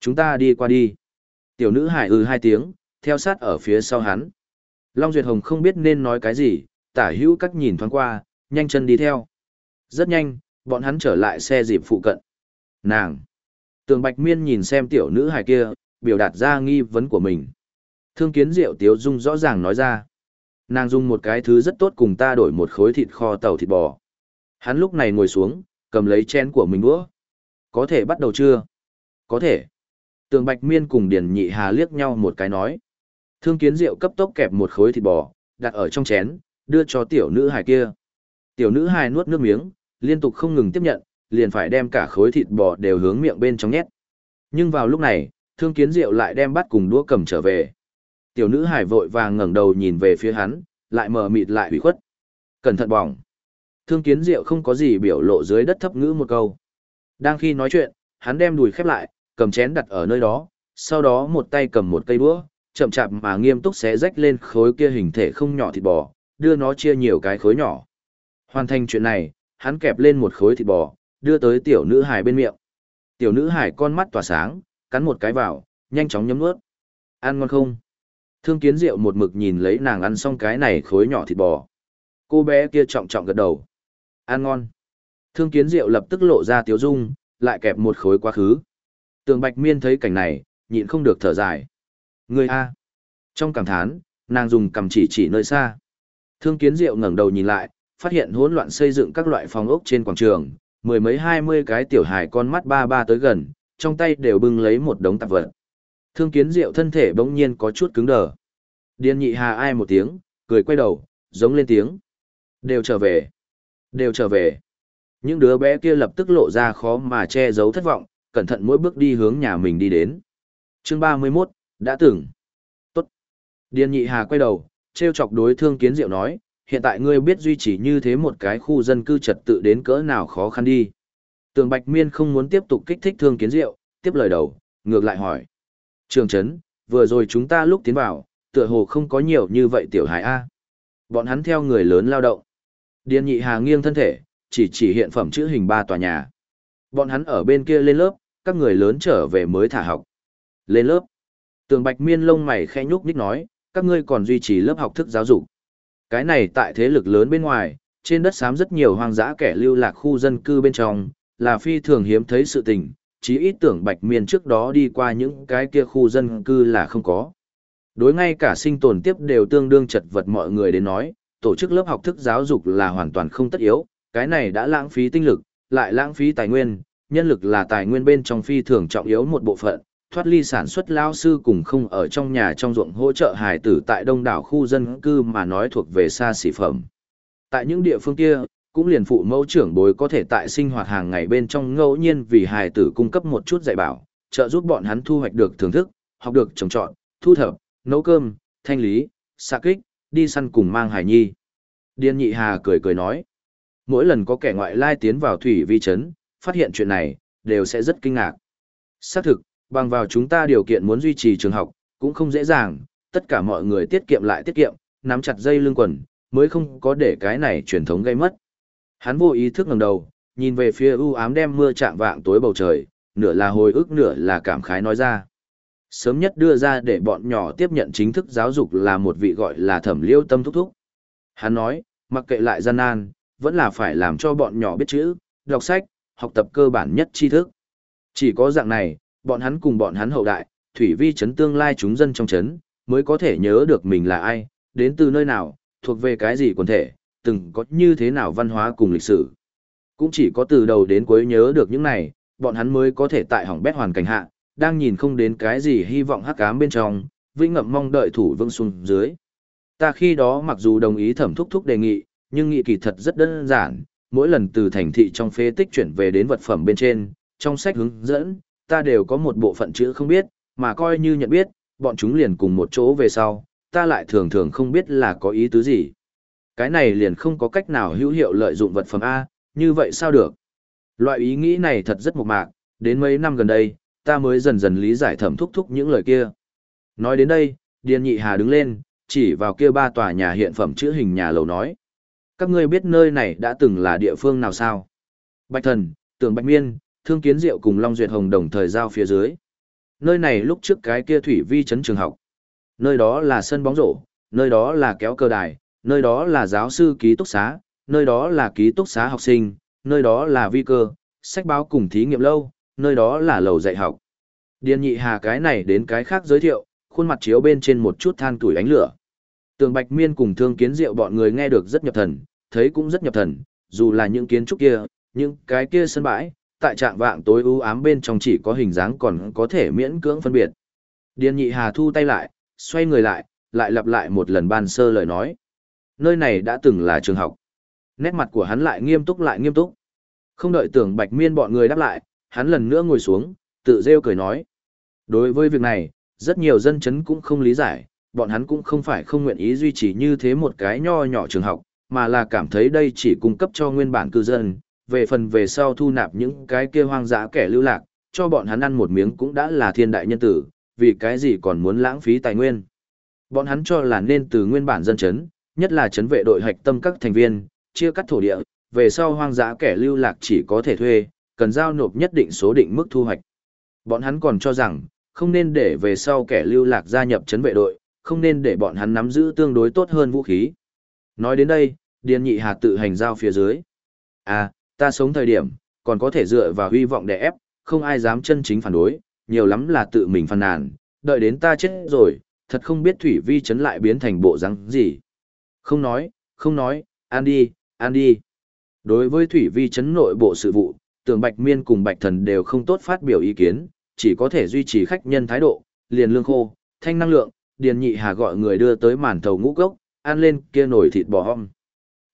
Chúng ta đi qua đi. Tiểu nữ hải ư hai tiếng, theo sát ở phía sau hắn. Long Duyệt Hồng không biết nên nói cái gì, tả hữu các nhìn thoáng qua, nhanh chân đi theo. Rất nhanh, bọn hắn trở lại xe dịp phụ cận. Nàng! Tường Bạch Miên nhìn xem tiểu nữ hài kia, biểu đạt ra nghi vấn của mình. Thương kiến diệu tiếu dung rõ ràng nói ra. Nàng dùng một cái thứ rất tốt cùng ta đổi một khối thịt kho tàu thịt bò. Hắn lúc này ngồi xuống, cầm lấy chén của mình đũa. Có thể bắt đầu chưa? Có thể. Tường Bạch Miên cùng Điền Nhị Hà liếc nhau một cái nói. Thương kiến diệu cấp tốc kẹp một khối thịt bò, đặt ở trong chén, đưa cho tiểu nữ hài kia. Tiểu nữ hài nuốt nước miếng, liên tục không ngừng tiếp nhận, liền phải đem cả khối thịt bò đều hướng miệng bên trong nhét. Nhưng vào lúc này, thương kiến diệu lại đem bắt cùng đũa cầm trở về. Tiểu nữ hài vội vàng ngẩng đầu nhìn về phía hắn, lại mờ mịt lại hủy khuất. Cẩn thận bỏng. Thương kiến diệu không có gì biểu lộ dưới đất thấp ngữ một câu. Đang khi nói chuyện, hắn đem đùi khép lại, cầm chén đặt ở nơi đó, sau đó một tay cầm một cây đũa, chậm chạp mà nghiêm túc xé rách lên khối kia hình thể không nhỏ thịt bò, đưa nó chia nhiều cái khối nhỏ. Hoàn thành chuyện này, hắn kẹp lên một khối thịt bò, đưa tới tiểu nữ hải bên miệng. Tiểu nữ hải con mắt tỏa sáng, cắn một cái vào, nhanh chóng nhấm nuốt. Ăn ngon không? Thương kiến diệu một mực nhìn lấy nàng ăn xong cái này khối nhỏ thịt bò. Cô bé kia trọng trọng gật đầu. Ăn ngon. Thương kiến diệu lập tức lộ ra tiếu dung, lại kẹp một khối quá khứ. Tường bạch miên thấy cảnh này, nhịn không được thở dài. Người A. Trong cảm thán, nàng dùng cầm chỉ chỉ nơi xa. Thương kiến diệu ngẩng đầu nhìn lại, phát hiện hỗn loạn xây dựng các loại phòng ốc trên quảng trường, mười mấy hai mươi cái tiểu hài con mắt ba ba tới gần, trong tay đều bưng lấy một đống tạp vật. Thương kiến diệu thân thể bỗng nhiên có chút cứng đờ. Điên nhị hà ai một tiếng, cười quay đầu, giống lên tiếng. Đều trở về. Đều trở về. Những đứa bé kia lập tức lộ ra khó mà che giấu thất vọng, cẩn thận mỗi bước đi hướng nhà mình đi đến. Chương ba mươi 31, đã từng. Tốt. Điền nhị hà quay đầu, treo chọc đối thương kiến diệu nói, hiện tại ngươi biết duy trì như thế một cái khu dân cư trật tự đến cỡ nào khó khăn đi. Tường Bạch Miên không muốn tiếp tục kích thích thương kiến diệu, tiếp lời đầu, ngược lại hỏi. Trường Trấn, vừa rồi chúng ta lúc tiến vào, tựa hồ không có nhiều như vậy tiểu hải A. Bọn hắn theo người lớn lao động. Điền nhị hà nghiêng thân thể, chỉ chỉ hiện phẩm chữ hình ba tòa nhà. Bọn hắn ở bên kia lên lớp, các người lớn trở về mới thả học. Lên lớp. Tường Bạch Miên lông mày khẽ nhúc nhích nói, các ngươi còn duy trì lớp học thức giáo dục. Cái này tại thế lực lớn bên ngoài, trên đất xám rất nhiều hoang dã kẻ lưu lạc khu dân cư bên trong, là phi thường hiếm thấy sự tình, chí ít tưởng Bạch Miên trước đó đi qua những cái kia khu dân cư là không có. Đối ngay cả sinh tồn tiếp đều tương đương chật vật mọi người đến nói, tổ chức lớp học thức giáo dục là hoàn toàn không tất yếu, cái này đã lãng phí tinh lực, lại lãng phí tài nguyên, nhân lực là tài nguyên bên trong phi thường trọng yếu một bộ phận, thoát ly sản xuất lao sư cùng không ở trong nhà trong ruộng hỗ trợ hài tử tại đông đảo khu dân cư mà nói thuộc về xa xỉ phẩm. Tại những địa phương kia, cũng liền phụ mẫu trưởng bối có thể tại sinh hoạt hàng ngày bên trong ngẫu nhiên vì hài tử cung cấp một chút dạy bảo, trợ giúp bọn hắn thu hoạch được thưởng thức, học được trồng trọt, thu thập, nấu cơm, thanh lý, xạ kích, đi săn cùng mang hài nhi. Điên nhị hà cười cười nói, mỗi lần có kẻ ngoại lai tiến vào thủy vi chấn, phát hiện chuyện này, đều sẽ rất kinh ngạc. Xác thực, bằng vào chúng ta điều kiện muốn duy trì trường học, cũng không dễ dàng, tất cả mọi người tiết kiệm lại tiết kiệm, nắm chặt dây lưng quần, mới không có để cái này truyền thống gây mất. Hắn vô ý thức ngẩng đầu, nhìn về phía u ám đem mưa chạm vạng tối bầu trời, nửa là hồi ức nửa là cảm khái nói ra. Sớm nhất đưa ra để bọn nhỏ tiếp nhận chính thức giáo dục là một vị gọi là thẩm liêu tâm thúc thúc. Hắn nói, mặc kệ lại gian nan, vẫn là phải làm cho bọn nhỏ biết chữ, đọc sách, học tập cơ bản nhất tri thức. Chỉ có dạng này, bọn hắn cùng bọn hắn hậu đại, thủy vi chấn tương lai chúng dân trong chấn, mới có thể nhớ được mình là ai, đến từ nơi nào, thuộc về cái gì quần thể, từng có như thế nào văn hóa cùng lịch sử. Cũng chỉ có từ đầu đến cuối nhớ được những này, bọn hắn mới có thể tại hỏng bét hoàn cảnh hạ, đang nhìn không đến cái gì hy vọng hắc ám bên trong, vĩnh ngậm mong đợi thủ vương xuống dưới. Ta khi đó mặc dù đồng ý thẩm thúc thúc đề nghị, nhưng nghị kỳ thật rất đơn giản, mỗi lần từ thành thị trong phế tích chuyển về đến vật phẩm bên trên, trong sách hướng dẫn, ta đều có một bộ phận chữ không biết, mà coi như nhận biết, bọn chúng liền cùng một chỗ về sau, ta lại thường thường không biết là có ý tứ gì. Cái này liền không có cách nào hữu hiệu lợi dụng vật phẩm A, như vậy sao được? Loại ý nghĩ này thật rất mộc mạc, đến mấy năm gần đây, ta mới dần dần lý giải thẩm thúc thúc những lời kia. Nói đến đây, Điền Nhị Hà đứng lên, chỉ vào kia ba tòa nhà hiện phẩm chữ hình nhà lầu nói. Các ngươi biết nơi này đã từng là địa phương nào sao? Bạch Thần, Tưởng Bạch Miên, Thương Kiến Diệu cùng Long Duyệt Hồng đồng thời giao phía dưới. nơi này lúc trước cái kia thủy vi trấn trường học. Nơi đó là sân bóng rổ, nơi đó là kéo cơ đài, nơi đó là giáo sư ký túc xá, nơi đó là ký túc xá học sinh, nơi đó là vi cơ, sách báo cùng thí nghiệm lâu, nơi đó là lầu dạy học. Điền nhị hà cái này đến cái khác giới thiệu, khuôn mặt chiếu bên trên một chút than tuổi ánh lửa. Tường Bạch Miên cùng Thương Kiến Diệu bọn người nghe được rất nhập thần, thấy cũng rất nhập thần, dù là những kiến trúc kia, những cái kia sân bãi, tại trạng vạng tối u ám bên trong chỉ có hình dáng còn có thể miễn cưỡng phân biệt. Điền nhị hà thu tay lại, xoay người lại, lại lặp lại một lần ban sơ lời nói. Nơi này đã từng là trường học. Nét mặt của hắn lại nghiêm túc lại nghiêm túc. Không đợi tưởng bạch miên bọn người đáp lại, hắn lần nữa ngồi xuống, tự rêu cười nói. Đối với việc này, rất nhiều dân chấn cũng không lý giải, bọn hắn cũng không phải không nguyện ý duy trì như thế một cái nho nhỏ trường học, mà là cảm thấy đây chỉ cung cấp cho nguyên bản cư dân, về phần về sau thu nạp những cái kia hoang dã kẻ lưu lạc, cho bọn hắn ăn một miếng cũng đã là thiên đại nhân tử, vì cái gì còn muốn lãng phí tài nguyên. Bọn hắn cho là nên từ nguyên bản dân chấn, nhất là chấn vệ đội hạch tâm các thành viên, chia cắt thổ địa, về sau hoang dã kẻ lưu lạc chỉ có thể thuê, cần giao nộp nhất định số định mức thu hoạch. Bọn hắn còn cho rằng, không nên để về sau kẻ lưu lạc gia nhập chấn vệ đội, không nên để bọn hắn nắm giữ tương đối tốt hơn vũ khí. Nói đến đây, Điền Nhị Hà tự hành giao phía dưới. À, ta sống thời điểm, còn có thể dựa vào hy vọng để ép, không ai dám chân chính phản đối, nhiều lắm là tự mình phàn nàn, đợi đến ta chết rồi, thật không biết thủy vi chấn lại biến thành bộ răng gì. Không nói, không nói, ăn đi, ăn đi. Đối với thủy vi chấn nội bộ sự vụ, tưởng Bạch Miên cùng Bạch Thần đều không tốt phát biểu ý kiến, chỉ có thể duy trì khách nhân thái độ, liền lương khô, thanh năng lượng, Điền Nhị Hà gọi người đưa tới màn thầu ngũ cốc, ăn lên kia nồi thịt bò hom.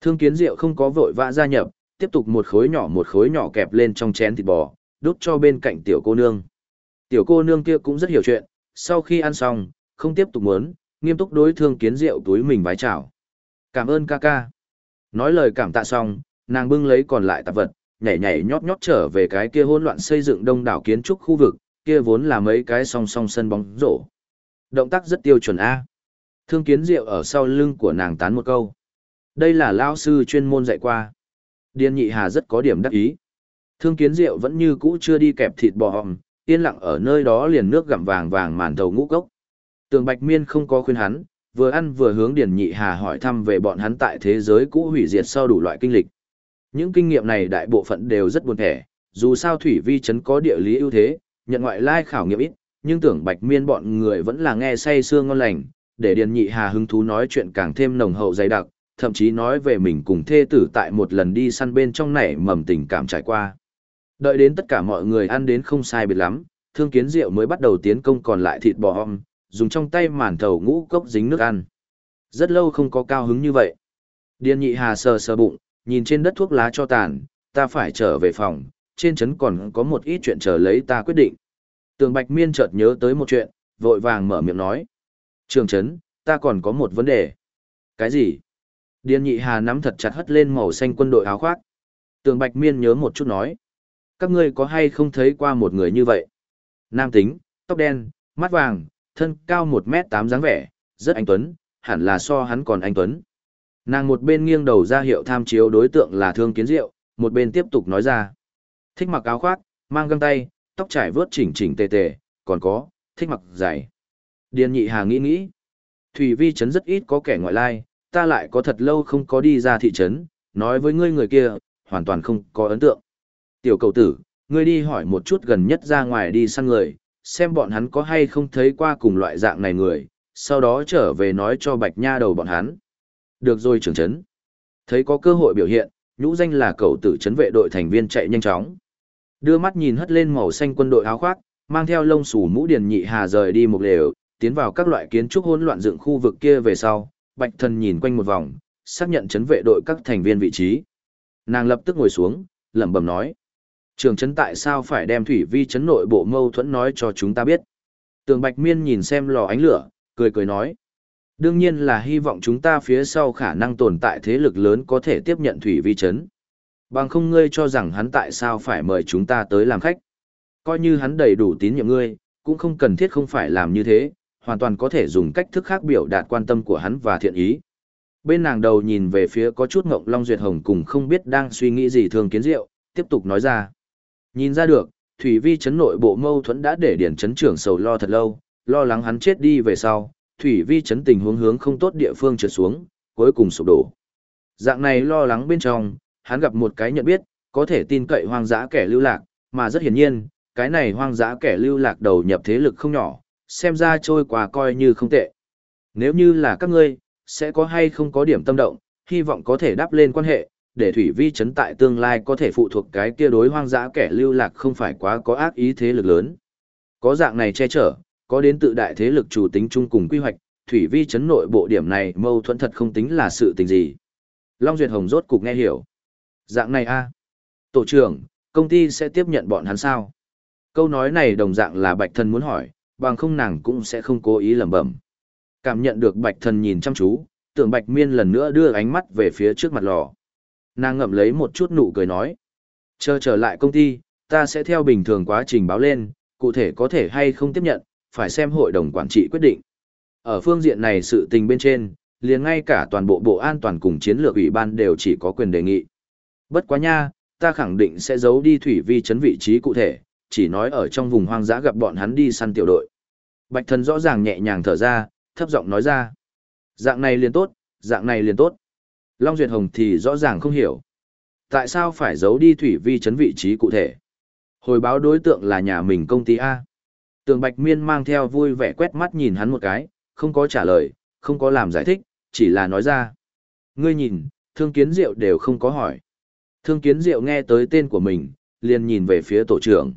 Thương Kiến Diệu không có vội vã gia nhập, tiếp tục một khối nhỏ một khối nhỏ kẹp lên trong chén thịt bò, đút cho bên cạnh tiểu cô nương. Tiểu cô nương kia cũng rất hiểu chuyện, sau khi ăn xong, không tiếp tục muốn, nghiêm túc đối thương kiến diệu túi mình vái chào. Cảm ơn ca ca. Nói lời cảm tạ xong, nàng bưng lấy còn lại tạp vật, nhảy nhảy nhót nhót trở về cái kia hỗn loạn xây dựng đông đảo kiến trúc khu vực, kia vốn là mấy cái song song sân bóng rổ. Động tác rất tiêu chuẩn A. Thương kiến rượu ở sau lưng của nàng tán một câu. Đây là lao sư chuyên môn dạy qua. Điền nhị hà rất có điểm đắc ý. Thương kiến rượu vẫn như cũ chưa đi kẹp thịt bò hòm, yên lặng ở nơi đó liền nước gặm vàng vàng màn thầu ngũ cốc. Tường Bạch Miên không có khuyên hắn, vừa ăn vừa hướng Điền Nhị Hà hỏi thăm về bọn hắn tại thế giới cũ hủy diệt sau đủ loại kinh lịch. Những kinh nghiệm này đại bộ phận đều rất buồn thẻ, dù sao thủy vi trấn có địa lý ưu thế, nhận ngoại lai khảo nghiệm ít, nhưng tưởng Bạch Miên bọn người vẫn là nghe say sương ngon lành, để Điền Nhị Hà hứng thú nói chuyện càng thêm nồng hậu dày đặc, thậm chí nói về mình cùng thê tử tại một lần đi săn bên trong nảy mầm tình cảm trải qua. Đợi đến tất cả mọi người ăn đến không sai biệt lắm, thương kiến Diệu mới bắt đầu tiến công còn lại thịt bò om, dùng trong tay màn thầu ngũ cốc dính nước ăn. Rất lâu không có cao hứng như vậy. Điền nhị hà sờ sờ bụng, nhìn trên đất thuốc lá cho tàn, ta phải trở về phòng, trên trấn còn có một ít chuyện chờ lấy ta quyết định. Tường Bạch Miên chợt nhớ tới một chuyện, vội vàng mở miệng nói. Trường trấn, ta còn có một vấn đề. Cái gì? Điền nhị hà nắm thật chặt hất lên màu xanh quân đội áo khoác. Tường Bạch Miên nhớ một chút nói. Các ngươi có hay không thấy qua một người như vậy? Nam tính, tóc đen, mắt vàng, thân cao 1m8 dáng vẻ, rất anh tuấn, hẳn là so hắn còn anh tuấn. Nàng một bên nghiêng đầu ra hiệu tham chiếu đối tượng là thương kiến diệu, một bên tiếp tục nói ra. Thích mặc áo khoác, mang găng tay, tóc trải vớt chỉnh chỉnh tề tề, còn có, thích mặc dài. Điền nhị hà nghĩ nghĩ. Thủy vi trấn rất ít có kẻ ngoại lai, ta lại có thật lâu không có đi ra thị trấn, nói với ngươi người kia, hoàn toàn không có ấn tượng. Tiểu cầu tử, ngươi đi hỏi một chút gần nhất ra ngoài đi săn người, xem bọn hắn có hay không thấy qua cùng loại dạng này người, sau đó trở về nói cho bạch nha đầu bọn hắn. Được rồi trưởng trấn Thấy có cơ hội biểu hiện, nhũ danh là cầu tử trấn vệ đội thành viên chạy nhanh chóng. Đưa mắt nhìn hất lên màu xanh quân đội áo khoác, mang theo lông sủ mũ điền nhị hà rời đi một lều, tiến vào các loại kiến trúc hỗn loạn dựng khu vực kia về sau, bạch thần nhìn quanh một vòng, xác nhận chấn vệ đội các thành viên vị trí. Nàng lập tức ngồi xuống, lẩm bẩm nói. Trường trấn tại sao phải đem thủy vi chấn nội bộ mâu thuẫn nói cho chúng ta biết. Tường Bạch Miên nhìn xem lò ánh lửa, cười cười nói. Đương nhiên là hy vọng chúng ta phía sau khả năng tồn tại thế lực lớn có thể tiếp nhận thủy vi chấn. Bằng không ngươi cho rằng hắn tại sao phải mời chúng ta tới làm khách. Coi như hắn đầy đủ tín nhiệm ngươi, cũng không cần thiết không phải làm như thế, hoàn toàn có thể dùng cách thức khác biểu đạt quan tâm của hắn và thiện ý. Bên nàng đầu nhìn về phía có chút ngộng Long Duyệt Hồng cùng không biết đang suy nghĩ gì thường kiến diệu, tiếp tục nói ra. Nhìn ra được, Thủy Vi chấn nội bộ mâu thuẫn đã để Điển chấn trưởng sầu lo thật lâu, lo lắng hắn chết đi về sau, Thủy Vi chấn tình huống hướng không tốt địa phương trượt xuống, cuối cùng sụp đổ. Dạng này lo lắng bên trong, hắn gặp một cái nhận biết, có thể tin cậy hoang dã kẻ lưu lạc, mà rất hiển nhiên, cái này hoang dã kẻ lưu lạc đầu nhập thế lực không nhỏ, xem ra trôi qua coi như không tệ. Nếu như là các ngươi, sẽ có hay không có điểm tâm động, hy vọng có thể đáp lên quan hệ, để thủy vi chấn tại tương lai có thể phụ thuộc cái kia đối hoang dã kẻ lưu lạc không phải quá có ác ý thế lực lớn. Có dạng này che chở, có đến tự đại thế lực chủ tính chung cùng quy hoạch, thủy vi chấn nội bộ điểm này mâu thuẫn thật không tính là sự tình gì. Long Duyệt Hồng rốt cục nghe hiểu. Dạng này a Tổ trưởng, công ty sẽ tiếp nhận bọn hắn sao? Câu nói này đồng dạng là bạch thần muốn hỏi, bằng không nàng cũng sẽ không cố ý lẩm bẩm. Cảm nhận được bạch thần nhìn chăm chú, tưởng bạch miên lần nữa đưa ánh mắt về phía trước mặt lò. Nàng ngậm lấy một chút nụ cười nói. Chờ trở lại công ty, ta sẽ theo bình thường quá trình báo lên, cụ thể có thể hay không tiếp nhận, phải xem hội đồng quản trị quyết định. Ở phương diện này sự tình bên trên, liền ngay cả toàn bộ bộ an toàn cùng chiến lược ủy ban đều chỉ có quyền đề nghị. Bất quá nha, ta khẳng định sẽ giấu đi thủy vi chấn vị trí cụ thể, chỉ nói ở trong vùng hoang dã gặp bọn hắn đi săn tiểu đội. Bạch thần rõ ràng nhẹ nhàng thở ra, thấp giọng nói ra. Dạng này liền tốt, dạng này liền tốt. Long Duyệt Hồng thì rõ ràng không hiểu. Tại sao phải giấu đi thủy vi chấn vị trí cụ thể? Hồi báo đối tượng là nhà mình công ty A. Tường Bạch Miên mang theo vui vẻ quét mắt nhìn hắn một cái, không có trả lời, không có làm giải thích, chỉ là nói ra. Ngươi nhìn, thương kiến diệu đều không có hỏi. Thương kiến diệu nghe tới tên của mình, liền nhìn về phía tổ trưởng.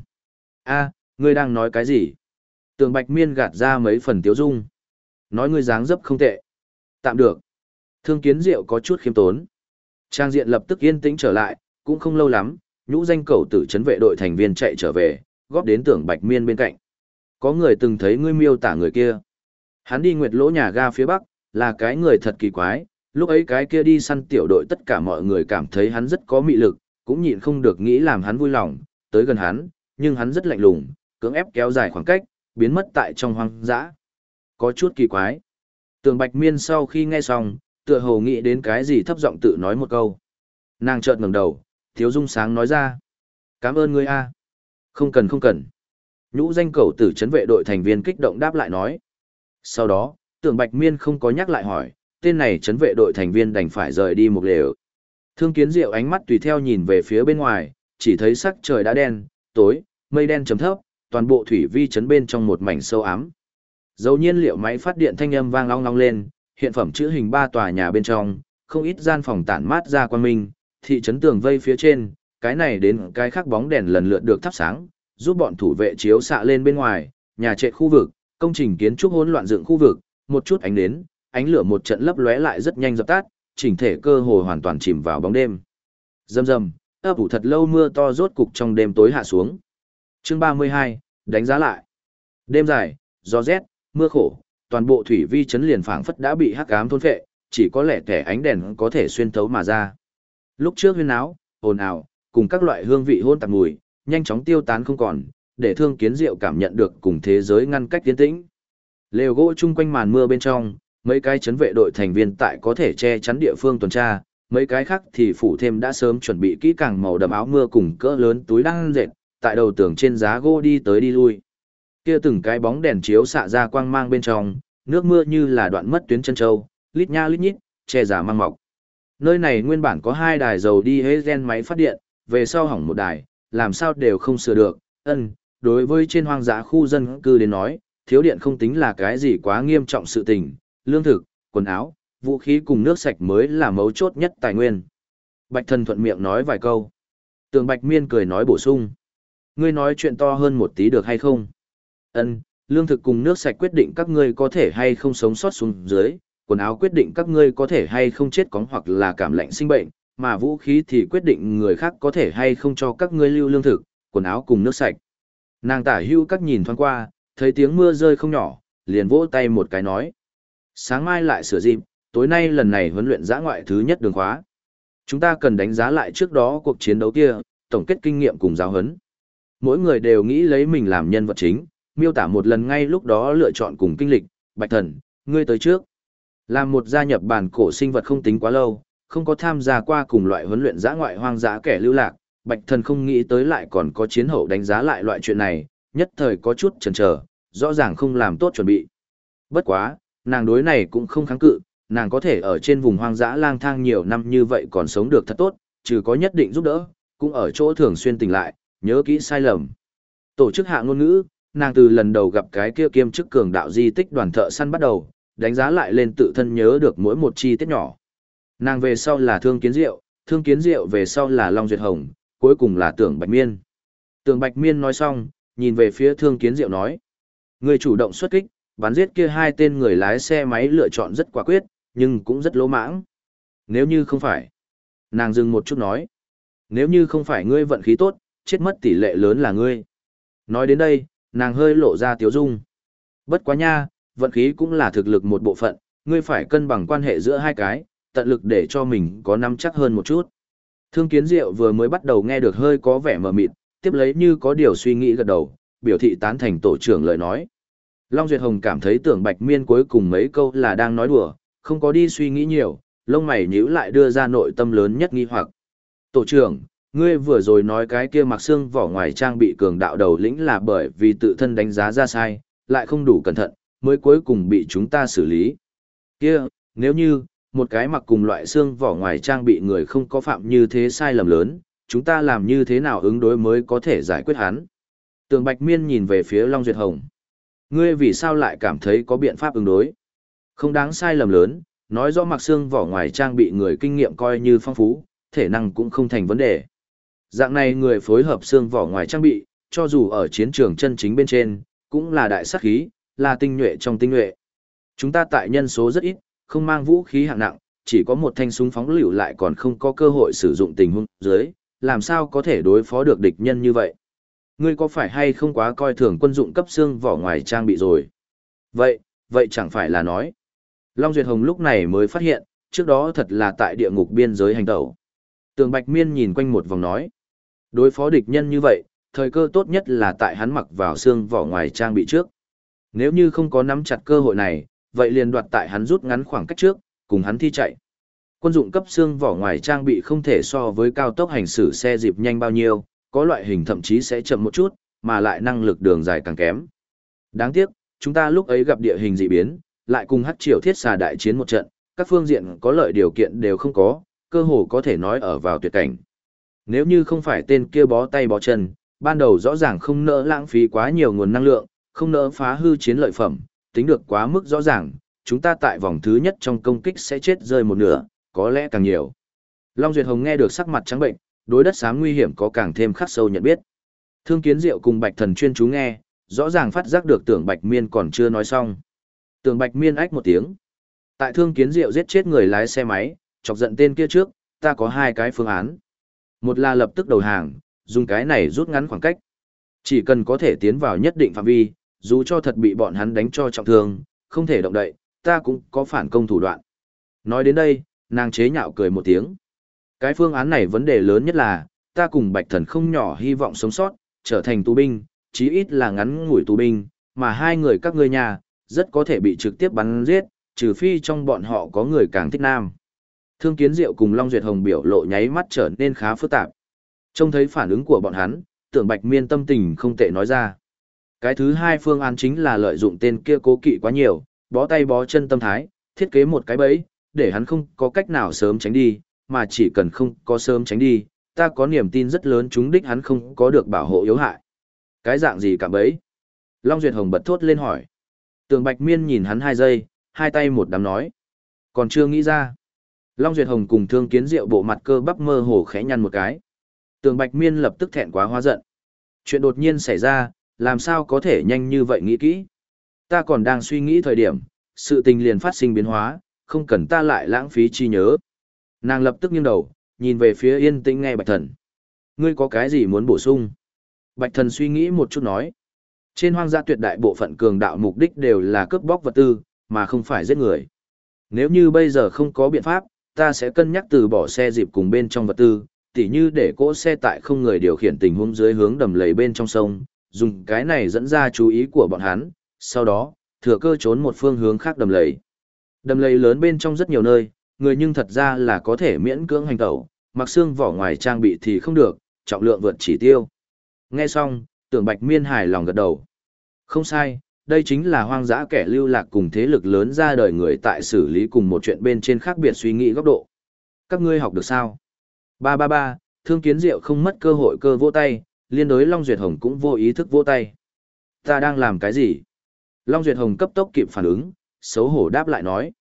a ngươi đang nói cái gì? Tường Bạch Miên gạt ra mấy phần tiếu dung. Nói ngươi dáng dấp không tệ. Tạm được. Thương kiến diệu có chút khiêm tốn. Trang diện lập tức yên tĩnh trở lại, cũng không lâu lắm, nhũ danh cầu tử chấn vệ đội thành viên chạy trở về, góp đến tưởng Bạch Miên bên cạnh. Có người từng thấy ngươi miêu tả người kia. Hắn đi nguyệt lỗ nhà ga phía bắc, là cái người thật kỳ quái, lúc ấy cái kia đi săn tiểu đội tất cả mọi người cảm thấy hắn rất có mị lực, cũng nhịn không được nghĩ làm hắn vui lòng, tới gần hắn, nhưng hắn rất lạnh lùng, cưỡng ép kéo dài khoảng cách, biến mất tại trong hoang dã. Có chút kỳ quái. Tường Bạch Miên sau khi nghe xong, tựa hồ nghĩ đến cái gì thấp giọng tự nói một câu. Nàng chợt ngẩng đầu, Thiếu Dung sáng nói ra. Cảm ơn ngươi a. Không cần không cần. Nhũ danh cầu tử chấn vệ đội thành viên kích động đáp lại nói. Sau đó, tưởng Bạch Miên không có nhắc lại hỏi, tên này chấn vệ đội thành viên đành phải rời đi một lều. Thương kiến diệu ánh mắt tùy theo nhìn về phía bên ngoài, chỉ thấy sắc trời đã đen, tối, mây đen chấm thấp, toàn bộ thủy vi chấn bên trong một mảnh sâu ám. Dấu nhiên liệu máy phát điện thanh âm vang long long lên, hiện phẩm chữ hình ba tòa nhà bên trong, không ít gian phòng tản mát ra quan minh, thị trấn tường vây phía trên, cái này đến cái khác bóng đèn lần lượt được thắp sáng, giúp bọn thủ vệ chiếu xạ lên bên ngoài, nhà trệ khu vực, công trình kiến trúc hỗn loạn dựng khu vực, một chút ánh đến, ánh lửa một trận lấp lóe lại rất nhanh dập tắt, chỉnh thể cơ hồ hoàn toàn chìm vào bóng đêm. Dầm dầm, ấp ủ thật lâu mưa to rốt cục trong đêm tối hạ xuống. Chương 32, đánh giá lại. Đêm dài, gió rét, mưa khổ, toàn bộ thủy vi chấn liền phảng phất đã bị hắc ám thôn phệ, chỉ có lẻ tẻ ánh đèn có thể xuyên thấu mà ra. Lúc trước huyên áo, ồn ào, cùng các loại hương vị hôn tạp mùi, nhanh chóng tiêu tán không còn, để thương kiến diệu cảm nhận được cùng thế giới ngăn cách tiến tĩnh. Lều gỗ chung quanh màn mưa bên trong, mấy cái chấn vệ đội thành viên tại có thể che chắn địa phương tuần tra, mấy cái khác thì phủ thêm đã sớm chuẩn bị kỹ càng màu đậm áo mưa cùng cỡ lớn túi đang dệt, tại đầu tường trên giá gỗ đi tới đi lui. Kia từng cái bóng đèn chiếu xạ ra quang mang bên trong, nước mưa như là đoạn mất tuyến chân châu, lít nha lít nhít, che giả mang mọc. Nơi này nguyên bản có hai đài dầu đi hế gen máy phát điện, về sau hỏng một đài, làm sao đều không sửa được. Ân, đối với trên hoang dã khu dân cư đến nói, thiếu điện không tính là cái gì quá nghiêm trọng sự tình, lương thực, quần áo, vũ khí cùng nước sạch mới là mấu chốt nhất tài nguyên. Bạch thần thuận miệng nói vài câu. Tường Bạch Miên cười nói bổ sung. Ngươi nói chuyện to hơn một tí được hay không? Ân, lương thực cùng nước sạch quyết định các ngươi có thể hay không sống sót xuống dưới, quần áo quyết định các ngươi có thể hay không chết cóng hoặc là cảm lạnh sinh bệnh, mà vũ khí thì quyết định người khác có thể hay không cho các ngươi lưu lương thực, quần áo cùng nước sạch. Nàng tả hưu các nhìn thoáng qua, thấy tiếng mưa rơi không nhỏ, liền vỗ tay một cái nói. Sáng mai lại sửa dịp, tối nay lần này huấn luyện giã ngoại thứ nhất đường khóa. Chúng ta cần đánh giá lại trước đó cuộc chiến đấu kia, tổng kết kinh nghiệm cùng giáo huấn. Mỗi người đều nghĩ lấy mình làm nhân vật chính, miêu tả một lần ngay lúc đó lựa chọn cùng kinh lịch, bạch thần, ngươi tới trước. Làm một gia nhập bản cổ sinh vật không tính quá lâu, không có tham gia qua cùng loại huấn luyện giã ngoại hoang dã kẻ lưu lạc, Bạch thần không nghĩ tới lại còn có chiến hậu đánh giá lại loại chuyện này, nhất thời có chút chần chờ, rõ ràng không làm tốt chuẩn bị. Bất quá, nàng đối này cũng không kháng cự, nàng có thể ở trên vùng hoang dã lang thang nhiều năm như vậy còn sống được thật tốt, trừ có nhất định giúp đỡ, cũng ở chỗ thường xuyên tỉnh lại, nhớ kỹ sai lầm. Tổ chức hạ ngôn ngữ, nàng từ lần đầu gặp cái kia kiêm chức cường đạo di tích đoàn thợ săn bắt đầu, đánh giá lại lên tự thân nhớ được mỗi một chi tiết nhỏ. Nàng về sau là Thương Kiến Diệu, Thương Kiến Diệu về sau là Long Duyệt Hồng, cuối cùng là Tưởng Bạch Miên. Tưởng Bạch Miên nói xong, nhìn về phía Thương Kiến Diệu nói. Người chủ động xuất kích, bắn giết kia hai tên người lái xe máy lựa chọn rất quả quyết, nhưng cũng rất lỗ mãng. Nếu như không phải, nàng dừng một chút nói. Nếu như không phải ngươi vận khí tốt, chết mất tỷ lệ lớn là ngươi. Nói đến đây, nàng hơi lộ ra tiếu dung. Bất quá nha, vận khí cũng là thực lực một bộ phận, ngươi phải cân bằng quan hệ giữa hai cái, tận lực để cho mình có nắm chắc hơn một chút. Thương kiến diệu vừa mới bắt đầu nghe được hơi có vẻ mờ mịt, tiếp lấy như có điều suy nghĩ gật đầu, biểu thị tán thành tổ trưởng lời nói. Long Duyệt Hồng cảm thấy tưởng Bạch Miên cuối cùng mấy câu là đang nói đùa, không có đi suy nghĩ nhiều, lông mày nhíu lại đưa ra nội tâm lớn nhất nghi hoặc. Tổ trưởng, ngươi vừa rồi nói cái kia mặc xương vỏ ngoài trang bị cường đạo đầu lĩnh là bởi vì tự thân đánh giá ra sai, lại không đủ cẩn thận, mới cuối cùng bị chúng ta xử lý. Kia, nếu như, một cái mặc cùng loại xương vỏ ngoài trang bị người không có phạm như thế sai lầm lớn, chúng ta làm như thế nào ứng đối mới có thể giải quyết hắn. Tường Bạch Miên nhìn về phía Long Duyệt Hồng. Ngươi vì sao lại cảm thấy có biện pháp ứng đối? Không đáng sai lầm lớn, nói rõ mặc xương vỏ ngoài trang bị người kinh nghiệm coi như phong phú, thể năng cũng không thành vấn đề. Dạng này người phối hợp xương vỏ ngoài trang bị, cho dù ở chiến trường chân chính bên trên, cũng là đại sát khí, là tinh nhuệ trong tinh nhuệ. Chúng ta tại nhân số rất ít, không mang vũ khí hạng nặng, chỉ có một thanh súng phóng lựu lại còn không có cơ hội sử dụng tình huống dưới, làm sao có thể đối phó được địch nhân như vậy? Ngươi có phải hay không quá coi thường quân dụng cấp xương vỏ ngoài trang bị rồi? Vậy, vậy chẳng phải là nói. Long Duyệt Hồng lúc này mới phát hiện, trước đó thật là tại địa ngục biên giới hành tẩu. Tường Bạch Miên nhìn quanh một vòng nói. Đối phó địch nhân như vậy, thời cơ tốt nhất là tại hắn mặc vào xương vỏ ngoài trang bị trước. Nếu như không có nắm chặt cơ hội này, vậy liền đoạt tại hắn rút ngắn khoảng cách trước, cùng hắn thi chạy. Quân dụng cấp xương vỏ ngoài trang bị không thể so với cao tốc hành xử xe dịp nhanh bao nhiêu, có loại hình thậm chí sẽ chậm một chút, mà lại năng lực đường dài càng kém. Đáng tiếc, chúng ta lúc ấy gặp địa hình dị biến, lại cùng hắc triều thiết xà đại chiến một trận, các phương diện có lợi điều kiện đều không có, cơ hồ có thể nói ở vào tuyệt cảnh. Nếu như không phải tên kia bó tay bó chân, ban đầu rõ ràng không nỡ lãng phí quá nhiều nguồn năng lượng, không nỡ phá hư chiến lợi phẩm, tính được quá mức rõ ràng, chúng ta tại vòng thứ nhất trong công kích sẽ chết rơi một nửa, có lẽ càng nhiều. Long Duyệt Hồng nghe được sắc mặt trắng bệnh, đối đất xám nguy hiểm có càng thêm khắc sâu nhận biết. Thương Kiến Diệu cùng Bạch Thần chuyên chú nghe, rõ ràng phát giác được Tưởng Bạch Miên còn chưa nói xong. Tưởng Bạch Miên ách một tiếng. Tại Thương Kiến Diệu giết chết người lái xe máy, chọc giận tên kia trước, ta có hai cái phương án. Một là lập tức đầu hàng, dùng cái này rút ngắn khoảng cách. Chỉ cần có thể tiến vào nhất định phạm vi, dù cho thật bị bọn hắn đánh cho trọng thương, không thể động đậy, ta cũng có phản công thủ đoạn. Nói đến đây, nàng chế nhạo cười một tiếng. Cái phương án này vấn đề lớn nhất là, ta cùng bạch thần không nhỏ hy vọng sống sót, trở thành tù binh, chí ít là ngắn ngủi tù binh, mà hai người các ngươi nhà, rất có thể bị trực tiếp bắn giết, trừ phi trong bọn họ có người càng thích nam. Thương Kiến Diệu cùng Long Duyệt Hồng biểu lộ nháy mắt trở nên khá phức tạp. Trông thấy phản ứng của bọn hắn, tưởng Bạch Miên tâm tình không tệ nói ra. Cái thứ hai phương án chính là lợi dụng tên kia cố kỵ quá nhiều, bó tay bó chân tâm thái, thiết kế một cái bẫy, để hắn không có cách nào sớm tránh đi, mà chỉ cần không có sớm tránh đi, ta có niềm tin rất lớn chúng đích hắn không có được bảo hộ yếu hại. Cái dạng gì cả ấy? Long Duyệt Hồng bật thốt lên hỏi. Tường Bạch Miên nhìn hắn hai giây, hai tay một đám nói. Còn chưa nghĩ ra. Long Duyệt Hồng cùng Thương Kiến Diệu bộ mặt cơ bắp mơ hồ khẽ nhăn một cái. Tường Bạch Miên lập tức thẹn quá hóa giận. Chuyện đột nhiên xảy ra, làm sao có thể nhanh như vậy nghĩ kỹ. Ta còn đang suy nghĩ thời điểm, sự tình liền phát sinh biến hóa, không cần ta lại lãng phí chi nhớ. Nàng lập tức nghiêng đầu, nhìn về phía yên tĩnh nghe Bạch Thần. Ngươi có cái gì muốn bổ sung? Bạch Thần suy nghĩ một chút nói. Trên hoang gia tuyệt đại bộ phận cường đạo mục đích đều là cướp bóc vật tư, mà không phải giết người. Nếu như bây giờ không có biện pháp, ta sẽ cân nhắc từ bỏ xe dịp cùng bên trong vật tư, tỉ như để cỗ xe tại không người điều khiển tình huống dưới hướng đầm lầy bên trong sông, dùng cái này dẫn ra chú ý của bọn hắn, sau đó, thừa cơ trốn một phương hướng khác đầm lầy. Đầm lầy lớn bên trong rất nhiều nơi, người nhưng thật ra là có thể miễn cưỡng hành tẩu, mặc xương vỏ ngoài trang bị thì không được, trọng lượng vượt chỉ tiêu. Nghe xong, tưởng Bạch Miên hài lòng gật đầu. Không sai, đây chính là hoang dã kẻ lưu lạc cùng thế lực lớn ra đời người tại xử lý cùng một chuyện bên trên khác biệt suy nghĩ góc độ. Các ngươi học được sao? Ba ba ba, thương kiến diệu không mất cơ hội cơ vỗ tay, liên đối Long Duyệt Hồng cũng vô ý thức vỗ tay. Ta đang làm cái gì? Long Duyệt Hồng cấp tốc kịp phản ứng, xấu hổ đáp lại nói.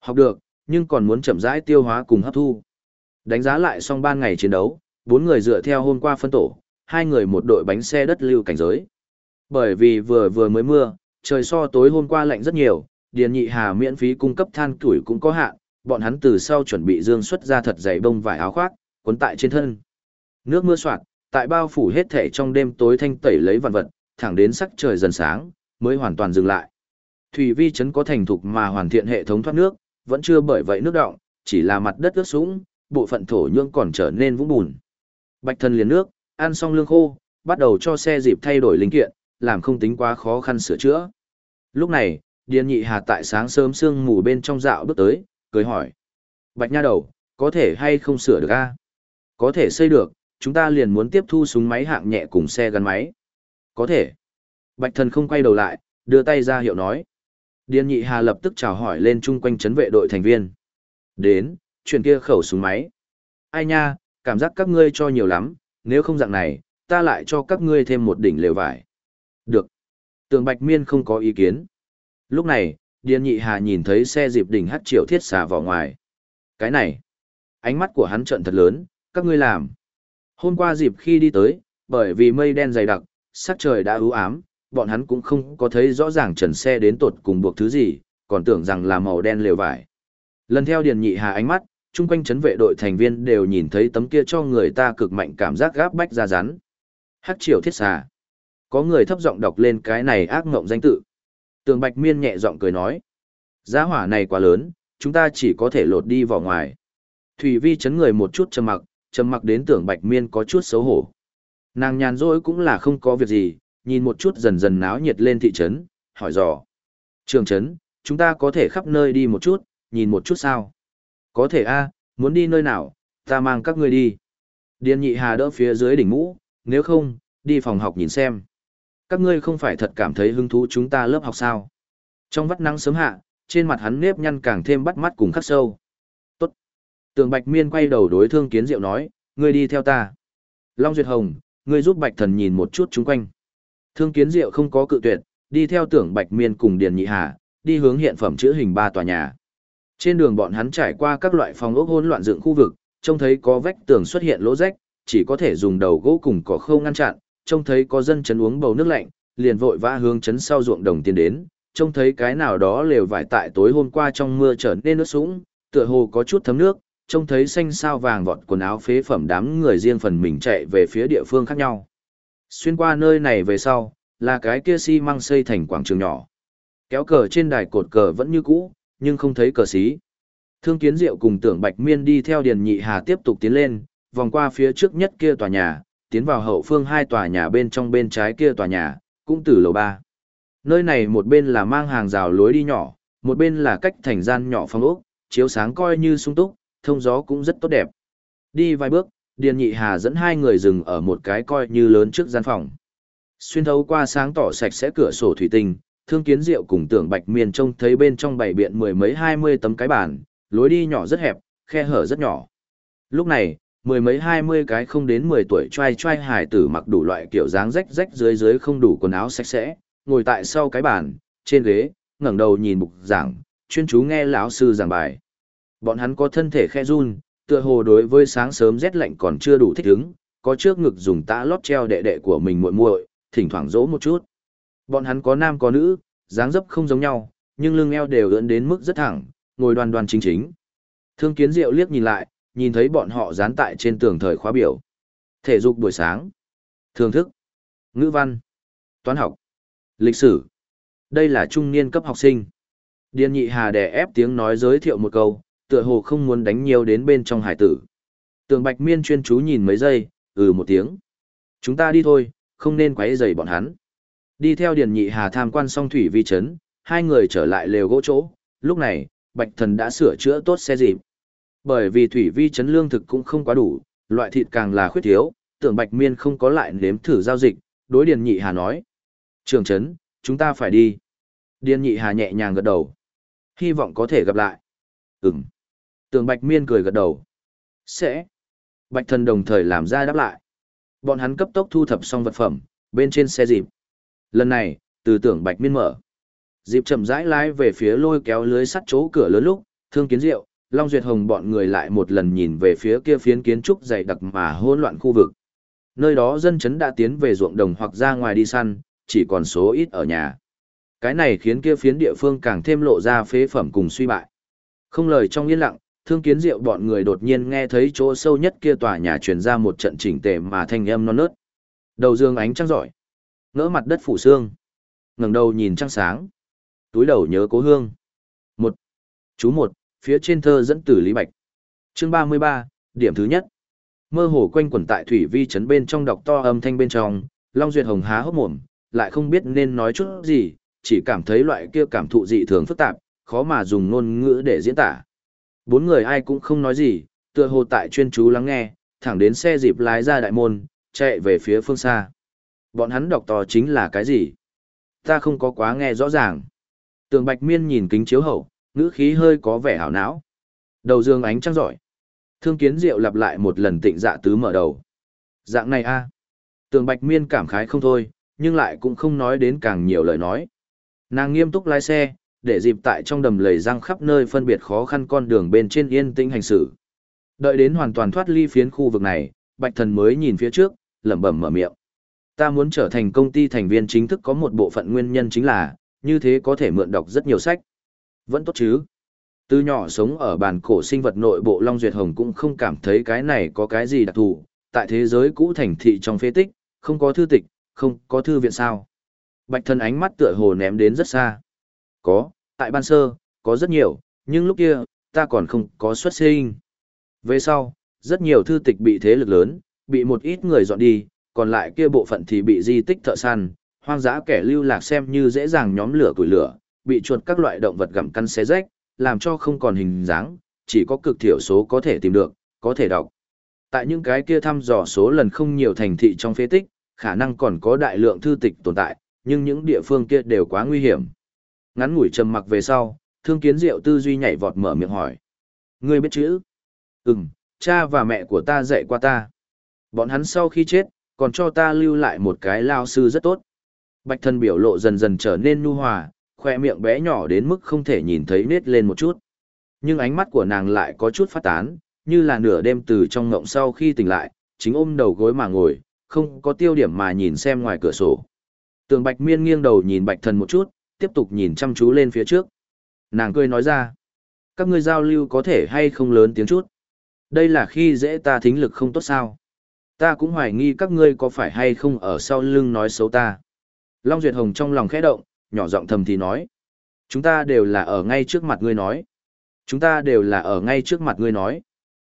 Học được, nhưng còn muốn chậm rãi tiêu hóa cùng hấp thu. Đánh giá lại xong ban ngày chiến đấu, bốn người dựa theo hôm qua phân tổ, hai người một đội bánh xe đất lưu cảnh giới. Bởi vì vừa vừa mới mưa, trời so tối hôm qua lạnh rất nhiều, Điền Nhị Hà miễn phí cung cấp than tuổi cũng có hạn, bọn hắn từ sau chuẩn bị dương xuất ra thật dày bông vải áo khoác, cuốn tại trên thân. Nước mưa soạt, tại bao phủ hết thể trong đêm tối thanh tẩy lấy vạn vật, thẳng đến sắc trời dần sáng, mới hoàn toàn dừng lại. Thủy vi chấn có thành thục mà hoàn thiện hệ thống thoát nước, vẫn chưa bởi vậy nước động, chỉ là mặt đất ướt sũng, bộ phận thổ nhưỡng còn trở nên vũng bùn. Bạch thần liền nước, ăn xong lương khô, bắt đầu cho xe dịp thay đổi linh kiện, làm không tính quá khó khăn sửa chữa. Lúc này, Điền Nhị Hà tại sáng sớm sương mù bên trong dạo bước tới, cười hỏi. Bạch nha đầu, có thể hay không sửa được a? Có thể xây được, chúng ta liền muốn tiếp thu súng máy hạng nhẹ cùng xe gắn máy. Có thể. Bạch thần không quay đầu lại, đưa tay ra hiệu nói. Điền Nhị Hà lập tức chào hỏi lên chung quanh chấn vệ đội thành viên. Đến, chuyển kia khẩu súng máy. Ai nha, cảm giác các ngươi cho nhiều lắm, nếu không dạng này, ta lại cho các ngươi thêm một đỉnh lều vải. Được. Tường Bạch Miên không có ý kiến. Lúc này, Điền Nhị Hà nhìn thấy xe dịp đỉnh hắt triệu thiết xà vào ngoài. Cái này, ánh mắt của hắn trợn thật lớn, các ngươi làm. Hôm qua dịp khi đi tới, bởi vì mây đen dày đặc, sắc trời đã ưu ám, bọn hắn cũng không có thấy rõ ràng trần xe đến tột cùng buộc thứ gì, còn tưởng rằng là màu đen lều vải. Lần theo Điền Nhị Hà ánh mắt, chung quanh chấn vệ đội thành viên đều nhìn thấy tấm kia cho người ta cực mạnh cảm giác gáp bách ra rắn. Hắc triều thiết xà. Có người thấp giọng đọc lên cái này ác ngộng danh tự. Tường Bạch Miên nhẹ giọng cười nói. Giá hỏa này quá lớn, chúng ta chỉ có thể lột đi vào ngoài. Thủy Vi chấn người một chút trầm mặc, trầm mặc đến tưởng Bạch Miên có chút xấu hổ. Nàng nhàn rỗi cũng là không có việc gì, nhìn một chút dần dần náo nhiệt lên thị trấn, hỏi dò. Trường trấn, chúng ta có thể khắp nơi đi một chút, nhìn một chút sao? Có thể a, muốn đi nơi nào, ta mang các ngươi đi. Điền nhị hà đỡ phía dưới đỉnh mũ, nếu không, đi phòng học nhìn xem. Các ngươi không phải thật cảm thấy hứng thú chúng ta lớp học sao? Trong vắt nắng sớm hạ, trên mặt hắn nếp nhăn càng thêm bắt mắt cùng khắc sâu. Tốt. Tường Bạch Miên quay đầu đối thương kiến diệu nói, ngươi đi theo ta. Long Duyệt Hồng, ngươi giúp Bạch Thần nhìn một chút chúng quanh. Thương kiến diệu không có cự tuyệt, đi theo tưởng Bạch Miên cùng Điền Nhị Hà, đi hướng hiện phẩm chữ hình ba tòa nhà. Trên đường bọn hắn trải qua các loại phòng ốc hỗn loạn dựng khu vực, trông thấy có vách tường xuất hiện lỗ rách, chỉ có thể dùng đầu gỗ cùng cỏ khâu ngăn chặn, trông thấy có dân chấn uống bầu nước lạnh, liền vội vã hướng chấn sau ruộng đồng tiến đến, trông thấy cái nào đó lều vải tại tối hôm qua trong mưa trở nên nước sũng, tựa hồ có chút thấm nước, trông thấy xanh sao vàng vọt quần áo phế phẩm đám người riêng phần mình chạy về phía địa phương khác nhau. Xuyên qua nơi này về sau, là cái kia xi si măng xây thành quảng trường nhỏ. Kéo cờ trên đài cột cờ vẫn như cũ, nhưng không thấy cờ xí. Thương Kiến Diệu cùng Tưởng Bạch Miên đi theo Điền Nhị Hà tiếp tục tiến lên, vòng qua phía trước nhất kia tòa nhà, tiến vào hậu phương hai tòa nhà bên trong bên trái kia tòa nhà, cũng từ lầu ba. Nơi này một bên là mang hàng rào lối đi nhỏ, một bên là cách thành gian nhỏ phong ốc, chiếu sáng coi như sung túc, thông gió cũng rất tốt đẹp. Đi vài bước, Điền Nhị Hà dẫn hai người dừng ở một cái coi như lớn trước gian phòng. Xuyên thấu qua sáng tỏ sạch sẽ cửa sổ thủy tinh, Thương Kiến Diệu cùng Tưởng Bạch Miên trông thấy bên trong bảy biện mười mấy hai mươi tấm cái bàn, lối đi nhỏ rất hẹp, khe hở rất nhỏ. Lúc này, mười mấy hai mươi cái không đến mười tuổi trai trai hải tử mặc đủ loại kiểu dáng rách rách dưới dưới không đủ quần áo sạch sẽ, ngồi tại sau cái bàn, trên ghế, ngẩng đầu nhìn bục giảng, chuyên chú nghe lão sư giảng bài. Bọn hắn có thân thể khe run, tựa hồ đối với sáng sớm rét lạnh còn chưa đủ thích ứng, có trước ngực dùng tã lót treo đệ đệ của mình muội muội, thỉnh thoảng dỗ một chút. Bọn hắn có nam có nữ, dáng dấp không giống nhau, nhưng lưng eo đều ưỡn đến mức rất thẳng, ngồi đoan đoan chính chính. Thương Kiến Diệu liếc nhìn lại, nhìn thấy bọn họ dán tại trên tường thời khóa biểu. Thể dục buổi sáng, thường thức, ngữ văn, toán học, lịch sử. Đây là trung niên cấp học sinh. Điền Nhị Hà đè ép tiếng nói giới thiệu một câu, tựa hồ không muốn đánh nhiều đến bên trong hải tử. Tường Bạch Miên chuyên chú nhìn mấy giây, ừ một tiếng. Chúng ta đi thôi, không nên quấy rầy bọn hắn. Đi theo Điền Nhị Hà tham quan xong thủy vi chấn, hai người trở lại lều gỗ chỗ, lúc này, Bạch Thần đã sửa chữa tốt xe dịp. Bởi vì thủy vi chấn lương thực cũng không quá đủ, loại thịt càng là khuyết thiếu, tưởng Bạch Miên không có lại nếm thử giao dịch, đối Điền Nhị Hà nói. Trường trấn, chúng ta phải đi. Điền Nhị Hà nhẹ nhàng gật đầu. Hy vọng có thể gặp lại. Ừm. Tường Bạch Miên cười gật đầu. Sẽ. Bạch thần đồng thời làm ra đáp lại. Bọn hắn cấp tốc thu thập xong vật phẩm, bên trên xe dịp. Lần này, từ tưởng Bạch Miên mở. Dịp chậm rãi lái về phía lôi kéo lưới sắt chỗ cửa lớn lúc, thương kiến rượu, Long Duyệt Hồng bọn người lại một lần nhìn về phía kia phiến kiến trúc dày đặc mà hỗn loạn khu vực. Nơi đó dân chấn đã tiến về ruộng đồng hoặc ra ngoài đi săn, chỉ còn số ít ở nhà. Cái này khiến kia phiến địa phương càng thêm lộ ra phế phẩm cùng suy bại. Không lời trong yên lặng, thương kiến diệu bọn người đột nhiên nghe thấy chỗ sâu nhất kia tòa nhà truyền ra một trận chỉnh tề mà thanh âm non nớt. Đầu dương ánh trăng giỏi. Ngỡ mặt đất phủ xương. ngẩng đầu nhìn trăng sáng. Túi đầu nhớ cố hương. Một. Chú một, phía trên thơ dẫn từ Lý Bạch. Chương ba mươi ba, điểm thứ nhất. Mơ hồ quanh quẩn tại thủy vi trấn bên trong đọc to âm thanh bên trong, Long Duyệt Hồng há hốc mồm, lại không biết nên nói chút gì, chỉ cảm thấy loại kia cảm thụ dị thường phức tạp, khó mà dùng ngôn ngữ để diễn tả. Bốn người ai cũng không nói gì, tựa hồ tại chuyên chú lắng nghe, thẳng đến xe dịp lái ra đại môn, chạy về phía phương xa. Bọn hắn đọc to chính là cái gì? Ta không có quá nghe rõ ràng. Tường Bạch Miên nhìn kính chiếu hậu, ngữ khí hơi có vẻ hảo não. Đầu dương ánh trăng giỏi. Thương kiến diệu lặp lại một lần tịnh dạ tứ mở đầu. Dạng này a à. Tường Bạch Miên cảm khái không thôi, nhưng lại cũng không nói đến càng nhiều lời nói. Nàng nghiêm túc lái xe, để dịp tại trong đầm lầy răng khắp nơi phân biệt khó khăn con đường bên trên yên tĩnh hành xử. Đợi đến hoàn toàn thoát ly phiến khu vực này, Bạch Thần mới nhìn phía trước, lẩm bẩm mở miệng. Ta muốn trở thành công ty thành viên chính thức có một bộ phận nguyên nhân chính là, như thế có thể mượn đọc rất nhiều sách. Vẫn tốt chứ. Từ nhỏ sống ở bản cổ sinh vật nội bộ Long Duyệt Hồng cũng không cảm thấy cái này có cái gì đặc thù, tại thế giới cũ thành thị trong phế tích, không có thư tịch, không có thư viện sao. Bạch thân ánh mắt tựa hồ ném đến rất xa. Có, tại ban sơ, có rất nhiều, nhưng lúc kia, ta còn không có xuất sinh. Về sau, rất nhiều thư tịch bị thế lực lớn, bị một ít người dọn đi, còn lại kia bộ phận thì bị di tích thợ săn, hoang dã kẻ lưu lạc xem như dễ dàng nhóm lửa củi lửa, bị chuột các loại động vật gặm căn xé rách, làm cho không còn hình dáng, chỉ có cực thiểu số có thể tìm được, có thể đọc. Tại những cái kia thăm dò số lần không nhiều thành thị trong phế tích, khả năng còn có đại lượng thư tịch tồn tại, nhưng những địa phương kia đều quá nguy hiểm. Ngắn ngủi trầm mặc về sau, thương kiến diệu tư duy nhảy vọt mở miệng hỏi. Ngươi biết chữ? Ừm, cha và mẹ của ta dạy qua ta. Bọn hắn sau khi chết, còn cho ta lưu lại một cái lao sư rất tốt. Bạch thân biểu lộ dần dần trở nên nu hòa, khoe miệng bé nhỏ đến mức không thể nhìn thấy nết lên một chút. Nhưng ánh mắt của nàng lại có chút phát tán, như là nửa đêm từ trong ngộng sau khi tỉnh lại, chính ôm đầu gối mà ngồi, không có tiêu điểm mà nhìn xem ngoài cửa sổ. Tường Bạch Miên nghiêng đầu nhìn Bạch Thần một chút, tiếp tục nhìn chăm chú lên phía trước. Nàng cười nói ra, các ngươi giao lưu có thể hay không lớn tiếng chút. Đây là khi dễ ta thính lực không tốt sao. Ta cũng hoài nghi các ngươi có phải hay không ở sau lưng nói xấu ta. Long Duyệt Hồng trong lòng khẽ động, nhỏ giọng thầm thì nói. Chúng ta đều là ở ngay trước mặt ngươi nói. Chúng ta đều là ở ngay trước mặt ngươi nói.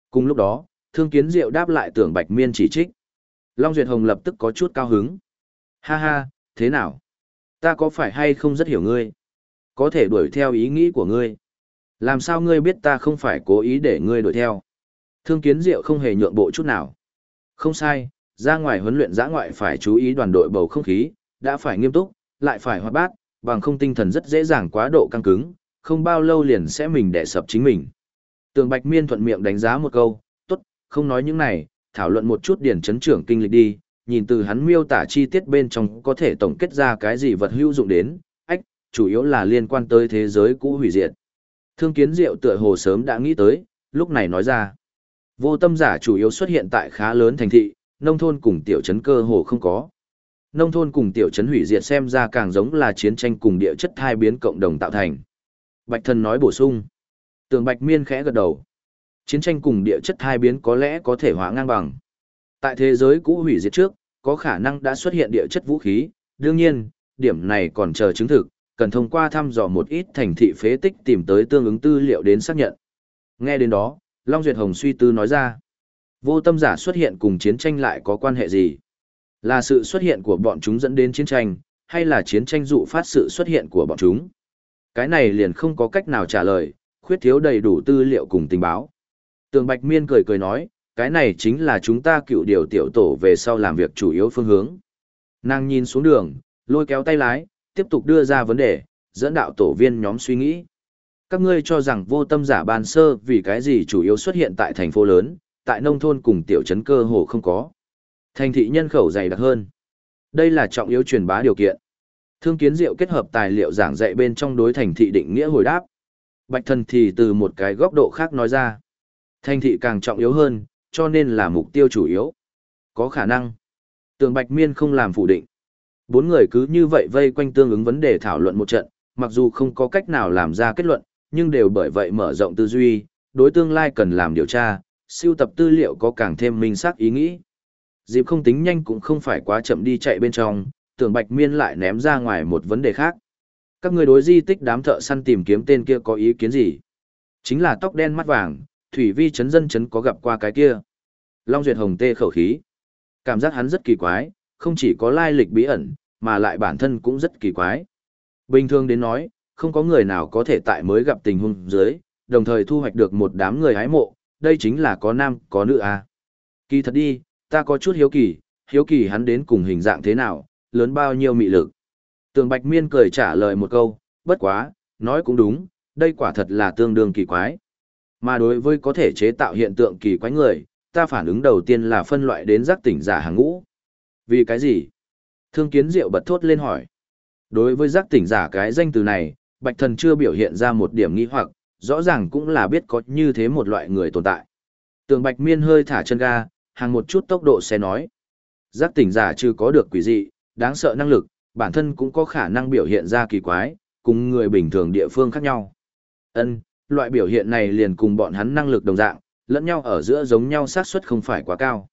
Cùng lúc đó, Thương Kiến Diệu đáp lại tưởng Bạch Miên chỉ trích. Long Duyệt Hồng lập tức có chút cao hứng. Ha ha, thế nào? Ta có phải hay không rất hiểu ngươi? Có thể đuổi theo ý nghĩ của ngươi. Làm sao ngươi biết ta không phải cố ý để ngươi đuổi theo? Thương Kiến Diệu không hề nhượng bộ chút nào. Không sai, ra ngoài huấn luyện giã ngoại phải chú ý đoàn đội bầu không khí, đã phải nghiêm túc, lại phải hoạt bát, bằng không tinh thần rất dễ dàng quá độ căng cứng, không bao lâu liền sẽ mình đè sập chính mình. Tường Bạch Miên thuận miệng đánh giá một câu, tốt, không nói những này, thảo luận một chút điển chấn trưởng kinh lịch đi, nhìn từ hắn miêu tả chi tiết bên trong có thể tổng kết ra cái gì vật hữu dụng đến, ách, chủ yếu là liên quan tới thế giới cũ hủy diệt. Thương kiến diệu tựa hồ sớm đã nghĩ tới, lúc này nói ra. Vô tâm giả chủ yếu xuất hiện tại khá lớn thành thị, nông thôn cùng tiểu trấn cơ hồ không có. Nông thôn cùng tiểu trấn hủy diệt xem ra càng giống là chiến tranh cùng địa chất hai biến cộng đồng tạo thành. Bạch thần nói bổ sung. Tường Bạch Miên khẽ gật đầu. Chiến tranh cùng địa chất hai biến có lẽ có thể hóa ngang bằng. Tại thế giới cũ hủy diệt trước, có khả năng đã xuất hiện địa chất vũ khí, đương nhiên, điểm này còn chờ chứng thực, cần thông qua thăm dò một ít thành thị phế tích tìm tới tương ứng tư liệu đến xác nhận. Nghe đến đó, Long Duyệt Hồng suy tư nói ra, vô tâm giả xuất hiện cùng chiến tranh lại có quan hệ gì? Là sự xuất hiện của bọn chúng dẫn đến chiến tranh, hay là chiến tranh dụ phát sự xuất hiện của bọn chúng? Cái này liền không có cách nào trả lời, khuyết thiếu đầy đủ tư liệu cùng tình báo. Tường Bạch Miên cười cười nói, cái này chính là chúng ta cựu điều tiểu tổ về sau làm việc chủ yếu phương hướng. Nàng nhìn xuống đường, lôi kéo tay lái, tiếp tục đưa ra vấn đề, dẫn đạo tổ viên nhóm suy nghĩ. Các ngươi cho rằng vô tâm giả ban sơ vì cái gì chủ yếu xuất hiện tại thành phố lớn, tại nông thôn cùng tiểu trấn cơ hồ không có. Thành thị nhân khẩu dày đặc hơn. Đây là trọng yếu truyền bá điều kiện. Thương kiến diệu kết hợp tài liệu giảng dạy bên trong đối thành thị định nghĩa hồi đáp. Bạch thần thì từ một cái góc độ khác nói ra. Thành thị càng trọng yếu hơn, cho nên là mục tiêu chủ yếu. Có khả năng. Tường Bạch Miên không làm phủ định. Bốn người cứ như vậy vây quanh tương ứng vấn đề thảo luận một trận, mặc dù không có cách nào làm ra kết luận, nhưng đều bởi vậy mở rộng tư duy, đối tương lai cần làm điều tra, siêu tập tư liệu có càng thêm minh xác ý nghĩ. Dịp không tính nhanh cũng không phải quá chậm đi chạy bên trong, tưởng Bạch Miên lại ném ra ngoài một vấn đề khác. Các người đối di tích đám thợ săn tìm kiếm tên kia có ý kiến gì? Chính là tóc đen mắt vàng, thủy vi chấn dân chấn có gặp qua cái kia. Long Duyệt Hồng tê khẩu khí. Cảm giác hắn rất kỳ quái, không chỉ có lai lịch bí ẩn, mà lại bản thân cũng rất kỳ quái. Bình thường đến nói, không có người nào có thể tại mới gặp tình huống dưới, đồng thời thu hoạch được một đám người hái mộ, đây chính là có nam, có nữ à. Kỳ thật đi, ta có chút hiếu kỳ, hiếu kỳ hắn đến cùng hình dạng thế nào, lớn bao nhiêu mị lực. Tường Bạch Miên cười trả lời một câu, bất quá, nói cũng đúng, đây quả thật là tương đương kỳ quái. Mà đối với có thể chế tạo hiện tượng kỳ quái người, ta phản ứng đầu tiên là phân loại đến giác tỉnh giả hàng ngũ. Vì cái gì? Thương kiến diệu bật thốt lên hỏi. Đối với giác tỉnh giả cái danh từ này, Bạch Thần chưa biểu hiện ra một điểm nghi hoặc, rõ ràng cũng là biết có như thế một loại người tồn tại. Tường Bạch Miên hơi thả chân ga, hàng một chút tốc độ xe nói. Giác tỉnh giả chưa có được quỷ dị, đáng sợ năng lực, bản thân cũng có khả năng biểu hiện ra kỳ quái, cùng người bình thường địa phương khác nhau. Ân, loại biểu hiện này liền cùng bọn hắn năng lực đồng dạng, lẫn nhau ở giữa giống nhau xác suất không phải quá cao.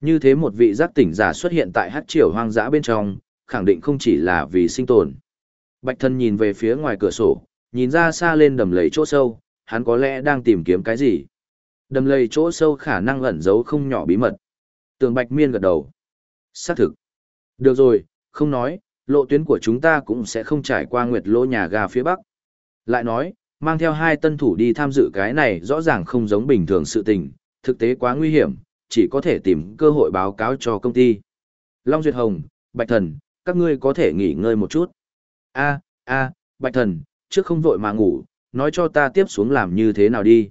Như thế một vị giác tỉnh giả xuất hiện tại hát triều hoang dã bên trong, khẳng định không chỉ là vì sinh tồn. Bạch thân nhìn về phía ngoài cửa sổ, nhìn ra xa lên đầm lầy chỗ sâu, hắn có lẽ đang tìm kiếm cái gì. Đầm lầy chỗ sâu khả năng ẩn giấu không nhỏ bí mật. Tường Bạch Miên gật đầu. Xác thực. Được rồi, không nói, lộ tuyến của chúng ta cũng sẽ không trải qua nguyệt lô nhà ga phía bắc. Lại nói, mang theo hai tân thủ đi tham dự cái này rõ ràng không giống bình thường sự tình, thực tế quá nguy hiểm, chỉ có thể tìm cơ hội báo cáo cho công ty. Long Duyệt Hồng, Bạch Thần, các ngươi có thể nghỉ ngơi một chút. A, a, Bạch Thần, trước không vội mà ngủ, nói cho ta tiếp xuống làm như thế nào đi.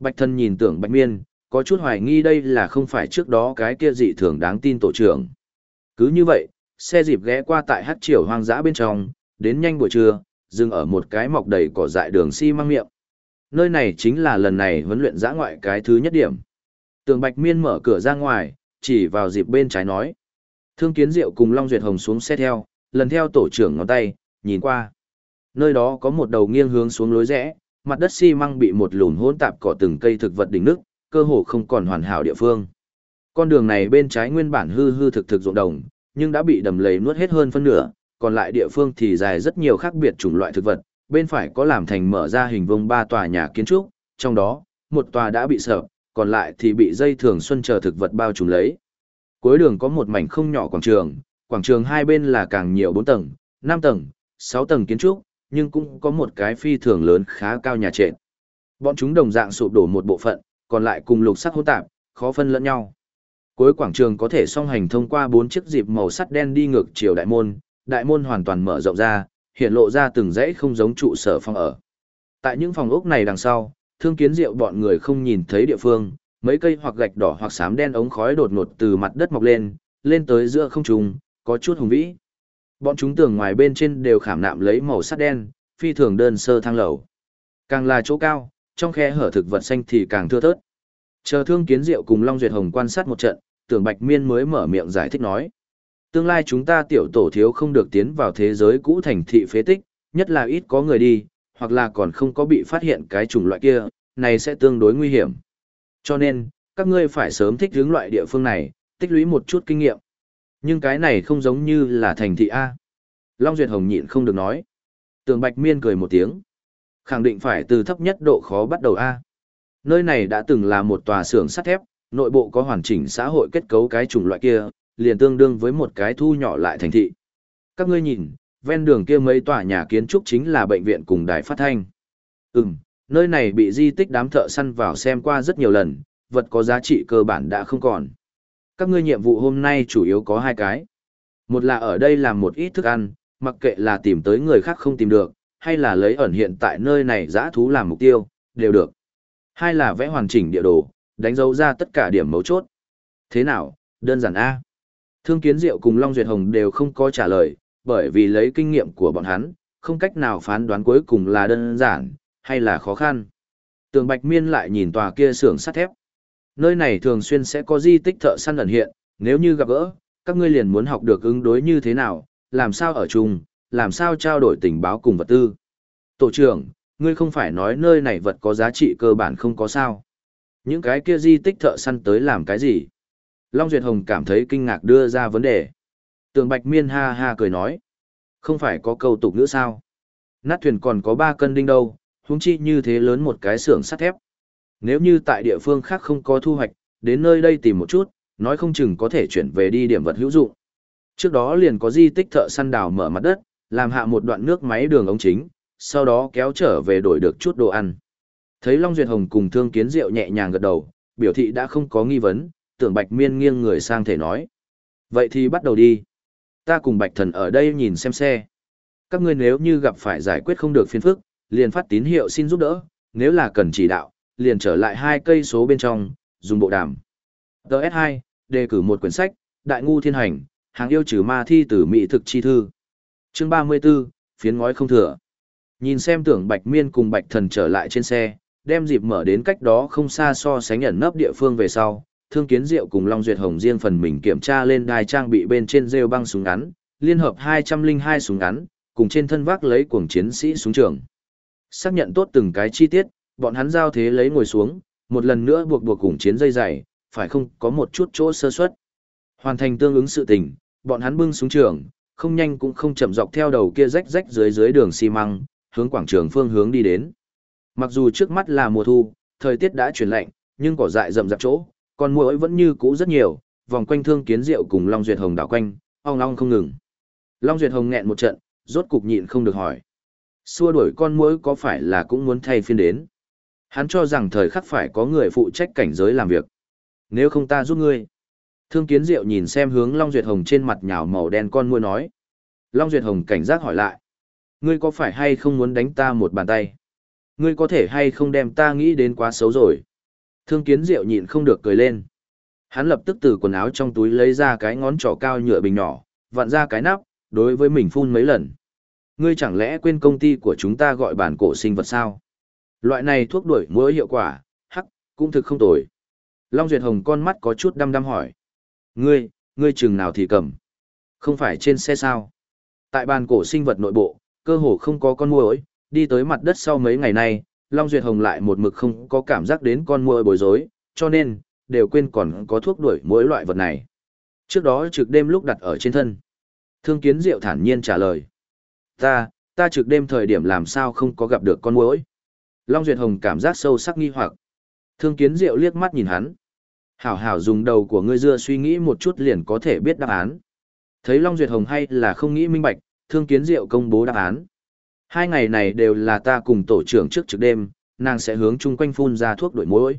Bạch Thần nhìn tưởng Bạch Miên, có chút hoài nghi đây là không phải trước đó cái kia dị thường đáng tin tổ trưởng. Cứ như vậy, xe dịp ghé qua tại hát triều hoang dã bên trong, đến nhanh buổi trưa, dừng ở một cái mọc đầy cỏ dại đường xi si măng miệng. Nơi này chính là lần này huấn luyện giã ngoại cái thứ nhất điểm. Tường Bạch Miên mở cửa ra ngoài, chỉ vào dịp bên trái nói. Thương Kiến Diệu cùng Long Duyệt Hồng xuống xe theo, lần theo tổ trưởng ngón tay, nhìn qua. Nơi đó có một đầu nghiêng hướng xuống lối rẽ, mặt đất xi măng bị một lùn hỗn tạp cỏ từng cây thực vật đỉnh nước, cơ hồ không còn hoàn hảo địa phương. Con đường này bên trái nguyên bản hư hư thực thực ruộng đồng, nhưng đã bị đầm lầy nuốt hết hơn phân nửa, còn lại địa phương thì dài rất nhiều khác biệt chủng loại thực vật, bên phải có làm thành mở ra hình vuông ba tòa nhà kiến trúc, trong đó, một tòa đã bị sập, còn lại thì bị dây thường xuân chờ thực vật bao trùm lấy. Cuối đường có một mảnh không nhỏ quảng trường, quảng trường hai bên là càng nhiều 4 tầng, 5 tầng, 6 tầng kiến trúc, nhưng cũng có một cái phi thường lớn khá cao nhà trệt. Bọn chúng đồng dạng sụp đổ một bộ phận, còn lại cùng lục sắc hỗn tạp, khó phân lẫn nhau. Cuối quảng trường có thể song hành thông qua bốn chiếc dịp màu sắt đen đi ngược chiều đại môn, đại môn hoàn toàn mở rộng ra, hiện lộ ra từng dãy không giống trụ sở phòng ở. Tại những phòng ốc này đằng sau, thương kiến diệu bọn người không nhìn thấy địa phương, mấy cây hoặc gạch đỏ hoặc xám đen ống khói đột ngột từ mặt đất mọc lên, lên tới giữa không trung, có chút hùng vĩ. Bọn chúng tường ngoài bên trên đều khảm nạm lấy màu sắt đen, phi thường đơn sơ thang lầu. Càng là chỗ cao, trong khe hở thực vật xanh thì càng thưa thớt. Chờ thương kiến diệu cùng Long Duyệt Hồng quan sát một trận, tưởng Bạch Miên mới mở miệng giải thích nói. Tương lai chúng ta tiểu tổ thiếu không được tiến vào thế giới cũ thành thị phế tích, nhất là ít có người đi, hoặc là còn không có bị phát hiện cái chủng loại kia, này sẽ tương đối nguy hiểm. Cho nên, các ngươi phải sớm thích hướng loại địa phương này, tích lũy một chút kinh nghiệm. Nhưng cái này không giống như là thành thị A. Long Duyệt Hồng nhịn không được nói. Tường Bạch Miên cười một tiếng. Khẳng định phải từ thấp nhất độ khó bắt đầu A. Nơi này đã từng là một tòa xưởng sắt thép, nội bộ có hoàn chỉnh xã hội kết cấu cái chủng loại kia, liền tương đương với một cái thu nhỏ lại thành thị. Các ngươi nhìn, ven đường kia mấy tòa nhà kiến trúc chính là bệnh viện cùng đài phát thanh. Ừm, nơi này bị di tích đám thợ săn vào xem qua rất nhiều lần, vật có giá trị cơ bản đã không còn. Các ngươi nhiệm vụ hôm nay chủ yếu có hai cái. Một là ở đây làm một ít thức ăn, mặc kệ là tìm tới người khác không tìm được, hay là lấy ẩn hiện tại nơi này giã thú làm mục tiêu, đều được. Hai là vẽ hoàn chỉnh địa đồ, đánh dấu ra tất cả điểm mấu chốt. Thế nào, đơn giản A. Thương Kiến Diệu cùng Long Duyệt Hồng đều không có trả lời, bởi vì lấy kinh nghiệm của bọn hắn, không cách nào phán đoán cuối cùng là đơn giản, hay là khó khăn. Tường Bạch Miên lại nhìn tòa kia xưởng sắt thép. Nơi này thường xuyên sẽ có di tích thợ săn ẩn hiện, nếu như gặp gỡ, các ngươi liền muốn học được ứng đối như thế nào, làm sao ở chung, làm sao trao đổi tình báo cùng vật tư. Tổ trưởng, ngươi không phải nói nơi này vật có giá trị cơ bản không có sao. Những cái kia di tích thợ săn tới làm cái gì? Long Duyệt Hồng cảm thấy kinh ngạc đưa ra vấn đề. Tường Bạch Miên ha ha cười nói. Không phải có câu tục nữa sao? Nát thuyền còn có 3 cân đinh đâu, huống chi như thế lớn một cái xưởng sắt thép. Nếu như tại địa phương khác không có thu hoạch, đến nơi đây tìm một chút, nói không chừng có thể chuyển về đi điểm vật hữu dụng. Trước đó liền có di tích thợ săn đào mở mặt đất, làm hạ một đoạn nước máy đường ống chính, sau đó kéo trở về đổi được chút đồ ăn. Thấy Long Duyệt Hồng cùng Thương Kiến Diệu nhẹ nhàng gật đầu, biểu thị đã không có nghi vấn, tưởng Bạch Miên nghiêng người sang thể nói. Vậy thì bắt đầu đi. Ta cùng Bạch Thần ở đây nhìn xem xe. Các ngươi nếu như gặp phải giải quyết không được phiền phức, liền phát tín hiệu xin giúp đỡ, nếu là cần chỉ đạo, liền trở lại hai cây số bên trong, dùng bộ đàm. TS2, đề cử một quyển sách, Đại ngu thiên hành, hàng yêu trừ ma thi tử Mỹ thực chi thư. Chương 34, phiến ngói không thừa. Nhìn xem tưởng Bạch Miên cùng Bạch Thần trở lại trên xe, đem dịp mở đến cách đó không xa so sánh ẩn nấp địa phương về sau, Thương Kiến Diệu cùng Long Duyệt Hồng riêng phần mình kiểm tra lên đài trang bị bên trên rêu băng súng ngắn, liên hợp 202 súng ngắn, cùng trên thân vác lấy cuồng chiến sĩ súng trường. Xác nhận tốt từng cái chi tiết, bọn hắn giao thế lấy ngồi xuống, một lần nữa buộc buộc cùng chiến dây dày, phải không có một chút chỗ sơ suất. Hoàn thành tương ứng sự tình, bọn hắn bưng súng trường, không nhanh cũng không chậm dọc theo đầu kia rách rách dưới dưới đường xi măng, hướng quảng trường phương hướng đi đến. Mặc dù trước mắt là mùa thu, thời tiết đã chuyển lạnh, nhưng cỏ dại rậm rạp chỗ, con muỗi vẫn như cũ rất nhiều, vòng quanh thương kiến rượu cùng Long Duyệt Hồng đảo quanh, ong ong không ngừng. Long Duyệt Hồng nghẹn một trận, rốt cục nhịn không được hỏi. Xua đuổi con muỗi có phải là cũng muốn thay phiên đến? Hắn cho rằng thời khắc phải có người phụ trách cảnh giới làm việc. Nếu không ta giúp ngươi. Thương kiến diệu nhìn xem hướng Long Duyệt Hồng trên mặt nhào màu đen con muỗi nói. Long Duyệt Hồng cảnh giác hỏi lại. Ngươi có phải hay không muốn đánh ta một bàn tay? Ngươi có thể hay không đem ta nghĩ đến quá xấu rồi? Thương kiến diệu nhịn không được cười lên. Hắn lập tức từ quần áo trong túi lấy ra cái ngón trỏ cao nhựa bình nhỏ, vặn ra cái nắp, đối với mình phun mấy lần. Ngươi chẳng lẽ quên công ty của chúng ta gọi bản cổ sinh vật sao? Loại này thuốc đuổi muỗi hiệu quả, hắc, cũng thực không tồi. Long Duyệt Hồng con mắt có chút đăm đăm hỏi. Ngươi, ngươi chừng nào thì cầm. Không phải trên xe sao? Tại bàn cổ sinh vật nội bộ, cơ hồ không có con muỗi, đi tới mặt đất sau mấy ngày nay, Long Duyệt Hồng lại một mực không có cảm giác đến con muỗi bối rối, cho nên, đều quên còn có thuốc đuổi muỗi loại vật này. Trước đó trực đêm lúc đặt ở trên thân. Thương Kiến Diệu thản nhiên trả lời. Ta, ta trực đêm thời điểm làm sao không có gặp được con muỗi. Long Duyệt Hồng cảm giác sâu sắc nghi hoặc. Thương Kiến Diệu liếc mắt nhìn hắn. Hảo hảo dùng đầu của ngươi dưa suy nghĩ một chút liền có thể biết đáp án. Thấy Long Duyệt Hồng hay là không nghĩ minh bạch, Thương Kiến Diệu công bố đáp án. Hai ngày này đều là ta cùng tổ trưởng trước trực đêm, nàng sẽ hướng chung quanh phun ra thuốc đổi mối.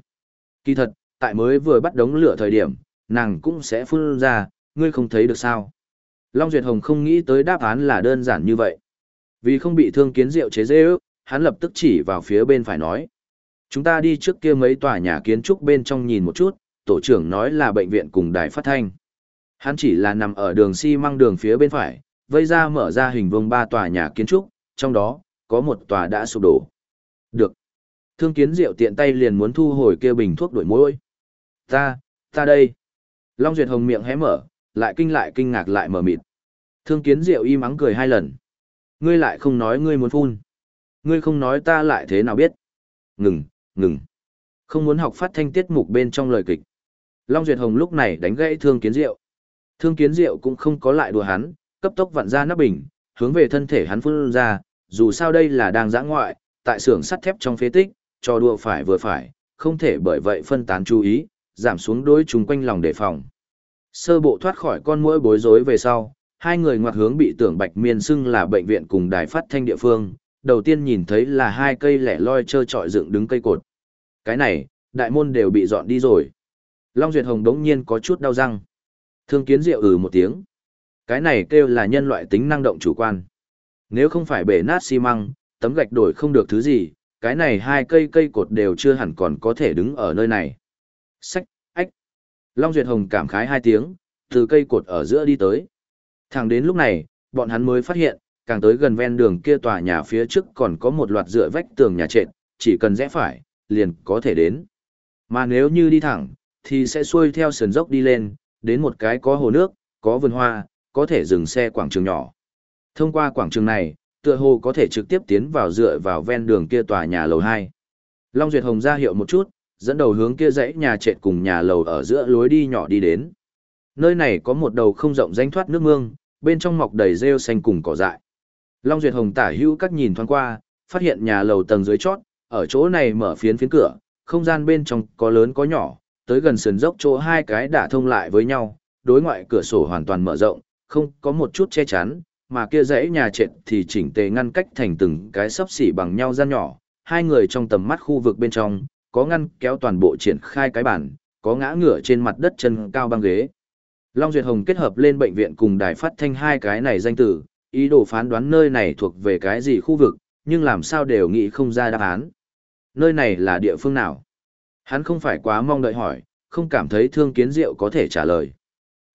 Kỳ thật, tại mới vừa bắt đống lửa thời điểm, nàng cũng sẽ phun ra, ngươi không thấy được sao. Long Duyệt Hồng không nghĩ tới đáp án là đơn giản như vậy. Vì không bị thương kiến rượu chế dễ ước, hắn lập tức chỉ vào phía bên phải nói. Chúng ta đi trước kia mấy tòa nhà kiến trúc bên trong nhìn một chút, tổ trưởng nói là bệnh viện cùng đài phát thanh. Hắn chỉ là nằm ở đường xi măng đường phía bên phải, vây ra mở ra hình vuông ba tòa nhà kiến trúc, trong đó, có một tòa đã sụp đổ. Được. Thương kiến diệu tiện tay liền muốn thu hồi kia bình thuốc đổi môi. Ta, ta đây. Long Duyệt Hồng miệng hé mở, lại kinh lại kinh ngạc lại mở mịt. Thương kiến diệu im ắng cười hai lần. Ngươi lại không nói ngươi muốn phun. Ngươi không nói ta lại thế nào biết. Ngừng, ngừng. Không muốn học phát thanh tiết mục bên trong lời kịch. Long Duyệt Hồng lúc này đánh gãy thương kiến diệu. Thương kiến diệu cũng không có lại đùa hắn, cấp tốc vặn ra nắp bình, hướng về thân thể hắn phun ra, dù sao đây là đang giã ngoại, tại xưởng sắt thép trong phế tích, cho đùa phải vừa phải, không thể bởi vậy phân tán chú ý, giảm xuống đối chúng quanh lòng đề phòng. Sơ bộ thoát khỏi con mũi bối rối về sau, hai người ngoặt hướng bị tưởng bạch miên xưng là bệnh viện cùng đài phát thanh địa phương, đầu tiên nhìn thấy là hai cây lẻ loi trơ trọi dựng đứng cây cột. Cái này, đại môn đều bị dọn đi rồi. Long Duyệt Hồng đống nhiên có chút đau răng. Thương kiến diệu ừ một tiếng. Cái này kêu là nhân loại tính năng động chủ quan. Nếu không phải bể nát xi măng, tấm gạch đổi không được thứ gì, cái này hai cây cây cột đều chưa hẳn còn có thể đứng ở nơi này. Sách, ách. Long Duyệt Hồng cảm khái hai tiếng, từ cây cột ở giữa đi tới. Thẳng đến lúc này, bọn hắn mới phát hiện, càng tới gần ven đường kia tòa nhà phía trước còn có một loạt dựa vách tường nhà trệt, chỉ cần rẽ phải, liền có thể đến. Mà nếu như đi thẳng, thì sẽ xuôi theo sườn dốc đi lên, đến một cái có hồ nước, có vườn hoa, có thể dừng xe quảng trường nhỏ. Thông qua quảng trường này, tựa hồ có thể trực tiếp tiến vào dựa vào ven đường kia tòa nhà lầu 2. Long Duyệt Hồng ra hiệu một chút, dẫn đầu hướng kia dãy nhà trệt cùng nhà lầu ở giữa lối đi nhỏ đi đến. Nơi này có một đầu không rộng danh thoát nước mương, bên trong mọc đầy rêu xanh cùng cỏ dại. Long Duyệt Hồng tả hữu các nhìn thoáng qua, phát hiện nhà lầu tầng dưới chót, ở chỗ này mở phiến phiến cửa, không gian bên trong có lớn có nhỏ, tới gần sườn dốc chỗ hai cái đã thông lại với nhau, đối ngoại cửa sổ hoàn toàn mở rộng, không có một chút che chắn, mà kia dãy nhà trệt thì chỉnh tề ngăn cách thành từng cái sấp xỉ bằng nhau gian nhỏ, hai người trong tầm mắt khu vực bên trong, có ngăn kéo toàn bộ triển khai cái bản, có ngã ngửa trên mặt đất chân cao băng ghế. Long Duyệt Hồng kết hợp lên bệnh viện cùng đài phát thanh hai cái này danh tử, ý đồ phán đoán nơi này thuộc về cái gì khu vực, nhưng làm sao đều nghĩ không ra đáp án. Nơi này là địa phương nào? Hắn không phải quá mong đợi hỏi, không cảm thấy thương kiến diệu có thể trả lời.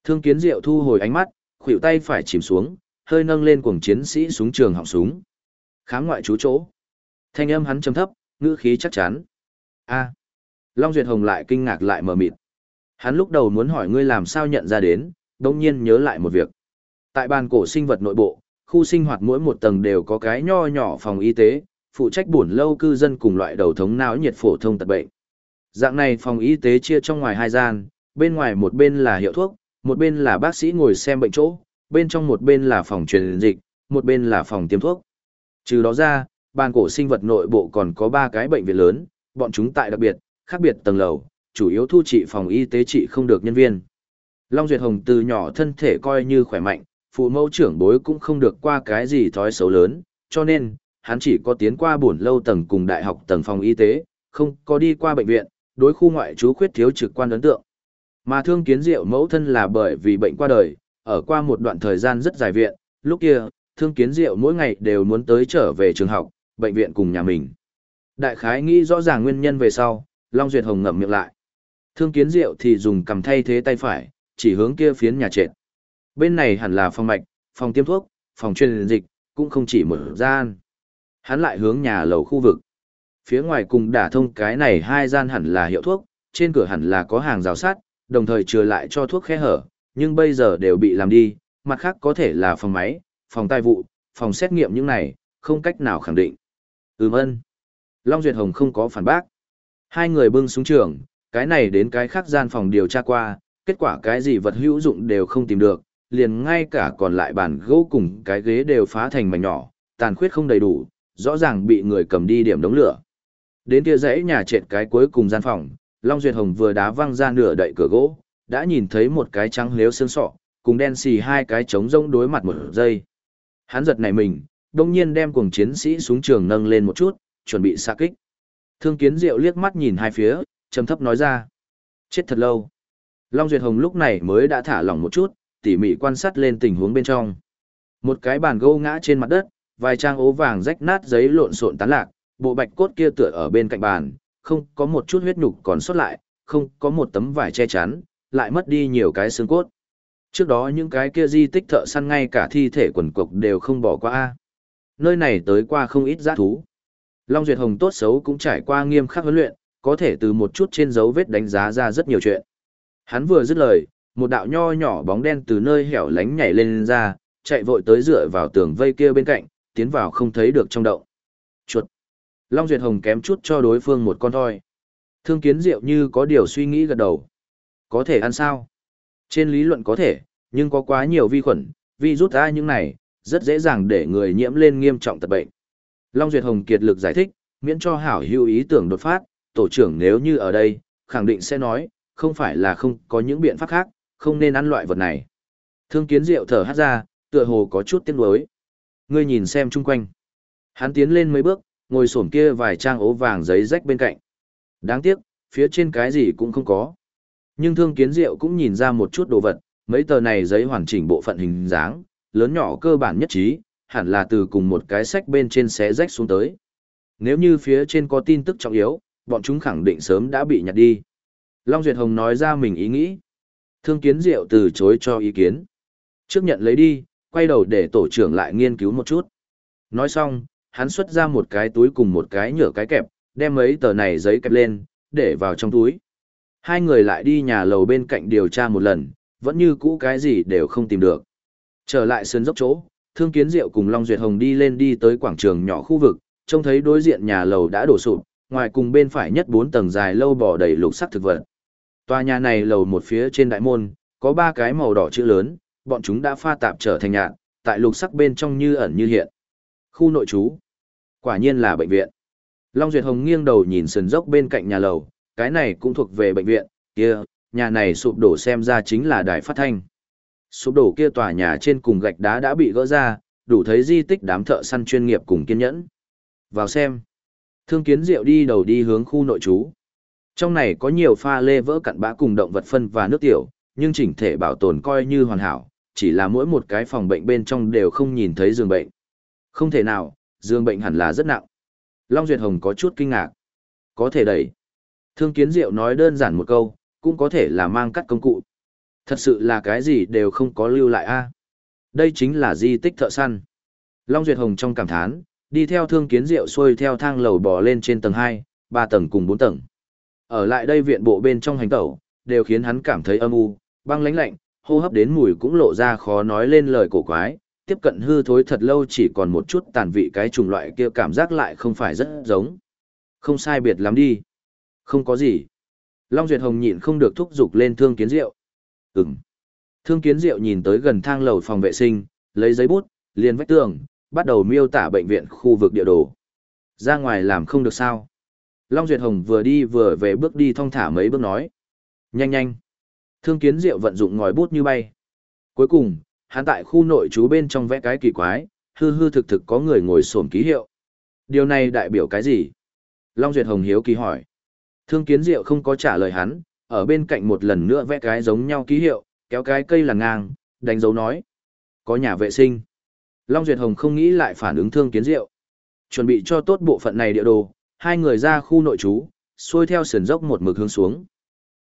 Thương kiến diệu thu hồi ánh mắt, khuỷu tay phải chìm xuống, hơi nâng lên cuồng chiến sĩ súng trường họng súng. Khám ngoại trú chỗ. Thanh âm hắn trầm thấp, ngữ khí chắc chắn. A. Long Duyệt Hồng lại kinh ngạc lại mở mịt. Hắn lúc đầu muốn hỏi ngươi làm sao nhận ra đến, đồng nhiên nhớ lại một việc. Tại bàn cổ sinh vật nội bộ, khu sinh hoạt mỗi một tầng đều có cái nho nhỏ phòng y tế, phụ trách buồn lâu cư dân cùng loại đầu thống não nhiệt phổ thông tật bệnh. Dạng này phòng y tế chia trong ngoài hai gian, bên ngoài một bên là hiệu thuốc, một bên là bác sĩ ngồi xem bệnh chỗ, bên trong một bên là phòng truyền dịch, một bên là phòng tiêm thuốc. Trừ đó ra, bàn cổ sinh vật nội bộ còn có ba cái bệnh viện lớn, bọn chúng tại đặc biệt, khác biệt tầng lầu, chủ yếu thu trị phòng y tế trị không được nhân viên. Long Duyệt Hồng từ nhỏ thân thể coi như khỏe mạnh, phụ mẫu trưởng bối cũng không được qua cái gì thói xấu lớn, cho nên, hắn chỉ có tiến qua buồn lâu tầng cùng đại học tầng phòng y tế, không có đi qua bệnh viện, đối khu ngoại trú khuyết thiếu trực quan ấn tượng. Mà thương kiến diệu mẫu thân là bởi vì bệnh qua đời, ở qua một đoạn thời gian rất dài viện, lúc kia, thương kiến diệu mỗi ngày đều muốn tới trở về trường học, bệnh viện cùng nhà mình. Đại khái nghĩ rõ ràng nguyên nhân về sau, Long Duyệt Hồng ngậm miệng lại. Thương kiến diệu thì dùng cầm thay thế tay phải, chỉ hướng kia phiến nhà trệt. Bên này hẳn là phòng mạch, phòng tiêm thuốc, phòng truyền dịch, cũng không chỉ một gian. Hắn lại hướng nhà lầu khu vực. Phía ngoài cùng đả thông cái này hai gian hẳn là hiệu thuốc, trên cửa hẳn là có hàng rào sắt, đồng thời trừ lại cho thuốc khe hở, nhưng bây giờ đều bị làm đi, mặt khác có thể là phòng máy, phòng tai vụ, phòng xét nghiệm những này, không cách nào khẳng định. Ừm ân. Long Duyệt Hồng không có phản bác. Hai người bưng xuống trường, cái này đến cái khác gian phòng điều tra qua, kết quả cái gì vật hữu dụng đều không tìm được, liền ngay cả còn lại bàn gỗ cùng cái ghế đều phá thành mảnh nhỏ, tàn khuyết không đầy đủ, rõ ràng bị người cầm đi điểm đống lửa. Đến kia dãy nhà trệt cái cuối cùng gian phòng, Long Duyệt Hồng vừa đá văng ra nửa đậy cửa gỗ, đã nhìn thấy một cái trắng liếu xương sọ, cùng đen xì hai cái trống rông đối mặt một giây. Hắn giật nảy mình, đông nhiên đem cuồng chiến sĩ xuống trường nâng lên một chút, chuẩn bị xạ kích. Thương kiến diệu liếc mắt nhìn hai phía, trầm thấp nói ra. Chết thật lâu. Long Duyệt Hồng lúc này mới đã thả lỏng một chút, tỉ mỉ quan sát lên tình huống bên trong. Một cái bàn gỗ ngã trên mặt đất, vài trang ố vàng rách nát giấy lộn xộn tán lạc, bộ bạch cốt kia tựa ở bên cạnh bàn, không có một chút huyết nhục còn sót lại, không có một tấm vải che chắn, lại mất đi nhiều cái xương cốt. Trước đó những cái kia di tích thợ săn ngay cả thi thể quần cục đều không bỏ qua. a Nơi này tới qua không ít giã thú. Long Duyệt Hồng tốt xấu cũng trải qua nghiêm khắc huấn luyện, có thể từ một chút trên dấu vết đánh giá ra rất nhiều chuyện. Hắn vừa dứt lời, một đạo nho nhỏ bóng đen từ nơi hẻo lánh nhảy lên ra, chạy vội tới dựa vào tường vây kia bên cạnh, tiến vào không thấy được trong động. Chuột. Long Duyệt Hồng kém chút cho đối phương một con thoi. Thương kiến diệu như có điều suy nghĩ gật đầu. Có thể ăn sao? Trên lý luận có thể, nhưng có quá nhiều vi khuẩn, vi rút ra những này, rất dễ dàng để người nhiễm lên nghiêm trọng tật bệnh. Long Duyệt Hồng kiệt lực giải thích, miễn cho hảo hữu ý tưởng đột phát, tổ trưởng nếu như ở đây, khẳng định sẽ nói, không phải là không có những biện pháp khác, không nên ăn loại vật này. Thương kiến diệu thở hát ra, tựa hồ có chút tiếc nuối. Ngươi nhìn xem chung quanh. Hắn tiến lên mấy bước, ngồi xổm kia vài trang ố vàng giấy rách bên cạnh. Đáng tiếc, Phía trên cái gì cũng không có. Nhưng thương kiến diệu cũng nhìn ra một chút đồ vật, mấy tờ này giấy hoàn chỉnh bộ phận hình dáng, lớn nhỏ cơ bản nhất trí, hẳn là từ cùng một cái sách bên trên xé rách xuống tới. Nếu như phía trên có tin tức trọng yếu, bọn chúng khẳng định sớm đã bị nhặt đi. Long Duyệt Hồng nói ra mình ý nghĩ. Thương kiến diệu từ chối cho ý kiến. Trước nhận lấy đi, quay đầu để tổ trưởng lại nghiên cứu một chút. Nói xong, hắn xuất ra một cái túi cùng một cái nhựa cái kẹp, đem mấy tờ này giấy kẹp lên, để vào trong túi. Hai người lại đi nhà lầu bên cạnh điều tra một lần, vẫn như cũ cái gì đều không tìm được. Trở lại sườn dốc chỗ, Thương Kiến Diệu cùng Long Duyệt Hồng đi lên đi tới quảng trường nhỏ khu vực, trông thấy đối diện nhà lầu đã đổ sụp, ngoài cùng bên phải nhất bốn tầng dài lâu bò đầy lục sắc thực vật. Tòa nhà này lầu một phía trên đại môn, có ba cái màu đỏ chữ lớn, bọn chúng đã pha tạp trở thành nhạt, tại lục sắc bên trong như ẩn như hiện. Khu nội trú. Quả nhiên là bệnh viện. Long Duyệt Hồng nghiêng đầu nhìn sườn dốc bên cạnh nhà lầu, cái này cũng thuộc về bệnh viện, kia, nhà này sụp đổ xem ra chính là đài phát thanh. Sụp đổ kia tòa nhà trên cùng gạch đá đã bị gỡ ra, đủ thấy di tích đám thợ săn chuyên nghiệp cùng kiên nhẫn. Vào xem. Thương kiến diệu đi đầu đi hướng khu nội trú. Trong này có nhiều pha lê vỡ cặn bã cùng động vật phân và nước tiểu, nhưng chỉnh thể bảo tồn coi như hoàn hảo, chỉ là mỗi một cái phòng bệnh bên trong đều không nhìn thấy giường bệnh. Không thể nào, giường bệnh hẳn là rất nặng. Long Duyệt Hồng có chút kinh ngạc. Có thể đẩy. Thương Kiến Diệu nói đơn giản một câu, cũng có thể là mang cắt công cụ. Thật sự là cái gì đều không có lưu lại a. Đây chính là di tích thợ săn. Long Duyệt Hồng trong cảm thán, đi theo Thương Kiến Diệu xuôi theo thang lầu bò lên trên tầng 2, 3 tầng cùng 4 tầng. Ở lại đây viện bộ bên trong hành tẩu, đều khiến hắn cảm thấy âm u, băng lãnh lạnh, hô hấp đến mùi cũng lộ ra khó nói lên lời cổ quái, tiếp cận hư thối thật lâu chỉ còn một chút tàn vị cái chủng loại kia cảm giác lại không phải rất giống. Không sai biệt lắm đi. Không có gì. Long Duyệt Hồng nhịn không được thúc giục lên thương kiến Diệu. Ừm. Thương kiến diệu nhìn tới gần thang lầu phòng vệ sinh, lấy giấy bút, liền vách tường, bắt đầu miêu tả bệnh viện khu vực địa đồ. Ra ngoài làm không được sao. Long Duyệt Hồng vừa đi vừa về bước đi thong thả mấy bước nói. Nhanh nhanh. Thương kiến diệu vận dụng ngòi bút như bay. Cuối cùng, hắn tại khu nội trú bên trong vẽ cái kỳ quái, hư hư thực thực có người ngồi xổm ký hiệu. Điều này đại biểu cái gì? Long Duyệt Hồng hiếu kỳ hỏi. Thương kiến diệu không có trả lời hắn, ở bên cạnh một lần nữa vẽ cái giống nhau ký hiệu, kéo cái cây là ngang, đánh dấu nói. Có nhà vệ sinh. Long Duyệt Hồng không nghĩ lại phản ứng thương kiến diệu. Chuẩn bị cho tốt bộ phận này địa đồ, hai người ra khu nội trú, xuôi theo sườn dốc một mực hướng xuống.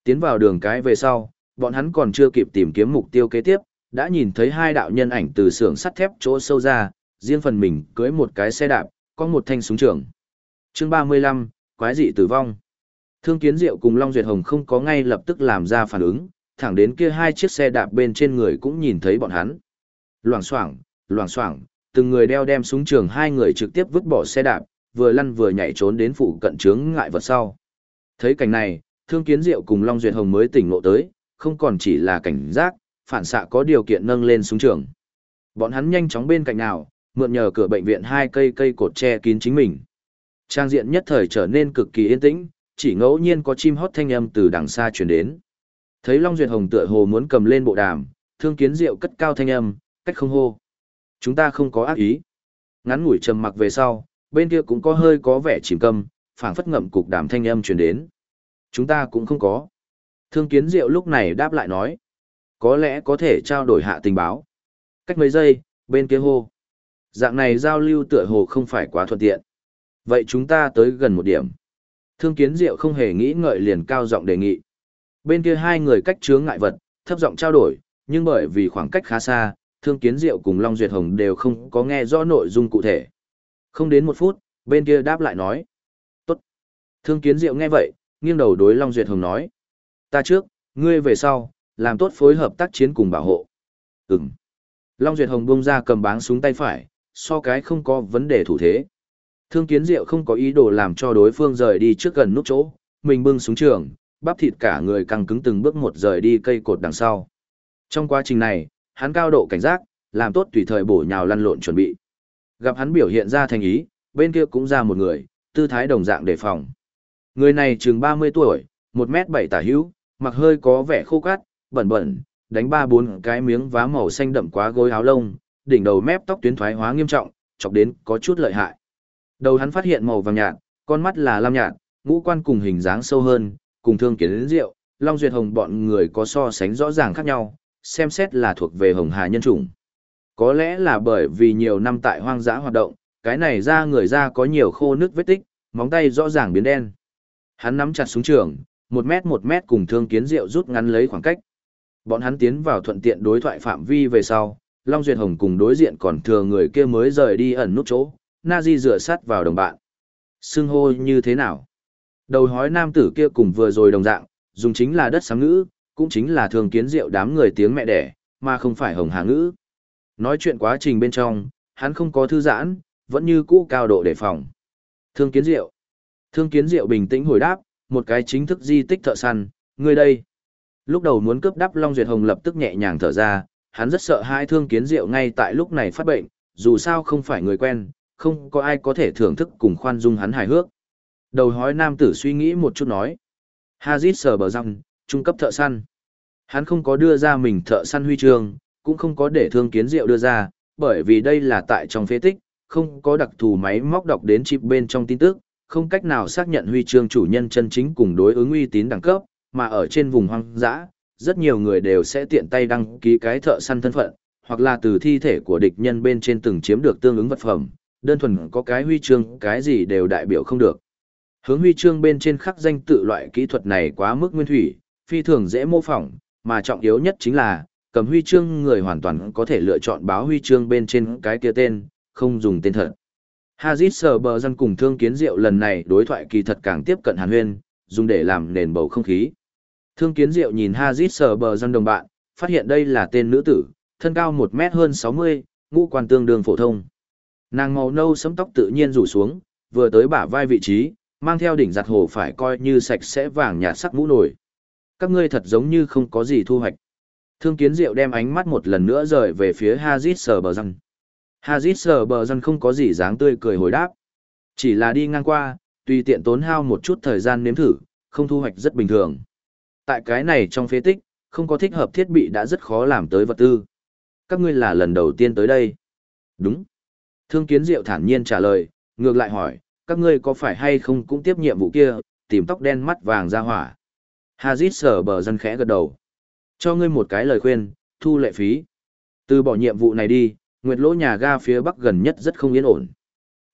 Tiến vào đường cái về sau, bọn hắn còn chưa kịp tìm kiếm mục tiêu kế tiếp, đã nhìn thấy hai đạo nhân ảnh từ xưởng sắt thép chỗ sâu ra, riêng phần mình cưới một cái xe đạp, có một thanh súng trường. Chương 35, quái dị tử vong. Thương Kiến Diệu cùng Long Duyệt Hồng không có ngay lập tức làm ra phản ứng, thẳng đến kia hai chiếc xe đạp bên trên người cũng nhìn thấy bọn hắn. Loảng xoảng, loảng xoảng, từng người đeo đem súng trường hai người trực tiếp vứt bỏ xe đạp, vừa lăn vừa nhảy trốn đến phụ cận trướng ngại vật sau. Thấy cảnh này, Thương Kiến Diệu cùng Long Duyệt Hồng mới tỉnh ngộ tới, không còn chỉ là cảnh giác, phản xạ có điều kiện nâng lên súng trường. Bọn hắn nhanh chóng bên cạnh nào, mượn nhờ cửa bệnh viện hai cây cây cột che kín chính mình. Trang diện nhất thời trở nên cực kỳ yên tĩnh, chỉ ngẫu nhiên có chim hót thanh âm từ đằng xa truyền đến. Thấy Long Duyệt Hồng tựa hồ muốn cầm lên bộ đàm, Thương Kiến Diệu cất cao thanh âm, cách không hô. Chúng ta không có ác ý. Ngắn ngủi trầm mặc về sau, bên kia cũng có hơi có vẻ chìm câm, phảng phất ngậm cục đàm thanh âm truyền đến. Chúng ta cũng không có. Thương Kiến Diệu lúc này đáp lại nói. Có lẽ có thể trao đổi hạ tình báo. Cách mấy giây, bên kia hô. Dạng này giao lưu tựa hồ không phải quá thuận tiện. Vậy chúng ta tới gần một điểm. Thương kiến diệu không hề nghĩ ngợi liền cao giọng đề nghị. Bên kia hai người cách chướng ngại vật, thấp giọng trao đổi, nhưng bởi vì khoảng cách khá xa, Thương Kiến Diệu cùng Long Duyệt Hồng đều không có nghe rõ nội dung cụ thể. Không đến một phút, bên kia đáp lại nói. Tốt. Thương Kiến Diệu nghe vậy, nghiêng đầu đối Long Duyệt Hồng nói. Ta trước, ngươi về sau, làm tốt phối hợp tác chiến cùng bảo hộ. Ừm. Long Duyệt Hồng buông ra cầm báng súng tay phải, so cái không có vấn đề thủ thế. Thương kiến diệu không có ý đồ làm cho đối phương rời đi trước gần nút chỗ, mình bưng xuống trường, bắp thịt cả người căng cứng từng bước một rời đi cây cột đằng sau. Trong quá trình này, hắn cao độ cảnh giác, làm tốt tùy thời bổ nhào lăn lộn chuẩn bị. Gặp hắn biểu hiện ra thành ý, bên kia cũng ra một người, tư thái đồng dạng đề phòng. Người này chừng 30 tuổi, 1m7 tả hữu, mặc hơi có vẻ khô cát, bẩn bẩn, đánh ba bốn cái miếng vá màu xanh đậm quá gối áo lông, đỉnh đầu mép tóc tuyến thoái hóa nghiêm trọng, chọc đến có chút lợi hại. Đầu hắn phát hiện màu vàng nhạt, con mắt là lam nhạt, ngũ quan cùng hình dáng sâu hơn, cùng thương kiến đến rượu, Long Duyệt Hồng bọn người có so sánh rõ ràng khác nhau, xem xét là thuộc về Hồng Hà nhân chủng. Có lẽ là bởi vì nhiều năm tại hoang dã hoạt động, cái này ra người ra có nhiều khô nước vết tích, móng tay rõ ràng biến đen. Hắn nắm chặt súng trường, một mét một mét cùng thương kiến rượu rút ngắn lấy khoảng cách. Bọn hắn tiến vào thuận tiện đối thoại phạm vi về sau, Long Duyệt Hồng cùng đối diện còn thừa người kia mới rời đi ẩn nút chỗ, Na Di dựa sát vào đồng bạn. Xưng hô như thế nào? Đầu hói nam tử kia cùng vừa rồi đồng dạng, dùng chính là đất sáng ngữ, cũng chính là thường kiến rượu đám người tiếng mẹ đẻ, mà không phải hồng hà ngữ. Nói chuyện quá trình bên trong, hắn không có thư giãn, vẫn như cũ cao độ đề phòng. Thương kiến diệu. Thương kiến diệu bình tĩnh hồi đáp, một cái chính thức di tích thợ săn, người đây. Lúc đầu muốn cướp đắp Long Duyệt Hồng lập tức nhẹ nhàng thở ra, hắn rất sợ hai thương kiến diệu ngay tại lúc này phát bệnh, dù sao không phải người quen, không có ai có thể thưởng thức cùng khoan dung hắn hài hước. Đầu hói nam tử suy nghĩ một chút nói. Hazit sờ bờ răng, trung cấp thợ săn. Hắn không có đưa ra mình thợ săn huy chương, cũng không có để thương kiến diệu đưa ra, bởi vì đây là tại trong phế tích, không có đặc thù máy móc đọc đến chip bên trong tin tức, không cách nào xác nhận huy chương chủ nhân chân chính cùng đối ứng uy tín đẳng cấp, mà ở trên vùng hoang dã, rất nhiều người đều sẽ tiện tay đăng ký cái thợ săn thân phận, hoặc là từ thi thể của địch nhân bên trên từng chiếm được tương ứng vật phẩm, đơn thuần có cái huy chương cái gì đều đại biểu không được. Hướng huy chương bên trên khắc danh tự loại kỹ thuật này quá mức nguyên thủy, phi thường dễ mô phỏng, mà trọng yếu nhất chính là, cầm huy chương người hoàn toàn có thể lựa chọn báo huy chương bên trên cái kia tên, không dùng tên thật. Hazit sờ bờ dân cùng thương kiến diệu lần này đối thoại kỳ thật càng tiếp cận hàn huyên, dùng để làm nền bầu không khí. Thương kiến diệu nhìn Hazit sờ bờ dân đồng bạn, phát hiện đây là tên nữ tử, thân cao 1 mét hơn 60, ngũ quan tương đương phổ thông. Nàng màu nâu sẫm tóc tự nhiên rủ xuống, vừa tới bả vai vị trí, mang theo đỉnh giặt hồ phải coi như sạch sẽ vàng nhạt sắc mũ nổi. Các ngươi thật giống như không có gì thu hoạch. Thương kiến diệu đem ánh mắt một lần nữa rời về phía Hazit sờ bờ răng. Hazit sờ bờ răng không có gì dáng tươi cười hồi đáp. Chỉ là đi ngang qua, tùy tiện tốn hao một chút thời gian nếm thử, không thu hoạch rất bình thường. Tại cái này trong phế tích, không có thích hợp thiết bị đã rất khó làm tới vật tư. Các ngươi là lần đầu tiên tới đây. Đúng. Thương kiến diệu thản nhiên trả lời, ngược lại hỏi, các ngươi có phải hay không cũng tiếp nhiệm vụ kia, tìm tóc đen mắt vàng ra hỏa. Hazit sở bờ dân khẽ gật đầu. Cho ngươi một cái lời khuyên, thu lệ phí. Từ bỏ nhiệm vụ này đi, nguyệt lỗ nhà ga phía bắc gần nhất rất không yên ổn.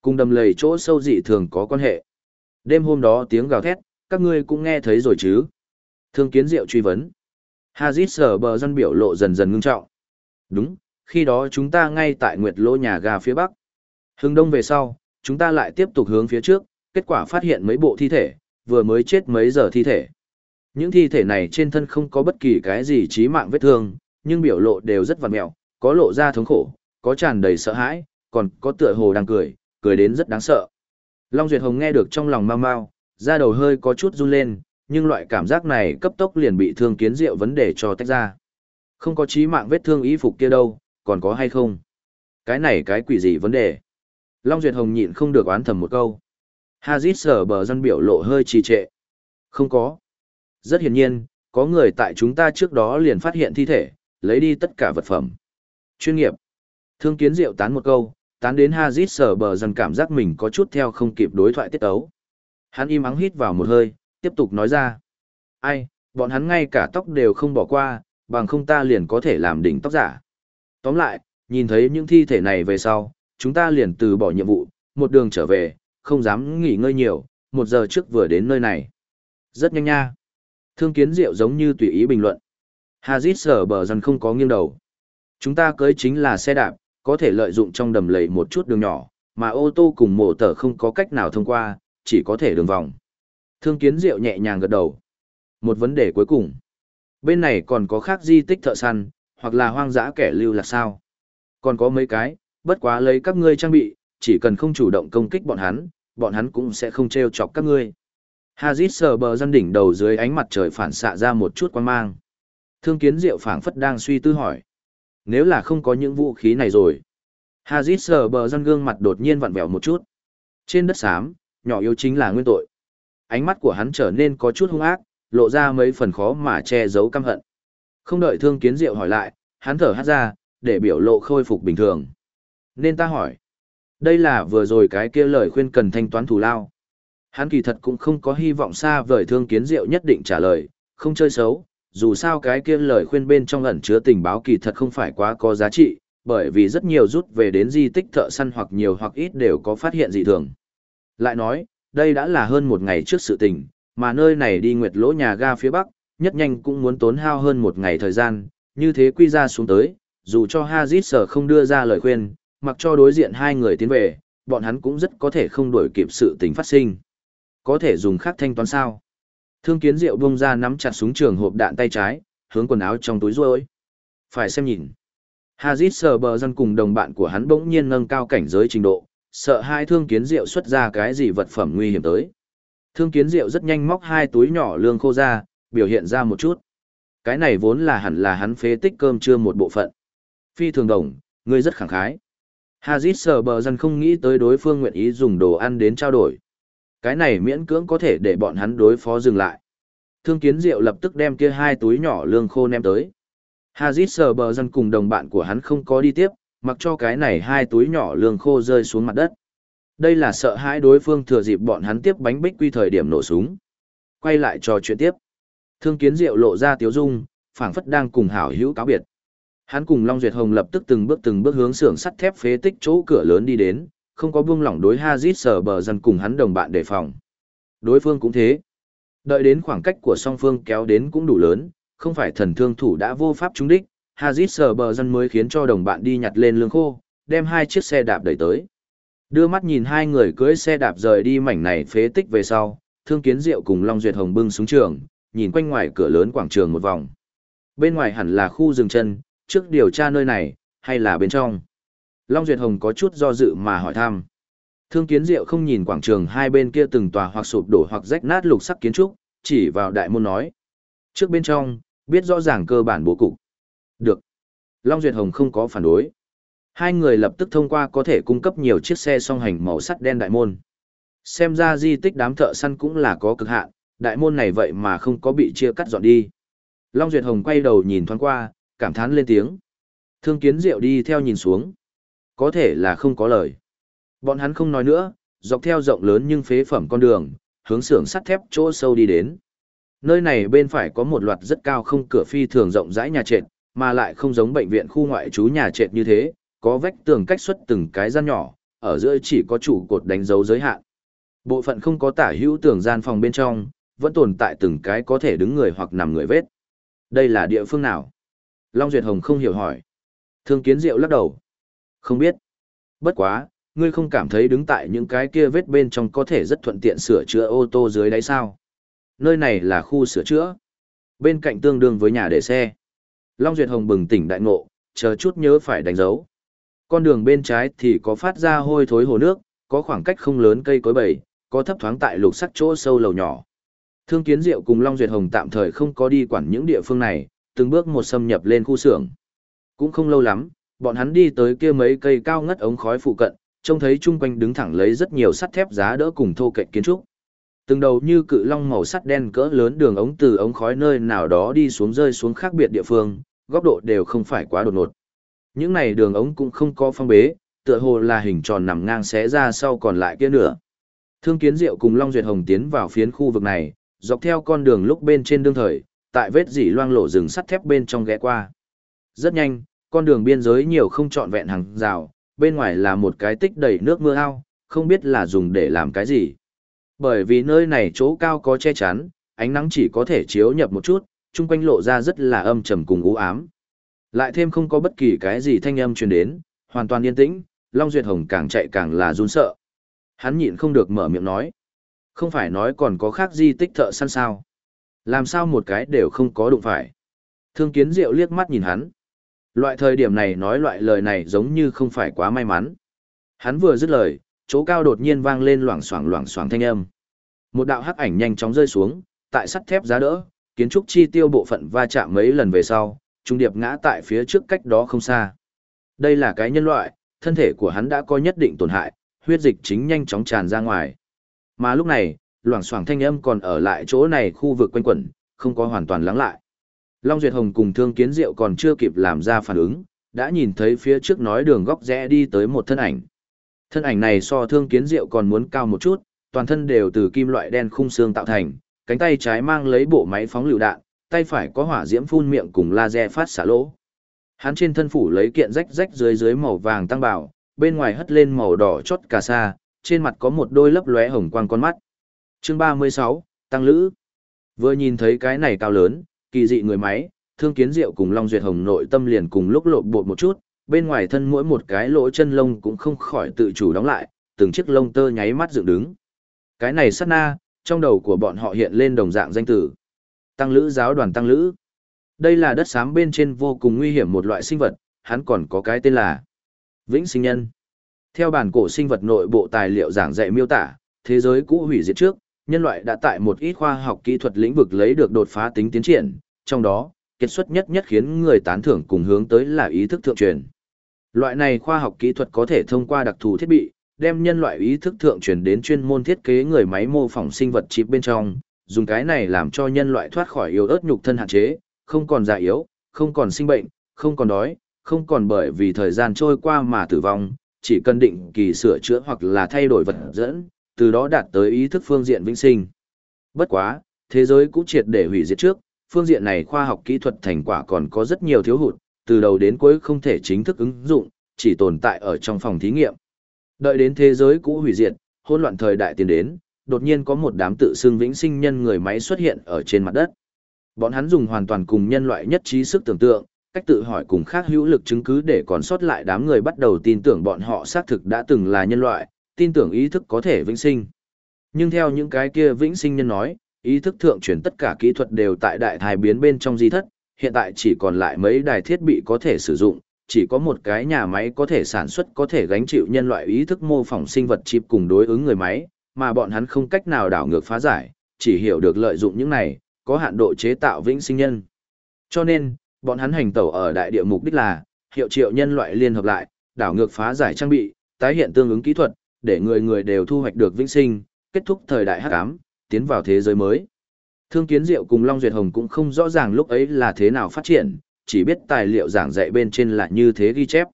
Cùng đầm lầy chỗ sâu dị thường có quan hệ. Đêm hôm đó tiếng gào thét, các ngươi cũng nghe thấy rồi chứ. Thương kiến diệu truy vấn. Hazit sở bờ dân biểu lộ dần dần ngưng trọng. Đúng, khi đó chúng ta ngay tại nguyệt lỗ nhà ga phía bắc. Hưng đông về sau, chúng ta lại tiếp tục hướng phía trước, kết quả phát hiện mấy bộ thi thể, vừa mới chết mấy giờ thi thể. Những thi thể này trên thân không có bất kỳ cái gì chí mạng vết thương, nhưng biểu lộ đều rất vằn mẹo, có lộ ra thống khổ, có tràn đầy sợ hãi, còn có tựa hồ đang cười, cười đến rất đáng sợ. Long Duyệt Hồng nghe được trong lòng mau mau, da đầu hơi có chút run lên, nhưng loại cảm giác này cấp tốc liền bị thương kiến rượu vấn đề cho tách ra. Không có chí mạng vết thương y phục kia đâu, còn có hay không? Cái này cái quỷ gì vấn đề? Long Duyệt Hồng nhịn không được oán thầm một câu. Hazit sở bờ dân biểu lộ hơi trì trệ. Không có. Rất hiển nhiên, có người tại chúng ta trước đó liền phát hiện thi thể, lấy đi tất cả vật phẩm. Chuyên nghiệp. Thương kiến diệu tán một câu, tán đến Hazit sở bờ dân cảm giác mình có chút theo không kịp đối thoại tiết ấu. Hắn im ắng hít vào một hơi, tiếp tục nói ra. Ai, bọn hắn ngay cả tóc đều không bỏ qua, bằng không ta liền có thể làm đỉnh tóc giả. Tóm lại, nhìn thấy những thi thể này về sau, chúng ta liền từ bỏ nhiệm vụ, một đường trở về, không dám nghỉ ngơi nhiều, một giờ trước vừa đến nơi này. Rất nhanh nha. Thương kiến diệu giống như tùy ý bình luận. Hazit sở bờ dần không có nghiêng đầu. Chúng ta cưới chính là xe đạp, có thể lợi dụng trong đầm lầy một chút đường nhỏ, mà ô tô cùng mổ tờ không có cách nào thông qua, chỉ có thể đường vòng. Thương kiến diệu nhẹ nhàng gật đầu. Một vấn đề cuối cùng. Bên này còn có khác di tích thợ săn, hoặc là hoang dã kẻ lưu là sao? Còn có mấy cái, bất quá lấy các ngươi trang bị, chỉ cần không chủ động công kích bọn hắn, bọn hắn cũng sẽ không treo chọc các ngươi. Hazit sờ bờ dân đỉnh đầu dưới ánh mặt trời phản xạ ra một chút quan mang. Thương kiến diệu phảng phất đang suy tư hỏi. Nếu là không có những vũ khí này rồi. Hazit sờ bờ dân gương mặt đột nhiên vặn vẹo một chút. Trên đất xám, nhỏ yếu chính là nguyên tội. Ánh mắt của hắn trở nên có chút hung ác, lộ ra mấy phần khó mà che giấu căm hận. Không đợi thương kiến diệu hỏi lại, hắn thở hát ra, để biểu lộ khôi phục bình thường. Nên ta hỏi. Đây là vừa rồi cái kia lời khuyên cần thanh toán thù lao. Hắn kỳ thật cũng không có hy vọng xa vời thương kiến diệu nhất định trả lời, không chơi xấu, dù sao cái kia lời khuyên bên trong ẩn chứa tình báo kỳ thật không phải quá có giá trị, bởi vì rất nhiều rút về đến di tích thợ săn hoặc nhiều hoặc ít đều có phát hiện dị thường. Lại nói, đây đã là hơn một ngày trước sự tình, mà nơi này đi nguyệt lỗ nhà ga phía bắc, nhất nhanh cũng muốn tốn hao hơn một ngày thời gian, như thế quy ra xuống tới, dù cho Hazit sở không đưa ra lời khuyên, mặc cho đối diện hai người tiến về, bọn hắn cũng rất có thể không đổi kịp sự tình phát sinh. Có thể dùng khác thanh toán sao? Thương kiến diệu bông ra nắm chặt súng trường hộp đạn tay trái, hướng quần áo trong túi ruôi. Phải xem nhìn. Hazit sờ bờ dân cùng đồng bạn của hắn bỗng nhiên nâng cao cảnh giới trình độ, sợ hai thương kiến diệu xuất ra cái gì vật phẩm nguy hiểm tới. Thương kiến diệu rất nhanh móc hai túi nhỏ lương khô ra, biểu hiện ra một chút. Cái này vốn là hẳn là hắn phế tích cơm trưa một bộ phận. Phi thường đồng, ngươi rất khẳng khái. Hazit sờ bờ dân không nghĩ tới đối phương nguyện ý dùng đồ ăn đến trao đổi. Cái này miễn cưỡng có thể để bọn hắn đối phó dừng lại. Thương kiến diệu lập tức đem kia hai túi nhỏ lương khô ném tới. Hazit sờ bờ dân cùng đồng bạn của hắn không có đi tiếp, mặc cho cái này hai túi nhỏ lương khô rơi xuống mặt đất. Đây là sợ hãi đối phương thừa dịp bọn hắn tiếp bánh bích quy thời điểm nổ súng. Quay lại trò chuyện tiếp. Thương kiến diệu lộ ra tiếu dung, phảng phất đang cùng hảo hữu cáo biệt. Hắn cùng Long Duyệt Hồng lập tức từng bước từng bước hướng xưởng sắt thép phế tích chỗ cửa lớn đi đến, không có buông lỏng đối Hazit sở bờ dần cùng hắn đồng bạn đề phòng. Đối phương cũng thế. Đợi đến khoảng cách của song phương kéo đến cũng đủ lớn, không phải thần thương thủ đã vô pháp trúng đích, Hazit sở bờ dần mới khiến cho đồng bạn đi nhặt lên lương khô, đem hai chiếc xe đạp đẩy tới. Đưa mắt nhìn hai người cưỡi xe đạp rời đi mảnh này phế tích về sau, Thương Kiến Diệu cùng Long Duyệt Hồng bưng xuống trường, nhìn quanh ngoài cửa lớn quảng trường một vòng. Bên ngoài hẳn là khu rừng chân, trước điều tra nơi này, hay là bên trong? Long Duyệt Hồng có chút do dự mà hỏi thăm. Thương Kiến Diệu không nhìn quảng trường hai bên kia từng tòa hoặc sụp đổ hoặc rách nát lục sắc kiến trúc, chỉ vào đại môn nói. Trước bên trong, biết rõ ràng cơ bản bố cục. Được. Long Duyệt Hồng không có phản đối. Hai người lập tức thông qua có thể cung cấp nhiều chiếc xe song hành màu sắt đen đại môn. Xem ra di tích đám thợ săn cũng là có cực hạn, đại môn này vậy mà không có bị chia cắt dọn đi. Long Duyệt Hồng quay đầu nhìn thoáng qua, cảm thán lên tiếng. Thương kiến diệu đi theo nhìn xuống. Có thể là không có lời. Bọn hắn không nói nữa, dọc theo rộng lớn nhưng phế phẩm con đường, hướng xưởng sắt thép chỗ sâu đi đến. Nơi này bên phải có một loạt rất cao không cửa phi thường rộng rãi nhà trệt, mà lại không giống bệnh viện khu ngoại trú nhà trệt như thế, có vách tường cách xuất từng cái gian nhỏ, ở giữa chỉ có trụ cột đánh dấu giới hạn. Bộ phận không có tả hữu tường gian phòng bên trong, vẫn tồn tại từng cái có thể đứng người hoặc nằm người vết. Đây là địa phương nào? Long Duyệt Hồng không hiểu hỏi. Thương Kiến Diệu lắc đầu. Không biết. Bất quá, ngươi không cảm thấy đứng tại những cái kia vết bên trong có thể rất thuận tiện sửa chữa ô tô dưới đáy sao? Nơi này là khu sửa chữa. Bên cạnh tương đương với nhà để xe. Long Duyệt Hồng bừng tỉnh đại ngộ, chờ chút nhớ phải đánh dấu. Con đường bên trái thì có phát ra hôi thối hồ nước, có khoảng cách không lớn cây cối bầy, có thấp thoáng tại lục sắc chỗ sâu lầu nhỏ. Thương Kiến Diệu cùng Long Duyệt Hồng tạm thời không có đi quản những địa phương này, từng bước một xâm nhập lên khu xưởng. Cũng không lâu lắm, bọn hắn đi tới kia mấy cây cao ngất ống khói phụ cận, trông thấy chung quanh đứng thẳng lấy rất nhiều sắt thép giá đỡ cùng thô kệch kiến trúc. Từng đầu như cự long màu sắt đen cỡ lớn đường ống từ ống khói nơi nào đó đi xuống rơi xuống khác biệt địa phương, góc độ đều không phải quá đột ngột. Những này đường ống cũng không có phong bế, tựa hồ là hình tròn nằm ngang xé ra sau còn lại kia nữa. Thương Kiến Diệu cùng Long Duyệt Hồng tiến vào phiến khu vực này, dọc theo con đường lúc bên trên đương thời, tại vết dỉ loang lổ rừng sắt thép bên trong ghé qua. Rất nhanh, con đường biên giới nhiều không trọn vẹn hàng rào, bên ngoài là một cái tích đầy nước mưa ao, không biết là dùng để làm cái gì. Bởi vì nơi này chỗ cao có che chắn, ánh nắng chỉ có thể chiếu nhập một chút, chung quanh lộ ra rất là âm trầm cùng u ám. Lại thêm không có bất kỳ cái gì thanh âm truyền đến, hoàn toàn yên tĩnh, Long Duyệt Hồng càng chạy càng là run sợ. Hắn nhịn không được mở miệng nói. Không phải nói còn có khác di tích thợ săn sao. Làm sao một cái đều không có đụng phải. Thương kiến diệu liếc mắt nhìn hắn. Loại thời điểm này nói loại lời này giống như không phải quá may mắn. Hắn vừa dứt lời, chỗ cao đột nhiên vang lên loảng xoảng loảng xoảng thanh âm. Một đạo hắc ảnh nhanh chóng rơi xuống, tại sắt thép giá đỡ, kiến trúc chi tiêu bộ phận va chạm mấy lần về sau, trung điệp ngã tại phía trước cách đó không xa. Đây là cái nhân loại, thân thể của hắn đã có nhất định tổn hại, huyết dịch chính nhanh chóng tràn ra ngoài. Mà lúc này, loảng xoảng thanh âm còn ở lại chỗ này khu vực quanh quẩn, không có hoàn toàn lắng lại. Long Duyệt Hồng cùng Thương Kiến Diệu còn chưa kịp làm ra phản ứng, đã nhìn thấy phía trước nói đường góc rẽ đi tới một thân ảnh. Thân ảnh này so Thương Kiến Diệu còn muốn cao một chút, toàn thân đều từ kim loại đen khung xương tạo thành, cánh tay trái mang lấy bộ máy phóng lựu đạn, tay phải có hỏa diễm phun miệng cùng laser phát xả lỗ. Hắn trên thân phủ lấy kiện rách rách dưới dưới màu vàng tăng bảo, bên ngoài hất lên màu đỏ chót cà sa, trên mặt có một đôi lấp lóe hồng quang con mắt. Chương 36, Tăng Lữ. Vừa nhìn thấy cái này cao lớn, kỳ dị người máy, thương kiến diệu cùng Long Duyệt Hồng nội tâm liền cùng lúc lộn bột một chút, bên ngoài thân mỗi một cái lỗ chân lông cũng không khỏi tự chủ đóng lại, từng chiếc lông tơ nháy mắt dựng đứng. Cái này sát na, trong đầu của bọn họ hiện lên đồng dạng danh tử. Tăng lữ giáo đoàn tăng lữ. Đây là đất xám bên trên vô cùng nguy hiểm một loại sinh vật, hắn còn có cái tên là Vĩnh sinh nhân. Theo bản cổ sinh vật nội bộ tài liệu giảng dạy miêu tả, thế giới cũ hủy diệt trước, nhân loại đã tại một ít khoa học kỹ thuật lĩnh vực lấy được đột phá tính tiến triển, trong đó, kết xuất nhất nhất khiến người tán thưởng cùng hướng tới là ý thức thượng truyền. Loại này khoa học kỹ thuật có thể thông qua đặc thù thiết bị, đem nhân loại ý thức thượng truyền đến chuyên môn thiết kế người máy mô phỏng sinh vật chip bên trong, dùng cái này làm cho nhân loại thoát khỏi yếu ớt nhục thân hạn chế, không còn già yếu, không còn sinh bệnh, không còn đói, không còn bởi vì thời gian trôi qua mà tử vong, chỉ cần định kỳ sửa chữa hoặc là thay đổi vật dẫn, từ đó đạt tới ý thức phương diện vĩnh sinh. Bất quá, thế giới cũng triệt để hủy diệt trước, phương diện này khoa học kỹ thuật thành quả còn có rất nhiều thiếu hụt, từ đầu đến cuối không thể chính thức ứng dụng, chỉ tồn tại ở trong phòng thí nghiệm. Đợi đến thế giới cũ hủy diệt, hỗn loạn thời đại tiến đến, đột nhiên có một đám tự xưng vĩnh sinh nhân người máy xuất hiện ở trên mặt đất. Bọn hắn dùng hoàn toàn cùng nhân loại nhất trí sức tưởng tượng, cách tự hỏi cùng khác hữu lực chứng cứ để còn sót lại đám người bắt đầu tin tưởng bọn họ xác thực đã từng là nhân loại, tin tưởng ý thức có thể vĩnh sinh. Nhưng theo những cái kia vĩnh sinh nhân nói, ý thức thượng chuyển tất cả kỹ thuật đều tại đại thai biến bên trong di thất, hiện tại chỉ còn lại mấy đài thiết bị có thể sử dụng, chỉ có một cái nhà máy có thể sản xuất có thể gánh chịu nhân loại ý thức mô phỏng sinh vật chip cùng đối ứng người máy, mà bọn hắn không cách nào đảo ngược phá giải, chỉ hiểu được lợi dụng những này, có hạn độ chế tạo vĩnh sinh nhân. Cho nên, bọn hắn hành tẩu ở đại địa mục đích là, hiệu triệu nhân loại liên hợp lại, đảo ngược phá giải trang bị, tái hiện tương ứng kỹ thuật, để người người đều thu hoạch được vĩnh sinh, kết thúc thời đại hắc ám, tiến vào thế giới mới. Thương Kiến Diệu cùng Long Duyệt Hồng cũng không rõ ràng lúc ấy là thế nào phát triển, chỉ biết tài liệu giảng dạy bên trên là như thế ghi chép.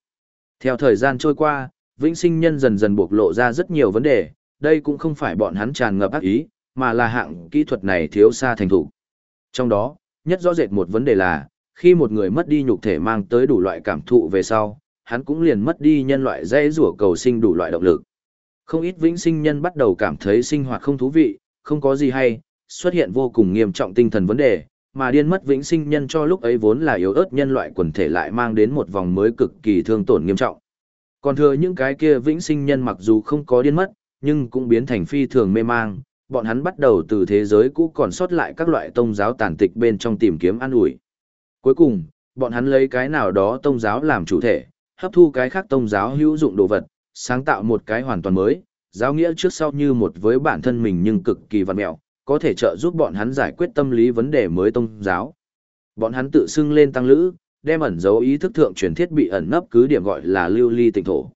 Theo thời gian trôi qua, vĩnh sinh nhân dần dần bộc lộ ra rất nhiều vấn đề, đây cũng không phải bọn hắn tràn ngập ác ý, mà là hạng kỹ thuật này thiếu xa thành thủ. Trong đó, nhất rõ rệt một vấn đề là, khi một người mất đi nhục thể mang tới đủ loại cảm thụ về sau, hắn cũng liền mất đi nhân loại dễ rủa cầu sinh đủ loại động lực. Không ít vĩnh sinh nhân bắt đầu cảm thấy sinh hoạt không thú vị, không có gì hay, xuất hiện vô cùng nghiêm trọng tinh thần vấn đề, mà điên mất vĩnh sinh nhân cho lúc ấy vốn là yếu ớt nhân loại quần thể lại mang đến một vòng mới cực kỳ thương tổn nghiêm trọng. Còn thừa những cái kia vĩnh sinh nhân mặc dù không có điên mất, nhưng cũng biến thành phi thường mê mang, bọn hắn bắt đầu từ thế giới cũ còn sót lại các loại tông giáo tàn tịch bên trong tìm kiếm an ủi. Cuối cùng, bọn hắn lấy cái nào đó tông giáo làm chủ thể, hấp thu cái khác tông giáo hữu dụng đồ vật, sáng tạo một cái hoàn toàn mới, giáo nghĩa trước sau như một với bản thân mình nhưng cực kỳ văn mẹo, có thể trợ giúp bọn hắn giải quyết tâm lý vấn đề mới tông giáo. Bọn hắn tự xưng lên tăng lữ, đem ẩn dấu ý thức thượng truyền thiết bị ẩn nấp cứ điểm gọi là lưu ly tịnh thổ.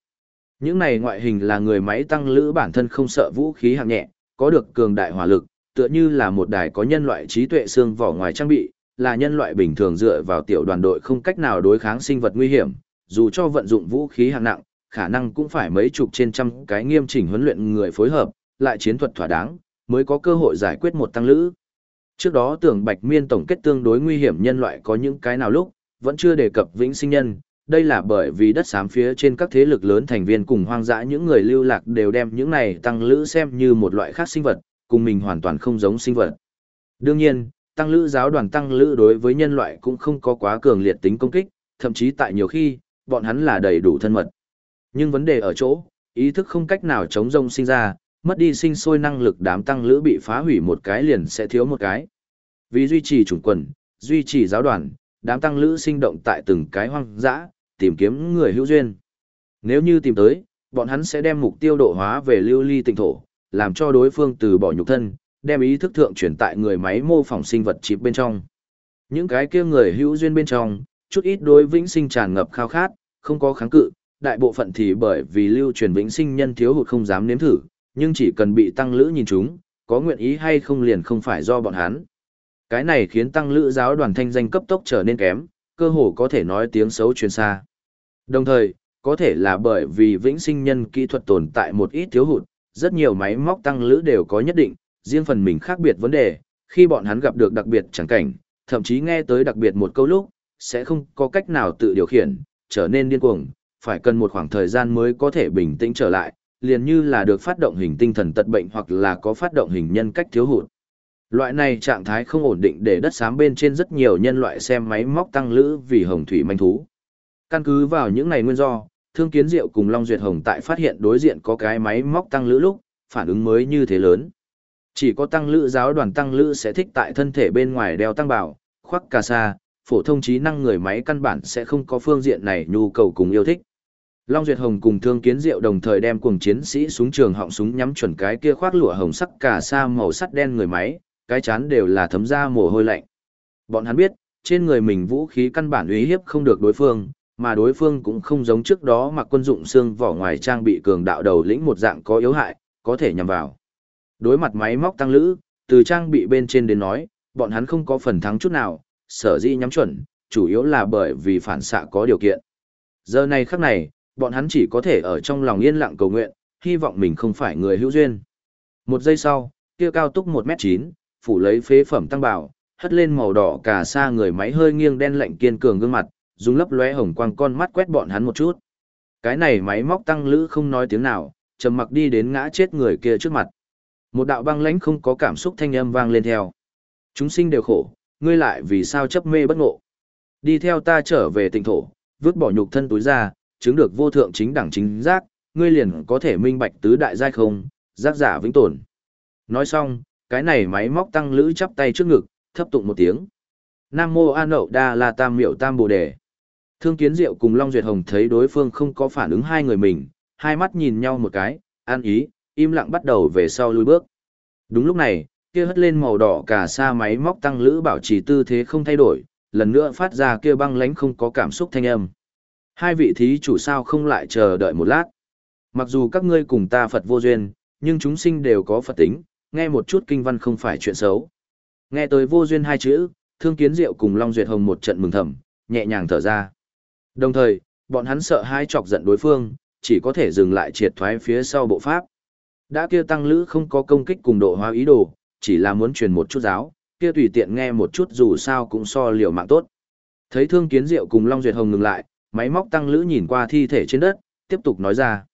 Những này ngoại hình là người máy tăng lữ bản thân không sợ vũ khí hạng nhẹ, có được cường đại hỏa lực, tựa như là một đài có nhân loại trí tuệ xương vỏ ngoài trang bị, là nhân loại bình thường dựa vào tiểu đoàn đội không cách nào đối kháng sinh vật nguy hiểm, dù cho vận dụng vũ khí hạng nặng, khả năng cũng phải mấy chục trên trăm cái nghiêm chỉnh huấn luyện người phối hợp, lại chiến thuật thỏa đáng, mới có cơ hội giải quyết một tăng lữ. Trước đó tưởng Bạch Miên tổng kết tương đối nguy hiểm nhân loại có những cái nào lúc, vẫn chưa đề cập vĩnh sinh nhân, đây là bởi vì đất xám phía trên các thế lực lớn thành viên cùng hoang dã những người lưu lạc đều đem những này tăng lữ xem như một loại khác sinh vật, cùng mình hoàn toàn không giống sinh vật. Đương nhiên, tăng lữ giáo đoàn tăng lữ đối với nhân loại cũng không có quá cường liệt tính công kích, thậm chí tại nhiều khi, bọn hắn là đầy đủ thân mật. Nhưng vấn đề ở chỗ, ý thức không cách nào chống rông sinh ra, mất đi sinh sôi năng lực đám tăng lữ bị phá hủy một cái liền sẽ thiếu một cái. Vì duy trì chủng quần, duy trì giáo đoàn, đám tăng lữ sinh động tại từng cái hoang dã, tìm kiếm người hữu duyên. Nếu như tìm tới, bọn hắn sẽ đem mục tiêu độ hóa về lưu ly tịnh thổ, làm cho đối phương từ bỏ nhục thân, đem ý thức thượng chuyển tại người máy mô phỏng sinh vật chip bên trong. Những cái kia người hữu duyên bên trong, chút ít đối vĩnh sinh tràn ngập khao khát, không có kháng cự, đại bộ phận thì bởi vì lưu truyền vĩnh sinh nhân thiếu hụt không dám nếm thử, nhưng chỉ cần bị tăng lữ nhìn chúng, có nguyện ý hay không liền không phải do bọn hắn. Cái này khiến tăng lữ giáo đoàn thanh danh cấp tốc trở nên kém, cơ hồ có thể nói tiếng xấu truyền xa. Đồng thời, có thể là bởi vì vĩnh sinh nhân kỹ thuật tồn tại một ít thiếu hụt, rất nhiều máy móc tăng lữ đều có nhất định, riêng phần mình khác biệt vấn đề, khi bọn hắn gặp được đặc biệt chẳng cảnh, thậm chí nghe tới đặc biệt một câu lúc, sẽ không có cách nào tự điều khiển, trở nên điên cuồng, phải cần một khoảng thời gian mới có thể bình tĩnh trở lại, liền như là được phát động hình tinh thần tật bệnh hoặc là có phát động hình nhân cách thiếu hụt. Loại này trạng thái không ổn định để đất xám bên trên rất nhiều nhân loại xem máy móc tăng lữ vì hồng thủy manh thú. Căn cứ vào những này nguyên do, Thương Kiến Diệu cùng Long Duyệt Hồng tại phát hiện đối diện có cái máy móc tăng lữ lúc, phản ứng mới như thế lớn. Chỉ có tăng lữ giáo đoàn tăng lữ sẽ thích tại thân thể bên ngoài đeo tăng bảo, khoác cà sa, phổ thông trí năng người máy căn bản sẽ không có phương diện này nhu cầu cùng yêu thích. Long Duyệt Hồng cùng Thương Kiến Diệu đồng thời đem cuồng chiến sĩ súng trường họng súng nhắm chuẩn cái kia khoác lụa hồng sắc cả sa màu sắt đen người máy, cái chán đều là thấm ra mồ hôi lạnh. Bọn hắn biết, trên người mình vũ khí căn bản uy hiếp không được đối phương, mà đối phương cũng không giống trước đó mặc quân dụng xương vỏ ngoài trang bị cường đạo đầu lĩnh một dạng có yếu hại, có thể nhằm vào. Đối mặt máy móc tăng lữ, từ trang bị bên trên đến nói, bọn hắn không có phần thắng chút nào, sở dĩ nhắm chuẩn, chủ yếu là bởi vì phản xạ có điều kiện. Giờ này khắc này, bọn hắn chỉ có thể ở trong lòng yên lặng cầu nguyện, hy vọng mình không phải người hữu duyên. Một giây sau, kia cao túc 1m9, phủ lấy phế phẩm tăng bảo, hất lên màu đỏ cả xa người máy hơi nghiêng đen lạnh kiên cường gương mặt, dùng lấp lóe hồng quang con mắt quét bọn hắn một chút. Cái này máy móc tăng lữ không nói tiếng nào, trầm mặc đi đến ngã chết người kia trước mặt. Một đạo băng lãnh không có cảm xúc thanh âm vang lên theo. Chúng sinh đều khổ, ngươi lại vì sao chấp mê bất ngộ. Đi theo ta trở về tịnh thổ, vứt bỏ nhục thân túi ra, chứng được vô thượng chính đẳng chính giác, ngươi liền có thể minh bạch tứ đại giai không, giác giả vĩnh tồn. Nói xong, cái này máy móc tăng lữ chắp tay trước ngực, thấp tụng một tiếng. Nam mô A Nậu Đa La Tam Miệu Tam Bồ Đề. Thương Kiến Diệu cùng Long Duyệt Hồng thấy đối phương không có phản ứng hai người mình, hai mắt nhìn nhau một cái, an ý, im lặng bắt đầu về sau lùi bước. Đúng lúc này, kia hất lên màu đỏ cả xa máy móc tăng lữ bảo trì tư thế không thay đổi, lần nữa phát ra kia băng lánh không có cảm xúc thanh âm. Hai vị thí chủ sao không lại chờ đợi một lát. Mặc dù các ngươi cùng ta Phật vô duyên, nhưng chúng sinh đều có Phật tính, nghe một chút kinh văn không phải chuyện xấu. Nghe tới vô duyên hai chữ, thương kiến diệu cùng Long Duyệt Hồng một trận mừng thầm, nhẹ nhàng thở ra. Đồng thời, bọn hắn sợ hai chọc giận đối phương, chỉ có thể dừng lại triệt thoái phía sau bộ pháp. Đã kia tăng lữ không có công kích cùng độ hóa ý đồ, chỉ là muốn truyền một chút giáo, kia tùy tiện nghe một chút dù sao cũng so liều mạng tốt. Thấy thương kiến diệu cùng Long Duyệt Hồng ngừng lại, máy móc tăng lữ nhìn qua thi thể trên đất, tiếp tục nói ra.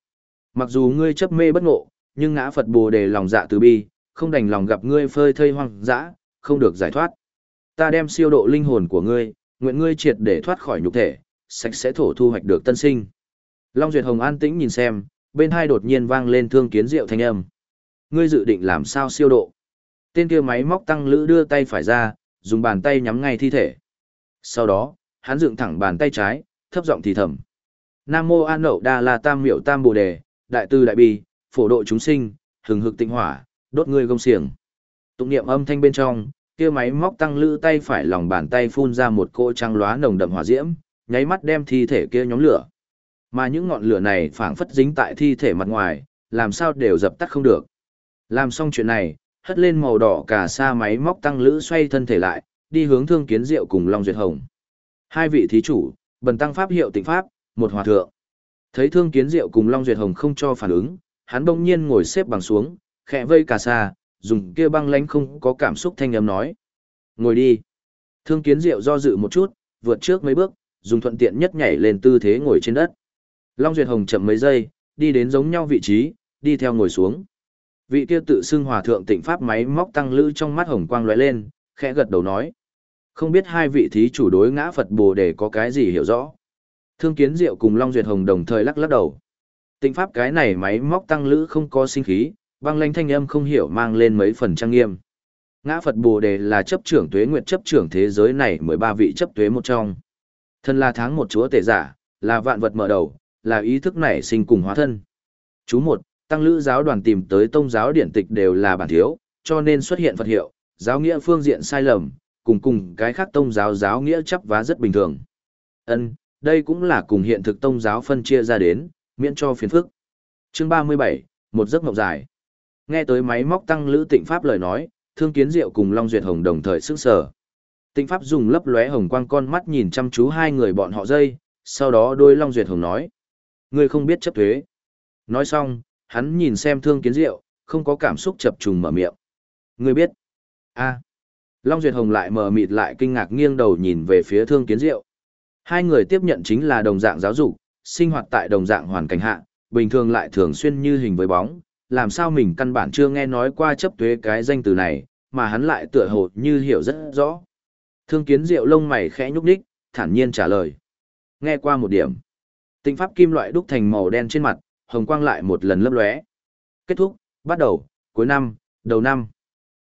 Mặc dù ngươi chấp mê bất ngộ, nhưng ngã Phật Bồ đề lòng dạ từ bi, không đành lòng gặp ngươi phơi thây hoang dã, không được giải thoát. Ta đem siêu độ linh hồn của ngươi, nguyện ngươi triệt để thoát khỏi nhục thể, sạch sẽ thổ thu hoạch được tân sinh. Long Duyệt Hồng an tĩnh nhìn xem, bên hai đột nhiên vang lên thương kiến diệu thanh âm. Ngươi dự định làm sao siêu độ? Tên kia máy móc tăng lữ đưa tay phải ra, dùng bàn tay nhắm ngay thi thể. Sau đó, hắn dựng thẳng bàn tay trái, thấp giọng thì thầm. Nam mô An Nậu Đa La Tam Miệu Tam Bồ Đề, Đại Tư Đại Bi, Phổ Độ Chúng Sinh, Hừng Hực Tịnh Hỏa, Đốt Ngươi Gông Xiềng. Tụng niệm âm thanh bên trong, kia máy móc tăng lữ tay phải lòng bàn tay phun ra một cỗ trăng lóa nồng đậm hỏa diễm, nháy mắt đem thi thể kia nhóm lửa. Mà những ngọn lửa này phảng phất dính tại thi thể mặt ngoài, làm sao đều dập tắt không được. Làm xong chuyện này, hất lên màu đỏ cả xa máy móc tăng lữ xoay thân thể lại, đi hướng thương kiến diệu cùng Long Duyệt Hồng. Hai vị thí chủ, bần tăng pháp hiệu tịnh pháp, một hòa thượng. Thấy thương kiến diệu cùng Long Duyệt Hồng không cho phản ứng, hắn bỗng nhiên ngồi xếp bằng xuống, khẽ vây cả xa, dùng kia băng lánh không có cảm xúc thanh âm nói. Ngồi đi. Thương kiến diệu do dự một chút, vượt trước mấy bước, dùng thuận tiện nhất nhảy lên tư thế ngồi trên đất. Long Duyệt Hồng chậm mấy giây, đi đến giống nhau vị trí, đi theo ngồi xuống. Vị kia tự xưng hòa thượng tịnh pháp máy móc tăng lữ trong mắt hồng quang lóe lên, khẽ gật đầu nói. Không biết hai vị thí chủ đối ngã Phật Bồ Đề có cái gì hiểu rõ. Thương Kiến Diệu cùng Long Duyệt Hồng đồng thời lắc lắc đầu. Tịnh pháp cái này máy móc tăng lữ không có sinh khí, băng lãnh thanh âm không hiểu mang lên mấy phần trang nghiêm. Ngã Phật Bồ Đề là chấp trưởng tuế nguyệt chấp trưởng thế giới này mười ba vị chấp tuế một trong. Thân là tháng một chúa tể giả, là vạn vật mở đầu, là ý thức nảy sinh cùng hóa thân. Chú một, tăng lữ giáo đoàn tìm tới tông giáo điển tịch đều là bản thiếu, cho nên xuất hiện Phật hiệu, giáo nghĩa phương diện sai lầm, cùng cùng cái khác tông giáo giáo nghĩa chấp vá rất bình thường. Ân, đây cũng là cùng hiện thực tông giáo phân chia ra đến, miễn cho phiền phức. Chương 37, một giấc mộng dài. Nghe tới máy móc tăng lữ tịnh pháp lời nói, thương kiến diệu cùng Long Duyệt Hồng đồng thời sức sở. Tịnh pháp dùng lấp lóe hồng quang con mắt nhìn chăm chú hai người bọn họ dây, sau đó đôi Long Duyệt Hồng nói. Ngươi không biết chấp thuế. Nói xong, hắn nhìn xem thương kiến diệu, không có cảm xúc chập trùng mở miệng. Ngươi biết? a Long Duyệt Hồng lại mờ mịt lại kinh ngạc nghiêng đầu nhìn về phía thương kiến diệu. Hai người tiếp nhận chính là đồng dạng giáo dục, sinh hoạt tại đồng dạng hoàn cảnh hạ, bình thường lại thường xuyên như hình với bóng, làm sao mình căn bản chưa nghe nói qua chấp tuế cái danh từ này, mà hắn lại tựa hồ như hiểu rất rõ. Thương kiến diệu lông mày khẽ nhúc nhích, thản nhiên trả lời. Nghe qua một điểm. Tinh pháp kim loại đúc thành màu đen trên mặt, hồng quang lại một lần lấp lóe. Kết thúc, bắt đầu, cuối năm, đầu năm.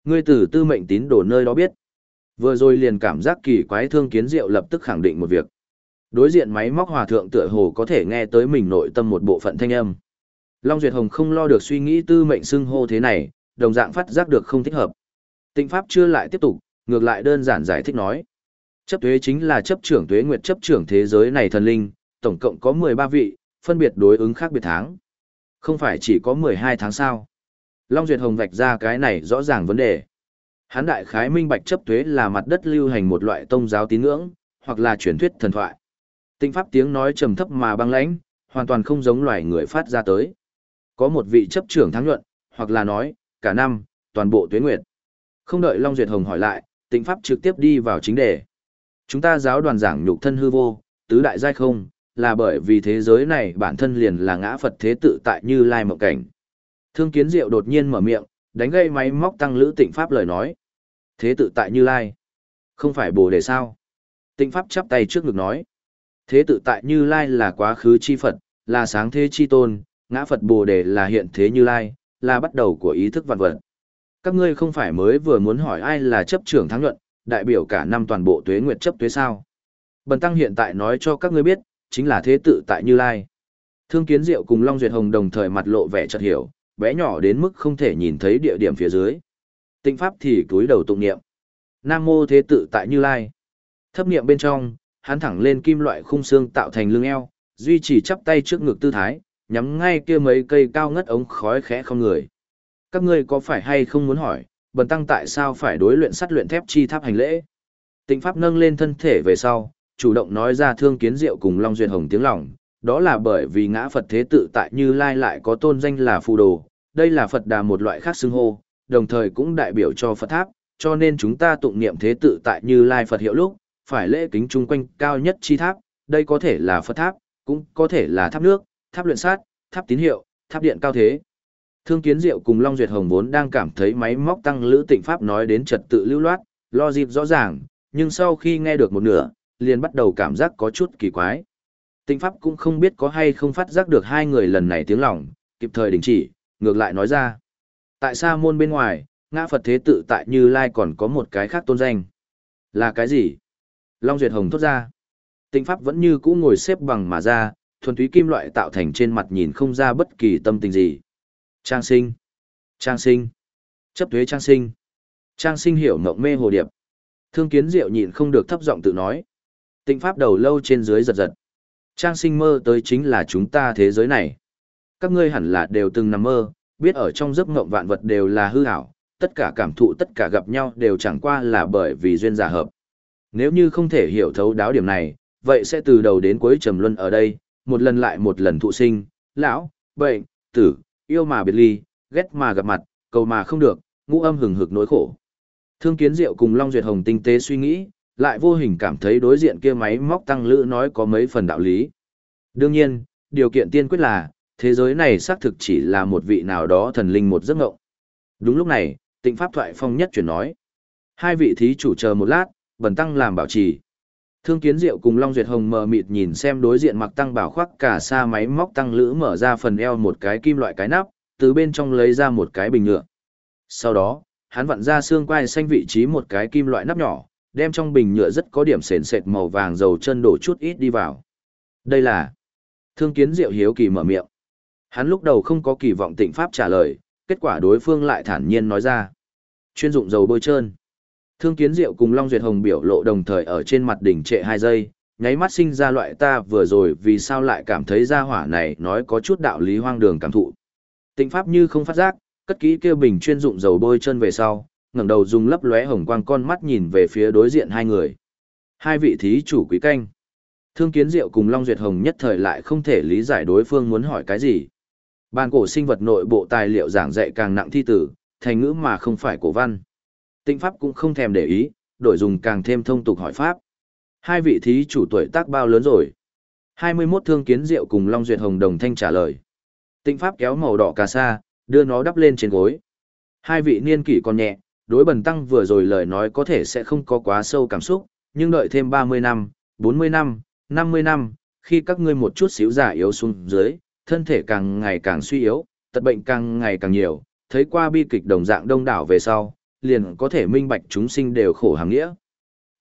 Ngươi tử tư mệnh tín đồ nơi đó biết. Vừa rồi liền cảm giác kỳ quái thương kiến diệu lập tức khẳng định một việc. Đối diện máy móc hòa thượng tựa hồ có thể nghe tới mình nội tâm một bộ phận thanh âm. Long Duyệt Hồng không lo được suy nghĩ tư mệnh xưng hô thế này, đồng dạng phát giác được không thích hợp. Tịnh Pháp chưa lại tiếp tục, ngược lại đơn giản giải thích nói. Chấp thuế chính là chấp trưởng thuế nguyệt chấp trưởng thế giới này thần linh, tổng cộng có 13 vị, phân biệt đối ứng khác biệt tháng. Không phải chỉ có 12 tháng sao. Long Duyệt Hồng vạch ra cái này rõ ràng vấn đề. Hán đại khái minh bạch chấp thuế là mặt đất lưu hành một loại tôn giáo tín ngưỡng, hoặc là truyền thuyết thần thoại. Tịnh Pháp tiếng nói trầm thấp mà băng lãnh, hoàn toàn không giống loài người phát ra tới. Có một vị chấp trưởng thắng nhuận, hoặc là nói, cả năm, toàn bộ tuyến nguyệt. Không đợi Long Duyệt Hồng hỏi lại, tịnh Pháp trực tiếp đi vào chính đề. Chúng ta giáo đoàn giảng nhục thân hư vô, tứ đại giai không, là bởi vì thế giới này bản thân liền là ngã Phật thế tự tại như lai mộng cảnh. Thương kiến diệu đột nhiên mở miệng, đánh gây máy móc tăng lữ tịnh Pháp lời nói. Thế tự tại như lai. Không phải bồ đề sao? Tịnh Pháp chắp tay trước ngực nói. Thế tự tại như lai là quá khứ chi Phật, là sáng thế chi tôn, ngã Phật Bồ Đề là hiện thế như lai, là bắt đầu của ý thức vạn vật. Các ngươi không phải mới vừa muốn hỏi ai là chấp trưởng thắng nhuận, đại biểu cả năm toàn bộ tuế nguyệt chấp tuế sao. Bần tăng hiện tại nói cho các ngươi biết, chính là thế tự tại như lai. Thương Kiến Diệu cùng Long Duyệt Hồng đồng thời mặt lộ vẻ chợt hiểu, bé nhỏ đến mức không thể nhìn thấy địa điểm phía dưới. Tịnh Pháp thì cúi đầu tụng niệm. Nam mô thế tự tại như lai. Thấp niệm bên trong, hắn thẳng lên kim loại khung xương tạo thành lưng eo, duy trì chắp tay trước ngực tư thái, nhắm ngay kia mấy cây cao ngất ống khói khẽ không người. Các ngươi có phải hay không muốn hỏi, bần tăng tại sao phải đối luyện sắt luyện thép chi tháp hành lễ? Tịnh Pháp nâng lên thân thể về sau, chủ động nói ra thương kiến diệu cùng Long Duyệt Hồng tiếng lòng, đó là bởi vì ngã Phật thế tự tại như lai lại có tôn danh là phù đồ, đây là Phật đà một loại khác xưng hô, đồng thời cũng đại biểu cho Phật tháp, cho nên chúng ta tụng niệm thế tự tại như lai Phật hiệu lúc, phải lễ kính chung quanh cao nhất chi tháp, đây có thể là Phật tháp, cũng có thể là tháp nước, tháp luyện sát, tháp tín hiệu, tháp điện cao thế. Thương Kiến Diệu cùng Long Duyệt Hồng vốn đang cảm thấy máy móc tăng lữ tịnh pháp nói đến trật tự lưu loát, lo dịp rõ ràng, nhưng sau khi nghe được một nửa, liền bắt đầu cảm giác có chút kỳ quái. Tịnh pháp cũng không biết có hay không phát giác được hai người lần này tiếng lòng, kịp thời đình chỉ, ngược lại nói ra. Tại sao môn bên ngoài, ngã Phật thế tự tại Như Lai còn có một cái khác tôn danh? Là cái gì? Long Duyệt Hồng thốt ra. Tịnh pháp vẫn như cũ ngồi xếp bằng mà ra, thuần túy kim loại tạo thành trên mặt nhìn không ra bất kỳ tâm tình gì. Trang sinh. Trang sinh. Chấp thuế trang sinh. Trang sinh hiểu mộng mê hồ điệp. Thương kiến diệu nhịn không được thấp giọng tự nói. Tịnh pháp đầu lâu trên dưới giật giật. Trang sinh mơ tới chính là chúng ta thế giới này. Các ngươi hẳn là đều từng nằm mơ, biết ở trong giấc mộng vạn vật đều là hư ảo, tất cả cảm thụ tất cả gặp nhau đều chẳng qua là bởi vì duyên giả hợp. Nếu như không thể hiểu thấu đáo điểm này, vậy sẽ từ đầu đến cuối trầm luân ở đây, một lần lại một lần thụ sinh, lão, bệnh, tử, yêu mà biệt ly, ghét mà gặp mặt, cầu mà không được, ngũ âm hừng hực nỗi khổ. Thương Kiến Diệu cùng Long Duyệt Hồng tinh tế suy nghĩ, lại vô hình cảm thấy đối diện kia máy móc tăng lữ nói có mấy phần đạo lý. Đương nhiên, điều kiện tiên quyết là, thế giới này xác thực chỉ là một vị nào đó thần linh một giấc ngộng. Đúng lúc này, tịnh pháp thoại phong nhất chuyển nói. Hai vị thí chủ chờ một lát, bần tăng làm bảo trì. Thương Kiến Diệu cùng Long Duyệt Hồng mờ mịt nhìn xem đối diện mặc tăng bảo khoác cả xa máy móc tăng lữ mở ra phần eo một cái kim loại cái nắp, từ bên trong lấy ra một cái bình nhựa. Sau đó, hắn vặn ra xương quai xanh vị trí một cái kim loại nắp nhỏ, đem trong bình nhựa rất có điểm sền sệt màu vàng dầu chân đổ chút ít đi vào. Đây là... Thương Kiến Diệu hiếu kỳ mở miệng. Hắn lúc đầu không có kỳ vọng tịnh pháp trả lời, kết quả đối phương lại thản nhiên nói ra. Chuyên dụng dầu bôi trơn. Thương Kiến Diệu cùng Long Duyệt Hồng biểu lộ đồng thời ở trên mặt đỉnh trệ hai giây, nháy mắt sinh ra loại ta vừa rồi vì sao lại cảm thấy ra hỏa này nói có chút đạo lý hoang đường cảm thụ. Tịnh pháp như không phát giác, cất kỹ kêu bình chuyên dụng dầu bôi chân về sau, ngẩng đầu dùng lấp lóe hồng quang con mắt nhìn về phía đối diện hai người. Hai vị thí chủ quý canh. Thương Kiến Diệu cùng Long Duyệt Hồng nhất thời lại không thể lý giải đối phương muốn hỏi cái gì. Bàn cổ sinh vật nội bộ tài liệu giảng dạy càng nặng thi tử, thành ngữ mà không phải cổ văn. Tịnh Pháp cũng không thèm để ý, đổi dùng càng thêm thông tục hỏi Pháp. Hai vị thí chủ tuổi tác bao lớn rồi? 21 thương kiến diệu cùng Long Duyệt Hồng đồng thanh trả lời. Tịnh Pháp kéo màu đỏ cà sa, đưa nó đắp lên trên gối. Hai vị niên kỷ còn nhẹ, đối bần tăng vừa rồi lời nói có thể sẽ không có quá sâu cảm xúc, nhưng đợi thêm 30 năm, 40 năm, 50 năm, khi các ngươi một chút xíu giả yếu xuống dưới, thân thể càng ngày càng suy yếu, tật bệnh càng ngày càng nhiều, thấy qua bi kịch đồng dạng đông đảo về sau, liền có thể minh bạch chúng sinh đều khổ hàng nghĩa.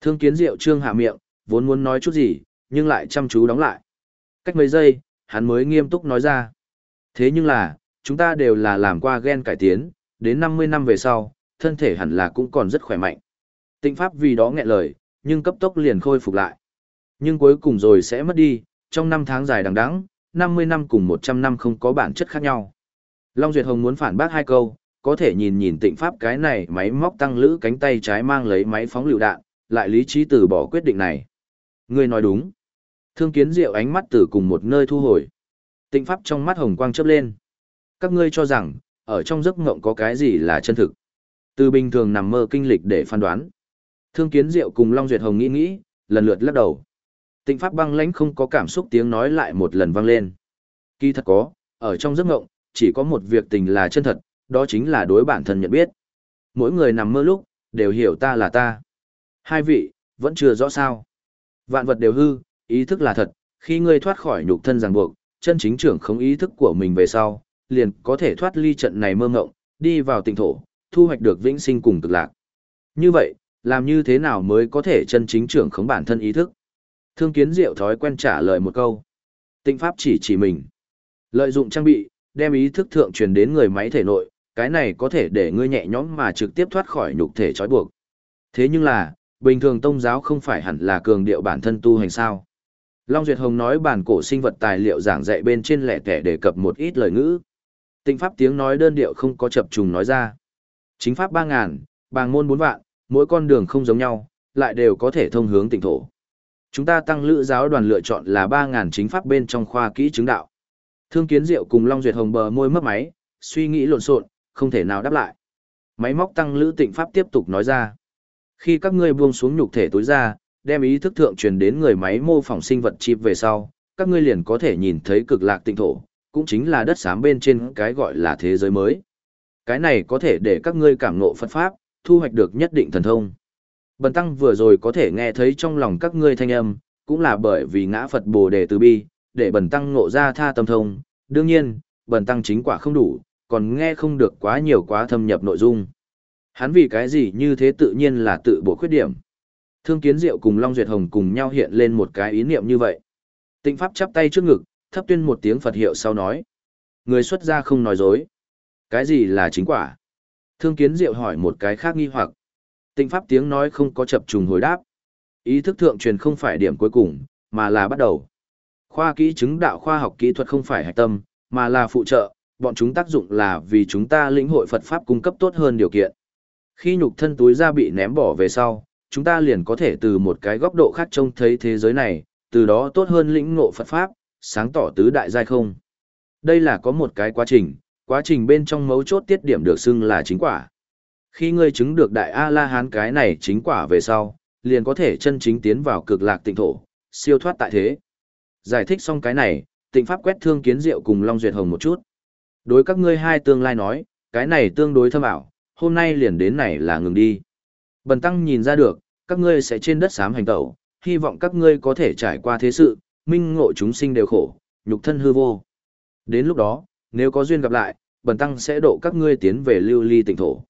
Thương kiến diệu trương hạ miệng, vốn muốn nói chút gì, nhưng lại chăm chú đóng lại. Cách mấy giây, hắn mới nghiêm túc nói ra. Thế nhưng là, chúng ta đều là làm qua gen cải tiến, đến 50 năm về sau, thân thể hẳn là cũng còn rất khỏe mạnh. Tịnh pháp vì đó nghẹn lời, nhưng cấp tốc liền khôi phục lại. Nhưng cuối cùng rồi sẽ mất đi, trong năm tháng dài đằng đẵng, 50 năm cùng 100 năm không có bản chất khác nhau. Long Duyệt Hồng muốn phản bác hai câu, có thể nhìn nhìn tịnh pháp cái này máy móc tăng lữ cánh tay trái mang lấy máy phóng lựu đạn, lại lý trí từ bỏ quyết định này. Người nói đúng. Thương kiến diệu ánh mắt từ cùng một nơi thu hồi. Tịnh pháp trong mắt hồng quang chớp lên. Các ngươi cho rằng, ở trong giấc ngộng có cái gì là chân thực. Từ bình thường nằm mơ kinh lịch để phán đoán. Thương kiến diệu cùng Long Duyệt Hồng nghĩ nghĩ, lần lượt lắc đầu. Tịnh pháp băng lãnh không có cảm xúc tiếng nói lại một lần vang lên. Kỳ thật có, ở trong giấc ngộng, chỉ có một việc tình là chân thật, đó chính là đối bản thân nhận biết. Mỗi người nằm mơ lúc, đều hiểu ta là ta. Hai vị, vẫn chưa rõ sao. Vạn vật đều hư, ý thức là thật, khi ngươi thoát khỏi nhục thân ràng buộc, chân chính trưởng không ý thức của mình về sau, liền có thể thoát ly trận này mơ ngộng, đi vào tỉnh thổ, thu hoạch được vĩnh sinh cùng cực lạc. Như vậy, làm như thế nào mới có thể chân chính trưởng khống bản thân ý thức? Thương kiến diệu thói quen trả lời một câu. Tịnh pháp chỉ chỉ mình. Lợi dụng trang bị, đem ý thức thượng truyền đến người máy thể nội, cái này có thể để ngươi nhẹ nhõm mà trực tiếp thoát khỏi nhục thể trói buộc. Thế nhưng là, bình thường tông giáo không phải hẳn là cường điệu bản thân tu hành sao. Long Duyệt Hồng nói bản cổ sinh vật tài liệu giảng dạy bên trên lẻ tẻ đề cập một ít lời ngữ. Tịnh pháp tiếng nói đơn điệu không có chập trùng nói ra. Chính pháp 3.000, bàng môn 4 vạn, mỗi con đường không giống nhau, lại đều có thể thông hướng tỉnh thổ. Chúng ta tăng lữ giáo đoàn lựa chọn là 3.000 chính pháp bên trong khoa kỹ chứng đạo. Thương kiến diệu cùng Long Duyệt Hồng bờ môi mấp máy, suy nghĩ lộn xộn, không thể nào đáp lại. Máy móc tăng lữ tịnh pháp tiếp tục nói ra. Khi các ngươi buông xuống nhục thể tối ra, đem ý thức thượng truyền đến người máy mô phỏng sinh vật chip về sau, các ngươi liền có thể nhìn thấy cực lạc tịnh thổ, cũng chính là đất xám bên trên cái gọi là thế giới mới. Cái này có thể để các ngươi cảm ngộ Phật Pháp, thu hoạch được nhất định thần thông. Bần tăng vừa rồi có thể nghe thấy trong lòng các ngươi thanh âm, cũng là bởi vì ngã Phật Bồ Đề từ bi, để bần tăng ngộ ra tha tâm thông. Đương nhiên, bần tăng chính quả không đủ, còn nghe không được quá nhiều quá thâm nhập nội dung. Hắn vì cái gì như thế tự nhiên là tự bổ khuyết điểm. Thương Kiến Diệu cùng Long Duyệt Hồng cùng nhau hiện lên một cái ý niệm như vậy. Tịnh Pháp chắp tay trước ngực, thấp tuyên một tiếng Phật hiệu sau nói. Người xuất gia không nói dối. Cái gì là chính quả? Thương Kiến Diệu hỏi một cái khác nghi hoặc. Tịnh Pháp tiếng nói không có chập trùng hồi đáp. Ý thức thượng truyền không phải điểm cuối cùng, mà là bắt đầu. Khoa kỹ chứng đạo khoa học kỹ thuật không phải hạch tâm, mà là phụ trợ, bọn chúng tác dụng là vì chúng ta lĩnh hội Phật Pháp cung cấp tốt hơn điều kiện. Khi nhục thân túi ra bị ném bỏ về sau, chúng ta liền có thể từ một cái góc độ khác trông thấy thế giới này, từ đó tốt hơn lĩnh ngộ Phật Pháp, sáng tỏ tứ đại giai không. Đây là có một cái quá trình, quá trình bên trong mấu chốt tiết điểm được xưng là chính quả. Khi ngươi chứng được đại A-la-hán cái này chính quả về sau, liền có thể chân chính tiến vào cực lạc tịnh thổ, siêu thoát tại thế. Giải thích xong cái này, tịnh pháp quét thương kiến diệu cùng Long Duyệt Hồng một chút. Đối các ngươi hai tương lai nói, cái này tương đối thâm ảo, hôm nay liền đến này là ngừng đi. Bần tăng nhìn ra được, các ngươi sẽ trên đất xám hành tẩu, hy vọng các ngươi có thể trải qua thế sự, minh ngộ chúng sinh đều khổ, nhục thân hư vô. Đến lúc đó, nếu có duyên gặp lại, bần tăng sẽ độ các ngươi tiến về lưu ly tỉnh thổ.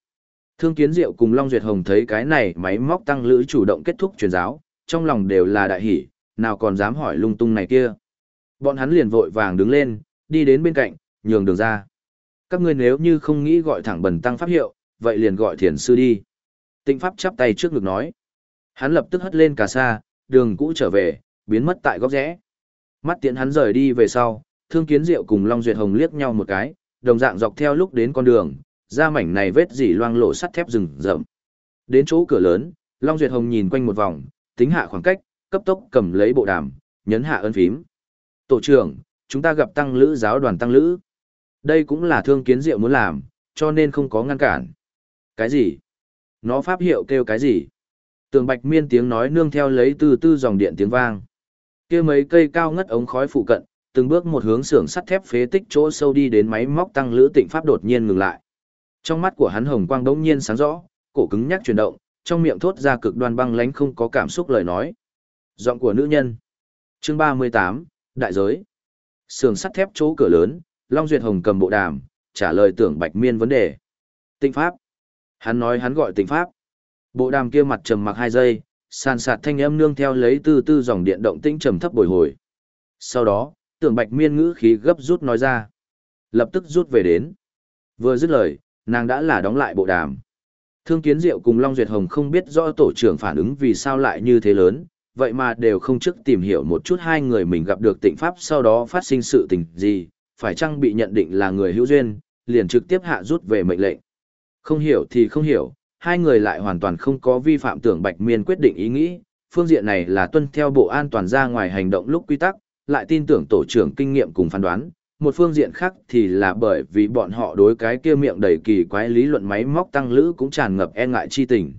Thương Kiến Diệu cùng Long Duyệt Hồng thấy cái này máy móc tăng lữ chủ động kết thúc truyền giáo, trong lòng đều là đại hỷ, nào còn dám hỏi lung tung này kia. Bọn hắn liền vội vàng đứng lên, đi đến bên cạnh, nhường đường ra. Các ngươi nếu như không nghĩ gọi thẳng bần tăng pháp hiệu, vậy liền gọi thiền sư đi. Tịnh pháp chắp tay trước ngực nói. Hắn lập tức hất lên cà sa, đường cũ trở về, biến mất tại góc rẽ. Mắt tiện hắn rời đi về sau, thương kiến diệu cùng Long Duyệt Hồng liếc nhau một cái, đồng dạng dọc theo lúc đến con đường, ra mảnh này vết dỉ loang lộ sắt thép rừng rậm. Đến chỗ cửa lớn, Long Duyệt Hồng nhìn quanh một vòng, tính hạ khoảng cách, cấp tốc cầm lấy bộ đàm, nhấn hạ ấn phím. Tổ trưởng, chúng ta gặp tăng lữ giáo đoàn tăng lữ. Đây cũng là thương kiến diệu muốn làm, cho nên không có ngăn cản. Cái gì? Nó pháp hiệu kêu cái gì? Tường bạch miên tiếng nói nương theo lấy từ tư dòng điện tiếng vang. kia mấy cây cao ngất ống khói phụ cận, từng bước một hướng xưởng sắt thép phế tích chỗ sâu đi đến máy móc tăng lữ tịnh pháp đột nhiên ngừng lại. Trong mắt của hắn hồng quang đống nhiên sáng rõ, cổ cứng nhắc chuyển động, trong miệng thốt ra cực đoan băng lánh không có cảm xúc lời nói. Giọng của nữ nhân. Chương 38, Đại giới. Sườn sắt thép chỗ cửa lớn, Long Duyệt Hồng cầm bộ đàm, trả lời tưởng Bạch Miên vấn đề. Tịnh Pháp. Hắn nói hắn gọi Tịnh Pháp. Bộ đàm kia mặt trầm mặc hai giây, sàn sạt thanh âm nương theo lấy từ từ dòng điện động tĩnh trầm thấp bồi hồi. Sau đó, tưởng Bạch Miên ngữ khí gấp rút nói ra. Lập tức rút về đến. Vừa dứt lời, nàng đã là đóng lại bộ đàm. Thương Kiến Diệu cùng Long Duyệt Hồng không biết rõ tổ trưởng phản ứng vì sao lại như thế lớn, vậy mà đều không trước tìm hiểu một chút hai người mình gặp được tịnh pháp sau đó phát sinh sự tình gì, phải chăng bị nhận định là người hữu duyên, liền trực tiếp hạ rút về mệnh lệnh. Không hiểu thì không hiểu, hai người lại hoàn toàn không có vi phạm tưởng Bạch Miên quyết định ý nghĩ, phương diện này là tuân theo bộ an toàn ra ngoài hành động lúc quy tắc, lại tin tưởng tổ trưởng kinh nghiệm cùng phán đoán, một phương diện khác thì là bởi vì bọn họ đối cái kia miệng đầy kỳ quái lý luận máy móc tăng lữ cũng tràn ngập e ngại chi tình.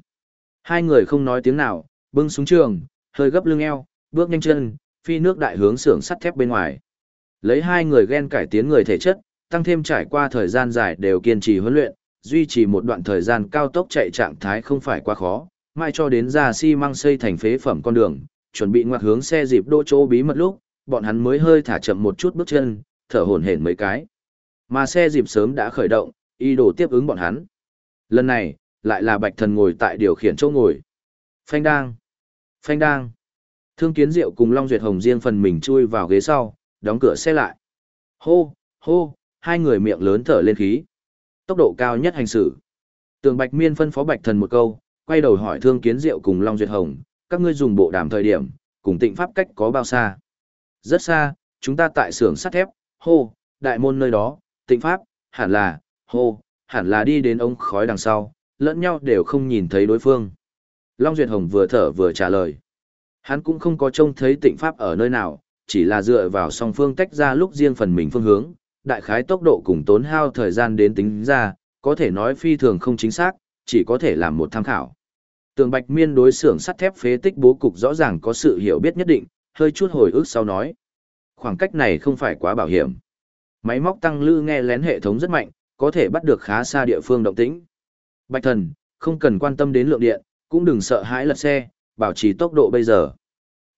Hai người không nói tiếng nào, bưng súng trường, hơi gấp lưng eo, bước nhanh chân, phi nước đại hướng xưởng sắt thép bên ngoài. Lấy hai người ghen cải tiến người thể chất, tăng thêm trải qua thời gian dài đều kiên trì huấn luyện, duy trì một đoạn thời gian cao tốc chạy trạng thái không phải quá khó, mai cho đến ra xi măng xây thành phế phẩm con đường, chuẩn bị ngoặt hướng xe dịp đỗ chỗ bí mật lúc, bọn hắn mới hơi thả chậm một chút bước chân, thở hổn hển mấy cái. Mà xe dịp sớm đã khởi động, y đồ tiếp ứng bọn hắn. Lần này, lại là bạch thần ngồi tại điều khiển chỗ ngồi. Phanh đang. Phanh đang. Thương Kiến Diệu cùng Long Duyệt Hồng riêng phần mình chui vào ghế sau, đóng cửa xe lại. Hô, hô, hai người miệng lớn thở lên khí. Tốc độ cao nhất hành xử. Tường Bạch Miên phân phó Bạch Thần một câu, quay đầu hỏi Thương Kiến Diệu cùng Long Duyệt Hồng, các ngươi dùng bộ đàm thời điểm, cùng tịnh pháp cách có bao xa? Rất xa, chúng ta tại xưởng sắt thép, hô, đại môn nơi đó, tịnh pháp, hẳn là, hô, hẳn là đi đến ống khói đằng sau, lẫn nhau đều không nhìn thấy đối phương. Long Duyệt Hồng vừa thở vừa trả lời. Hắn cũng không có trông thấy tịnh pháp ở nơi nào, chỉ là dựa vào song phương tách ra lúc riêng phần mình phương hướng, đại khái tốc độ cùng tốn hao thời gian đến tính ra, có thể nói phi thường không chính xác, chỉ có thể làm một tham khảo. Tường Bạch Miên đối xưởng sắt thép phế tích bố cục rõ ràng có sự hiểu biết nhất định, hơi chút hồi ức sau nói. Khoảng cách này không phải quá bảo hiểm. Máy móc tăng lư nghe lén hệ thống rất mạnh, có thể bắt được khá xa địa phương động tĩnh. Bạch thần, không cần quan tâm đến lượng điện, cũng đừng sợ hãi lật xe, bảo trì tốc độ bây giờ.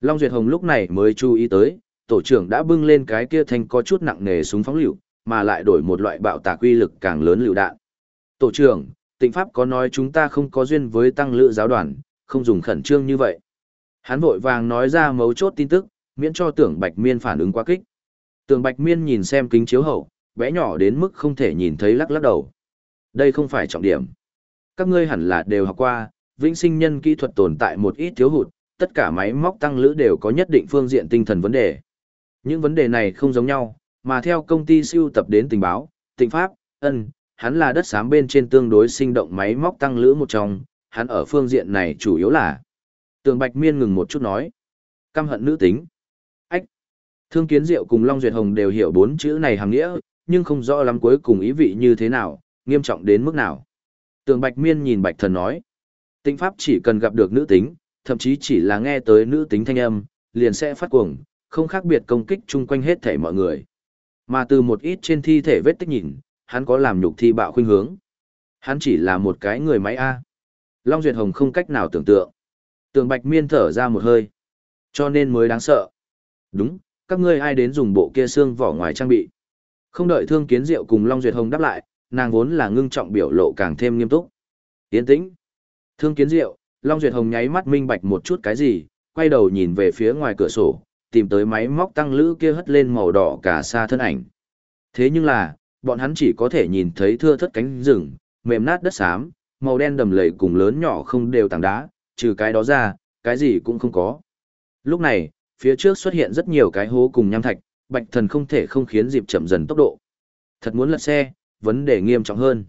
Long Duyệt Hồng lúc này mới chú ý tới, tổ trưởng đã bưng lên cái kia thành có chút nặng nề súng phóng lựu, mà lại đổi một loại bạo tạc uy lực càng lớn lựu đạn. Tổ trưởng, tịnh pháp có nói chúng ta không có duyên với tăng lữ giáo đoàn, không dùng khẩn trương như vậy. Hắn vội vàng nói ra mấu chốt tin tức, miễn cho tưởng Bạch Miên phản ứng quá kích. Tưởng Bạch Miên nhìn xem kính chiếu hậu, bé nhỏ đến mức không thể nhìn thấy lắc lắc đầu. Đây không phải trọng điểm. Các ngươi hẳn là đều học qua, vĩnh sinh nhân kỹ thuật tồn tại một ít thiếu hụt, tất cả máy móc tăng lữ đều có nhất định phương diện tinh thần vấn đề. Những vấn đề này không giống nhau, mà theo công ty siêu tập đến tình báo, tịnh pháp, ân, hắn là đất xám bên trên tương đối sinh động máy móc tăng lữ một trong, hắn ở phương diện này chủ yếu là. Tường Bạch Miên ngừng một chút nói. Căm hận nữ tính. Ách. Thương Kiến Diệu cùng Long Duyệt Hồng đều hiểu bốn chữ này hàng nghĩa, nhưng không rõ lắm cuối cùng ý vị như thế nào, nghiêm trọng đến mức nào. Tường Bạch Miên nhìn Bạch Thần nói. Tịnh pháp chỉ cần gặp được nữ tính, thậm chí chỉ là nghe tới nữ tính thanh âm, liền sẽ phát cuồng, không khác biệt công kích chung quanh hết thể mọi người. Mà từ một ít trên thi thể vết tích nhìn, hắn có làm nhục thi bạo khuynh hướng. Hắn chỉ là một cái người máy A. Long Duyệt Hồng không cách nào tưởng tượng. Tường Bạch Miên thở ra một hơi. Cho nên mới đáng sợ. Đúng, các ngươi ai đến dùng bộ kia xương vỏ ngoài trang bị. Không đợi Thương Kiến Diệu cùng Long Duyệt Hồng đáp lại, nàng vốn là ngưng trọng biểu lộ càng thêm nghiêm túc. Tiến tĩnh. Thương Kiến Diệu, Long Duyệt Hồng nháy mắt minh bạch một chút cái gì, quay đầu nhìn về phía ngoài cửa sổ, tìm tới máy móc tăng lữ kia hất lên màu đỏ cả xa thân ảnh. Thế nhưng là, bọn hắn chỉ có thể nhìn thấy thưa thất cánh rừng, mềm nát đất xám, màu đen đầm lầy cùng lớn nhỏ không đều tảng đá, trừ cái đó ra, cái gì cũng không có. Lúc này, phía trước xuất hiện rất nhiều cái hố cùng nham thạch, bạch thần không thể không khiến dịp chậm dần tốc độ. Thật muốn lật xe, vấn đề nghiêm trọng hơn.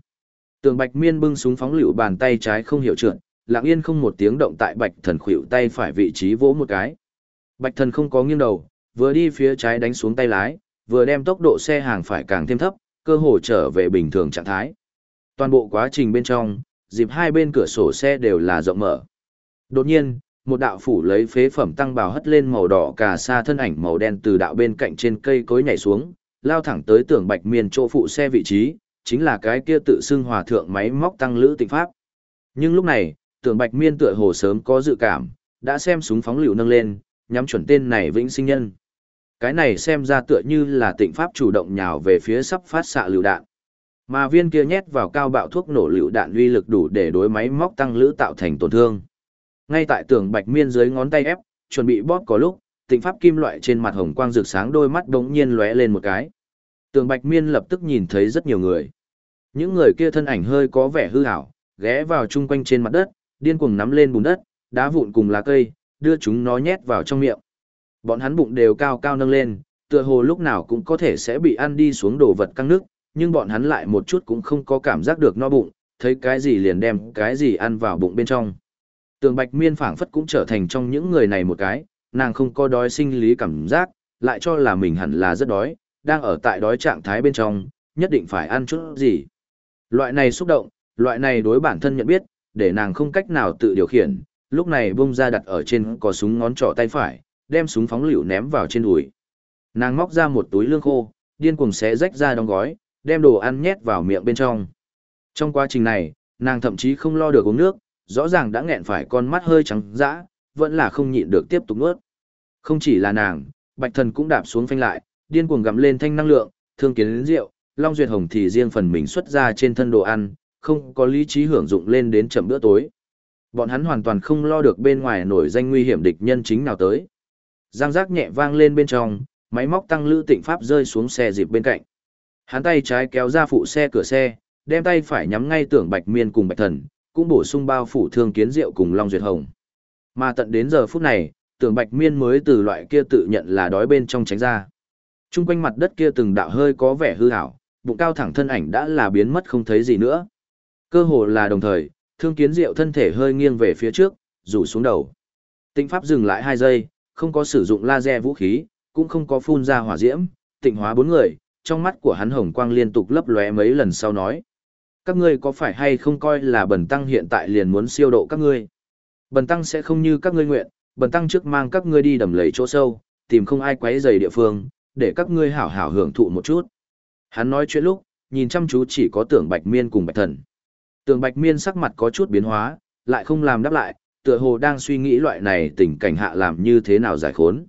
Tường bạch miên bưng súng phóng lựu bàn tay trái không hiểu trượt, lặng yên không một tiếng động tại bạch thần khuỵu tay phải vị trí vỗ một cái. Bạch thần không có nghiêng đầu, vừa đi phía trái đánh xuống tay lái, vừa đem tốc độ xe hàng phải càng thêm thấp, cơ hồ trở về bình thường trạng thái. Toàn bộ quá trình bên trong, dịp hai bên cửa sổ xe đều là rộng mở. Đột nhiên, một đạo phủ lấy phế phẩm tăng bào hất lên màu đỏ cà sa thân ảnh màu đen từ đạo bên cạnh trên cây cối nhảy xuống, lao thẳng tới tường bạch miên chỗ phụ xe vị trí, chính là cái kia tự xưng hòa thượng máy móc tăng lữ tịnh pháp. Nhưng lúc này, tường bạch miên tựa hồ sớm có dự cảm, đã xem súng phóng liều nâng lên, nhắm chuẩn tên này vĩnh sinh nhân. Cái này xem ra tựa như là tịnh pháp chủ động nhào về phía sắp phát xạ lựu đạn. Mà viên kia nhét vào cao bạo thuốc nổ lựu đạn uy lực đủ để đối máy móc tăng lữ tạo thành tổn thương. Ngay tại tường bạch miên dưới ngón tay ép, chuẩn bị bóp có lúc, tịnh pháp kim loại trên mặt hồng quang rực sáng đôi mắt đống nhiên lóe lên một cái. Tường bạch miên lập tức nhìn thấy rất nhiều người. Những người kia thân ảnh hơi có vẻ hư hảo, ghé vào chung quanh trên mặt đất, điên cuồng nắm lên bùn đất, đá vụn cùng lá cây, đưa chúng nó nhét vào trong miệng. Bọn hắn bụng đều cao cao nâng lên, tựa hồ lúc nào cũng có thể sẽ bị ăn đi xuống đồ vật căng nước, nhưng bọn hắn lại một chút cũng không có cảm giác được no bụng, thấy cái gì liền đem cái gì ăn vào bụng bên trong. Tường Bạch Miên phảng phất cũng trở thành trong những người này một cái, nàng không có đói sinh lý cảm giác, lại cho là mình hẳn là rất đói, đang ở tại đói trạng thái bên trong, nhất định phải ăn chút gì. Loại này xúc động, loại này đối bản thân nhận biết, để nàng không cách nào tự điều khiển, lúc này bung ra đặt ở trên có súng ngón trỏ tay phải, đem súng phóng lựu ném vào trên đùi. Nàng móc ra một túi lương khô, điên cuồng xé rách ra đóng gói, đem đồ ăn nhét vào miệng bên trong. Trong quá trình này, nàng thậm chí không lo được uống nước, rõ ràng đã nghẹn phải con mắt hơi trắng dã, vẫn là không nhịn được tiếp tục nuốt. Không chỉ là nàng, Bạch Thần cũng đạp xuống phanh lại, điên cuồng gặm lên thanh năng lượng, thương kiến đến rượu, Long Duyệt Hồng thì riêng phần mình xuất ra trên thân đồ ăn, không có lý trí hưởng dụng lên đến chậm bữa tối. Bọn hắn hoàn toàn không lo được bên ngoài nổi danh nguy hiểm địch nhân chính nào tới. Giang giác nhẹ vang lên bên trong, máy móc tăng lữ tịnh pháp rơi xuống xe dịp bên cạnh. Hắn tay trái kéo ra phụ xe cửa xe, đem tay phải nhắm ngay tưởng Bạch Miên cùng Bạch Thần, cũng bổ sung bao phủ thương kiến diệu cùng Long Duyệt Hồng. Mà tận đến giờ phút này, tưởng Bạch Miên mới từ loại kia tự nhận là đói bên trong tránh ra. Trung quanh mặt đất kia từng đạo hơi có vẻ hư hảo, bụng cao thẳng thân ảnh đã là biến mất không thấy gì nữa. Cơ hồ là đồng thời, thương kiến diệu thân thể hơi nghiêng về phía trước, rủ xuống đầu. Tịnh pháp dừng lại hai giây, không có sử dụng laser vũ khí, cũng không có phun ra hỏa diễm, tịnh hóa bốn người, trong mắt của hắn hồng quang liên tục lấp lóe mấy lần sau nói. Các ngươi có phải hay không coi là bần tăng hiện tại liền muốn siêu độ các ngươi? Bần tăng sẽ không như các ngươi nguyện, bần tăng trước mang các ngươi đi đầm lầy chỗ sâu, tìm không ai quấy rầy địa phương, để các ngươi hảo hảo hưởng thụ một chút. Hắn nói chuyện lúc, nhìn chăm chú chỉ có tưởng bạch miên cùng bạch thần. Tưởng bạch miên sắc mặt có chút biến hóa, lại không làm đáp lại, tựa hồ đang suy nghĩ loại này tình cảnh hạ làm như thế nào giải khốn.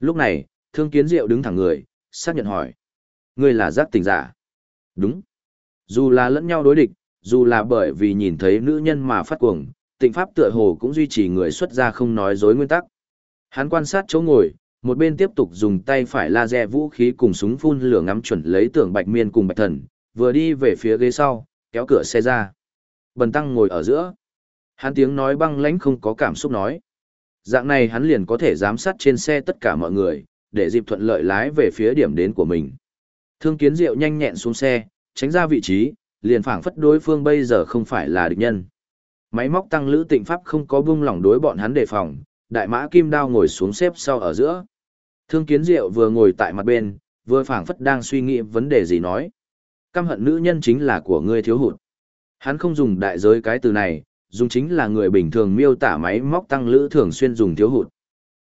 Lúc này, thương kiến diệu đứng thẳng người, xác nhận hỏi. Ngươi là giác tình giả. Đúng. Dù là lẫn nhau đối địch, dù là bởi vì nhìn thấy nữ nhân mà phát cuồng, tịnh pháp tựa hồ cũng duy trì người xuất gia không nói dối nguyên tắc. Hắn quan sát chỗ ngồi, một bên tiếp tục dùng tay phải laser vũ khí cùng súng phun lửa ngắm chuẩn lấy tưởng bạch miên cùng bạch thần, vừa đi về phía ghế sau, kéo cửa xe ra. Bần tăng ngồi ở giữa. Hắn tiếng nói băng lãnh không có cảm xúc nói. Dạng này hắn liền có thể giám sát trên xe tất cả mọi người, để dịp thuận lợi lái về phía điểm đến của mình. Thương kiến diệu nhanh nhẹn xuống xe, tránh ra vị trí, liền phảng phất đối phương bây giờ không phải là địch nhân. Máy móc tăng lữ tịnh pháp không có buông lỏng đối bọn hắn đề phòng, đại mã kim đao ngồi xuống xếp sau ở giữa. Thương kiến diệu vừa ngồi tại mặt bên, vừa phảng phất đang suy nghĩ vấn đề gì nói. Căm hận nữ nhân chính là của ngươi thiếu hụt. Hắn không dùng đại giới cái từ này, dùng chính là người bình thường miêu tả máy móc tăng lữ thường xuyên dùng thiếu hụt.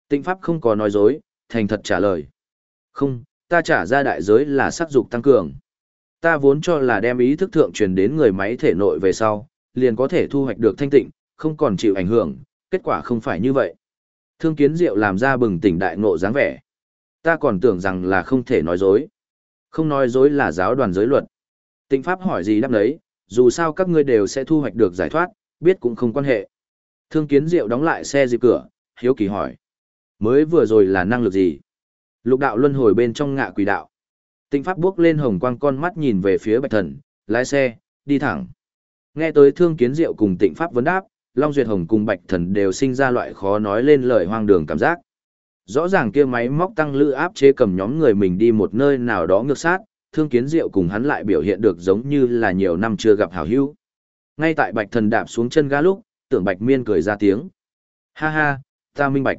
Tịnh pháp không có nói dối, thành thật trả lời. Không, ta trả ra đại giới là sắc dục tăng cường. Ta vốn cho là đem ý thức thượng truyền đến người máy thể nội về sau, liền có thể thu hoạch được thanh tịnh, không còn chịu ảnh hưởng, kết quả không phải như vậy. Thương kiến diệu làm ra bừng tỉnh đại ngộ dáng vẻ. Ta còn tưởng rằng là không thể nói dối. Không nói dối là giáo đoàn giới luật. Tịnh Pháp hỏi gì đáp đấy, dù sao các ngươi đều sẽ thu hoạch được giải thoát, biết cũng không quan hệ. Thương kiến diệu đóng lại xe dịp cửa, hiếu kỳ hỏi. Mới vừa rồi là năng lực gì? Lục đạo luân hồi bên trong ngạ quỷ đạo. Tịnh Pháp bước lên hồng quang con mắt nhìn về phía bạch thần, lái xe, đi thẳng. Nghe tới thương kiến diệu cùng tịnh Pháp vấn đáp, Long Duyệt Hồng cùng bạch thần đều sinh ra loại khó nói lên lời hoang đường cảm giác. Rõ ràng kia máy móc tăng lữ áp chế cầm nhóm người mình đi một nơi nào đó ngược sát, thương kiến diệu cùng hắn lại biểu hiện được giống như là nhiều năm chưa gặp hảo hữu. Ngay tại bạch thần đạp xuống chân ga lúc, tưởng bạch miên cười ra tiếng. Ha ha, ta minh bạch.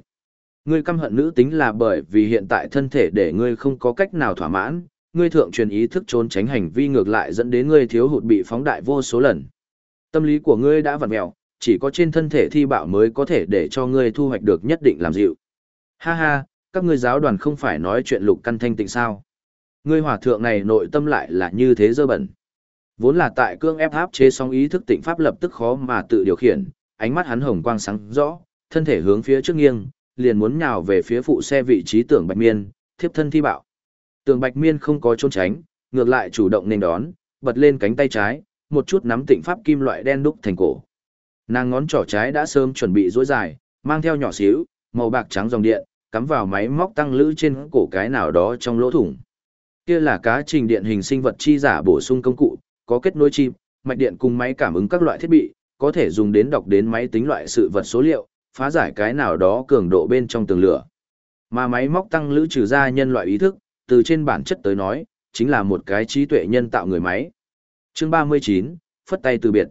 Ngươi căm hận nữ tính là bởi vì hiện tại thân thể để ngươi không có cách nào thỏa mãn, ngươi thượng truyền ý thức trốn tránh hành vi ngược lại dẫn đến ngươi thiếu hụt bị phóng đại vô số lần. Tâm lý của ngươi đã vặn mẹo, chỉ có trên thân thể thi bạo mới có thể để cho ngươi thu hoạch được nhất định làm dịu. Ha ha, các ngươi giáo đoàn không phải nói chuyện lục căn thanh tịnh sao? Ngươi hòa thượng này nội tâm lại là như thế dơ bẩn. Vốn là tại cương ép áp chế song ý thức tịnh pháp lập tức khó mà tự điều khiển, ánh mắt hắn hồng quang sáng rõ, thân thể hướng phía trước nghiêng, liền muốn nhào về phía phụ xe vị trí tưởng bạch miên, thiếp thân thi bạo. Tường bạch miên không có trốn tránh, ngược lại chủ động nên đón, bật lên cánh tay trái, một chút nắm tịnh pháp kim loại đen đúc thành cổ. Nàng ngón trỏ trái đã sớm chuẩn bị dối dài, mang theo nhỏ xíu, màu bạc trắng dòng điện, cắm vào máy móc tăng lữ trên cổ cái nào đó trong lỗ thủng. Kia là cá trình điện hình sinh vật chi giả bổ sung công cụ, có kết nối chip, mạch điện cùng máy cảm ứng các loại thiết bị, có thể dùng đến đọc đến máy tính loại sự vật số liệu, phá giải cái nào đó cường độ bên trong tường lửa. Mà máy móc tăng lữ trừ ra nhân loại ý thức, từ trên bản chất tới nói, chính là một cái trí tuệ nhân tạo người máy. Chương 39, phất tay từ biệt.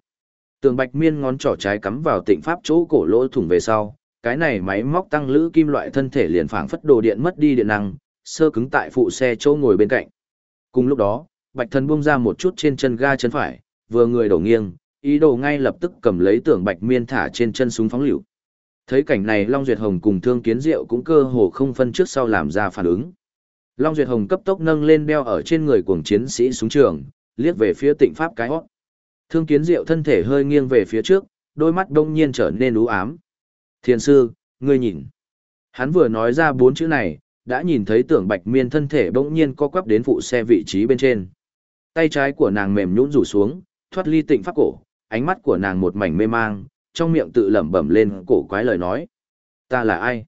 Tường Bạch Miên ngón trỏ trái cắm vào tịnh pháp chỗ cổ lỗ thủng về sau, cái này máy móc tăng lữ kim loại thân thể liền phảng phất đồ điện mất đi điện năng, sơ cứng tại phụ xe chỗ ngồi bên cạnh. Cùng lúc đó, Bạch Thần buông ra một chút trên chân ga chân phải, vừa người đổ nghiêng, ý đồ ngay lập tức cầm lấy tưởng Bạch Miên thả trên chân súng phóng lựu. Thấy cảnh này Long Duyệt Hồng cùng Thương Kiến Diệu cũng cơ hồ không phân trước sau làm ra phản ứng. Long Duyệt Hồng cấp tốc nâng lên đeo ở trên người cuồng chiến sĩ súng trường, liếc về phía Tịnh Pháp cái hót. Thương Kiến Diệu thân thể hơi nghiêng về phía trước, đôi mắt đông nhiên trở nên u ám. Thiền sư, ngươi nhìn. Hắn vừa nói ra bốn chữ này, đã nhìn thấy tưởng bạch miên thân thể bỗng nhiên co quắp đến phụ xe vị trí bên trên. Tay trái của nàng mềm nhũn rủ xuống, thoát ly tịnh pháp cổ, ánh mắt của nàng một mảnh mê mang, trong miệng tự lẩm bẩm lên cổ quái lời nói. Ta là ai?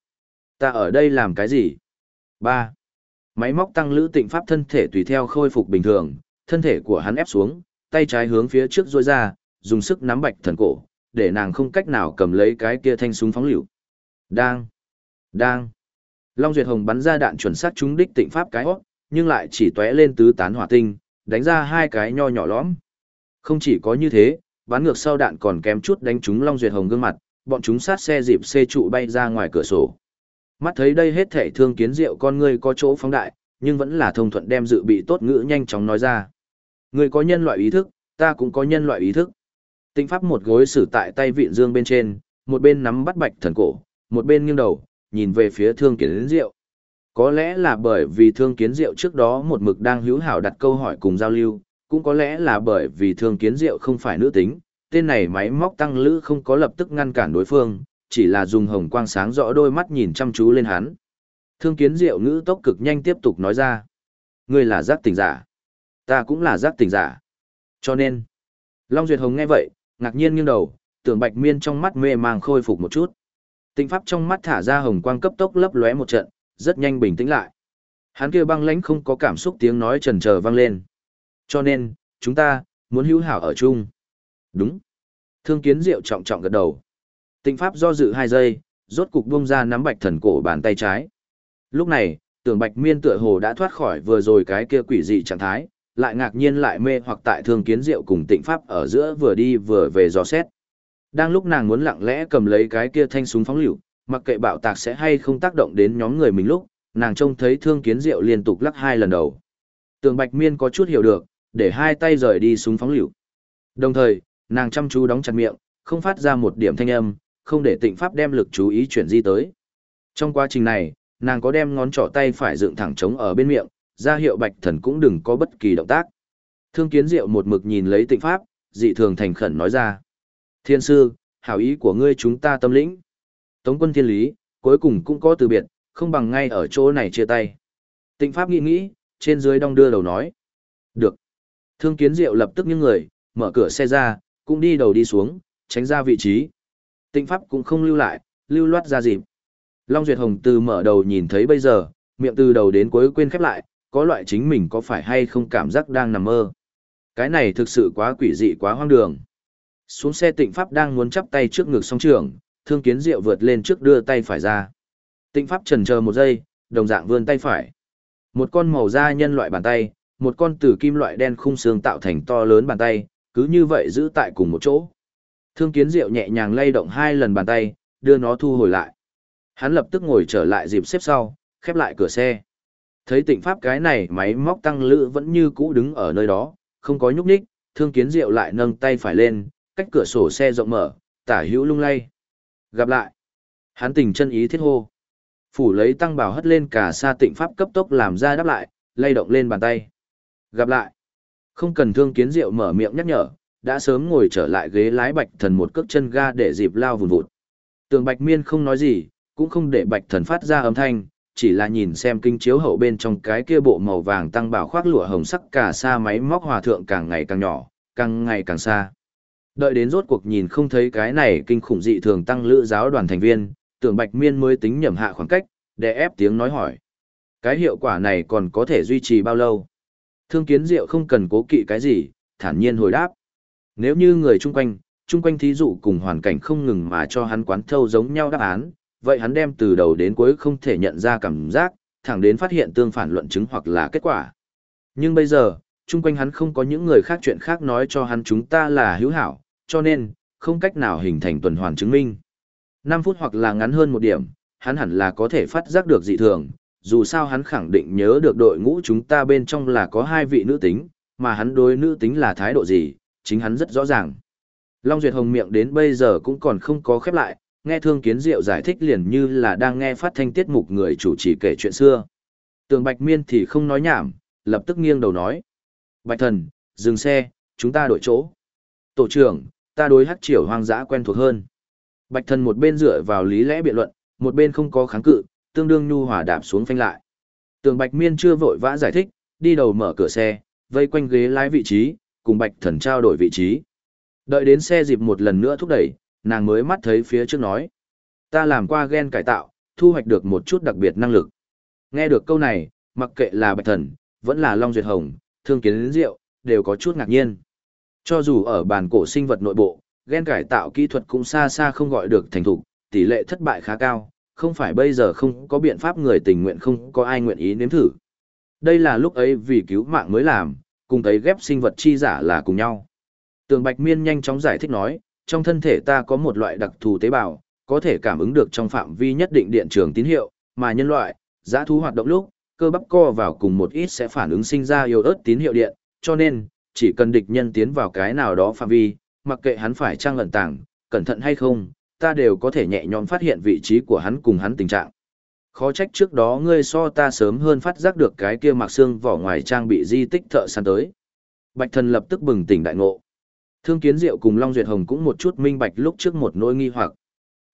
Ta ở đây làm cái gì? Ba. Máy móc tăng lữ tịnh pháp thân thể tùy theo khôi phục bình thường, thân thể của hắn ép xuống, tay trái hướng phía trước duỗi ra, dùng sức nắm bạch thần cổ, để nàng không cách nào cầm lấy cái kia thanh súng phóng lựu. Đang, đang. Long Duyệt Hồng bắn ra đạn chuẩn xác trúng đích tịnh pháp cái hót, nhưng lại chỉ tóe lên tứ tán hỏa tinh, đánh ra hai cái nho nhỏ lõm. Không chỉ có như thế, bắn ngược sau đạn còn kém chút đánh trúng Long Duyệt Hồng gương mặt, bọn chúng sát xe dịp xe trụ bay ra ngoài cửa sổ. Mắt thấy đây hết thể thương kiến diệu con ngươi có chỗ phóng đại, nhưng vẫn là thông thuận đem dự bị tốt ngữ nhanh chóng nói ra. Người có nhân loại ý thức, ta cũng có nhân loại ý thức. Tinh pháp một gối xử tại tay vịn dương bên trên, một bên nắm bắt bạch thần cổ, một bên nghiêng đầu, nhìn về phía thương kiến diệu. Có lẽ là bởi vì thương kiến diệu trước đó một mực đang hữu hảo đặt câu hỏi cùng giao lưu, cũng có lẽ là bởi vì thương kiến diệu không phải nữ tính, tên này máy móc tăng lữ không có lập tức ngăn cản đối phương, chỉ là dùng hồng quang sáng rõ đôi mắt nhìn chăm chú lên hắn. Thương kiến diệu ngữ tốc cực nhanh tiếp tục nói ra. Ngươi là giác tỉnh giả. Ta cũng là giác tỉnh giả. Cho nên, Long Duyệt Hồng nghe vậy, ngạc nhiên nghiêng đầu, tưởng bạch miên trong mắt mê màng khôi phục một chút. Tịnh pháp trong mắt thả ra hồng quang cấp tốc lấp lóe một trận, rất nhanh bình tĩnh lại. Hắn kia băng lãnh không có cảm xúc tiếng nói trần trờ vang lên. Cho nên, chúng ta, muốn hữu hảo ở chung. Đúng. Thương kiến diệu trọng trọng gật đầu. Tịnh pháp do dự hai giây, rốt cục buông ra nắm bạch thần cổ bàn tay trái. Lúc này, tưởng bạch miên tựa hồ đã thoát khỏi vừa rồi cái kia quỷ dị trạng thái, lại ngạc nhiên lại mê hoặc tại thương kiến diệu cùng tịnh pháp ở giữa vừa đi vừa về dò xét. Đang lúc nàng muốn lặng lẽ cầm lấy cái kia thanh súng phóng lựu, mặc kệ bạo tạc sẽ hay không tác động đến nhóm người mình lúc, nàng trông thấy thương kiến diệu liên tục lắc hai lần đầu. Tường Bạch Miên có chút hiểu được, để hai tay rời đi súng phóng lựu. Đồng thời, nàng chăm chú đóng chặt miệng, không phát ra một điểm thanh âm, không để tịnh pháp đem lực chú ý chuyển di tới. Trong quá trình này, nàng có đem ngón trỏ tay phải dựng thẳng trống ở bên miệng, ra hiệu bạch thần cũng đừng có bất kỳ động tác. Thương kiến diệu một mực nhìn lấy tịnh pháp, dị thường thành khẩn nói ra. Thiên sư, hảo ý của ngươi chúng ta tâm lĩnh. Tống quân thiên lý, cuối cùng cũng có từ biệt, không bằng ngay ở chỗ này chia tay. Tịnh pháp nghĩ nghĩ, trên dưới đong đưa đầu nói. Được. Thương kiến diệu lập tức những người, mở cửa xe ra, cũng đi đầu đi xuống, tránh ra vị trí. Tịnh pháp cũng không lưu lại, lưu loát ra dịp. Long Duyệt Hồng từ mở đầu nhìn thấy bây giờ, miệng từ đầu đến cuối quên khép lại, có loại chính mình có phải hay không cảm giác đang nằm mơ. Cái này thực sự quá quỷ dị quá hoang đường. Xuống xe tịnh pháp đang muốn chắp tay trước ngực song trường, thương kiến diệu vượt lên trước đưa tay phải ra. Tịnh pháp trần chờ một giây, đồng dạng vươn tay phải. Một con màu da nhân loại bàn tay, một con từ kim loại đen khung xương tạo thành to lớn bàn tay, cứ như vậy giữ tại cùng một chỗ. Thương kiến diệu nhẹ nhàng lay động hai lần bàn tay, đưa nó thu hồi lại. Hắn lập tức ngồi trở lại dịp xếp sau, khép lại cửa xe. Thấy tịnh pháp cái này máy móc tăng lữ vẫn như cũ đứng ở nơi đó, không có nhúc nhích, thương kiến diệu lại nâng tay phải lên, cách cửa sổ xe rộng mở, tả hữu lung lay. Gặp lại. Hắn tình chân ý thiết hô. Phủ lấy tăng bảo hất lên cả xa tịnh pháp cấp tốc làm ra đáp lại, lay động lên bàn tay. Gặp lại. Không cần thương kiến diệu mở miệng nhắc nhở, đã sớm ngồi trở lại ghế lái bạch thần một cước chân ga để dịp lao vùn vụt. Tường bạch miên không nói gì, cũng không để bạch thần phát ra âm thanh, chỉ là nhìn xem kinh chiếu hậu bên trong cái kia bộ màu vàng tăng bảo khoác lụa hồng sắc cả xa máy móc hòa thượng càng ngày càng nhỏ, càng ngày càng xa. Đợi đến rốt cuộc nhìn không thấy cái này kinh khủng dị thường tăng lữ giáo đoàn thành viên, tưởng bạch miên mới tính nhầm hạ khoảng cách, để ép tiếng nói hỏi. Cái hiệu quả này còn có thể duy trì bao lâu? Thương kiến diệu không cần cố kỵ cái gì, thản nhiên hồi đáp. Nếu như người chung quanh, chung quanh thí dụ cùng hoàn cảnh không ngừng mà cho hắn quán thâu giống nhau đáp án, vậy hắn đem từ đầu đến cuối không thể nhận ra cảm giác, thẳng đến phát hiện tương phản luận chứng hoặc là kết quả. Nhưng bây giờ, chung quanh hắn không có những người khác chuyện khác nói cho hắn chúng ta là hữu hảo, cho nên, không cách nào hình thành tuần hoàn chứng minh. 5 phút hoặc là ngắn hơn một điểm, hắn hẳn là có thể phát giác được dị thường, dù sao hắn khẳng định nhớ được đội ngũ chúng ta bên trong là có hai vị nữ tính, mà hắn đối nữ tính là thái độ gì, chính hắn rất rõ ràng. Long Duyệt Hồng miệng đến bây giờ cũng còn không có khép lại, nghe Thương Kiến Diệu giải thích liền như là đang nghe phát thanh tiết mục người chủ trì kể chuyện xưa. Tường Bạch Miên thì không nói nhảm, lập tức nghiêng đầu nói. Bạch thần, dừng xe, chúng ta đổi chỗ. Tổ trưởng, ta đối hắc triều hoang dã quen thuộc hơn. Bạch thần một bên dựa vào lý lẽ biện luận, một bên không có kháng cự, tương đương nhu hòa đạp xuống phanh lại. Tường Bạch Miên chưa vội vã giải thích, đi đầu mở cửa xe, vây quanh ghế lái vị trí, cùng Bạch Thần trao đổi vị trí. Đợi đến xe dịp một lần nữa thúc đẩy, nàng mới mắt thấy phía trước nói. Ta làm qua gen cải tạo, thu hoạch được một chút đặc biệt năng lực. Nghe được câu này, mặc kệ là Bạch Thần, vẫn là Long Duyệt Hồng, Thương Kiến đến Diệu, đều có chút ngạc nhiên. Cho dù ở bản cổ sinh vật nội bộ, gen cải tạo kỹ thuật cũng xa xa không gọi được thành thục, tỷ lệ thất bại khá cao, không phải bây giờ không có biện pháp người tình nguyện không có ai nguyện ý nếm thử. Đây là lúc ấy vì cứu mạng mới làm, cùng thấy ghép sinh vật chi giả là cùng nhau. Tường Bạch Miên nhanh chóng giải thích nói, trong thân thể ta có một loại đặc thù tế bào, có thể cảm ứng được trong phạm vi nhất định điện trường tín hiệu, mà nhân loại, giã thú hoạt động lúc, cơ bắp co vào cùng một ít sẽ phản ứng sinh ra yếu ớt tín hiệu điện, cho nên, chỉ cần địch nhân tiến vào cái nào đó phạm vi, mặc kệ hắn phải trang lẩn tàng, cẩn thận hay không, ta đều có thể nhẹ nhõm phát hiện vị trí của hắn cùng hắn tình trạng. Khó trách trước đó ngươi so ta sớm hơn phát giác được cái kia mặc xương vỏ ngoài trang bị di tích thợ săn tới. Bạch thần lập tức bừng tỉnh đại ngộ. Thương kiến diệu cùng Long Duyệt Hồng cũng một chút minh bạch lúc trước một nỗi nghi hoặc.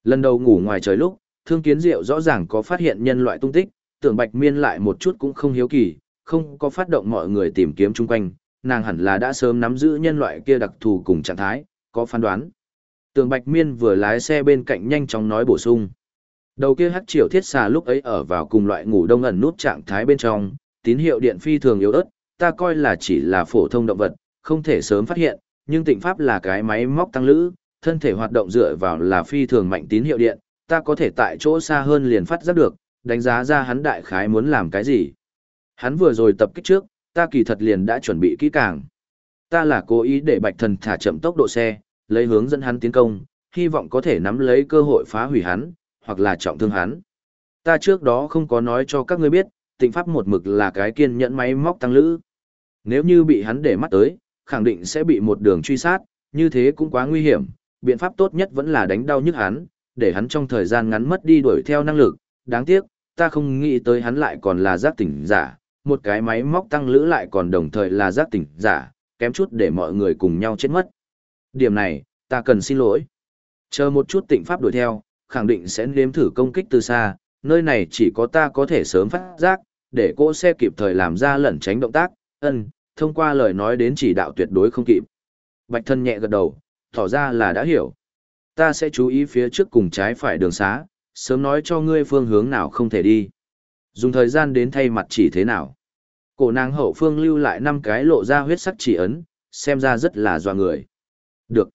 Lần đầu ngủ ngoài trời lúc, thương kiến diệu rõ ràng có phát hiện nhân loại tung tích, tưởng bạch miên lại một chút cũng không hiếu kỳ, không có phát động mọi người tìm kiếm chung quanh, nàng hẳn là đã sớm nắm giữ nhân loại kia đặc thù cùng trạng thái, có phán đoán. Tường Bạch Miên vừa lái xe bên cạnh nhanh chóng nói bổ sung. Đầu kia hắc triều thiết xà lúc ấy ở vào cùng loại ngủ đông ẩn nút trạng thái bên trong, tín hiệu điện phi thường yếu ớt, ta coi là chỉ là phổ thông động vật, không thể sớm phát hiện, nhưng tịnh pháp là cái máy móc tăng lữ, thân thể hoạt động dựa vào là phi thường mạnh tín hiệu điện, ta có thể tại chỗ xa hơn liền phát giác được, đánh giá ra hắn đại khái muốn làm cái gì. Hắn vừa rồi tập kích trước, ta kỳ thật liền đã chuẩn bị kỹ càng. Ta là cố ý để bạch thần thả chậm tốc độ xe, lấy hướng dẫn hắn tiến công, hy vọng có thể nắm lấy cơ hội phá hủy hắn, hoặc là trọng thương hắn. Ta trước đó không có nói cho các ngươi biết, tịnh pháp một mực là cái kiên nhẫn máy móc tăng lữ. Nếu như bị hắn để mắt tới, khẳng định sẽ bị một đường truy sát, như thế cũng quá nguy hiểm, biện pháp tốt nhất vẫn là đánh đau nhức hắn, để hắn trong thời gian ngắn mất đi đuổi theo năng lực, đáng tiếc, ta không nghĩ tới hắn lại còn là giác tỉnh giả, một cái máy móc tăng lữ lại còn đồng thời là giác tỉnh giả, kém chút để mọi người cùng nhau chết mất. Điểm này, ta cần xin lỗi. Chờ một chút tịnh pháp đuổi theo, khẳng định sẽ nếm thử công kích từ xa, nơi này chỉ có ta có thể sớm phát giác, để cỗ xe kịp thời làm ra lẩn tránh động tác, ân, thông qua lời nói đến chỉ đạo tuyệt đối không kịp. Bạch thân nhẹ gật đầu, tỏ ra là đã hiểu. Ta sẽ chú ý phía trước cùng trái phải đường xá, sớm nói cho ngươi phương hướng nào không thể đi. Dùng thời gian đến thay mặt chỉ thế nào. Cổ nàng hậu phương lưu lại năm cái lộ ra huyết sắc chỉ ấn, xem ra rất là doa người. Được.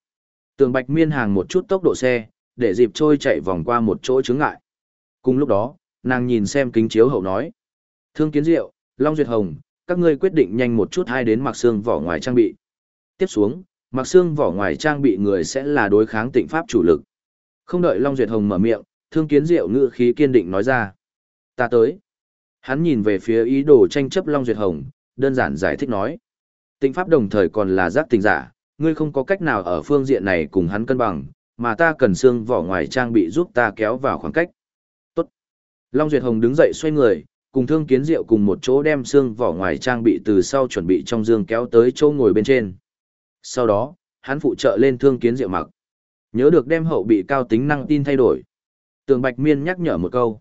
Tường Bạch Miên hàng một chút tốc độ xe, để dịp trôi chạy vòng qua một chỗ chướng ngại. Cùng lúc đó, nàng nhìn xem kính chiếu hậu nói. Thương Kiến Diệu, Long Duyệt Hồng, các ngươi quyết định nhanh một chút hai đến mặc xương vỏ ngoài trang bị. Tiếp xuống, mặc xương vỏ ngoài trang bị người sẽ là đối kháng tịnh pháp chủ lực. Không đợi Long Duyệt Hồng mở miệng, Thương Kiến Diệu ngữ khí kiên định nói ra. Ta tới. Hắn nhìn về phía ý đồ tranh chấp Long Duyệt Hồng, đơn giản giải thích nói. Tịnh pháp đồng thời còn là giác tình giả, ngươi không có cách nào ở phương diện này cùng hắn cân bằng, mà ta cần xương vỏ ngoài trang bị giúp ta kéo vào khoảng cách. Tốt. Long Duyệt Hồng đứng dậy xoay người, cùng thương kiến diệu cùng một chỗ đem xương vỏ ngoài trang bị từ sau chuẩn bị trong dương kéo tới chỗ ngồi bên trên. Sau đó, hắn phụ trợ lên thương kiến diệu mặc. Nhớ được đem hậu bị cao tính năng tin thay đổi. Tường Bạch Miên nhắc nhở một câu.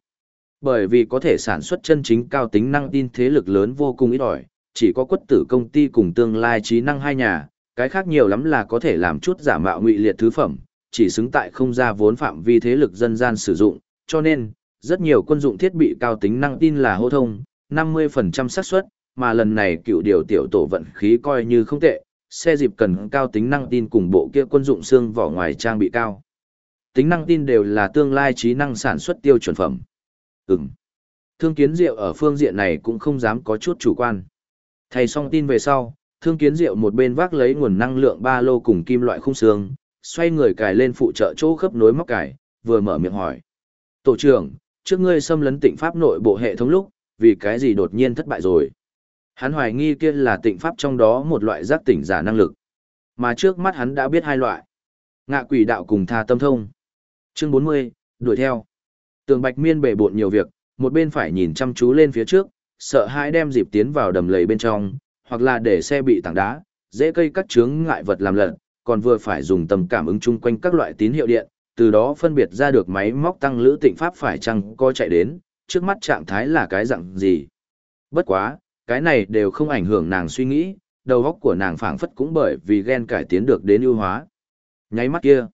Bởi vì có thể sản xuất chân chính cao tính năng tin thế lực lớn vô cùng ít ỏi, chỉ có quất tử công ty cùng tương lai trí năng hai nhà, cái khác nhiều lắm là có thể làm chút giả mạo ngụy liệt thứ phẩm, chỉ xứng tại không ra vốn phạm vi thế lực dân gian sử dụng, cho nên, rất nhiều quân dụng thiết bị cao tính năng tin là hô thông, 50% xác suất, mà lần này cựu điều tiểu tổ vận khí coi như không tệ, xe dịp cần cao tính năng tin cùng bộ kia quân dụng xương vỏ ngoài trang bị cao. Tính năng tin đều là tương lai trí năng sản xuất tiêu chuẩn phẩm. Ừm. Thương kiến diệu ở phương diện này cũng không dám có chút chủ quan. Thầy xong tin về sau, thương kiến diệu một bên vác lấy nguồn năng lượng ba lô cùng kim loại khung xương, xoay người cài lên phụ trợ chỗ khớp nối móc cài, vừa mở miệng hỏi. Tổ trưởng, trước ngươi xâm lấn tịnh pháp nội bộ hệ thống lúc, vì cái gì đột nhiên thất bại rồi? Hắn hoài nghi kia là tịnh pháp trong đó một loại giác tỉnh giả năng lực. Mà trước mắt hắn đã biết hai loại. Ngạ quỷ đạo cùng tha tâm thông. Chương 40, đuổi theo. Tường Bạch Miên bể bộn nhiều việc, một bên phải nhìn chăm chú lên phía trước, sợ hãi đem dịp tiến vào đầm lầy bên trong, hoặc là để xe bị tảng đá, dễ cây cắt chướng ngại vật làm lật, còn vừa phải dùng tầm cảm ứng chung quanh các loại tín hiệu điện, từ đó phân biệt ra được máy móc tăng lữ tịnh pháp phải chăng có chạy đến, trước mắt trạng thái là cái dạng gì. Bất quá, cái này đều không ảnh hưởng nàng suy nghĩ, đầu óc của nàng phảng phất cũng bởi vì gen cải tiến được đến ưu hóa. Nháy mắt kia,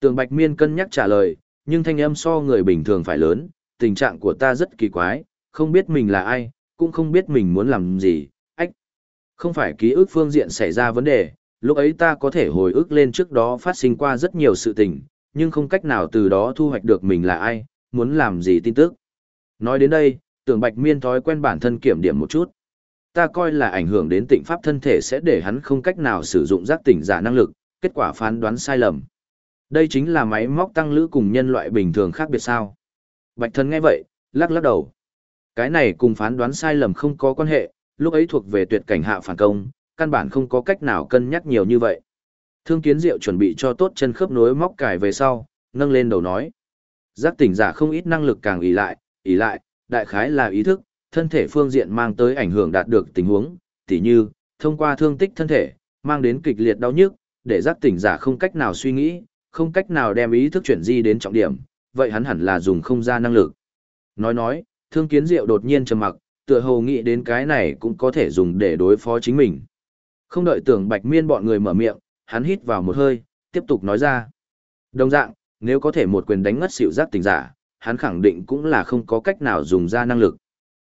tường bạch miên cân nhắc trả lời, nhưng thanh âm so người bình thường phải lớn, tình trạng của ta rất kỳ quái, không biết mình là ai, cũng không biết mình muốn làm gì, ách. Không phải ký ức phương diện xảy ra vấn đề, lúc ấy ta có thể hồi ức lên trước đó phát sinh qua rất nhiều sự tình, nhưng không cách nào từ đó thu hoạch được mình là ai, muốn làm gì tin tức. Nói đến đây, tưởng bạch miên thói quen bản thân kiểm điểm một chút. Ta coi là ảnh hưởng đến tịnh pháp thân thể sẽ để hắn không cách nào sử dụng giác tỉnh giả năng lực, kết quả phán đoán sai lầm. Đây chính là máy móc tăng lữ cùng nhân loại bình thường khác biệt sao. Bạch thân nghe vậy, lắc lắc đầu. Cái này cùng phán đoán sai lầm không có quan hệ, lúc ấy thuộc về tuyệt cảnh hạ phản công, căn bản không có cách nào cân nhắc nhiều như vậy. Thương kiến diệu chuẩn bị cho tốt chân khớp nối móc cài về sau, nâng lên đầu nói. Giác tỉnh giả không ít năng lực càng ý lại, ý lại, đại khái là ý thức, thân thể phương diện mang tới ảnh hưởng đạt được tình huống, tỉ như, thông qua thương tích thân thể, mang đến kịch liệt đau nhức, để giác tỉnh giả không cách nào suy nghĩ, không cách nào đem ý thức chuyển di đến trọng điểm, vậy hắn hẳn là dùng không ra năng lực. Nói nói, thương kiến diệu đột nhiên trầm mặc, tựa hồ nghĩ đến cái này cũng có thể dùng để đối phó chính mình. Không đợi tưởng bạch miên bọn người mở miệng, hắn hít vào một hơi, tiếp tục nói ra. Đồng dạng, nếu có thể một quyền đánh ngất xỉu giác tình giả, hắn khẳng định cũng là không có cách nào dùng ra năng lực.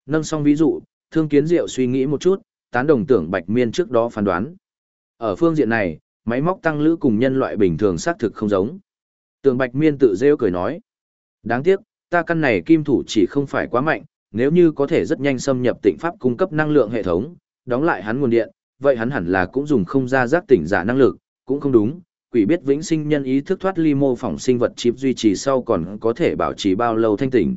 Nâng xong ví dụ, thương kiến diệu suy nghĩ một chút, tán đồng tưởng bạch miên trước đó phán đoán. Ở phương diện này, máy móc tăng lữ cùng nhân loại bình thường xác thực không giống. Tưởng bạch miên tự rêu cười nói. Đáng tiếc, ta căn này kim thủ chỉ không phải quá mạnh, nếu như có thể rất nhanh xâm nhập tịnh pháp cung cấp năng lượng hệ thống, đóng lại hắn nguồn điện, vậy hắn hẳn là cũng dùng không ra giác tỉnh giả năng lực, cũng không đúng, quỷ biết vĩnh sinh nhân ý thức thoát ly mô phỏng sinh vật chip duy trì sau còn có thể bảo trì bao lâu thanh tỉnh.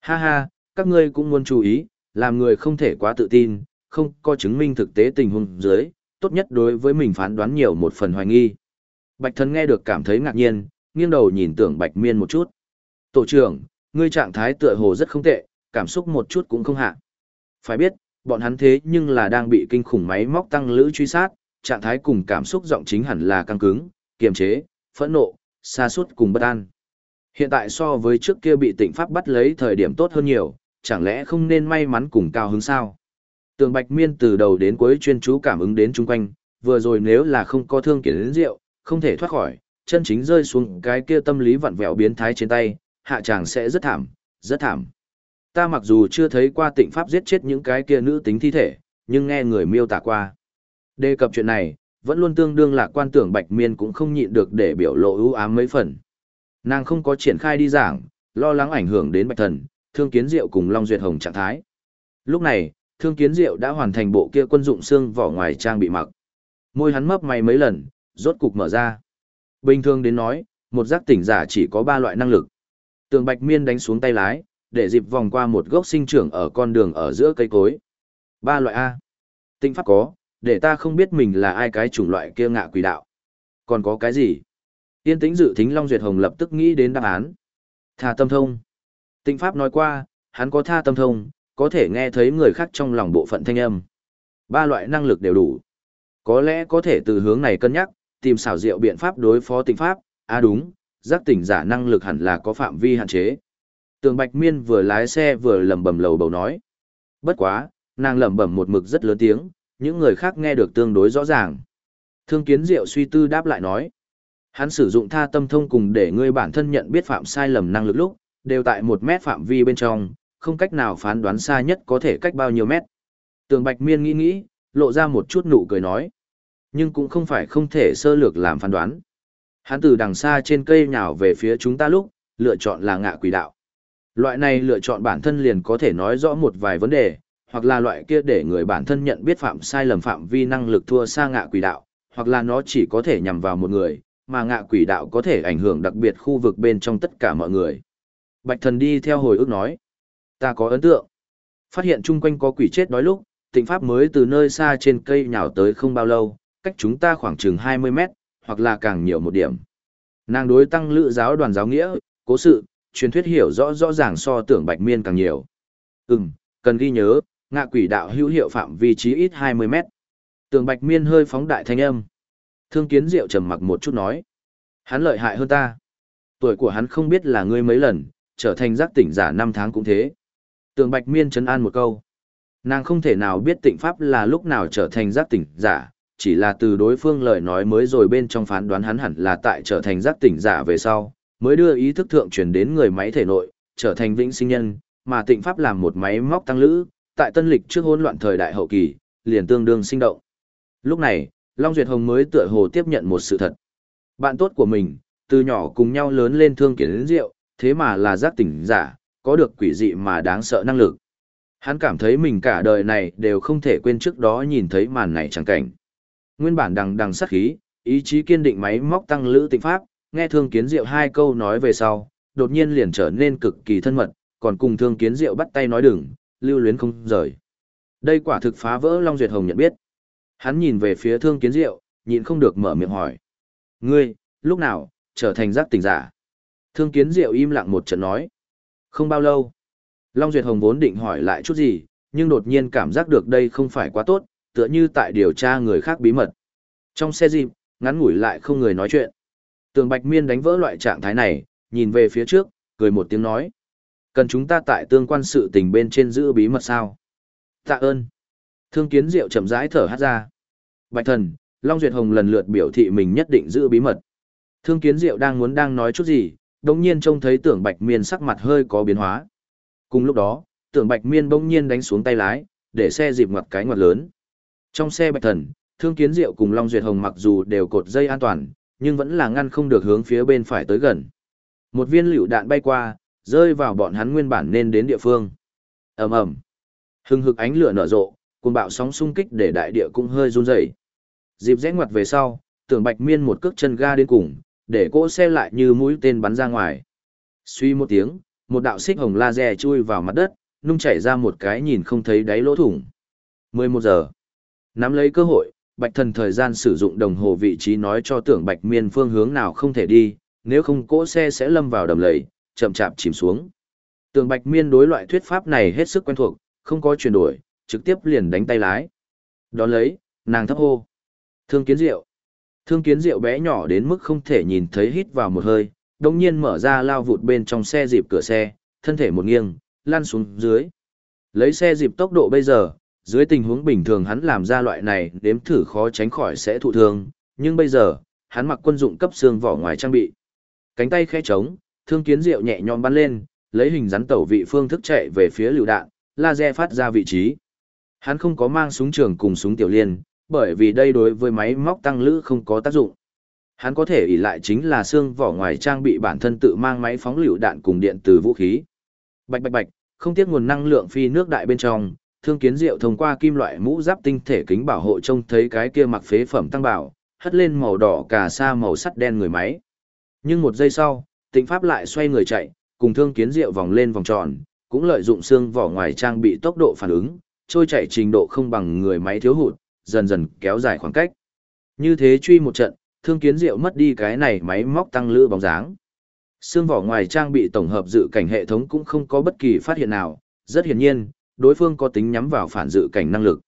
Ha ha, các ngươi cũng muốn chú ý, làm người không thể quá tự tin, không có chứng minh thực tế tình huống dưới, tốt nhất đối với mình phán đoán nhiều một phần hoài nghi. Bạch thần nghe được cảm thấy ngạc nhiên, nghiêng đầu nhìn tưởng bạch miên một chút. Tổ trưởng, ngươi trạng thái tựa hồ rất không tệ, cảm xúc một chút cũng không hạ. Phải biết, bọn hắn thế nhưng là đang bị kinh khủng máy móc tăng lữ truy sát, trạng thái cùng cảm xúc giọng chính hẳn là căng cứng, kiềm chế, phẫn nộ, xa suốt cùng bất an. Hiện tại so với trước kia bị tịnh pháp bắt lấy thời điểm tốt hơn nhiều, chẳng lẽ không nên may mắn cùng cao hứng sao? Tường Bạch Miên từ đầu đến cuối chuyên chú cảm ứng đến chung quanh, vừa rồi nếu là không có thương kiến đến rượu, không thể thoát khỏi, chân chính rơi xuống cái kia tâm lý vặn vẹo biến thái trên tay, hạ chàng sẽ rất thảm, rất thảm. Ta mặc dù chưa thấy qua tịnh pháp giết chết những cái kia nữ tính thi thể, nhưng nghe người miêu tả qua. Đề cập chuyện này, vẫn luôn tương đương lạc quan tưởng Bạch Miên cũng không nhịn được để biểu lộ ưu ám mấy phần. Nàng không có triển khai đi giảng, lo lắng ảnh hưởng đến Bạch Thần, Thương Kiến Diệu cùng Long Duyệt Hồng trạng thái. Lúc này, Thương Kiến Diệu đã hoàn thành bộ kia quân dụng xương vỏ ngoài trang bị mặc. Môi hắn mấp mày mấy lần, rốt cục mở ra. Bình thường đến nói, một giác tỉnh giả chỉ có ba loại năng lực. Tường Bạch Miên đánh xuống tay lái, để dịp vòng qua một gốc sinh trưởng ở con đường ở giữa cây cối. Ba loại A. Tinh pháp có, để ta không biết mình là ai cái chủng loại kia ngạ quỷ đạo. Còn có cái gì? Yên tĩnh dự thính Long Duyệt Hồng lập tức nghĩ đến đáp án. Tha tâm thông. Tinh pháp nói qua, hắn có tha tâm thông, có thể nghe thấy người khác trong lòng bộ phận thanh âm. Ba loại năng lực đều đủ. Có lẽ có thể từ hướng này cân nhắc, tìm xảo diệu biện pháp đối phó tinh pháp. À đúng, giác tỉnh giả năng lực hẳn là có phạm vi hạn chế. Tường Bạch Miên vừa lái xe vừa lẩm bẩm lầu bầu nói. Bất quá, nàng lẩm bẩm một mực rất lớn tiếng, những người khác nghe được tương đối rõ ràng. Thương Kiến Diệu suy tư đáp lại nói. Hắn sử dụng tha tâm thông cùng để ngươi bản thân nhận biết phạm sai lầm năng lực lúc, đều tại một mét phạm vi bên trong, không cách nào phán đoán xa nhất có thể cách bao nhiêu mét. Tường Bạch Miên nghĩ nghĩ, lộ ra một chút nụ cười nói. Nhưng cũng không phải không thể sơ lược làm phán đoán. Hắn từ đằng xa trên cây nhào về phía chúng ta lúc, lựa chọn là ngạ quỷ đạo. Loại này lựa chọn bản thân liền có thể nói rõ một vài vấn đề, hoặc là loại kia để người bản thân nhận biết phạm sai lầm phạm vi năng lực thua xa ngạ quỷ đạo, hoặc là nó chỉ có thể nhằm vào một người, mà ngạ quỷ đạo có thể ảnh hưởng đặc biệt khu vực bên trong tất cả mọi người. Bạch thần đi theo hồi ức nói, ta có ấn tượng. Phát hiện chung quanh có quỷ chết đói lúc, tịnh pháp mới từ nơi xa trên cây nhào tới không bao lâu, cách chúng ta khoảng chừng 20 mét, hoặc là càng nhiều một điểm. Nàng đối tăng lữ giáo đoàn giáo nghĩa, cố sự, truyền thuyết hiểu rõ rõ ràng so tưởng bạch miên càng nhiều. Ừm, cần ghi nhớ, ngạ quỷ đạo hữu hiệu phạm vi trí ít 20 mét. Tưởng bạch miên hơi phóng đại thanh âm. Thương kiến diệu trầm mặc một chút nói. Hắn lợi hại hơn ta. Tuổi của hắn không biết là ngươi mấy lần, trở thành giác tỉnh giả năm tháng cũng thế. Tưởng bạch miên chấn an một câu. Nàng không thể nào biết tịnh pháp là lúc nào trở thành giác tỉnh giả, chỉ là từ đối phương lời nói mới rồi bên trong phán đoán hắn hẳn là tại trở thành giác tỉnh giả về sau, mới đưa ý thức thượng chuyển đến người máy thể nội, trở thành vĩnh sinh nhân, mà tịnh pháp làm một máy móc tăng lữ, tại tân lịch trước hỗn loạn thời đại hậu kỳ, liền tương đương sinh động. Lúc này, Long Duyệt Hồng mới tựa hồ tiếp nhận một sự thật. Bạn tốt của mình, từ nhỏ cùng nhau lớn lên thương kiến đến rượu, thế mà là giác tỉnh giả, có được quỷ dị mà đáng sợ năng lực. Hắn cảm thấy mình cả đời này đều không thể quên trước đó nhìn thấy màn này chẳng cảnh. Nguyên bản đằng đằng sát khí, ý chí kiên định máy móc tăng lữ tịnh pháp, nghe thương kiến diệu hai câu nói về sau, đột nhiên liền trở nên cực kỳ thân mật, còn cùng thương kiến diệu bắt tay nói đừng, lưu luyến không rời. Đây quả thực phá vỡ Long Duyệt Hồng nhận biết. Hắn nhìn về phía thương kiến diệu, nhịn không được mở miệng hỏi. Ngươi, lúc nào, trở thành giác tỉnh giả? Thương kiến diệu im lặng một trận nói. Không bao lâu. Long Duyệt Hồng vốn định hỏi lại chút gì, nhưng đột nhiên cảm giác được đây không phải quá tốt, tựa như tại điều tra người khác bí mật. Trong xe dịp, ngắn ngủi lại không người nói chuyện. Tường Bạch Miên đánh vỡ loại trạng thái này, nhìn về phía trước, cười một tiếng nói. Cần chúng ta tại tương quan sự tình bên trên giữ bí mật sao? Tạ ơn. Thương kiến diệu chậm rãi thở hát ra. Bạch thần, Long Duyệt Hồng lần lượt biểu thị mình nhất định giữ bí mật. Thương kiến diệu đang muốn đang nói chút gì, đồng nhiên trông thấy tưởng Bạch Miên sắc mặt hơi có biến hóa. Cùng lúc đó, tưởng Bạch Miên bỗng nhiên đánh xuống tay lái, để xe dịp ngoặt cái ngoặt lớn. Trong xe Bạch Thần, Thương Kiến Diệu cùng Long Duyệt Hồng mặc dù đều cột dây an toàn, nhưng vẫn là ngăn không được hướng phía bên phải tới gần. Một viên lựu đạn bay qua, rơi vào bọn hắn nguyên bản nên đến địa phương. Ầm ầm. Hừng hực ánh lửa nở rộ, cuồng bạo sóng xung kích để đại địa cũng hơi run rẩy. Dịp rẽ ngoặt về sau, Tưởng Bạch Miên một cước chân ga đến cùng, để cỗ xe lại như mũi tên bắn ra ngoài. Suy một tiếng, một đạo xích hồng laser chui vào mặt đất, nung chảy ra một cái nhìn không thấy đáy lỗ thủng. 11 giờ. Nắm lấy cơ hội, Bạch Thần thời gian sử dụng đồng hồ vị trí nói cho tưởng Bạch Miên phương hướng nào không thể đi, nếu không cỗ xe sẽ lâm vào đầm lầy, chậm chạp chìm xuống. Tưởng Bạch Miên đối loại thuyết pháp này hết sức quen thuộc, không có chuyển đổi, trực tiếp liền đánh tay lái. Đón lấy, nàng thấp hô. Thương kiến rượu. Thương kiến rượu bé nhỏ đến mức không thể nhìn thấy hít vào một hơi, đồng nhiên mở ra lao vụt bên trong xe dịp cửa xe, thân thể một nghiêng, lăn xuống dưới. Lấy xe dịp tốc độ bây giờ, dưới tình huống bình thường hắn làm ra loại này đếm thử khó tránh khỏi sẽ thụ thương, nhưng bây giờ, hắn mặc quân dụng cấp xương vỏ ngoài trang bị. Cánh tay khẽ trống, thương kiến diệu nhẹ nhõm bắn lên, lấy hình rắn tẩu vị phương thức chạy về phía lựu đạn, laser phát ra vị trí. Hắn không có mang súng trường cùng súng tiểu liên, bởi vì đây đối với máy móc tăng lữ không có tác dụng. Hắn có thể ỷ lại chính là xương vỏ ngoài trang bị bản thân tự mang máy phóng lựu đạn cùng điện từ vũ khí. Bạch bạch bạch, không tiếc nguồn năng lượng phi nước đại bên trong, thương kiến diệu thông qua kim loại mũ giáp tinh thể kính bảo hộ trông thấy cái kia mặc phế phẩm tăng bảo, hất lên màu đỏ cà sa màu sắt đen người máy. Nhưng một giây sau, tịnh pháp lại xoay người chạy, cùng thương kiến diệu vòng lên vòng tròn, cũng lợi dụng xương vỏ ngoài trang bị tốc độ phản ứng, trôi chạy trình độ không bằng người máy thiếu hụt, dần dần kéo dài khoảng cách. Như thế truy một trận, thương kiến diệu mất đi cái này máy móc tăng lữ bóng dáng. Xương vỏ ngoài trang bị tổng hợp dự cảnh hệ thống cũng không có bất kỳ phát hiện nào, rất hiển nhiên, đối phương có tính nhắm vào phản dự cảnh năng lực.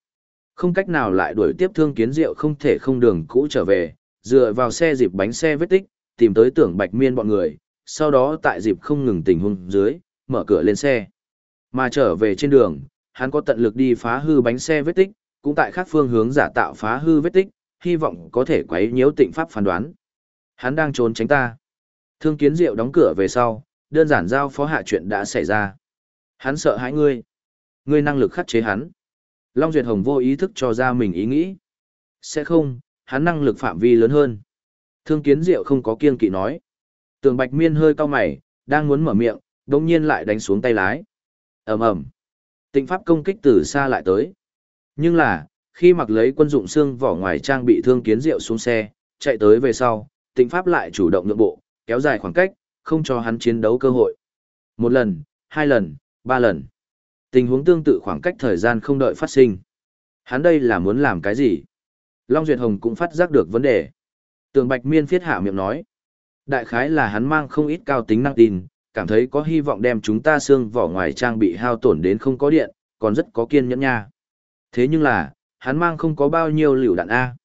Không cách nào lại đuổi tiếp thương kiến diệu không thể không đường cũ trở về, dựa vào xe dịp bánh xe vết tích, tìm tới tưởng bạch miên bọn người, sau đó tại dịp không ngừng tình huống dưới, mở cửa lên xe. Mà trở về trên đường, hắn có tận lực đi phá hư bánh xe vết tích, cũng tại khác phương hướng giả tạo phá hư vết tích, hy vọng có thể quấy nhiễu tịnh pháp phán đoán. Hắn đang trốn tránh ta. Thương kiến diệu đóng cửa về sau, đơn giản giao phó hạ chuyện đã xảy ra. Hắn sợ hãi ngươi. Ngươi năng lực khắc chế hắn. Long Duyệt Hồng vô ý thức cho ra mình ý nghĩ. Sẽ không, hắn năng lực phạm vi lớn hơn. Thương kiến diệu không có kiên kỵ nói. Tường Bạch Miên hơi cau mày, đang muốn mở miệng, đột nhiên lại đánh xuống tay lái. ầm ầm Tịnh pháp công kích từ xa lại tới. Nhưng là, khi mặc lấy quân dụng xương vỏ ngoài trang bị thương kiến diệu xuống xe, chạy tới về sau, tịnh pháp lại chủ động nhượng bộ, kéo dài khoảng cách, không cho hắn chiến đấu cơ hội. Một lần, hai lần, ba lần. Tình huống tương tự khoảng cách thời gian không đợi phát sinh. Hắn đây là muốn làm cái gì? Long Duyệt Hồng cũng phát giác được vấn đề. Tường Bạch Miên phiết hạ miệng nói. Đại khái là hắn mang không ít cao tính năng tin, cảm thấy có hy vọng đem chúng ta xương vỏ ngoài trang bị hao tổn đến không có điện, còn rất có kiên nhẫn nha. Thế nhưng là, hắn mang không có bao nhiêu liều đạn A.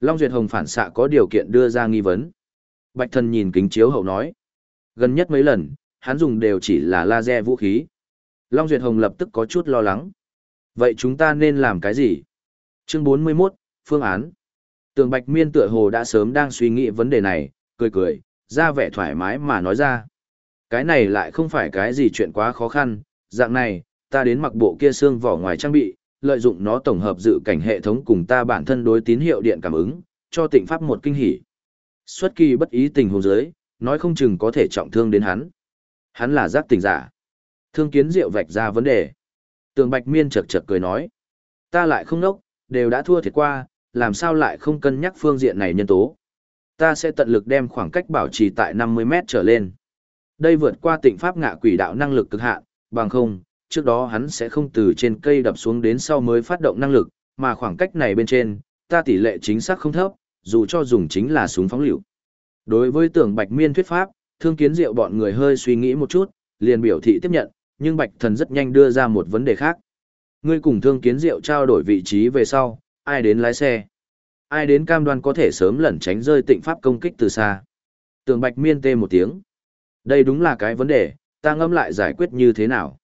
Long Duyệt Hồng phản xạ có điều kiện đưa ra nghi vấn. Bạch thần nhìn kính chiếu hậu nói. Gần nhất mấy lần, hắn dùng đều chỉ là laser vũ khí. Long Duyệt Hồng lập tức có chút lo lắng. Vậy chúng ta nên làm cái gì? Chương 41, Phương án. Tường Bạch Miên tựa hồ đã sớm đang suy nghĩ vấn đề này, cười cười, ra vẻ thoải mái mà nói ra. Cái này lại không phải cái gì chuyện quá khó khăn, dạng này, ta đến mặc bộ kia xương vỏ ngoài trang bị, lợi dụng nó tổng hợp dự cảnh hệ thống cùng ta bản thân đối tín hiệu điện cảm ứng, cho tịnh pháp một kinh hỉ. Xuất kỳ bất ý tình huống giới, nói không chừng có thể trọng thương đến hắn. Hắn là giác tình giả. Thương kiến diệu vạch ra vấn đề. Tường Bạch Miên chật chật cười nói. Ta lại không nốc, đều đã thua thiệt qua, làm sao lại không cân nhắc phương diện này nhân tố. Ta sẽ tận lực đem khoảng cách bảo trì tại 50 mét trở lên. Đây vượt qua tịnh pháp ngạ quỷ đạo năng lực cực hạn, bằng không, trước đó hắn sẽ không từ trên cây đập xuống đến sau mới phát động năng lực, mà khoảng cách này bên trên, ta tỷ lệ chính xác không thấp, dù cho dùng chính là súng phóng lựu. Đối với tưởng Bạch Miên thuyết pháp, thương kiến diệu bọn người hơi suy nghĩ một chút, liền biểu thị tiếp nhận, nhưng Bạch Thần rất nhanh đưa ra một vấn đề khác. Ngươi cùng thương kiến diệu trao đổi vị trí về sau, ai đến lái xe? Ai đến cam đoan có thể sớm lẩn tránh rơi tịnh pháp công kích từ xa? Tường Bạch Miên tê một tiếng. Đây đúng là cái vấn đề, ta ngâm lại giải quyết như thế nào?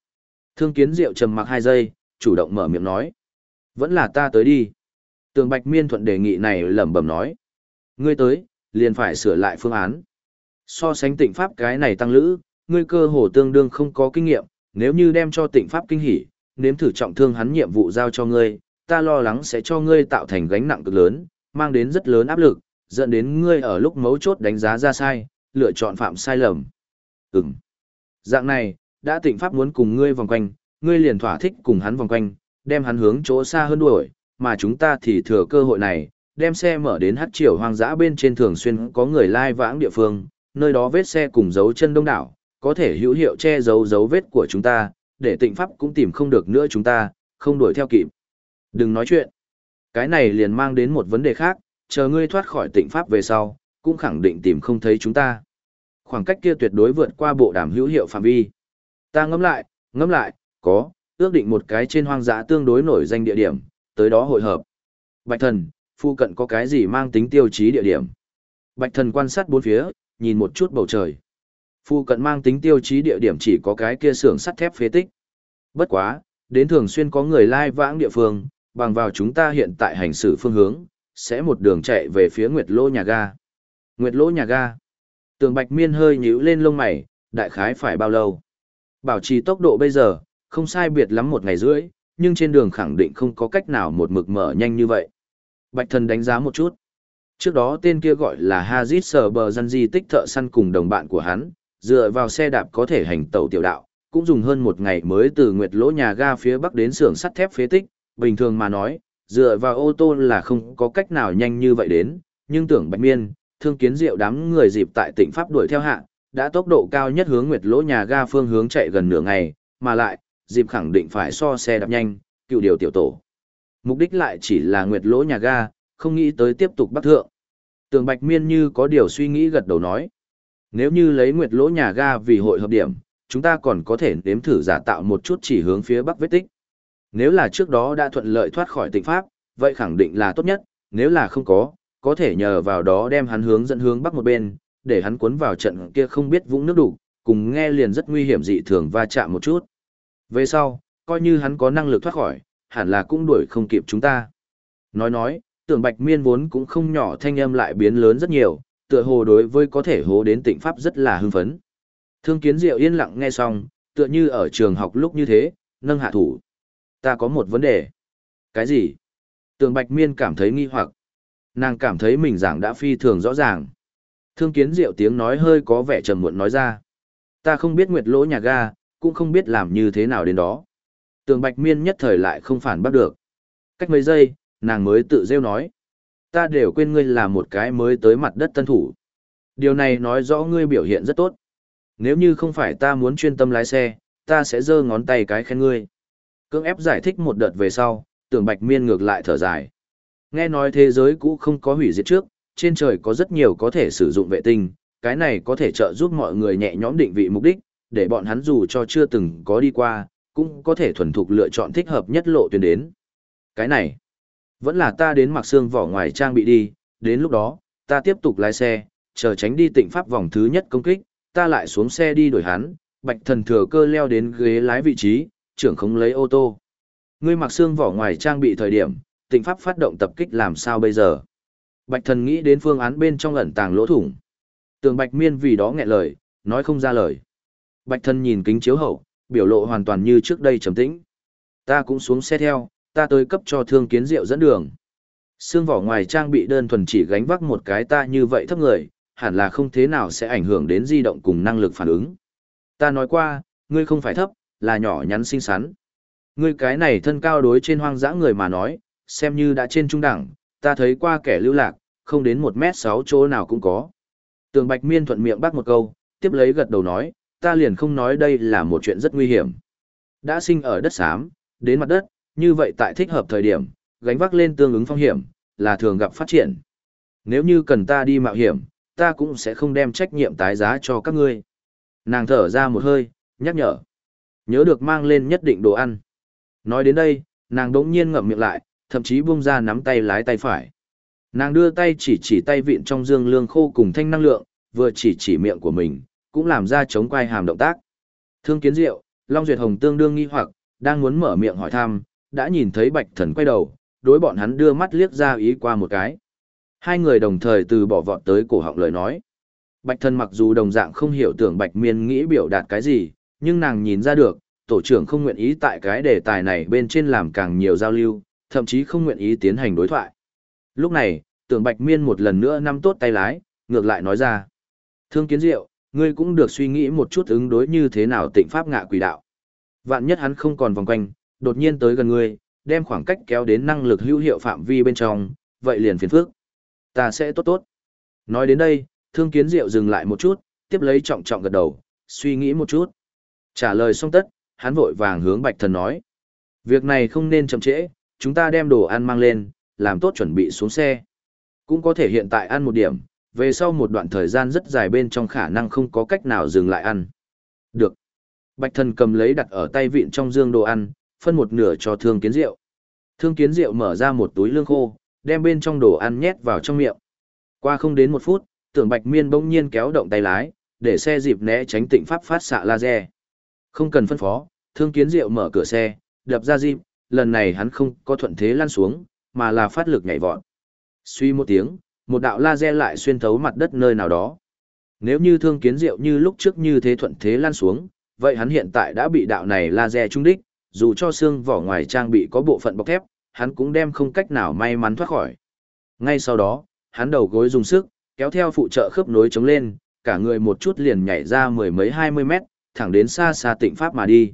Thương kiến diệu trầm mặc hai giây, chủ động mở miệng nói. Vẫn là ta tới đi. Tường Bạch Miên thuận đề nghị này lẩm bẩm nói. Ngươi tới, liền phải sửa lại phương án. So sánh tịnh pháp cái này tăng lữ, ngươi cơ hồ tương đương không có kinh nghiệm, nếu như đem cho tịnh pháp kinh hỉ, nếm thử trọng thương hắn nhiệm vụ giao cho ngươi, ta lo lắng sẽ cho ngươi tạo thành gánh nặng cực lớn, mang đến rất lớn áp lực, dẫn đến ngươi ở lúc mấu chốt đánh giá ra sai, lựa chọn phạm sai lầm. Ừm. Dạng này, đã tịnh pháp muốn cùng ngươi vòng quanh, ngươi liền thỏa thích cùng hắn vòng quanh, đem hắn hướng chỗ xa hơn đuổi, mà chúng ta thì thừa cơ hội này, đem xe mở đến hát triều hoang dã bên trên thường xuyên có người lai vãng địa phương, nơi đó vết xe cùng dấu chân đông đảo, có thể hữu hiệu che giấu dấu vết của chúng ta, để tịnh pháp cũng tìm không được nữa chúng ta, không đuổi theo kịp. Đừng nói chuyện. Cái này liền mang đến một vấn đề khác, chờ ngươi thoát khỏi tịnh pháp về sau, cũng khẳng định tìm không thấy chúng ta. Khoảng cách kia tuyệt đối vượt qua bộ đàm hữu hiệu phạm vi. Ta ngẫm lại, ngẫm lại, có, ước định một cái trên hoang dã tương đối nổi danh địa điểm, tới đó hội hợp. Bạch thần, phu cận có cái gì mang tính tiêu chí địa điểm? Bạch thần quan sát bốn phía, nhìn một chút bầu trời. Phu cận mang tính tiêu chí địa điểm chỉ có cái kia xưởng sắt thép phế tích. Bất quá, đến thường xuyên có người lai vãng địa phương, bằng vào chúng ta hiện tại hành xử phương hướng, sẽ một đường chạy về phía Nguyệt Lô nhà ga. Nguyệt Lô nhà ga. Tường Bạch Miên hơi nhíu lên lông mày, đại khái phải bao lâu? Bảo trì tốc độ bây giờ, không sai biệt lắm một ngày rưỡi, nhưng trên đường khẳng định không có cách nào một mực mở nhanh như vậy. Bạch thần đánh giá một chút. Trước đó tên kia gọi là Hazit Sở Bờ Dân Di tích thợ săn cùng đồng bạn của hắn, dựa vào xe đạp có thể hành tàu tiểu đạo, cũng dùng hơn một ngày mới từ Nguyệt Lỗ nhà ga phía bắc đến xưởng sắt thép phế tích, bình thường mà nói, dựa vào ô tô là không có cách nào nhanh như vậy đến, nhưng tưởng Bạch Miên, thương kiến diệu đám người dịp tại tỉnh Pháp đuổi theo hạ, đã tốc độ cao nhất hướng Nguyệt Lỗ nhà ga phương hướng chạy gần nửa ngày, mà lại, dịp khẳng định phải so xe đạp nhanh, cựu điều tiểu tổ. Mục đích lại chỉ là nguyệt lỗ nhà ga, không nghĩ tới tiếp tục bắt thượng. Tường Bạch Miên như có điều suy nghĩ gật đầu nói. Nếu như lấy nguyệt lỗ nhà ga vì hội hợp điểm, chúng ta còn có thể nếm thử giả tạo một chút chỉ hướng phía bắc vết tích. Nếu là trước đó đã thuận lợi thoát khỏi tịnh pháp, vậy khẳng định là tốt nhất, nếu là không có, có thể nhờ vào đó đem hắn hướng dẫn hướng bắc một bên, để hắn cuốn vào trận kia không biết vũng nước đủ, cùng nghe liền rất nguy hiểm dị thường va chạm một chút. Về sau, coi như hắn có năng lực thoát khỏi, hẳn là cũng đuổi không kịp chúng ta. Nói nói, tưởng bạch miên vốn cũng không nhỏ thanh âm lại biến lớn rất nhiều, tựa hồ đối với có thể hố đến tịnh pháp rất là hưng phấn. Thương kiến diệu yên lặng nghe xong, tựa như ở trường học lúc như thế, nâng hạ thủ. Ta có một vấn đề. Cái gì? Tường bạch miên cảm thấy nghi hoặc. Nàng cảm thấy mình giảng đã phi thường rõ ràng. Thương kiến diệu tiếng nói hơi có vẻ trầm muộn nói ra. Ta không biết nguyệt lỗ nhà ga, cũng không biết làm như thế nào đến đó. Tường bạch miên nhất thời lại không phản bắt được. Cách mấy giây, nàng mới tự rêu nói. Ta đều quên ngươi là một cái mới tới mặt đất tân thủ. Điều này nói rõ ngươi biểu hiện rất tốt. Nếu như không phải ta muốn chuyên tâm lái xe, ta sẽ giơ ngón tay cái khen ngươi. Cưỡng ép giải thích một đợt về sau, tưởng bạch miên ngược lại thở dài. Nghe nói thế giới cũ không có hủy diệt trước, trên trời có rất nhiều có thể sử dụng vệ tinh, cái này có thể trợ giúp mọi người nhẹ nhõm định vị mục đích, để bọn hắn dù cho chưa từng có đi qua, cũng có thể thuần thục lựa chọn thích hợp nhất lộ tuyến đến. Cái này, vẫn là ta đến mặc xương vỏ ngoài trang bị đi, đến lúc đó, ta tiếp tục lái xe, chờ tránh đi tịnh pháp vòng thứ nhất công kích, ta lại xuống xe đi đổi hắn, bạch thần thừa cơ leo đến ghế lái vị trí, trưởng không lấy ô tô. Ngươi mặc xương vỏ ngoài trang bị thời điểm, tịnh pháp phát động tập kích làm sao bây giờ? Bạch thần nghĩ đến phương án bên trong ẩn tàng lỗ thủng. Tường bạch miên vì đó nghẹn lời, nói không ra lời. Bạch thần nhìn kính chiếu hậu, biểu lộ hoàn toàn như trước đây trầm tĩnh. Ta cũng xuống xe theo, ta tới cấp cho thương kiến rượu dẫn đường. Xương vỏ ngoài trang bị đơn thuần chỉ gánh vác một cái ta như vậy thấp người, hẳn là không thế nào sẽ ảnh hưởng đến di động cùng năng lực phản ứng. Ta nói qua, ngươi không phải thấp, là nhỏ nhắn xinh xắn. Ngươi cái này thân cao đối trên hoang dã người mà nói, xem như đã trên trung đẳng, ta thấy qua kẻ lưu lạc, không đến một mét sáu chỗ nào cũng có. Tường Bạch Miên thuận miệng bắt một câu, tiếp lấy gật đầu nói, ta liền không nói đây là một chuyện rất nguy hiểm. Đã sinh ở đất xám, đến mặt đất, như vậy tại thích hợp thời điểm, gánh vác lên tương ứng phong hiểm, là thường gặp phát triển. Nếu như cần ta đi mạo hiểm, ta cũng sẽ không đem trách nhiệm tái giá cho các ngươi. Nàng thở ra một hơi, nhắc nhở. Nhớ được mang lên nhất định đồ ăn. Nói đến đây, nàng đống nhiên ngậm miệng lại, thậm chí buông ra nắm tay lái tay phải. Nàng đưa tay chỉ chỉ tay vịn trong dương lương khô cùng thanh năng lượng, vừa chỉ chỉ miệng của mình, cũng làm ra chống quay hàm động tác. Thương kiến diệu, Long Duyệt Hồng tương đương nghi hoặc, đang muốn mở miệng hỏi thăm, đã nhìn thấy bạch thần quay đầu, đối bọn hắn đưa mắt liếc ra ý qua một cái. Hai người đồng thời từ bỏ vọt tới cổ họng lời nói. Bạch thần mặc dù đồng dạng không hiểu tưởng bạch miên nghĩ biểu đạt cái gì, nhưng nàng nhìn ra được, tổ trưởng không nguyện ý tại cái đề tài này bên trên làm càng nhiều giao lưu, thậm chí không nguyện ý tiến hành đối thoại. Lúc này, tưởng bạch miên một lần nữa nắm tốt tay lái, ngược lại nói ra. Thương kiến diệu, ngươi cũng được suy nghĩ một chút ứng đối như thế nào tịnh pháp ngạ quỷ đạo. Vạn nhất hắn không còn vòng quanh, đột nhiên tới gần ngươi, đem khoảng cách kéo đến năng lực hữu hiệu phạm vi bên trong, vậy liền phiền phức. Ta sẽ tốt tốt. Nói đến đây, thương kiến diệu dừng lại một chút, tiếp lấy trọng trọng gật đầu, suy nghĩ một chút. Trả lời xong tất, hắn vội vàng hướng bạch thần nói. Việc này không nên chậm trễ, chúng ta đem đồ ăn mang lên, làm tốt chuẩn bị xuống xe. Cũng có thể hiện tại ăn một điểm, về sau một đoạn thời gian rất dài bên trong khả năng không có cách nào dừng lại ăn. Được. Bạch thần cầm lấy đặt ở tay vịn trong dương đồ ăn, phân một nửa cho thương kiến rượu. Thương kiến rượu mở ra một túi lương khô, đem bên trong đồ ăn nhét vào trong miệng. Qua không đến một phút, tưởng bạch miên bỗng nhiên kéo động tay lái, để xe dịp né tránh tịnh pháp phát xạ laser. Không cần phân phó, thương kiến rượu mở cửa xe, đập ra dịp, lần này hắn không có thuận thế lăn xuống, mà là phát lực nhảy vọt. Suy một tiếng, một đạo laser lại xuyên thấu mặt đất nơi nào đó. Nếu như thương kiến diệu như lúc trước như thế thuận thế lan xuống, vậy hắn hiện tại đã bị đạo này laser trung đích, dù cho xương vỏ ngoài trang bị có bộ phận bọc thép, hắn cũng đem không cách nào may mắn thoát khỏi. Ngay sau đó, hắn đầu gối dùng sức, kéo theo phụ trợ khớp nối chống lên, cả người một chút liền nhảy ra mười mấy hai mươi mét, thẳng đến xa xa tịnh pháp mà đi.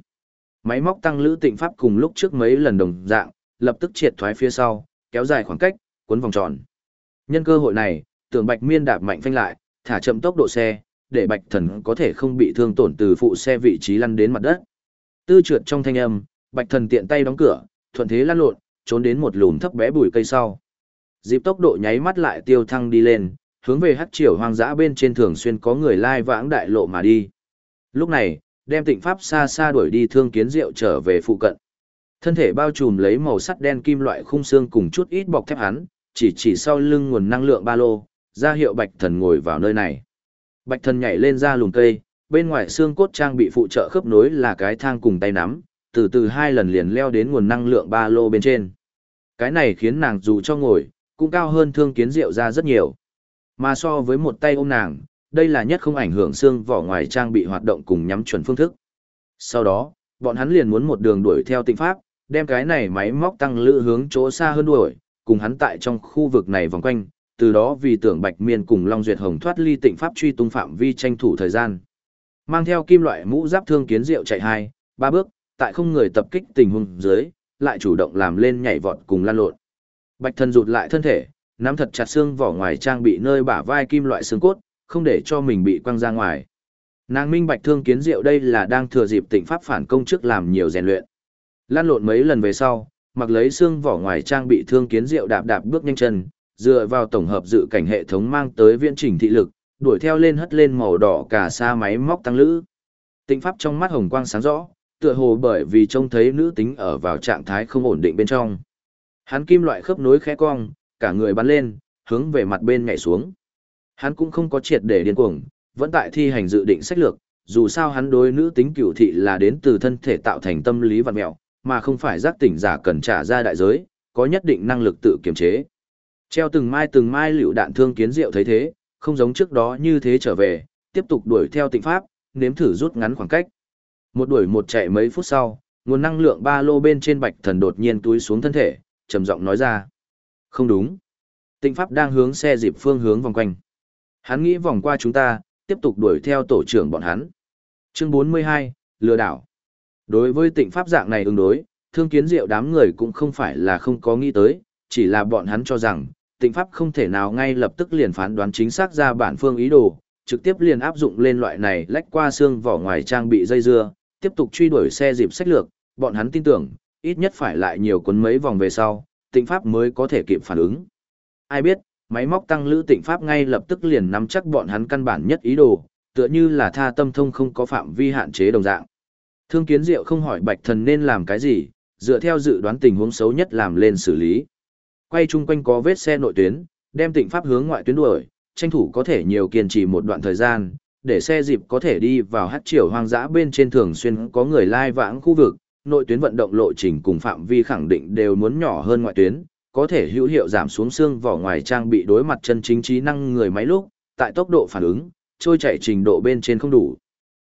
Máy móc tăng lữ tịnh pháp cùng lúc trước mấy lần đồng dạng, lập tức triệt thoái phía sau, kéo dài khoảng cách, cuốn vòng tròn. Nhân cơ hội này, tưởng Bạch Miên đạp mạnh phanh lại, thả chậm tốc độ xe, để Bạch Thần có thể không bị thương tổn từ phụ xe vị trí lăn đến mặt đất. Tư trượt trong thanh âm, Bạch Thần tiện tay đóng cửa, thuận thế lăn lộn, trốn đến một lùm thấp bé bụi cây sau. Dịp tốc độ nháy mắt lại tiêu thăng đi lên, hướng về hắc triều hoang dã bên trên thường xuyên có người lai vãng đại lộ mà đi. Lúc này, đem tịnh pháp xa xa đuổi đi thương kiến rượu trở về phụ cận. Thân thể bao trùm lấy màu sắt đen kim loại khung xương cùng chút ít bọc thép hắn, chỉ chỉ sau lưng nguồn năng lượng ba lô, ra hiệu bạch thần ngồi vào nơi này. Bạch thần nhảy lên ra lùm cây, bên ngoài xương cốt trang bị phụ trợ khớp nối là cái thang cùng tay nắm, từ từ hai lần liền leo đến nguồn năng lượng ba lô bên trên. Cái này khiến nàng dù cho ngồi, cũng cao hơn thương kiến rượu ra rất nhiều. Mà so với một tay ôm nàng, đây là nhất không ảnh hưởng xương vỏ ngoài trang bị hoạt động cùng nhắm chuẩn phương thức. Sau đó, bọn hắn liền muốn một đường đuổi theo tịnh pháp, đem cái này máy móc tăng lữ hướng chỗ xa hơn đuổi, cùng hắn tại trong khu vực này vòng quanh, từ đó vì tưởng Bạch Miên cùng Long Duyệt Hồng thoát ly tịnh pháp truy tung phạm vi tranh thủ thời gian. Mang theo kim loại mũ giáp thương kiến rượu chạy hai, ba bước, tại không người tập kích tình huống dưới, lại chủ động làm lên nhảy vọt cùng lan lộn. Bạch thần rụt lại thân thể, nắm thật chặt xương vỏ ngoài trang bị nơi bả vai kim loại xương cốt, không để cho mình bị quăng ra ngoài. Nàng minh bạch thương kiến diệu đây là đang thừa dịp tịnh pháp phản công trước làm nhiều rèn luyện. Lan lộn mấy lần về sau, mặc lấy xương vỏ ngoài trang bị thương kiến diệu đạp đạp bước nhanh chân, dựa vào tổng hợp dự cảnh hệ thống mang tới viễn trình thị lực, đuổi theo lên hất lên màu đỏ cả xa máy móc tăng lữ. Tịnh pháp trong mắt hồng quang sáng rõ, tựa hồ bởi vì trông thấy nữ tính ở vào trạng thái không ổn định bên trong. Hắn kim loại khớp nối khẽ cong, cả người bắn lên, hướng về mặt bên nhảy xuống. Hắn cũng không có triệt để điên cuồng, vẫn tại thi hành dự định sách lược, dù sao hắn đối nữ tính cửu thị là đến từ thân thể tạo thành tâm lý vật mẹo, mà không phải giác tỉnh giả cần trả ra đại giới, có nhất định năng lực tự kiềm chế. Treo từng mai từng mai liều đạn thương kiến diệu thấy thế, không giống trước đó như thế trở về, tiếp tục đuổi theo tịnh pháp, nếm thử rút ngắn khoảng cách. Một đuổi một chạy mấy phút sau, nguồn năng lượng ba lô bên trên bạch thần đột nhiên túi xuống thân thể, trầm giọng nói ra. Không đúng. Tịnh pháp đang hướng xe dịp phương hướng vòng quanh. Hắn nghĩ vòng qua chúng ta, tiếp tục đuổi theo tổ trưởng bọn hắn. Chương 42, lừa đảo. Đối với tịnh pháp dạng này ứng đối, thương kiến diệu đám người cũng không phải là không có nghĩ tới, chỉ là bọn hắn cho rằng, tịnh pháp không thể nào ngay lập tức liền phán đoán chính xác ra bản phương ý đồ, trực tiếp liền áp dụng lên loại này lách qua xương vỏ ngoài trang bị dây dưa, tiếp tục truy đuổi xe dịp sách lược, bọn hắn tin tưởng, ít nhất phải lại nhiều cuốn mấy vòng về sau, tịnh pháp mới có thể kịp phản ứng. Ai biết, máy móc tăng lữ tịnh pháp ngay lập tức liền nắm chắc bọn hắn căn bản nhất ý đồ, tựa như là tha tâm thông không có phạm vi hạn chế đồng dạng. Thương kiến diệu không hỏi bạch thần nên làm cái gì, dựa theo dự đoán tình huống xấu nhất làm lên xử lý. Quay chung quanh có vết xe nội tuyến, đem tịnh pháp hướng ngoại tuyến đuổi, tranh thủ có thể nhiều kiên trì một đoạn thời gian, để xe dịp có thể đi vào hát triều hoang dã bên trên thường xuyên có người lai vãng khu vực, nội tuyến vận động lộ trình cùng phạm vi khẳng định đều muốn nhỏ hơn ngoại tuyến, có thể hữu hiệu giảm xuống xương vỏ ngoài trang bị đối mặt chân chính trí năng người máy lúc, tại tốc độ phản ứng, trôi chạy trình độ bên trên không đủ.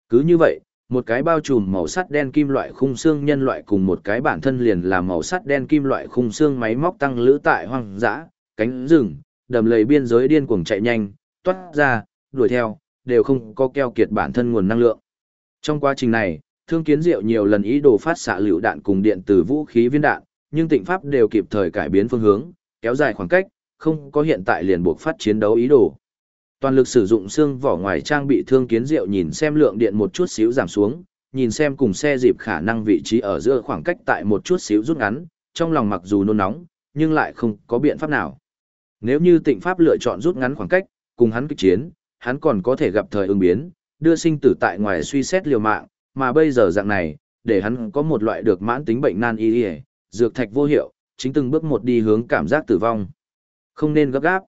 Cứ như vậy, một cái bao trùm màu sắt đen kim loại khung xương nhân loại cùng một cái bản thân liền là màu sắt đen kim loại khung xương máy móc tăng lữ tại hoang dã, cánh rừng, đầm lầy biên giới điên cuồng chạy nhanh, toát ra, đuổi theo, đều không có keo kiệt bản thân nguồn năng lượng. Trong quá trình này, Thương Kiến Diệu nhiều lần ý đồ phát xạ lựu đạn cùng điện từ vũ khí viên đạn, nhưng Tịnh Pháp đều kịp thời cải biến phương hướng, kéo dài khoảng cách, không có hiện tại liền buộc phát chiến đấu ý đồ. Toàn lực sử dụng xương vỏ ngoài trang bị Thương Kiến Diệu nhìn xem lượng điện một chút xíu giảm xuống, nhìn xem cùng xe dịp khả năng vị trí ở giữa khoảng cách tại một chút xíu rút ngắn, trong lòng mặc dù nôn nóng, nhưng lại không có biện pháp nào. Nếu như Tịnh Pháp lựa chọn rút ngắn khoảng cách, cùng hắn kịch chiến, hắn còn có thể gặp thời ứng biến, đưa sinh tử tại ngoài suy xét liều mạng, mà bây giờ dạng này, để hắn có một loại được mãn tính bệnh nan y y, dược thạch vô hiệu, chính từng bước một đi hướng cảm giác tử vong. Không nên gấp gáp.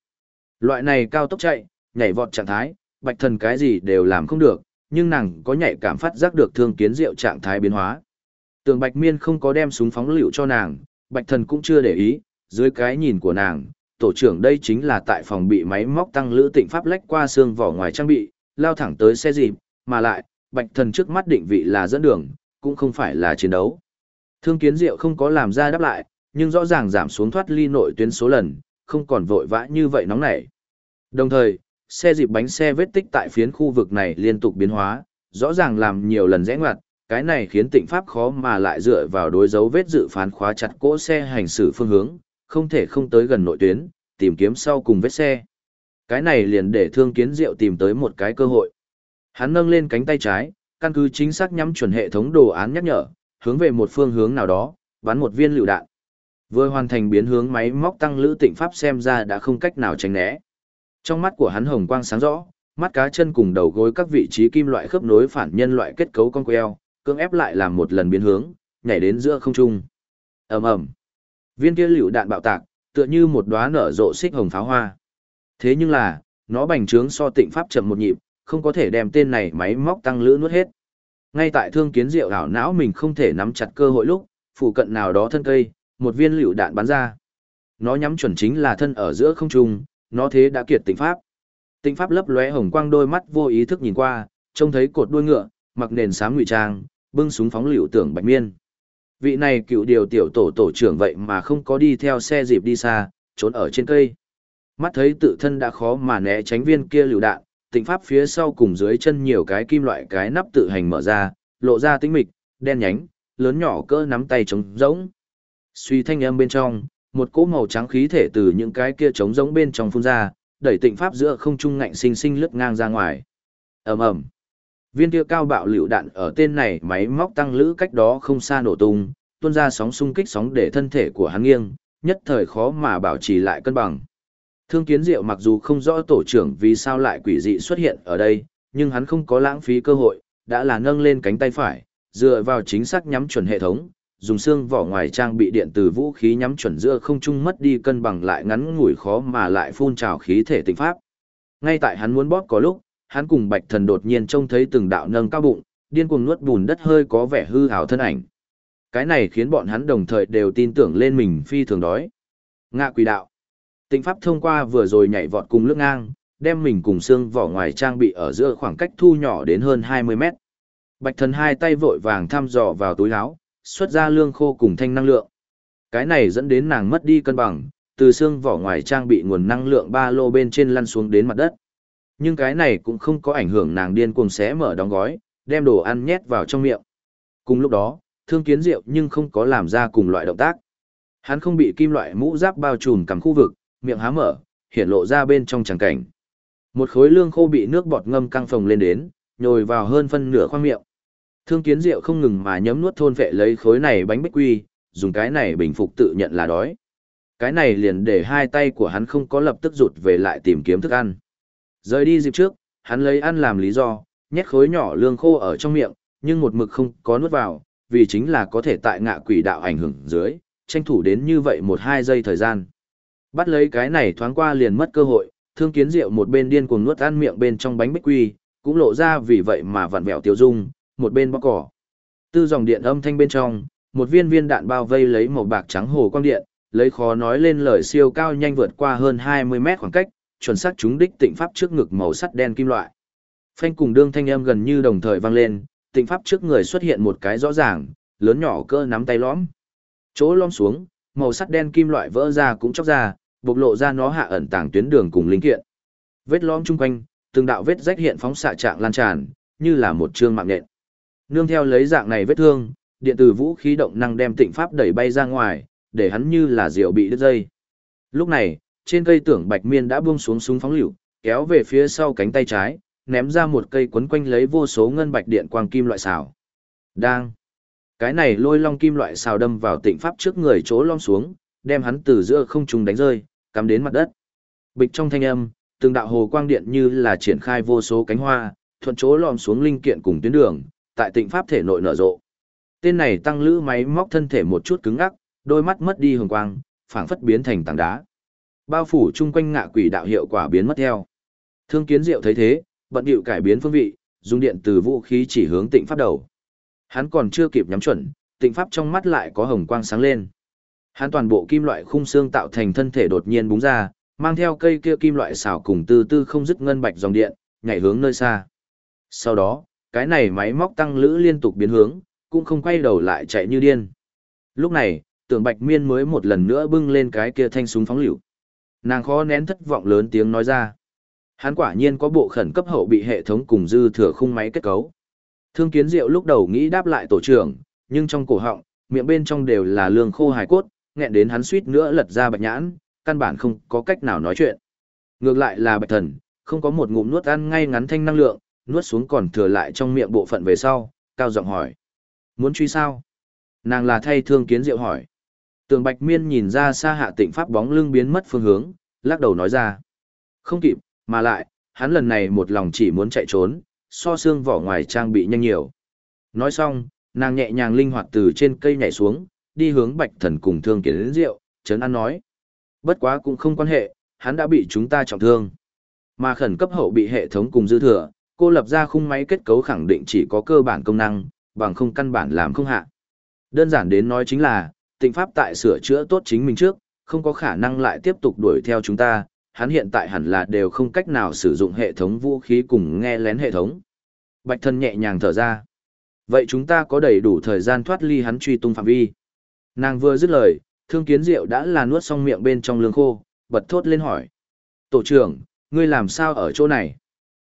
Loại này cao tốc chạy, nhảy vọt trạng thái, bạch thần cái gì đều làm không được, nhưng nàng có nhạy cảm phát giác được thương kiến diệu trạng thái biến hóa. Tường bạch miên không có đem súng phóng lựu cho nàng, bạch thần cũng chưa để ý, dưới cái nhìn của nàng, tổ trưởng đây chính là tại phòng bị máy móc tăng lữ tịnh pháp lách qua xương vỏ ngoài trang bị, lao thẳng tới xe dịp, mà lại, bạch thần trước mắt định vị là dẫn đường, cũng không phải là chiến đấu. Thương kiến diệu không có làm ra đáp lại, nhưng rõ ràng giảm xuống thoát ly nội tuyến số lần, không còn vội vã như vậy nóng nảy. Đồng thời, xe dịp bánh xe vết tích tại phiến khu vực này liên tục biến hóa, rõ ràng làm nhiều lần rẽ ngoặt, cái này khiến tịnh pháp khó mà lại dựa vào đối dấu vết dự phán khóa chặt cỗ xe hành xử phương hướng, không thể không tới gần nội tuyến, tìm kiếm sau cùng vết xe. Cái này liền để thương kiến diệu tìm tới một cái cơ hội. Hắn nâng lên cánh tay trái, Căn cứ chính xác nhắm chuẩn hệ thống đồ án nhắc nhở, hướng về một phương hướng nào đó, bắn một viên lựu đạn. Vừa hoàn thành biến hướng máy móc tăng lữ tịnh pháp xem ra đã không cách nào tránh né. Trong mắt của hắn hồng quang sáng rõ, mắt cá chân cùng đầu gối các vị trí kim loại khớp nối phản nhân loại kết cấu con queo, cưỡng ép lại làm một lần biến hướng, nhảy đến giữa không trung. Ầm ầm. Viên kia lựu đạn bạo tạc, tựa như một đóa nở rộ xích hồng pháo hoa. Thế nhưng là, nó bành trướng so tịnh pháp chậm một nhịp, không có thể đem tên này máy móc tăng lữ nuốt hết. Ngay tại thương kiến diệu ảo não mình không thể nắm chặt cơ hội lúc, phụ cận nào đó thân cây, một viên lựu đạn bắn ra. Nó nhắm chuẩn chính là thân ở giữa không trung, nó thế đã kiệt tịnh pháp. Tịnh pháp lấp lóe hồng quang đôi mắt vô ý thức nhìn qua, trông thấy cột đuôi ngựa, mặc nền xám ngụy trang, bưng súng phóng lựu tưởng bạch miên. Vị này cựu điều tiểu tổ tổ trưởng vậy mà không có đi theo xe dịp đi xa, trốn ở trên cây. Mắt thấy tự thân đã khó mà né tránh viên kia lựu đạn, tịnh pháp phía sau cùng dưới chân nhiều cái kim loại cái nắp tự hành mở ra, lộ ra tinh mịch, đen nhánh, lớn nhỏ cỡ nắm tay trống rỗng. Suy thanh âm bên trong, một cỗ màu trắng khí thể từ những cái kia trống rỗng bên trong phun ra, đẩy tịnh pháp giữa không trung ngạnh sinh sinh lướt ngang ra ngoài. Ầm ầm. Viên kia cao bạo lựu đạn ở tên này máy móc tăng lữ cách đó không xa nổ tung, tuôn ra sóng xung kích sóng để thân thể của hắn nghiêng, nhất thời khó mà bảo trì lại cân bằng. Thương Kiến Diệu mặc dù không rõ tổ trưởng vì sao lại quỷ dị xuất hiện ở đây, nhưng hắn không có lãng phí cơ hội, đã là nâng lên cánh tay phải, dựa vào chính xác nhắm chuẩn hệ thống, dùng xương vỏ ngoài trang bị điện từ vũ khí nhắm chuẩn giữa không trung mất đi cân bằng lại ngắn ngủi khó mà lại phun trào khí thể tịnh pháp. Ngay tại hắn muốn bóp có lúc, hắn cùng Bạch Thần đột nhiên trông thấy từng đạo nâng cao bụng, điên cuồng nuốt bùn đất hơi có vẻ hư hào thân ảnh. Cái này khiến bọn hắn đồng thời đều tin tưởng lên mình phi thường đói. Ngạ quỷ đạo. Tịnh pháp thông qua vừa rồi nhảy vọt cùng lướt ngang, đem mình cùng xương vỏ ngoài trang bị ở giữa khoảng cách thu nhỏ đến hơn 20 mét. Bạch thần hai tay vội vàng thăm dò vào túi áo, xuất ra lương khô cùng thanh năng lượng. Cái này dẫn đến nàng mất đi cân bằng, từ xương vỏ ngoài trang bị nguồn năng lượng ba lô bên trên lăn xuống đến mặt đất. Nhưng cái này cũng không có ảnh hưởng nàng điên cuồng xé mở đóng gói, đem đồ ăn nhét vào trong miệng. Cùng lúc đó, thương kiến diệu nhưng không có làm ra cùng loại động tác. Hắn không bị kim loại mũ giáp bao trùm cầm khu vực, miệng há mở, hiện lộ ra bên trong tràng cảnh. Một khối lương khô bị nước bọt ngâm căng phồng lên đến, nhồi vào hơn phân nửa khoang miệng. Thương kiến diệu không ngừng mà nhấm nuốt thôn vệ lấy khối này bánh bích quy, dùng cái này bình phục tự nhận là đói. Cái này liền để hai tay của hắn không có lập tức rụt về lại tìm kiếm thức ăn. Rời đi dịp trước, hắn lấy ăn làm lý do, nhét khối nhỏ lương khô ở trong miệng, nhưng một mực không có nuốt vào, vì chính là có thể tại ngạ quỷ đạo ảnh hưởng dưới, tranh thủ đến như vậy một hai giây thời gian. Bắt lấy cái này thoáng qua liền mất cơ hội, thương kiến rượu một bên điên cuồng nuốt ăn miệng bên trong bánh bích quy, cũng lộ ra vì vậy mà vặn vẹo tiêu dung, một bên bóc cỏ. Tư dòng điện âm thanh bên trong, một viên viên đạn bao vây lấy màu bạc trắng hồ quang điện, lấy khó nói lên lời siêu cao nhanh vượt qua hơn 20 mét khoảng cách, chuẩn xác chúng đích tịnh pháp trước ngực màu sắt đen kim loại. Phanh cùng đương thanh âm gần như đồng thời vang lên, tịnh pháp trước người xuất hiện một cái rõ ràng, lớn nhỏ cơ nắm tay lõm. Chỗ lõm xuống, màu sắt đen kim loại vỡ ra cũng chóc ra, bộc lộ ra nó hạ ẩn tàng tuyến đường cùng linh kiện. Vết lõm chung quanh, từng đạo vết rách hiện phóng xạ trạng lan tràn, như là một chương mạng nhện. Nương theo lấy dạng này vết thương, điện tử vũ khí động năng đem tịnh pháp đẩy bay ra ngoài, để hắn như là diều bị đứt dây. Lúc này, trên cây tưởng bạch miên đã buông xuống súng phóng lựu, kéo về phía sau cánh tay trái, ném ra một cây quấn quanh lấy vô số ngân bạch điện quang kim loại xào. Đang. Cái này lôi long kim loại xào đâm vào tịnh pháp trước người chỗ lom xuống, đem hắn từ giữa không trung đánh rơi, cắm đến mặt đất. Bịch trong thanh âm, từng đạo hồ quang điện như là triển khai vô số cánh hoa, thuận chỗ lom xuống linh kiện cùng tuyến đường, tại tịnh pháp thể nội nở rộ. Tên này tăng lữ máy móc thân thể một chút cứng ngắc, đôi mắt mất đi hồng quang, phảng phất biến thành tảng đá. Bao phủ chung quanh ngạ quỷ đạo hiệu quả biến mất theo. Thương kiến diệu thấy thế, bận điệu cải biến phương vị, dùng điện từ vũ khí chỉ hướng tịnh pháp đầu. Hắn còn chưa kịp nhắm chuẩn, tịnh pháp trong mắt lại có hồng quang sáng lên. Hắn toàn bộ kim loại khung xương tạo thành thân thể đột nhiên búng ra, mang theo cây kia kim loại xảo cùng từ từ không dứt ngân bạch dòng điện, nhảy hướng nơi xa. Sau đó, cái này máy móc tăng lữ liên tục biến hướng, cũng không quay đầu lại chạy như điên. Lúc này, tưởng bạch miên mới một lần nữa bưng lên cái kia thanh súng phóng lựu. Nàng khó nén thất vọng lớn tiếng nói ra. Hắn quả nhiên có bộ khẩn cấp hậu bị hệ thống cùng dư thừa khung máy kết cấu. Thương kiến diệu lúc đầu nghĩ đáp lại tổ trưởng, nhưng trong cổ họng, miệng bên trong đều là lương khô hài cốt, nghẹn đến hắn suýt nữa lật ra bạch nhãn, căn bản không có cách nào nói chuyện. Ngược lại là bạch thần, không có một ngụm nuốt ăn ngay ngắn thanh năng lượng, nuốt xuống còn thừa lại trong miệng bộ phận về sau, cao giọng hỏi. Muốn truy sao? Nàng là thay thương kiến diệu hỏi. Tường Bạch Miên nhìn ra xa hạ tịnh pháp bóng lưng biến mất phương hướng, lắc đầu nói ra. Không kịp, mà lại, hắn lần này một lòng chỉ muốn chạy trốn, so xương vỏ ngoài trang bị nhanh nhiều. Nói xong, nàng nhẹ nhàng linh hoạt từ trên cây nhảy xuống, đi hướng Bạch Thần cùng thương kiến đến rượu, Trấn an nói. Bất quá cũng không quan hệ, hắn đã bị chúng ta trọng thương. Mà khẩn cấp hậu bị hệ thống cùng dư thừa, cô lập ra khung máy kết cấu khẳng định chỉ có cơ bản công năng, bằng không căn bản làm không hạ. Đơn giản đến nói chính là, tịnh pháp tại sửa chữa tốt chính mình trước, không có khả năng lại tiếp tục đuổi theo chúng ta, hắn hiện tại hẳn là đều không cách nào sử dụng hệ thống vũ khí cùng nghe lén hệ thống. Bạch thân nhẹ nhàng thở ra. Vậy chúng ta có đầy đủ thời gian thoát ly hắn truy tung phạm vi. Nàng vừa dứt lời, thương kiến diệu đã là nuốt xong miệng bên trong lương khô, bật thốt lên hỏi. Tổ trưởng, ngươi làm sao ở chỗ này?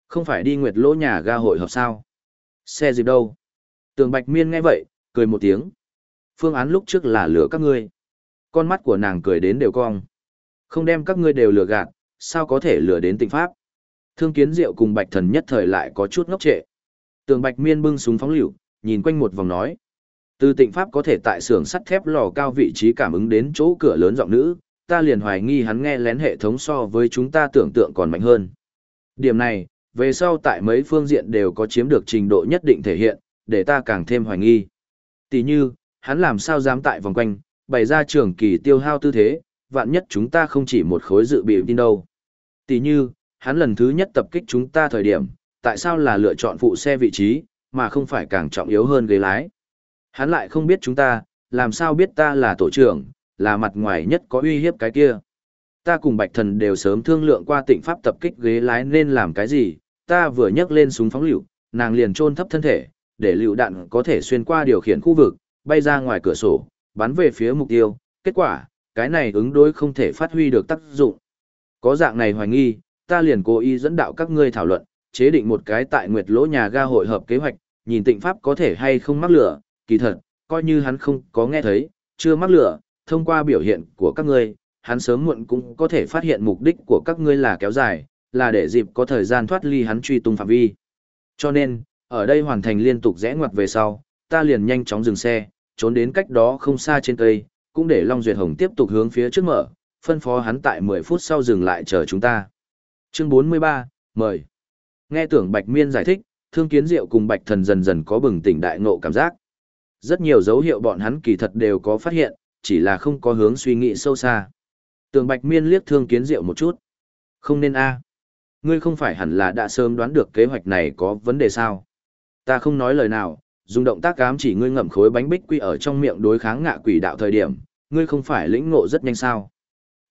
Không phải đi nguyệt lỗ nhà ga hội hợp sao? Xe dịp đâu? Tường Bạch Miên nghe vậy, cười một tiếng. Phương án lúc trước là lừa các ngươi. Con mắt của nàng cười đến đều cong. Không đem các ngươi đều lừa gạt, sao có thể lừa đến tịnh pháp? Thương kiến diệu cùng Bạch Thần nhất thời lại có chút ngốc trệ. Tường Bạch Miên bưng súng phóng liều, nhìn quanh một vòng nói. Từ tịnh pháp có thể tại xưởng sắt thép lò cao vị trí cảm ứng đến chỗ cửa lớn giọng nữ, ta liền hoài nghi hắn nghe lén hệ thống so với chúng ta tưởng tượng còn mạnh hơn. Điểm này, về sau tại mấy phương diện đều có chiếm được trình độ nhất định thể hiện, để ta càng thêm hoài nghi. Tỷ như, hắn làm sao dám tại vòng quanh, bày ra trường kỳ tiêu hao tư thế, vạn nhất chúng ta không chỉ một khối dự bị tin đâu. Tỷ như, hắn lần thứ nhất tập kích chúng ta thời điểm, tại sao là lựa chọn phụ xe vị trí, mà không phải càng trọng yếu hơn ghế lái. Hắn lại không biết chúng ta, làm sao biết ta là tổ trưởng, là mặt ngoài nhất có uy hiếp cái kia. Ta cùng Bạch Thần đều sớm thương lượng qua tịnh pháp tập kích ghế lái nên làm cái gì, ta vừa nhấc lên súng phóng lựu, nàng liền chôn thấp thân thể, để lựu đạn có thể xuyên qua điều khiển khu vực, bay ra ngoài cửa sổ, bắn về phía mục tiêu. Kết quả, cái này ứng đối không thể phát huy được tác dụng. Có dạng này hoài nghi, ta liền cố ý dẫn đạo các ngươi thảo luận, chế định một cái tại Nguyệt Lỗ nhà ga hội hợp kế hoạch, nhìn tịnh pháp có thể hay không mắc lửa, kỳ thật, coi như hắn không có nghe thấy, chưa mắc lửa, thông qua biểu hiện của các ngươi, hắn sớm muộn cũng có thể phát hiện mục đích của các ngươi là kéo dài, là để dịp có thời gian thoát ly hắn truy tung phạm vi. Cho nên, ở đây hoàn thành liên tục rẽ ngoặt về sau, ta liền nhanh chóng dừng xe, trốn đến cách đó không xa trên cây, cũng để Long Duyệt Hồng tiếp tục hướng phía trước mở, phân phó hắn tại 10 phút sau dừng lại chờ chúng ta. Chương 43, mời. Nghe tưởng Bạch Miên giải thích, Thương Kiến Diệu cùng Bạch Thần dần dần có bừng tỉnh đại ngộ cảm giác. Rất nhiều dấu hiệu bọn hắn kỳ thật đều có phát hiện, chỉ là không có hướng suy nghĩ sâu xa. Tường Bạch Miên liếc Thương Kiến Diệu một chút. Không nên a. Ngươi không phải hẳn là đã sớm đoán được kế hoạch này có vấn đề sao? Ta không nói lời nào, dùng động tác cám chỉ ngươi ngậm khối bánh bích quy ở trong miệng đối kháng ngạ quỷ đạo thời điểm, ngươi không phải lĩnh ngộ rất nhanh sao?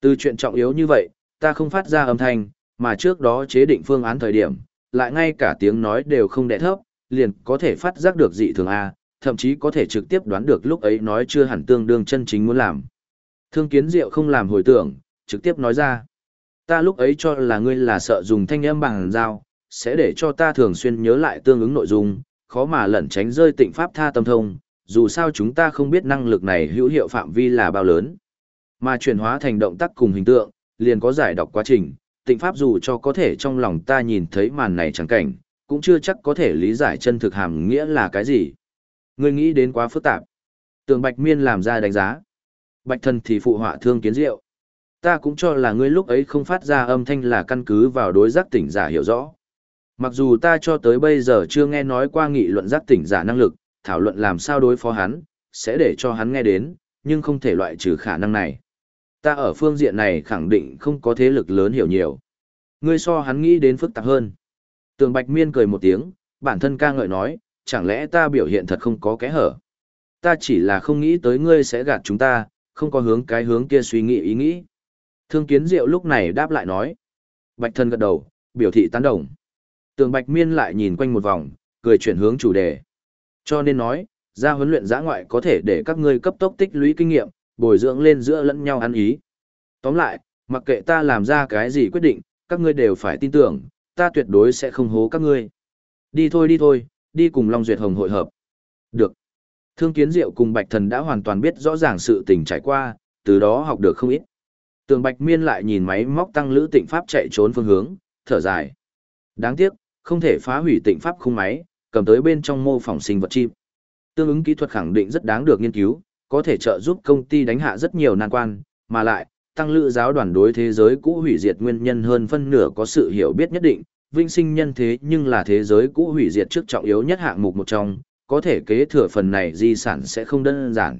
Từ chuyện trọng yếu như vậy, ta không phát ra âm thanh, mà trước đó chế định phương án thời điểm, lại ngay cả tiếng nói đều không đẻ thấp, liền có thể phát giác được dị thường A, thậm chí có thể trực tiếp đoán được lúc ấy nói chưa hẳn tương đương chân chính muốn làm. Thương kiến diệu không làm hồi tưởng, trực tiếp nói ra. Ta lúc ấy cho là ngươi là sợ dùng thanh âm bằng dao, sẽ để cho ta thường xuyên nhớ lại tương ứng nội dung, khó mà lẩn tránh rơi tịnh pháp tha tâm thông, dù sao chúng ta không biết năng lực này hữu hiệu phạm vi là bao lớn. Mà chuyển hóa thành động tác cùng hình tượng, liền có giải đọc quá trình, tịnh pháp dù cho có thể trong lòng ta nhìn thấy màn này chẳng cảnh, cũng chưa chắc có thể lý giải chân thực hàm nghĩa là cái gì. Ngươi nghĩ đến quá phức tạp. Tường Bạch Miên làm ra đánh giá. Bạch thần thì phụ họa thương kiến diệu. Ta cũng cho là ngươi lúc ấy không phát ra âm thanh là căn cứ vào đối giác tỉnh giả hiểu rõ. Mặc dù ta cho tới bây giờ chưa nghe nói qua nghị luận giác tỉnh giả năng lực, thảo luận làm sao đối phó hắn, sẽ để cho hắn nghe đến, nhưng không thể loại trừ khả năng này. Ta ở phương diện này khẳng định không có thế lực lớn hiểu nhiều. Ngươi so hắn nghĩ đến phức tạp hơn. Tường Bạch Miên cười một tiếng, bản thân ca ngợi nói, chẳng lẽ ta biểu hiện thật không có kẽ hở. Ta chỉ là không nghĩ tới ngươi sẽ gạt chúng ta, không có hướng cái hướng kia suy nghĩ ý nghĩ. Thương kiến diệu lúc này đáp lại nói. Bạch thân gật đầu, biểu thị tán đồng. Tường Bạch Miên lại nhìn quanh một vòng, cười chuyển hướng chủ đề. Cho nên nói, ra huấn luyện giã ngoại có thể để các ngươi cấp tốc tích lũy kinh nghiệm, bồi dưỡng lên giữa lẫn nhau ăn ý. Tóm lại, mặc kệ ta làm ra cái gì quyết định, các ngươi đều phải tin tưởng, ta tuyệt đối sẽ không hố các ngươi. Đi thôi đi thôi, đi cùng Long Duyệt Hồng hội hợp. Được. Thương Kiến Diệu cùng Bạch Thần đã hoàn toàn biết rõ ràng sự tình trải qua, từ đó học được không ít. Tường Bạch Miên lại nhìn máy móc tăng lữ tịnh pháp chạy trốn phương hướng, thở dài. Đáng tiếc, không thể phá hủy tịnh pháp khung máy, cầm tới bên trong mô phỏng sinh vật chip. Tương ứng kỹ thuật khẳng định rất đáng được nghiên cứu, có thể trợ giúp công ty đánh hạ rất nhiều nan quan, mà lại, tăng lữ giáo đoàn đối thế giới cũ hủy diệt nguyên nhân hơn phân nửa có sự hiểu biết nhất định, vinh sinh nhân thế nhưng là thế giới cũ hủy diệt trước trọng yếu nhất hạng mục một trong, có thể kế thừa phần này di sản sẽ không đơn giản.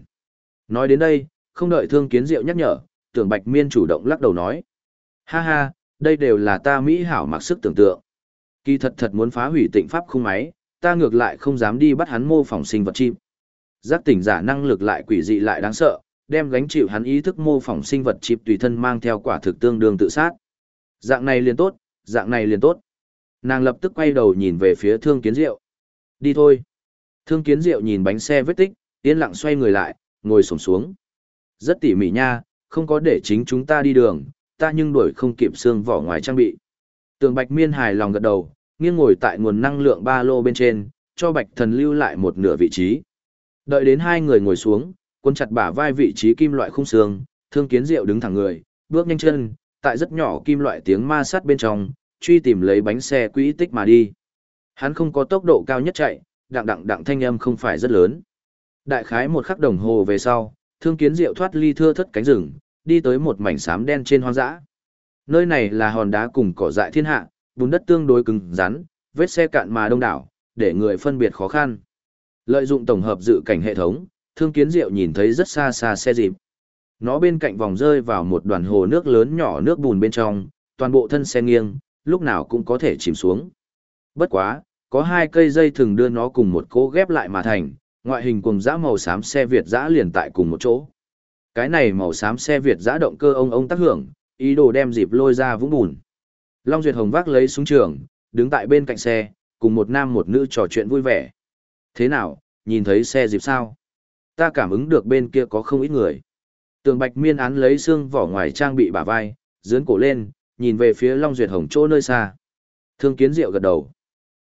Nói đến đây, không đợi thương kiến diệu nhắc nhở, tưởng bạch miên chủ động lắc đầu nói. Ha ha, đây đều là ta Mỹ hảo mặc sức tưởng tượng. Kỳ thật thật muốn phá hủy tịnh pháp khung máy, ta ngược lại không dám đi bắt hắn mô phỏng sinh vật chim. Giác tỉnh giả năng lực lại quỷ dị lại đáng sợ, đem gánh chịu hắn ý thức mô phỏng sinh vật chip tùy thân mang theo quả thực tương đương tự sát. Dạng này liền tốt, dạng này liền tốt. Nàng lập tức quay đầu nhìn về phía Thương Kiến Diệu. Đi thôi. Thương Kiến Diệu nhìn bánh xe vết tích, yên lặng xoay người lại, ngồi xổm xuống. Rất tỉ mỉ nha, không có để chính chúng ta đi đường, ta nhưng đuổi không kịp xương vỏ ngoài trang bị. Tường Bạch Miên hài lòng gật đầu, nghiêng ngồi tại nguồn năng lượng ba lô bên trên, cho Bạch Thần lưu lại một nửa vị trí. Đợi đến hai người ngồi xuống, quân chặt bả vai vị trí kim loại khung xương, Thương Kiến Diệu đứng thẳng người, bước nhanh chân, tại rất nhỏ kim loại tiếng ma sát bên trong, truy tìm lấy bánh xe quỹ tích mà đi. Hắn không có tốc độ cao nhất chạy, đặng đặng đặng thanh âm không phải rất lớn. Đại khái một khắc đồng hồ về sau, Thương Kiến Diệu thoát ly thưa thất cánh rừng, đi tới một mảnh xám đen trên hoang dã. Nơi này là hòn đá cùng cỏ dại thiên hạ, bùn đất tương đối cứng rắn, vết xe cạn mà đông đảo, để người phân biệt khó khăn. Lợi dụng tổng hợp dự cảnh hệ thống, Thương Kiến Diệu nhìn thấy rất xa xa xe dịp. Nó bên cạnh vòng rơi vào một đoàn hồ nước lớn nhỏ nước bùn bên trong, toàn bộ thân xe nghiêng, lúc nào cũng có thể chìm xuống. Bất quá, có hai cây dây thường đưa nó cùng một cố ghép lại mà thành, ngoại hình cùng dã màu xám xe Việt dã liền tại cùng một chỗ. Cái này màu xám xe Việt dã động cơ ông ông tác hưởng, ý đồ đem dịp lôi ra vũng bùn. Long Duyệt Hồng vác lấy súng trường, đứng tại bên cạnh xe, cùng một nam một nữ trò chuyện vui vẻ. Thế nào, nhìn thấy xe dịp sao? Ta cảm ứng được bên kia có không ít người. Tường Bạch Miên án lấy xương vỏ ngoài trang bị bả vai, dướn cổ lên, nhìn về phía Long Duyệt Hồng chỗ nơi xa. Thương Kiến Diệu gật đầu.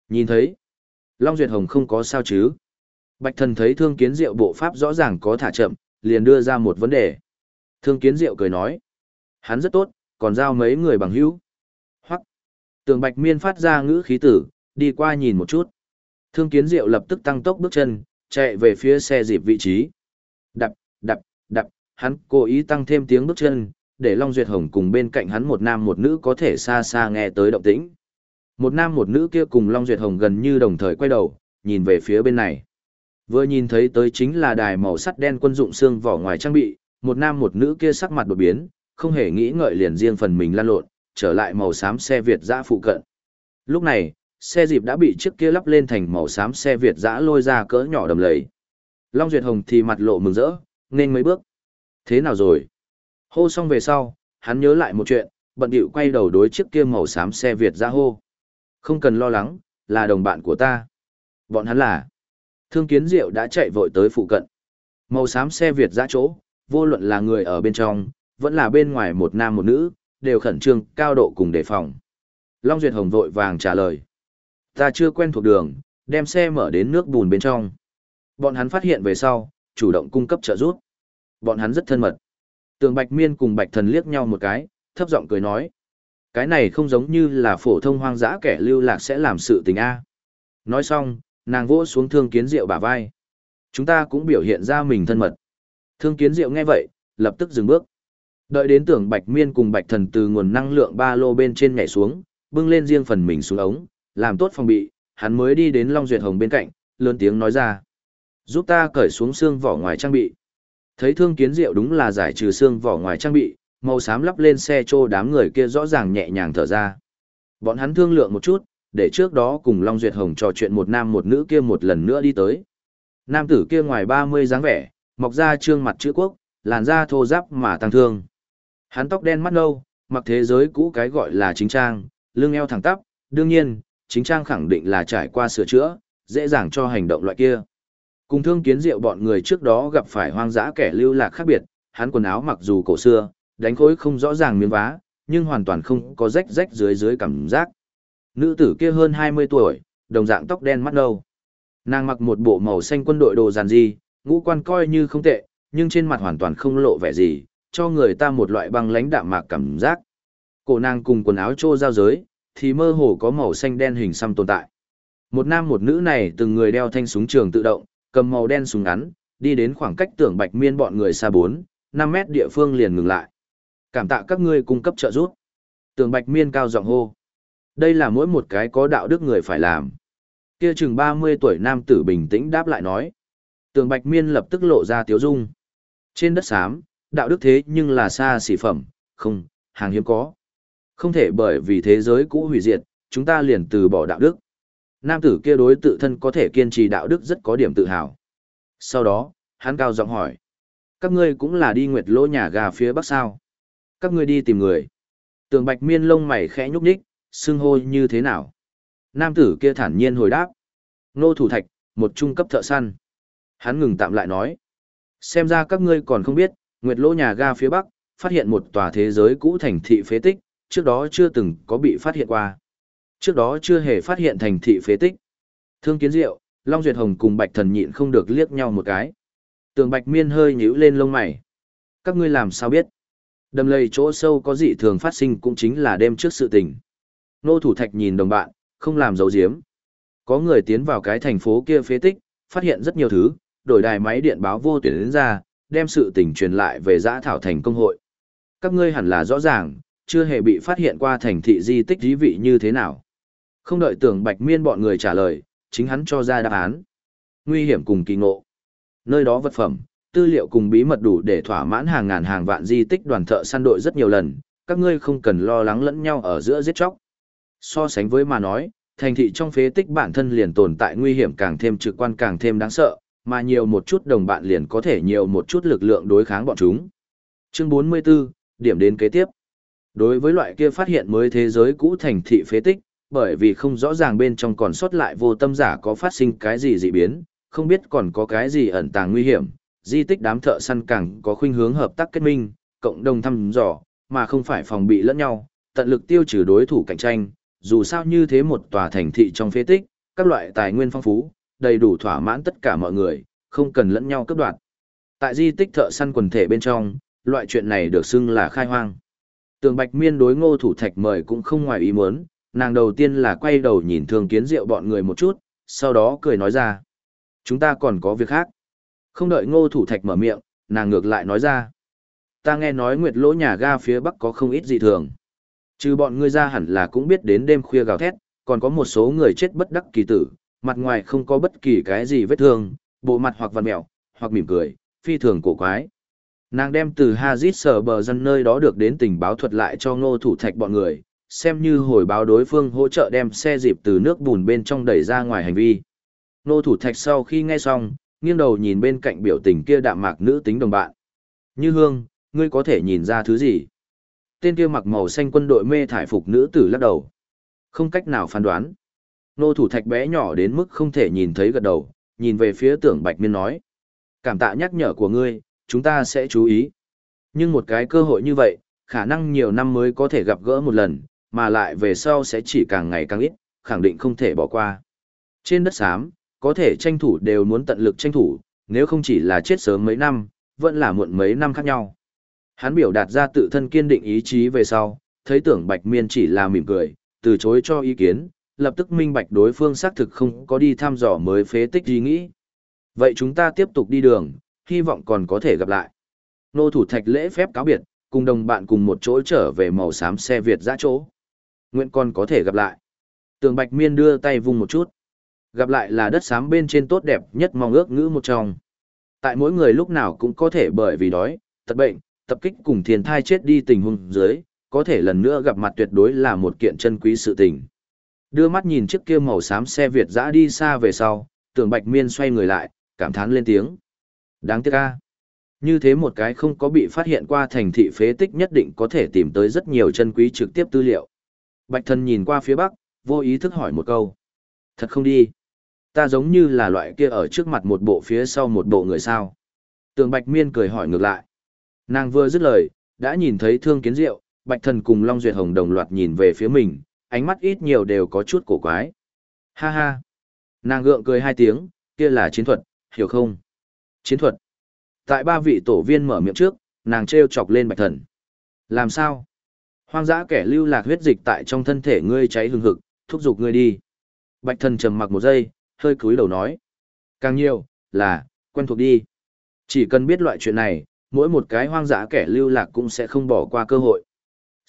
Nhìn thấy. Long Duyệt Hồng không có sao chứ. Bạch thần thấy Thương Kiến Diệu bộ pháp rõ ràng có thả chậm, liền đưa ra một vấn đề. Thương Kiến Diệu cười nói. Hắn rất tốt, còn giao mấy người bằng hữu. Hoặc. Tường Bạch Miên phát ra ngữ khí tử, đi qua nhìn một chút. Thương Kiến Diệu lập tức tăng tốc bước chân, chạy về phía xe dịp vị trí. Đập, đập, đập, hắn cố ý tăng thêm tiếng bước chân, để Long Duyệt Hồng cùng bên cạnh hắn một nam một nữ có thể xa xa nghe tới động tĩnh. Một nam một nữ kia cùng Long Duyệt Hồng gần như đồng thời quay đầu, nhìn về phía bên này. Vừa nhìn thấy tới chính là đài màu sắt đen quân dụng xương vỏ ngoài trang bị, một nam một nữ kia sắc mặt đột biến, không hề nghĩ ngợi liền riêng phần mình lan lộn, trở lại màu xám xe Việt dã phụ cận. Lúc này, xe dịp đã bị chiếc kia lắp lên thành màu xám xe Việt dã lôi ra cỡ nhỏ đầm lầy. Long Duyệt Hồng thì mặt lộ mừng rỡ, nên mấy bước. Thế nào rồi? Hô xong về sau, hắn nhớ lại một chuyện, bận điệu quay đầu đối chiếc kia màu xám xe Việt ra hô. Không cần lo lắng, là đồng bạn của ta. Bọn hắn là. Thương kiến diệu đã chạy vội tới phụ cận. Màu xám xe Việt ra chỗ, vô luận là người ở bên trong, vẫn là bên ngoài một nam một nữ, đều khẩn trương, cao độ cùng đề phòng. Long Duyệt Hồng vội vàng trả lời. Ta chưa quen thuộc đường, đem xe mở đến nước bùn bên trong. Bọn hắn phát hiện về sau, chủ động cung cấp trợ giúp. Bọn hắn rất thân mật. Tường Bạch Miên cùng Bạch Thần liếc nhau một cái, thấp giọng cười nói. Cái này không giống như là phổ thông hoang dã kẻ lưu lạc sẽ làm sự tình A. Nói xong, nàng vỗ xuống thương kiến diệu bả vai. Chúng ta cũng biểu hiện ra mình thân mật. Thương kiến diệu nghe vậy, lập tức dừng bước. Đợi đến tưởng Bạch Miên cùng Bạch Thần từ nguồn năng lượng ba lô bên trên nhảy xuống, bưng lên riêng phần mình xuống ống, làm tốt phòng bị, hắn mới đi đến Long Duyệt Hồng bên cạnh, lớn tiếng nói ra. Giúp ta cởi xuống xương vỏ ngoài trang bị. Thấy thương kiến diệu đúng là giải trừ xương vỏ ngoài trang bị, màu xám lắp lên xe trô đám người kia rõ ràng nhẹ nhàng thở ra. Bọn hắn thương lượng một chút, để trước đó cùng Long Duyệt Hồng trò chuyện một nam một nữ kia một lần nữa đi tới. Nam tử kia ngoài 30 dáng vẻ, mọc ra trương mặt chữ quốc, làn da thô ráp mà tăng thương. Hắn tóc đen mắt nâu, mặc thế giới cũ cái gọi là chính trang, lưng eo thẳng tắp, đương nhiên, chính trang khẳng định là trải qua sửa chữa, dễ dàng cho hành động loại kia. Cùng thương kiến diệu bọn người trước đó gặp phải hoang dã kẻ lưu lạc khác biệt, hắn quần áo mặc dù cổ xưa, đánh khối không rõ ràng miếng vá, nhưng hoàn toàn không có rách rách dưới dưới cảm giác. Nữ tử kia hơn 20 tuổi, đồng dạng tóc đen mắt nâu. Nàng mặc một bộ màu xanh quân đội đồ giản dị, ngũ quan coi như không tệ, nhưng trên mặt hoàn toàn không lộ vẻ gì, cho người ta một loại băng lãnh đạm mạc cảm giác. Cổ nàng cùng quần áo trô giao giới, thì mơ hồ có màu xanh đen hình xăm tồn tại. Một nam một nữ này từng người đeo thanh súng trường tự động, cầm màu đen súng ngắn, đi đến khoảng cách tưởng bạch miên bọn người xa 4, 5 mét địa phương liền ngừng lại. Cảm tạ các ngươi cung cấp trợ giúp. Tưởng bạch miên cao giọng hô. Đây là mỗi một cái có đạo đức người phải làm. Kia chừng 30 tuổi nam tử bình tĩnh đáp lại nói. Tường Bạch Miên lập tức lộ ra tiếu dung. Trên đất xám, đạo đức thế nhưng là xa xỉ phẩm, không, hàng hiếm có. Không thể bởi vì thế giới cũ hủy diệt, chúng ta liền từ bỏ đạo đức. Nam tử kia đối tự thân có thể kiên trì đạo đức rất có điểm tự hào. Sau đó, hắn cao giọng hỏi. Các ngươi cũng là đi nguyệt lỗ nhà gà phía bắc sao? Các ngươi đi tìm người. Tường Bạch Miên lông mày khẽ nhúc nhích, xưng hô như thế nào? Nam tử kia thản nhiên hồi đáp. Nô thủ thạch, một trung cấp thợ săn. Hắn ngừng tạm lại nói. Xem ra các ngươi còn không biết, Nguyệt Lỗ nhà ga phía Bắc, phát hiện một tòa thế giới cũ thành thị phế tích, trước đó chưa từng có bị phát hiện qua. Trước đó chưa hề phát hiện thành thị phế tích. Thương kiến diệu, Long Duyệt Hồng cùng Bạch Thần nhịn không được liếc nhau một cái. Tường Bạch Miên hơi nhíu lên lông mày. Các ngươi làm sao biết? Đầm lầy chỗ sâu có dị thường phát sinh cũng chính là đêm trước sự tình. Nô thủ thạch nhìn đồng bạn, không làm dấu giếm. Có người tiến vào cái thành phố kia phế tích, phát hiện rất nhiều thứ, đổi đài máy điện báo vô tuyển đến ra, đem sự tình truyền lại về giã thảo thành công hội. Các ngươi hẳn là rõ ràng, chưa hề bị phát hiện qua thành thị di tích dí vị như thế nào. Không đợi tưởng bạch miên bọn người trả lời, chính hắn cho ra đáp án. Nguy hiểm cùng kỳ ngộ. Nơi đó vật phẩm, tư liệu cùng bí mật đủ để thỏa mãn hàng ngàn hàng vạn di tích đoàn thợ săn đội rất nhiều lần, các ngươi không cần lo lắng lẫn nhau ở giữa giết chóc. So sánh với mà nói, thành thị trong phế tích bản thân liền tồn tại nguy hiểm càng thêm trực quan càng thêm đáng sợ, mà nhiều một chút đồng bạn liền có thể nhiều một chút lực lượng đối kháng bọn chúng. Chương 44, điểm đến kế tiếp. Đối với loại kia phát hiện mới thế giới cũ thành thị phế tích, bởi vì không rõ ràng bên trong còn sót lại vô tâm giả có phát sinh cái gì dị biến, không biết còn có cái gì ẩn tàng nguy hiểm, di tích đám thợ săn càng có khuynh hướng hợp tác kết minh, cộng đồng thăm dò, mà không phải phòng bị lẫn nhau, tận lực tiêu trừ đối thủ cạnh tranh, dù sao như thế một tòa thành thị trong phế tích, các loại tài nguyên phong phú, đầy đủ thỏa mãn tất cả mọi người, không cần lẫn nhau cướp đoạt. Tại di tích thợ săn quần thể bên trong, loại chuyện này được xưng là khai hoang. Tường Bạch Miên đối Ngô Thủ Thạch mời cũng không ngoài ý muốn, nàng đầu tiên là quay đầu nhìn thường Kiến Diệu bọn người một chút, sau đó cười nói ra: "Chúng ta còn có việc khác." Không đợi Ngô Thủ Thạch mở miệng, nàng ngược lại nói ra: "Ta nghe nói Nguyệt Lỗ nhà ga phía bắc có không ít dị thường." Trừ bọn ngươi ra hẳn là cũng biết đến đêm khuya gào thét, còn có một số người chết bất đắc kỳ tử, mặt ngoài không có bất kỳ cái gì vết thương, bộ mặt hoặc vằn mẹo, hoặc mỉm cười, phi thường cổ quái. Nàng đem từ Hazit sở bờ dân nơi đó được đến tình báo thuật lại cho ngô thủ thạch bọn người, xem như hồi báo đối phương hỗ trợ đem xe dịp từ nước bùn bên trong đẩy ra ngoài hành vi. Ngô thủ thạch sau khi nghe xong, nghiêng đầu nhìn bên cạnh biểu tình kia đạm mạc nữ tính đồng bạn. Như hương, ngươi có thể nhìn ra thứ gì? tên kia mặc màu xanh quân đội mê thải phục nữ tử lắc đầu. Không cách nào phán đoán. Nô thủ thạch bé nhỏ đến mức không thể nhìn thấy gật đầu, nhìn về phía tưởng bạch miên nói. Cảm tạ nhắc nhở của ngươi, chúng ta sẽ chú ý. Nhưng một cái cơ hội như vậy, khả năng nhiều năm mới có thể gặp gỡ một lần, mà lại về sau sẽ chỉ càng ngày càng ít, khẳng định không thể bỏ qua. Trên đất xám, có thể tranh thủ đều muốn tận lực tranh thủ, nếu không chỉ là chết sớm mấy năm, vẫn là muộn mấy năm khác nhau. Hắn biểu đạt ra tự thân kiên định ý chí về sau, thấy tưởng Bạch Miên chỉ là mỉm cười, từ chối cho ý kiến, lập tức minh bạch đối phương xác thực không có đi thăm dò mới phế tích ý nghĩ. Vậy chúng ta tiếp tục đi đường, hy vọng còn có thể gặp lại. Nô thủ thạch lễ phép cáo biệt, cùng đồng bạn cùng một chỗ trở về màu xám xe Việt ra chỗ. Nguyện còn có thể gặp lại. Tường Bạch Miên đưa tay vung một chút. Gặp lại là đất xám bên trên tốt đẹp nhất mong ước ngữ một trong. Tại mỗi người lúc nào cũng có thể bởi vì đói, tật bệnh, tập kích cùng thiên thai chết đi tình huống dưới, có thể lần nữa gặp mặt tuyệt đối là một kiện chân quý sự tình. Đưa mắt nhìn chiếc kia màu xám xe Việt dã đi xa về sau, tưởng bạch miên xoay người lại, cảm thán lên tiếng. Đáng tiếc a. Như thế một cái không có bị phát hiện qua thành thị phế tích nhất định có thể tìm tới rất nhiều chân quý trực tiếp tư liệu. Bạch thần nhìn qua phía bắc, vô ý thức hỏi một câu. Thật không đi. Ta giống như là loại kia ở trước mặt một bộ phía sau một bộ người sao. Tường bạch miên cười hỏi ngược lại. Nàng vừa dứt lời, đã nhìn thấy thương kiến diệu, bạch thần cùng Long Duyệt Hồng đồng loạt nhìn về phía mình, ánh mắt ít nhiều đều có chút cổ quái. Ha ha! Nàng gượng cười hai tiếng, kia là chiến thuật, hiểu không? Chiến thuật. Tại ba vị tổ viên mở miệng trước, nàng treo chọc lên bạch thần. Làm sao? Hoang dã kẻ lưu lạc huyết dịch tại trong thân thể ngươi cháy hừng hực, thúc giục ngươi đi. Bạch thần trầm mặc một giây, hơi cúi đầu nói. Càng nhiều, là, quen thuộc đi. Chỉ cần biết loại chuyện này, mỗi một cái hoang dã kẻ lưu lạc cũng sẽ không bỏ qua cơ hội.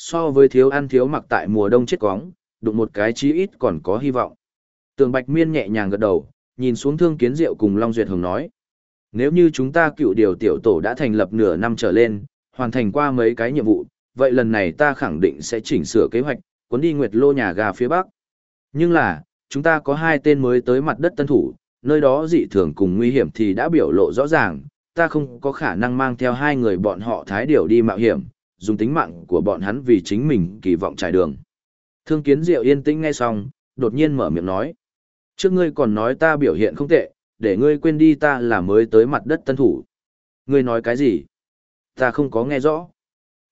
So với thiếu ăn thiếu mặc tại mùa đông chết cóng, đụng một cái chí ít còn có hy vọng. Tường Bạch Miên nhẹ nhàng gật đầu, nhìn xuống Thương Kiến Diệu cùng Long Duyệt Hồng nói. Nếu như chúng ta cựu điều tiểu tổ đã thành lập nửa năm trở lên, hoàn thành qua mấy cái nhiệm vụ, vậy lần này ta khẳng định sẽ chỉnh sửa kế hoạch, cuốn đi Nguyệt Lô nhà gà phía Bắc. Nhưng là, chúng ta có hai tên mới tới mặt đất tân thủ, nơi đó dị thường cùng nguy hiểm thì đã biểu lộ rõ ràng, ta không có khả năng mang theo hai người bọn họ thái điều đi mạo hiểm, dùng tính mạng của bọn hắn vì chính mình kỳ vọng trải đường. Thương kiến diệu yên tĩnh ngay xong, đột nhiên mở miệng nói. Trước ngươi còn nói ta biểu hiện không tệ, để ngươi quên đi ta là mới tới mặt đất tân thủ. Ngươi nói cái gì? Ta không có nghe rõ.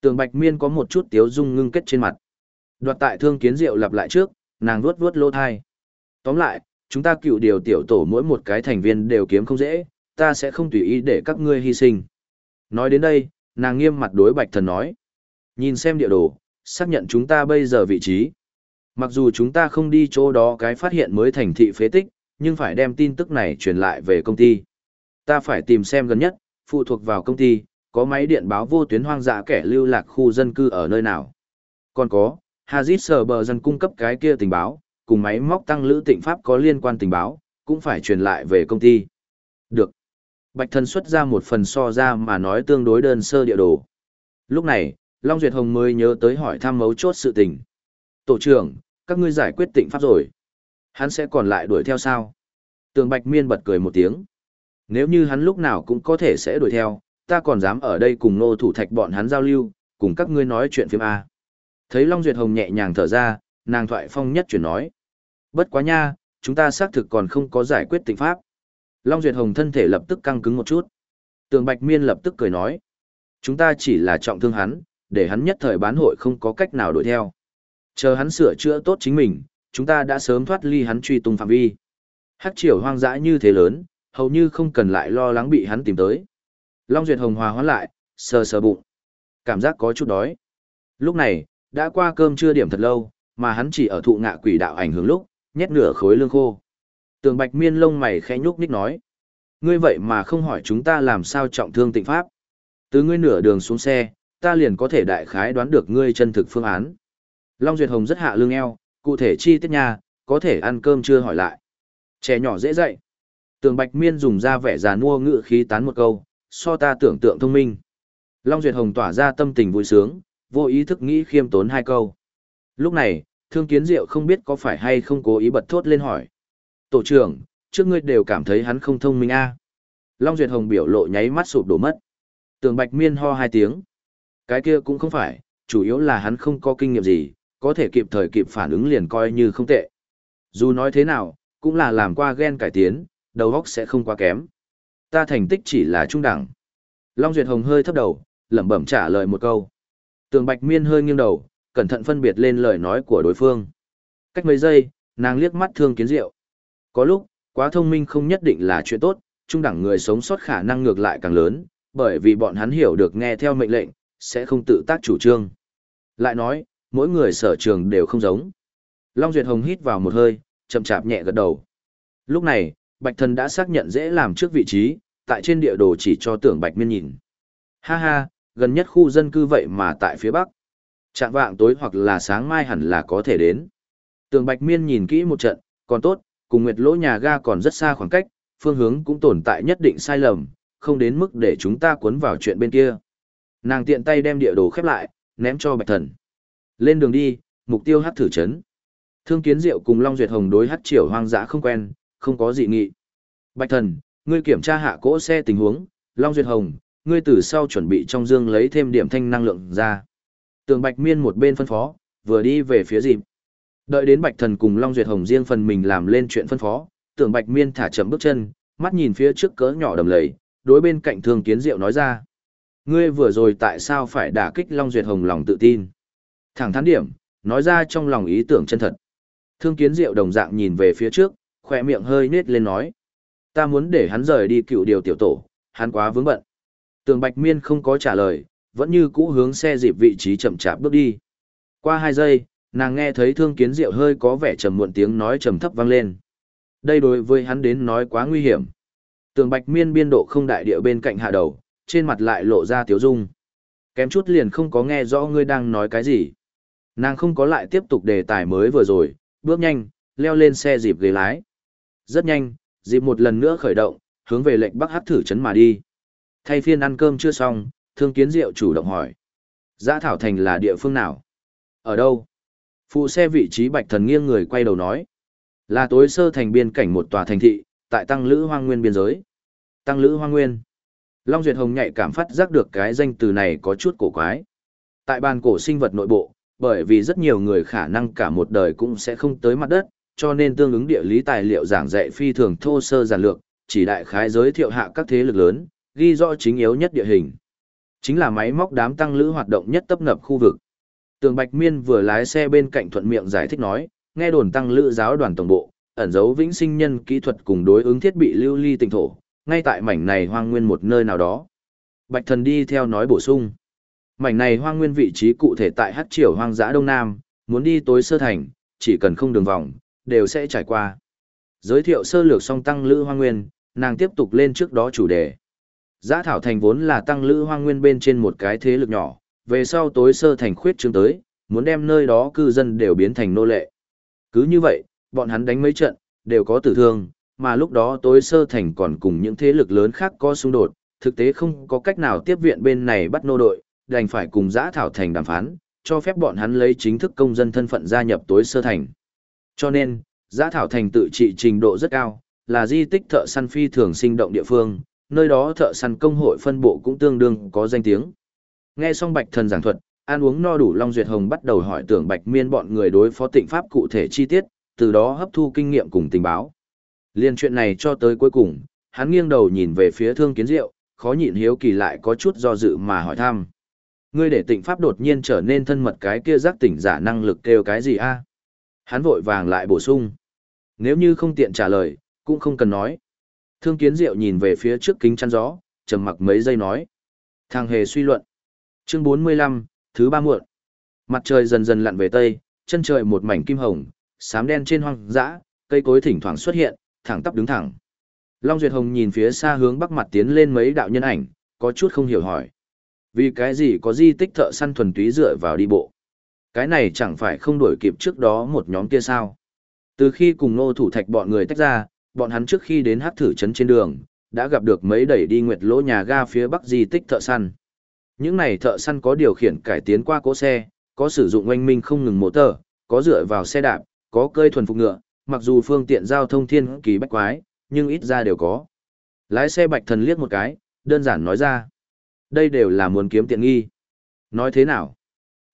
Tường Bạch Miên có một chút tiếu dung ngưng kết trên mặt. Đoạt tại thương kiến diệu lặp lại trước, nàng vuốt vuốt lô thai. Tóm lại, chúng ta cựu điều tiểu tổ mỗi một cái thành viên đều kiếm không dễ, ta sẽ không tùy ý để các ngươi hy sinh. Nói đến đây, nàng nghiêm mặt đối bạch thần nói. Nhìn xem địa đồ, xác nhận chúng ta bây giờ vị trí. Mặc dù chúng ta không đi chỗ đó cái phát hiện mới thành thị phế tích, nhưng phải đem tin tức này truyền lại về công ty. Ta phải tìm xem gần nhất, phụ thuộc vào công ty, có máy điện báo vô tuyến hoang dã kẻ lưu lạc khu dân cư ở nơi nào. Còn có, Hazit sở bờ dân cung cấp cái kia tình báo, cùng máy móc tăng lữ tịnh pháp có liên quan tình báo, cũng phải truyền lại về công ty. Được. Bạch thần xuất ra một phần so ra mà nói tương đối đơn sơ địa đồ. Lúc này, Long Duyệt Hồng mới nhớ tới hỏi thăm mấu chốt sự tình. Tổ trưởng, các ngươi giải quyết tịnh pháp rồi. Hắn sẽ còn lại đuổi theo sao? Tường Bạch Miên bật cười một tiếng. Nếu như hắn lúc nào cũng có thể sẽ đuổi theo, ta còn dám ở đây cùng nô thủ thạch bọn hắn giao lưu, cùng các ngươi nói chuyện phim A. Thấy Long Duyệt Hồng nhẹ nhàng thở ra, nàng thoại phong nhất chuyển nói. Bất quá nha, chúng ta xác thực còn không có giải quyết tịnh pháp. Long Duyệt Hồng thân thể lập tức căng cứng một chút. Tường Bạch Miên lập tức cười nói. Chúng ta chỉ là trọng thương hắn, để hắn nhất thời bán hội không có cách nào đuổi theo. Chờ hắn sửa chữa tốt chính mình, chúng ta đã sớm thoát ly hắn truy tung phạm vi. Hắc triều hoang dã như thế lớn, hầu như không cần lại lo lắng bị hắn tìm tới. Long Duyệt Hồng hòa hoãn lại, sờ sờ bụng. Cảm giác có chút đói. Lúc này, đã qua cơm trưa điểm thật lâu, mà hắn chỉ ở thụ ngạ quỷ đạo ảnh hưởng lúc, nhét nửa khối lương khô. Tường Bạch Miên lông mày khẽ nhúc nhích nói. Ngươi vậy mà không hỏi chúng ta làm sao trọng thương tịnh pháp. Từ ngươi nửa đường xuống xe, ta liền có thể đại khái đoán được ngươi chân thực phương án. Long Duyệt Hồng rất hạ lương eo, cụ thể chi tiết nha, có thể ăn cơm chưa hỏi lại. Trẻ nhỏ dễ dậy. Tường Bạch Miên dùng ra vẻ già nua ngự khí tán một câu, so ta tưởng tượng thông minh. Long Duyệt Hồng tỏa ra tâm tình vui sướng, vô ý thức nghĩ khiêm tốn hai câu. Lúc này, Thương Kiến Diệu không biết có phải hay không cố ý bật thốt lên hỏi. Tổ trưởng, trước ngươi đều cảm thấy hắn không thông minh a à? Long Duyệt Hồng biểu lộ nháy mắt sụp đổ mất. Tường Bạch Miên ho hai tiếng. Cái kia cũng không phải, chủ yếu là hắn không có kinh nghiệm gì, có thể kịp thời kịp phản ứng liền coi như không tệ. Dù nói thế nào, cũng là làm qua gen cải tiến, đầu óc sẽ không quá kém. Ta thành tích chỉ là trung đẳng. Long Duyệt Hồng hơi thấp đầu, lẩm bẩm trả lời một câu. Tường Bạch Miên hơi nghiêng đầu, cẩn thận phân biệt lên lời nói của đối phương. Cách mấy giây, nàng liếc mắt thương kiến diệu. Có lúc, quá thông minh không nhất định là chuyện tốt, trung đẳng người sống sót khả năng ngược lại càng lớn, bởi vì bọn hắn hiểu được nghe theo mệnh lệnh, sẽ không tự tác chủ trương. Lại nói, mỗi người sở trường đều không giống. Long Duyệt Hồng hít vào một hơi, chậm chạp nhẹ gật đầu. Lúc này, Bạch Thần đã xác nhận dễ làm trước vị trí, tại trên địa đồ chỉ cho tưởng Bạch Miên nhìn. Ha ha, gần nhất khu dân cư vậy mà tại phía Bắc. Trạng vạng tối hoặc là sáng mai hẳn là có thể đến. Tường Bạch Miên nhìn kỹ một trận, còn tốt, cùng Nguyệt Lỗ nhà ga còn rất xa khoảng cách, phương hướng cũng tồn tại nhất định sai lầm, không đến mức để chúng ta cuốn vào chuyện bên kia. Nàng tiện tay đem địa đồ khép lại, ném cho Bạch Thần. Lên đường đi, mục tiêu hát thử chấn. Thương Kiến Diệu cùng Long Duyệt Hồng đối hát triều hoang dã không quen, không có dị nghị. Bạch Thần, ngươi kiểm tra hạ cỗ xe tình huống, Long Duyệt Hồng, ngươi từ sau chuẩn bị trong dương lấy thêm điểm thanh năng lượng ra. Tường Bạch Miên một bên phân phó, vừa đi về phía dịp. Đợi đến Bạch Thần cùng Long Duyệt Hồng riêng phần mình làm lên chuyện phân phó, Tưởng Bạch Miên thả chậm bước chân, mắt nhìn phía trước cỡ nhỏ đầm lầy, đối bên cạnh Thương Kiến Diệu nói ra: "Ngươi vừa rồi tại sao phải đả kích Long Duyệt Hồng lòng tự tin?" Thẳng thắn điểm, nói ra trong lòng ý tưởng chân thật. Thương Kiến Diệu đồng dạng nhìn về phía trước, khỏe miệng hơi nết lên nói: "Ta muốn để hắn rời đi cựu điều tiểu tổ, hắn quá vướng bận." Tường Bạch Miên không có trả lời, vẫn như cũ hướng xe dịp vị trí chậm chạp bước đi. Qua hai giây, nàng nghe thấy thương kiến diệu hơi có vẻ trầm muộn tiếng nói trầm thấp vang lên. Đây đối với hắn đến nói quá nguy hiểm. Tường bạch miên biên độ không đại địa bên cạnh hạ đầu, trên mặt lại lộ ra tiếu dung. Kém chút liền không có nghe rõ ngươi đang nói cái gì. Nàng không có lại tiếp tục đề tài mới vừa rồi, bước nhanh, leo lên xe dịp ghế lái. Rất nhanh, dịp một lần nữa khởi động, hướng về lệnh bắc hát thử chấn mà đi. Thay phiên ăn cơm chưa xong, thương kiến diệu chủ động hỏi. Giã Thảo Thành là địa phương nào? Ở đâu? Phụ xe vị trí bạch thần nghiêng người quay đầu nói. Là tối sơ thành biên cảnh một tòa thành thị, tại Tăng Lữ Hoang Nguyên biên giới. Tăng Lữ Hoang Nguyên. Long Duyệt Hồng nhạy cảm phát giác được cái danh từ này có chút cổ quái. Tại bàn cổ sinh vật nội bộ, bởi vì rất nhiều người khả năng cả một đời cũng sẽ không tới mặt đất, cho nên tương ứng địa lý tài liệu giảng dạy phi thường thô sơ giản lược, chỉ đại khái giới thiệu hạ các thế lực lớn, ghi rõ chính yếu nhất địa hình. Chính là máy móc đám tăng lữ hoạt động nhất tấp nập khu vực. Tường Bạch Miên vừa lái xe bên cạnh thuận miệng giải thích nói, nghe đồn tăng lữ giáo đoàn tổng bộ, ẩn dấu vĩnh sinh nhân kỹ thuật cùng đối ứng thiết bị lưu ly tinh thổ, ngay tại mảnh này hoang nguyên một nơi nào đó. Bạch thần đi theo nói bổ sung. Mảnh này hoang nguyên vị trí cụ thể tại hát triều hoang dã đông nam, muốn đi tối sơ thành, chỉ cần không đường vòng, đều sẽ trải qua. Giới thiệu sơ lược song tăng lữ hoang nguyên, nàng tiếp tục lên trước đó chủ đề. Giã thảo thành vốn là tăng lữ hoang nguyên bên trên một cái thế lực nhỏ, về sau tối sơ thành khuyết trương tới, muốn đem nơi đó cư dân đều biến thành nô lệ. Cứ như vậy, bọn hắn đánh mấy trận, đều có tử thương, mà lúc đó tối sơ thành còn cùng những thế lực lớn khác có xung đột, thực tế không có cách nào tiếp viện bên này bắt nô đội, đành phải cùng giã thảo thành đàm phán, cho phép bọn hắn lấy chính thức công dân thân phận gia nhập tối sơ thành. Cho nên, giã thảo thành tự trị trình độ rất cao, là di tích thợ săn phi thường sinh động địa phương, nơi đó thợ săn công hội phân bộ cũng tương đương có danh tiếng. Nghe xong Bạch Thần giảng thuật, ăn uống no đủ Long Duyệt Hồng bắt đầu hỏi tưởng Bạch Miên bọn người đối phó tịnh pháp cụ thể chi tiết, từ đó hấp thu kinh nghiệm cùng tình báo. Liên chuyện này cho tới cuối cùng, hắn nghiêng đầu nhìn về phía Thương Kiến Diệu, khó nhịn hiếu kỳ lại có chút do dự mà hỏi thăm. Ngươi để tịnh pháp đột nhiên trở nên thân mật cái kia giác tỉnh giả năng lực kêu cái gì a? Hắn vội vàng lại bổ sung. Nếu như không tiện trả lời, cũng không cần nói. Thương kiến diệu nhìn về phía trước kính chắn gió, trầm mặc mấy giây nói. Thằng hề suy luận. Chương 45, thứ ba muộn. Mặt trời dần dần lặn về tây, chân trời một mảnh kim hồng, xám đen trên hoang dã, cây cối thỉnh thoảng xuất hiện, thẳng tắp đứng thẳng. Long Duyệt Hồng nhìn phía xa hướng bắc mặt tiến lên mấy đạo nhân ảnh, có chút không hiểu hỏi. Vì cái gì có di tích thợ săn thuần túy dựa vào đi bộ? Cái này chẳng phải không đuổi kịp trước đó một nhóm kia sao? Từ khi cùng nô thủ thạch bọn người tách ra, bọn hắn trước khi đến hát thử trấn trên đường, đã gặp được mấy đẩy đi nguyệt lỗ nhà ga phía bắc di tích thợ săn. Những này thợ săn có điều khiển cải tiến qua cỗ xe, có sử dụng oanh minh không ngừng mô tờ, có dựa vào xe đạp, có cơi thuần phục ngựa, mặc dù phương tiện giao thông thiên kỳ bách quái, nhưng ít ra đều có. Lái xe bạch thần liếc một cái, đơn giản nói ra. Đây đều là muốn kiếm tiện nghi. Nói thế nào?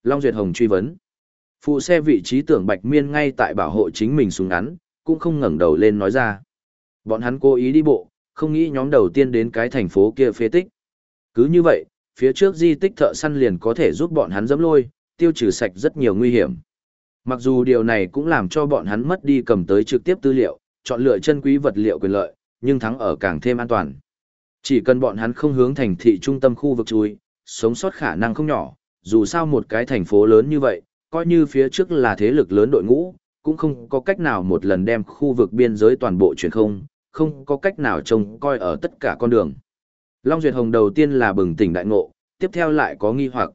Long Duyệt Hồng truy vấn. Phụ xe vị trí tưởng bạch miên ngay tại bảo hộ chính mình súng ngắn, cũng không ngẩng đầu lên nói ra. Bọn hắn cố ý đi bộ, không nghĩ nhóm đầu tiên đến cái thành phố kia phê tích. Cứ như vậy, phía trước di tích thợ săn liền có thể giúp bọn hắn dẫm lôi, tiêu trừ sạch rất nhiều nguy hiểm. Mặc dù điều này cũng làm cho bọn hắn mất đi cầm tới trực tiếp tư liệu, chọn lựa chân quý vật liệu quyền lợi, nhưng thắng ở càng thêm an toàn. Chỉ cần bọn hắn không hướng thành thị trung tâm khu vực chui, sống sót khả năng không nhỏ, dù sao một cái thành phố lớn như vậy, coi như phía trước là thế lực lớn đội ngũ, cũng không có cách nào một lần đem khu vực biên giới toàn bộ chuyển không, không có cách nào trông coi ở tất cả con đường. Long Duyệt Hồng đầu tiên là bừng tỉnh đại ngộ, tiếp theo lại có nghi hoặc.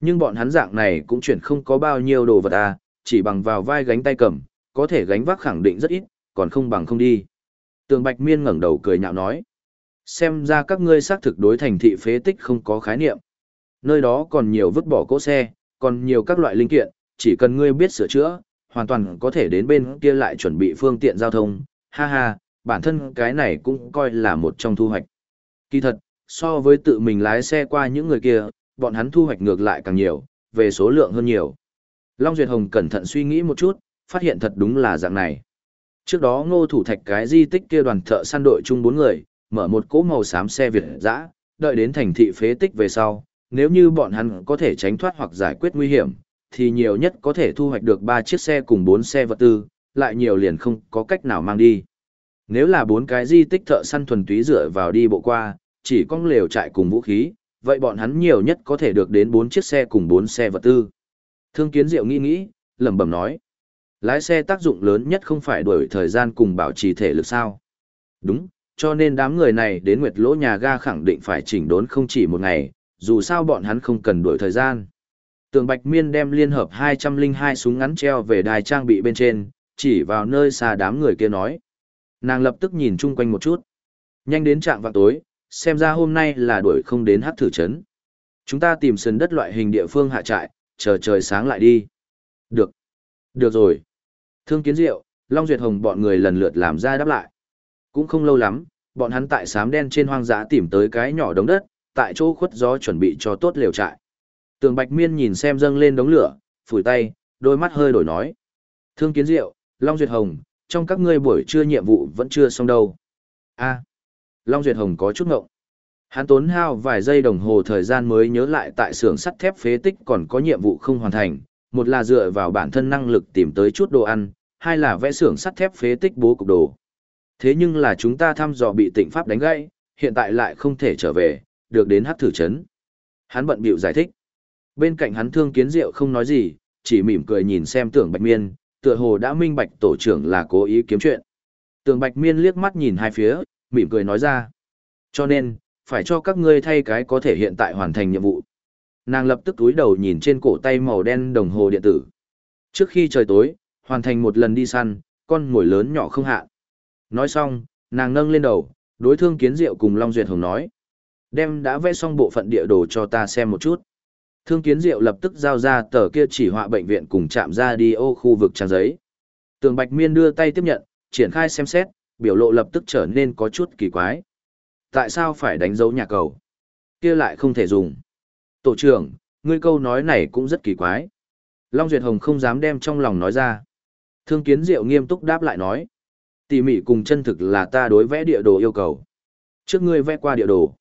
Nhưng bọn hắn dạng này cũng chuyển không có bao nhiêu đồ vật à, chỉ bằng vào vai gánh tay cầm, có thể gánh vác khẳng định rất ít, còn không bằng không đi. Tường Bạch Miên ngẩng đầu cười nhạo nói. Xem ra các ngươi xác thực đối thành thị phế tích không có khái niệm. Nơi đó còn nhiều vứt bỏ cỗ xe, còn nhiều các loại linh kiện, chỉ cần ngươi biết sửa chữa, hoàn toàn có thể đến bên kia lại chuẩn bị phương tiện giao thông. Ha ha, bản thân cái này cũng coi là một trong thu hoạch. Kỳ thật, so với tự mình lái xe qua những người kia, bọn hắn thu hoạch ngược lại càng nhiều, về số lượng hơn nhiều. Long Duyệt Hồng cẩn thận suy nghĩ một chút, phát hiện thật đúng là dạng này. Trước đó ngô thủ thạch cái di tích kia đoàn thợ săn đội chung bốn người, mở một cỗ màu xám xe Việt dã, đợi đến thành thị phế tích về sau, nếu như bọn hắn có thể tránh thoát hoặc giải quyết nguy hiểm, thì nhiều nhất có thể thu hoạch được 3 chiếc xe cùng 4 xe vật tư, lại nhiều liền không có cách nào mang đi. Nếu là bốn cái di tích thợ săn thuần túy dựa vào đi bộ qua, chỉ có lều trại cùng vũ khí, vậy bọn hắn nhiều nhất có thể được đến bốn chiếc xe cùng bốn xe vật tư. Thương kiến diệu nghĩ nghĩ, lẩm bẩm nói. Lái xe tác dụng lớn nhất không phải đuổi thời gian cùng bảo trì thể lực sao. Đúng, cho nên đám người này đến nguyệt lỗ nhà ga khẳng định phải chỉnh đốn không chỉ một ngày, dù sao bọn hắn không cần đuổi thời gian. Tường Bạch Miên đem liên hợp 202 súng ngắn treo về đài trang bị bên trên, chỉ vào nơi xa đám người kia nói. Nàng lập tức nhìn chung quanh một chút. Nhanh đến trạng vào tối, xem ra hôm nay là đuổi không đến hát thử chấn. Chúng ta tìm sân đất loại hình địa phương hạ trại, chờ trời sáng lại đi. Được. Được rồi. Thương Kiến Diệu, Long Duyệt Hồng bọn người lần lượt làm ra đáp lại. Cũng không lâu lắm, bọn hắn tại sám đen trên hoang dã tìm tới cái nhỏ đống đất, tại chỗ khuất gió chuẩn bị cho tốt liều trại. Tường Bạch Miên nhìn xem dâng lên đống lửa, phủi tay, đôi mắt hơi đổi nói. Thương Kiến Diệu, Long Duyệt Hồng, trong các ngươi buổi trưa nhiệm vụ vẫn chưa xong đâu. a Long Duyệt Hồng có chút ngộng. Hắn tốn hao vài giây đồng hồ thời gian mới nhớ lại tại xưởng sắt thép phế tích còn có nhiệm vụ không hoàn thành, một là dựa vào bản thân năng lực tìm tới chút đồ ăn, hai là vẽ xưởng sắt thép phế tích bố cục đồ. Thế nhưng là chúng ta thăm dò bị tịnh pháp đánh gãy, hiện tại lại không thể trở về, được đến hát thử chấn. Hắn bận bịu giải thích. Bên cạnh hắn thương kiến diệu không nói gì, chỉ mỉm cười nhìn xem tưởng bạch miên, tựa hồ đã minh bạch tổ trưởng là cố ý kiếm chuyện. tường bạch miên liếc mắt nhìn hai phía, mỉm cười nói ra. Cho nên, phải cho các ngươi thay cái có thể hiện tại hoàn thành nhiệm vụ. Nàng lập tức túi đầu nhìn trên cổ tay màu đen đồng hồ điện tử. Trước khi trời tối, hoàn thành một lần đi săn, con ngồi lớn nhỏ không hạ. Nói xong, nàng nâng lên đầu, đối thương kiến diệu cùng Long Duyệt Hồng nói. Đem đã vẽ xong bộ phận địa đồ cho ta xem một chút. Thương kiến diệu lập tức giao ra tờ kia chỉ họa bệnh viện cùng chạm ra đi ô khu vực trang giấy. Tường Bạch Miên đưa tay tiếp nhận, triển khai xem xét, biểu lộ lập tức trở nên có chút kỳ quái. Tại sao phải đánh dấu nhà cầu? Kia lại không thể dùng. Tổ trưởng, ngươi câu nói này cũng rất kỳ quái. Long Duyệt Hồng không dám đem trong lòng nói ra. Thương Kiến Diệu nghiêm túc đáp lại nói. Tỉ mỉ cùng chân thực là ta đối vẽ địa đồ yêu cầu. Trước ngươi vẽ qua địa đồ.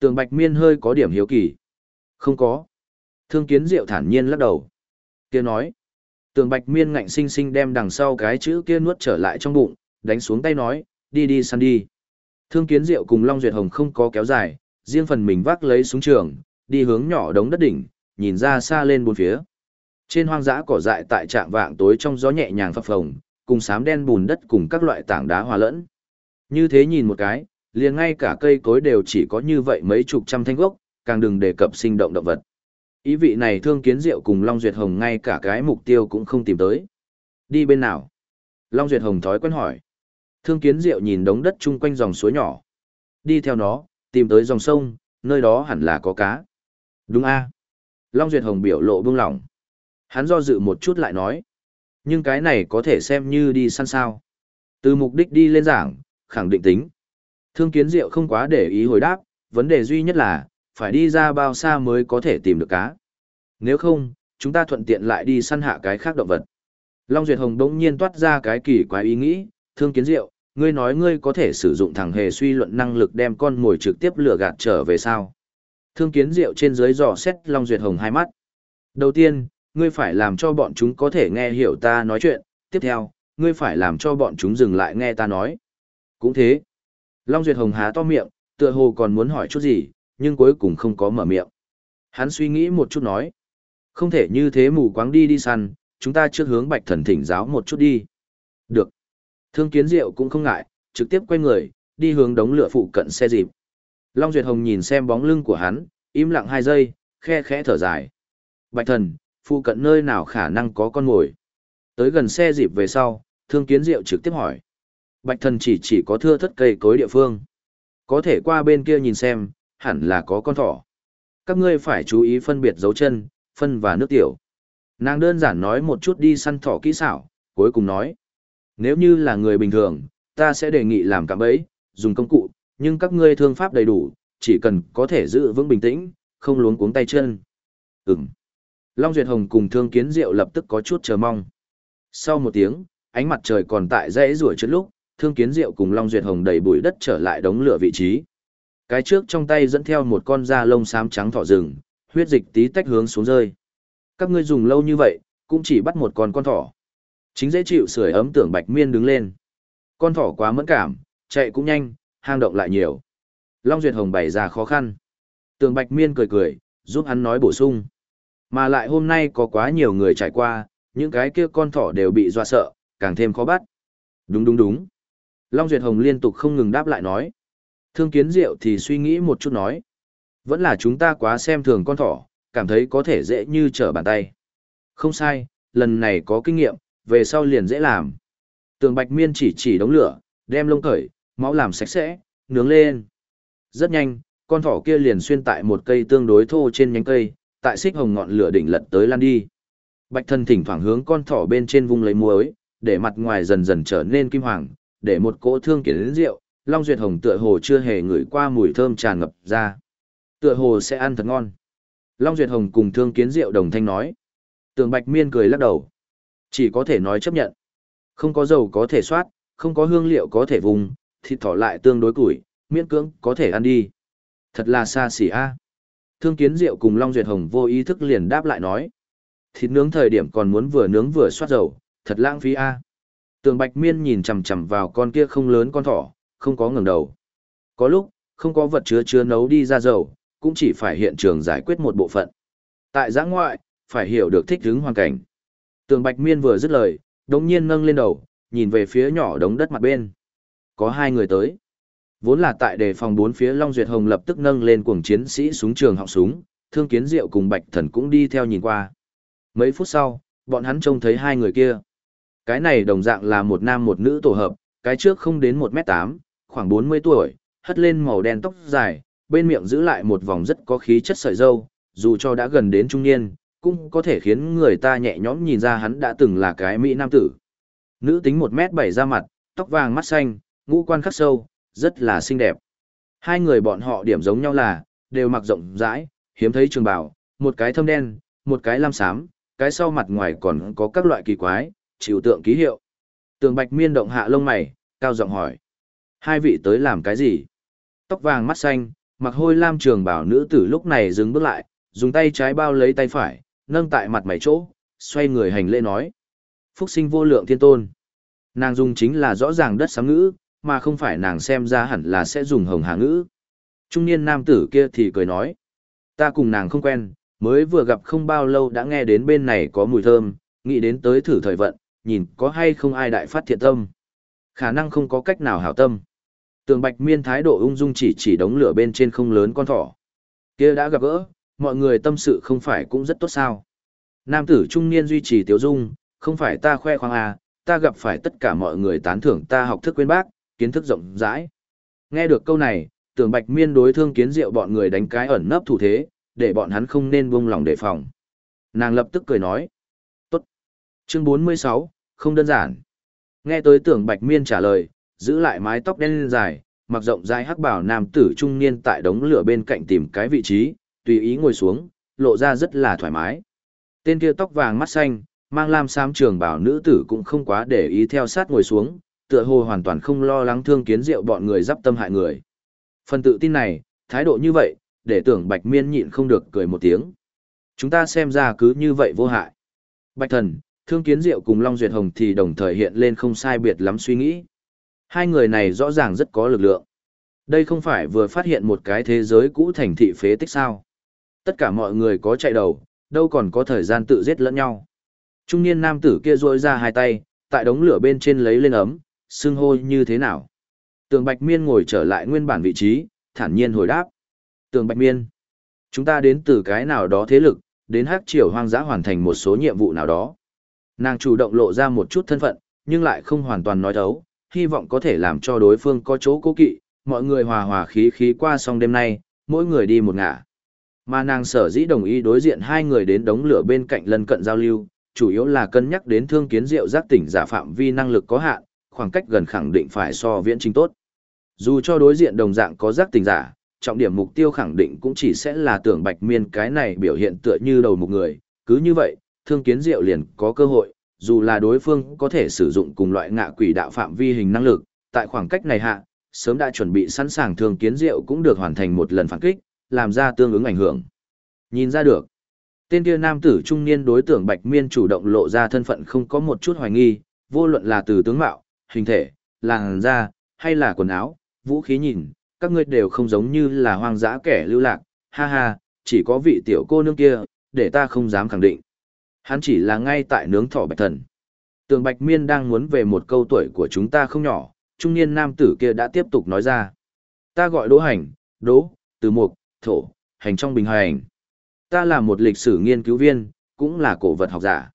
Tường Bạch Miên hơi có điểm hiếu kỳ. Không có. Thương Kiến Diệu thản nhiên lắc đầu. Kia nói. Tường Bạch Miên ngạnh sinh sinh đem đằng sau cái chữ kia nuốt trở lại trong bụng, đánh xuống tay nói, đi đi săn đi. Thương Kiến Diệu cùng Long Duyệt Hồng không có kéo dài, riêng phần mình vác lấy súng trường, đi hướng nhỏ đống đất đỉnh, nhìn ra xa lên bốn phía. Trên hoang dã cỏ dại tại trạng vạng tối trong gió nhẹ nhàng phập phồng, cùng sám đen bùn đất cùng các loại tảng đá hòa lẫn. Như thế nhìn một cái, liền ngay cả cây cối đều chỉ có như vậy mấy chục trăm thanh gốc, càng đừng đề cập sinh động động vật. Ý vị này thương kiến diệu cùng Long Duyệt Hồng ngay cả cái mục tiêu cũng không tìm tới. Đi bên nào? Long Duyệt Hồng thói quen hỏi. Thương kiến diệu nhìn đống đất chung quanh dòng suối nhỏ. Đi theo nó, tìm tới dòng sông, nơi đó hẳn là có cá. Đúng a Long Duyệt Hồng biểu lộ buông lỏng. Hắn do dự một chút lại nói. Nhưng cái này có thể xem như đi săn sao. Từ mục đích đi lên giảng, khẳng định tính. Thương kiến diệu không quá để ý hồi đáp, vấn đề duy nhất là, phải đi ra bao xa mới có thể tìm được cá. Nếu không, chúng ta thuận tiện lại đi săn hạ cái khác động vật. Long Duyệt Hồng đống nhiên toát ra cái kỳ quái ý nghĩ, thương kiến diệu, ngươi nói ngươi có thể sử dụng thằng hề suy luận năng lực đem con ngồi trực tiếp lừa gạt trở về sao. Thương kiến diệu trên dưới dò xét Long Duyệt Hồng hai mắt. Đầu tiên, ngươi phải làm cho bọn chúng có thể nghe hiểu ta nói chuyện, tiếp theo, ngươi phải làm cho bọn chúng dừng lại nghe ta nói. Cũng thế. Long Duyệt Hồng há to miệng, tựa hồ còn muốn hỏi chút gì, nhưng cuối cùng không có mở miệng. Hắn suy nghĩ một chút nói. Không thể như thế mù quáng đi đi săn, chúng ta trước hướng bạch thần thỉnh giáo một chút đi. Được. Thương kiến diệu cũng không ngại, trực tiếp quay người, đi hướng đống lửa phụ cận xe dịp. Long Duyệt Hồng nhìn xem bóng lưng của hắn, im lặng hai giây, khe khẽ thở dài. Bạch thần, phụ cận nơi nào khả năng có con mồi. Tới gần xe dịp về sau, thương kiến diệu trực tiếp hỏi. Bạch thần chỉ chỉ có thưa thất cây cối địa phương. Có thể qua bên kia nhìn xem, hẳn là có con thỏ. Các ngươi phải chú ý phân biệt dấu chân, phân và nước tiểu. Nàng đơn giản nói một chút đi săn thỏ kỹ xảo, cuối cùng nói. Nếu như là người bình thường, ta sẽ đề nghị làm cạm bẫy, dùng công cụ, nhưng các ngươi thương pháp đầy đủ, chỉ cần có thể giữ vững bình tĩnh, không luống cuống tay chân. Ừm. Long Duyệt Hồng cùng Thương Kiến Diệu lập tức có chút chờ mong. Sau một tiếng, ánh mặt trời còn tại dãy rủi trước lúc, Thương Kiến Diệu cùng Long Duyệt Hồng đầy bụi đất trở lại đống lửa vị trí. Cái trước trong tay dẫn theo một con da lông xám trắng thỏ rừng, huyết dịch tí tách hướng xuống rơi. Các ngươi dùng lâu như vậy, cũng chỉ bắt một con con thỏ. Chính dễ chịu sưởi ấm tưởng Bạch Miên đứng lên. Con thỏ quá mẫn cảm, chạy cũng nhanh, hang động lại nhiều. Long Duyệt Hồng bày ra khó khăn. Tường Bạch Miên cười cười, giúp hắn nói bổ sung. Mà lại hôm nay có quá nhiều người trải qua, những cái kia con thỏ đều bị dọa sợ, càng thêm khó bắt. Đúng đúng đúng. Long Duyệt Hồng liên tục không ngừng đáp lại nói. Thương kiến diệu thì suy nghĩ một chút nói. Vẫn là chúng ta quá xem thường con thỏ, cảm thấy có thể dễ như trở bàn tay. Không sai, lần này có kinh nghiệm, về sau liền dễ làm. Tường Bạch Miên chỉ chỉ đống lửa, đem lông cởi, máu làm sạch sẽ, nướng lên. Rất nhanh, con thỏ kia liền xuyên tại một cây tương đối thô trên nhánh cây, tại xích hồng ngọn lửa đỉnh lật tới lan đi. Bạch thần thỉnh thoảng hướng con thỏ bên trên vung lấy muối, để mặt ngoài dần dần trở nên kim hoàng, để một cỗ thương kiến đến rượu, Long Duyệt Hồng tựa hồ chưa hề ngửi qua mùi thơm tràn ngập ra. Tựa hồ sẽ ăn thật ngon. Long Duyệt Hồng cùng thương kiến Diệu đồng thanh nói. Tường Bạch Miên cười lắc đầu. Chỉ có thể nói chấp nhận. Không có dầu có thể soát, không có hương liệu có thể vùng, thịt thỏ lại tương đối củi, miễn cưỡng có thể ăn đi. Thật là xa xỉ a. Thương Kiến Diệu cùng Long Duyệt Hồng vô ý thức liền đáp lại nói. Thịt nướng thời điểm còn muốn vừa nướng vừa soát dầu, thật lãng phí a. Tường Bạch Miên nhìn chằm chằm vào con kia không lớn con thỏ, không có ngẩng đầu. Có lúc, không có vật chứa chứa nấu đi ra dầu, cũng chỉ phải hiện trường giải quyết một bộ phận. Tại giã ngoại, phải hiểu được thích ứng hoàn cảnh. Tường Bạch Miên vừa dứt lời, đống nhiên nâng lên đầu, nhìn về phía nhỏ đống đất mặt bên. Có hai người tới. Vốn là tại đề phòng bốn phía Long Duyệt Hồng lập tức nâng lên cuồng chiến sĩ súng trường họng súng, Thương Kiến Diệu cùng Bạch Thần cũng đi theo nhìn qua. Mấy phút sau, bọn hắn trông thấy hai người kia. Cái này đồng dạng là một nam một nữ tổ hợp, cái trước không đến 1m8, khoảng 40 tuổi, hất lên màu đen tóc dài, bên miệng giữ lại một vòng rất có khí chất sợi dâu, dù cho đã gần đến trung niên, cũng có thể khiến người ta nhẹ nhõm nhìn ra hắn đã từng là cái mỹ nam tử. Nữ tính 1m7 ra mặt, tóc vàng mắt xanh, ngũ quan khắc sâu, rất là xinh đẹp. Hai người bọn họ điểm giống nhau là, đều mặc rộng rãi, hiếm thấy trường bào, một cái thâm đen, một cái lam xám, cái sau mặt ngoài còn có các loại kỳ quái, chịu tượng ký hiệu. Tường Bạch Miên động hạ lông mày, cao giọng hỏi. Hai vị tới làm cái gì? Tóc vàng mắt xanh, mặc hôi lam trường bảo nữ tử lúc này dừng bước lại, dùng tay trái bao lấy tay phải, nâng tại mặt mày chỗ, xoay người hành lễ nói. Phúc sinh vô lượng thiên tôn. Nàng dùng chính là rõ ràng đất sáng ngữ, mà không phải nàng xem ra hẳn là sẽ dùng hồng hà ngữ. Trung niên nam tử kia thì cười nói. Ta cùng nàng không quen, mới vừa gặp không bao lâu đã nghe đến bên này có mùi thơm, nghĩ đến tới thử thời vận, nhìn có hay không ai đại phát thiện tâm. Khả năng không có cách nào hảo tâm. Tường Bạch Miên thái độ ung dung chỉ chỉ đống lửa bên trên không lớn con thỏ. Kia đã gặp gỡ, mọi người tâm sự không phải cũng rất tốt sao. Nam tử trung niên duy trì tiếu dung, không phải ta khoe khoang à, ta gặp phải tất cả mọi người tán thưởng ta học thức quên bác, kiến thức rộng rãi. Nghe được câu này, Tường bạch miên đối thương kiến diệu bọn người đánh cái ẩn nấp thủ thế, để bọn hắn không nên buông lòng đề phòng. Nàng lập tức cười nói. Tốt. Chương 46, không đơn giản. Nghe tới tưởng bạch miên trả lời, giữ lại mái tóc đen dài, mặc rộng dài hắc bảo nam tử trung niên tại đống lửa bên cạnh tìm cái vị trí, tùy ý ngồi xuống, lộ ra rất là thoải mái. Tên kia tóc vàng mắt xanh, mang lam sam trường bảo nữ tử cũng không quá để ý theo sát ngồi xuống, tựa hồ hoàn toàn không lo lắng thương kiến diệu bọn người giáp tâm hại người. Phần tự tin này, thái độ như vậy, để tưởng Bạch Miên nhịn không được cười một tiếng. Chúng ta xem ra cứ như vậy vô hại. Bạch thần, thương kiến diệu cùng Long Duyệt Hồng thì đồng thời hiện lên không sai biệt lắm suy nghĩ. Hai người này rõ ràng rất có lực lượng. Đây không phải vừa phát hiện một cái thế giới cũ thành thị phế tích sao. Tất cả mọi người có chạy đầu, đâu còn có thời gian tự giết lẫn nhau. Trung niên nam tử kia rôi ra hai tay, tại đống lửa bên trên lấy lên ấm, xưng hô như thế nào. Tường Bạch Miên ngồi trở lại nguyên bản vị trí, thản nhiên hồi đáp. Tường Bạch Miên, chúng ta đến từ cái nào đó thế lực, đến hắc triều hoang dã hoàn thành một số nhiệm vụ nào đó. Nàng chủ động lộ ra một chút thân phận, nhưng lại không hoàn toàn nói thấu, hy vọng có thể làm cho đối phương có chỗ cố kỵ, mọi người hòa hòa khí khí qua xong đêm nay, mỗi người đi một ngả. Mà nàng sở dĩ đồng ý đối diện hai người đến đống lửa bên cạnh lân cận giao lưu, chủ yếu là cân nhắc đến thương kiến diệu giác tỉnh giả phạm vi năng lực có hạn, khoảng cách gần khẳng định phải so viễn trình tốt. Dù cho đối diện đồng dạng có giác tỉnh giả, trọng điểm mục tiêu khẳng định cũng chỉ sẽ là tưởng bạch miên cái này biểu hiện tựa như đầu một người, cứ như vậy, thương kiến diệu liền có cơ hội, dù là đối phương có thể sử dụng cùng loại ngạ quỷ đạo phạm vi hình năng lực, tại khoảng cách này hạ, sớm đã chuẩn bị sẵn sàng thương kiến diệu cũng được hoàn thành một lần phản kích, làm ra tương ứng ảnh hưởng. Nhìn ra được, tên kia nam tử trung niên đối tượng Bạch Miên chủ động lộ ra thân phận không có một chút hoài nghi, vô luận là từ tướng mạo, hình thể, làn da, hay là quần áo, vũ khí nhìn, các ngươi đều không giống như là hoang dã kẻ lưu lạc, ha ha, chỉ có vị tiểu cô nương kia, để ta không dám khẳng định. Hắn chỉ là ngay tại nướng thỏ bạch thần. Tường Bạch Miên đang muốn về một câu tuổi của chúng ta không nhỏ, trung niên nam tử kia đã tiếp tục nói ra. Ta gọi đỗ hành, đỗ, từ mục, thổ, hành trong bình hành. Ta là một lịch sử nghiên cứu viên, cũng là cổ vật học giả.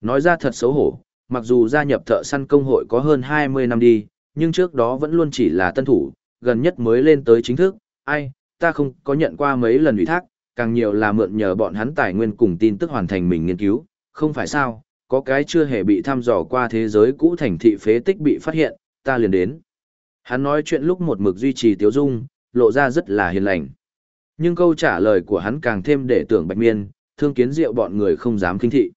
Nói ra thật xấu hổ, mặc dù gia nhập thợ săn công hội có hơn 20 năm đi, nhưng trước đó vẫn luôn chỉ là tân thủ, gần nhất mới lên tới chính thức, ai, ta không có nhận qua mấy lần ủy thác, càng nhiều là mượn nhờ bọn hắn tài nguyên cùng tin tức hoàn thành mình nghiên cứu, không phải sao, có cái chưa hề bị thăm dò qua thế giới cũ thành thị phế tích bị phát hiện, ta liền đến. Hắn nói chuyện lúc một mực duy trì tiếu dung, lộ ra rất là hiền lành. Nhưng câu trả lời của hắn càng thêm để tưởng bạch miên, thương kiến diệu bọn người không dám kinh thị.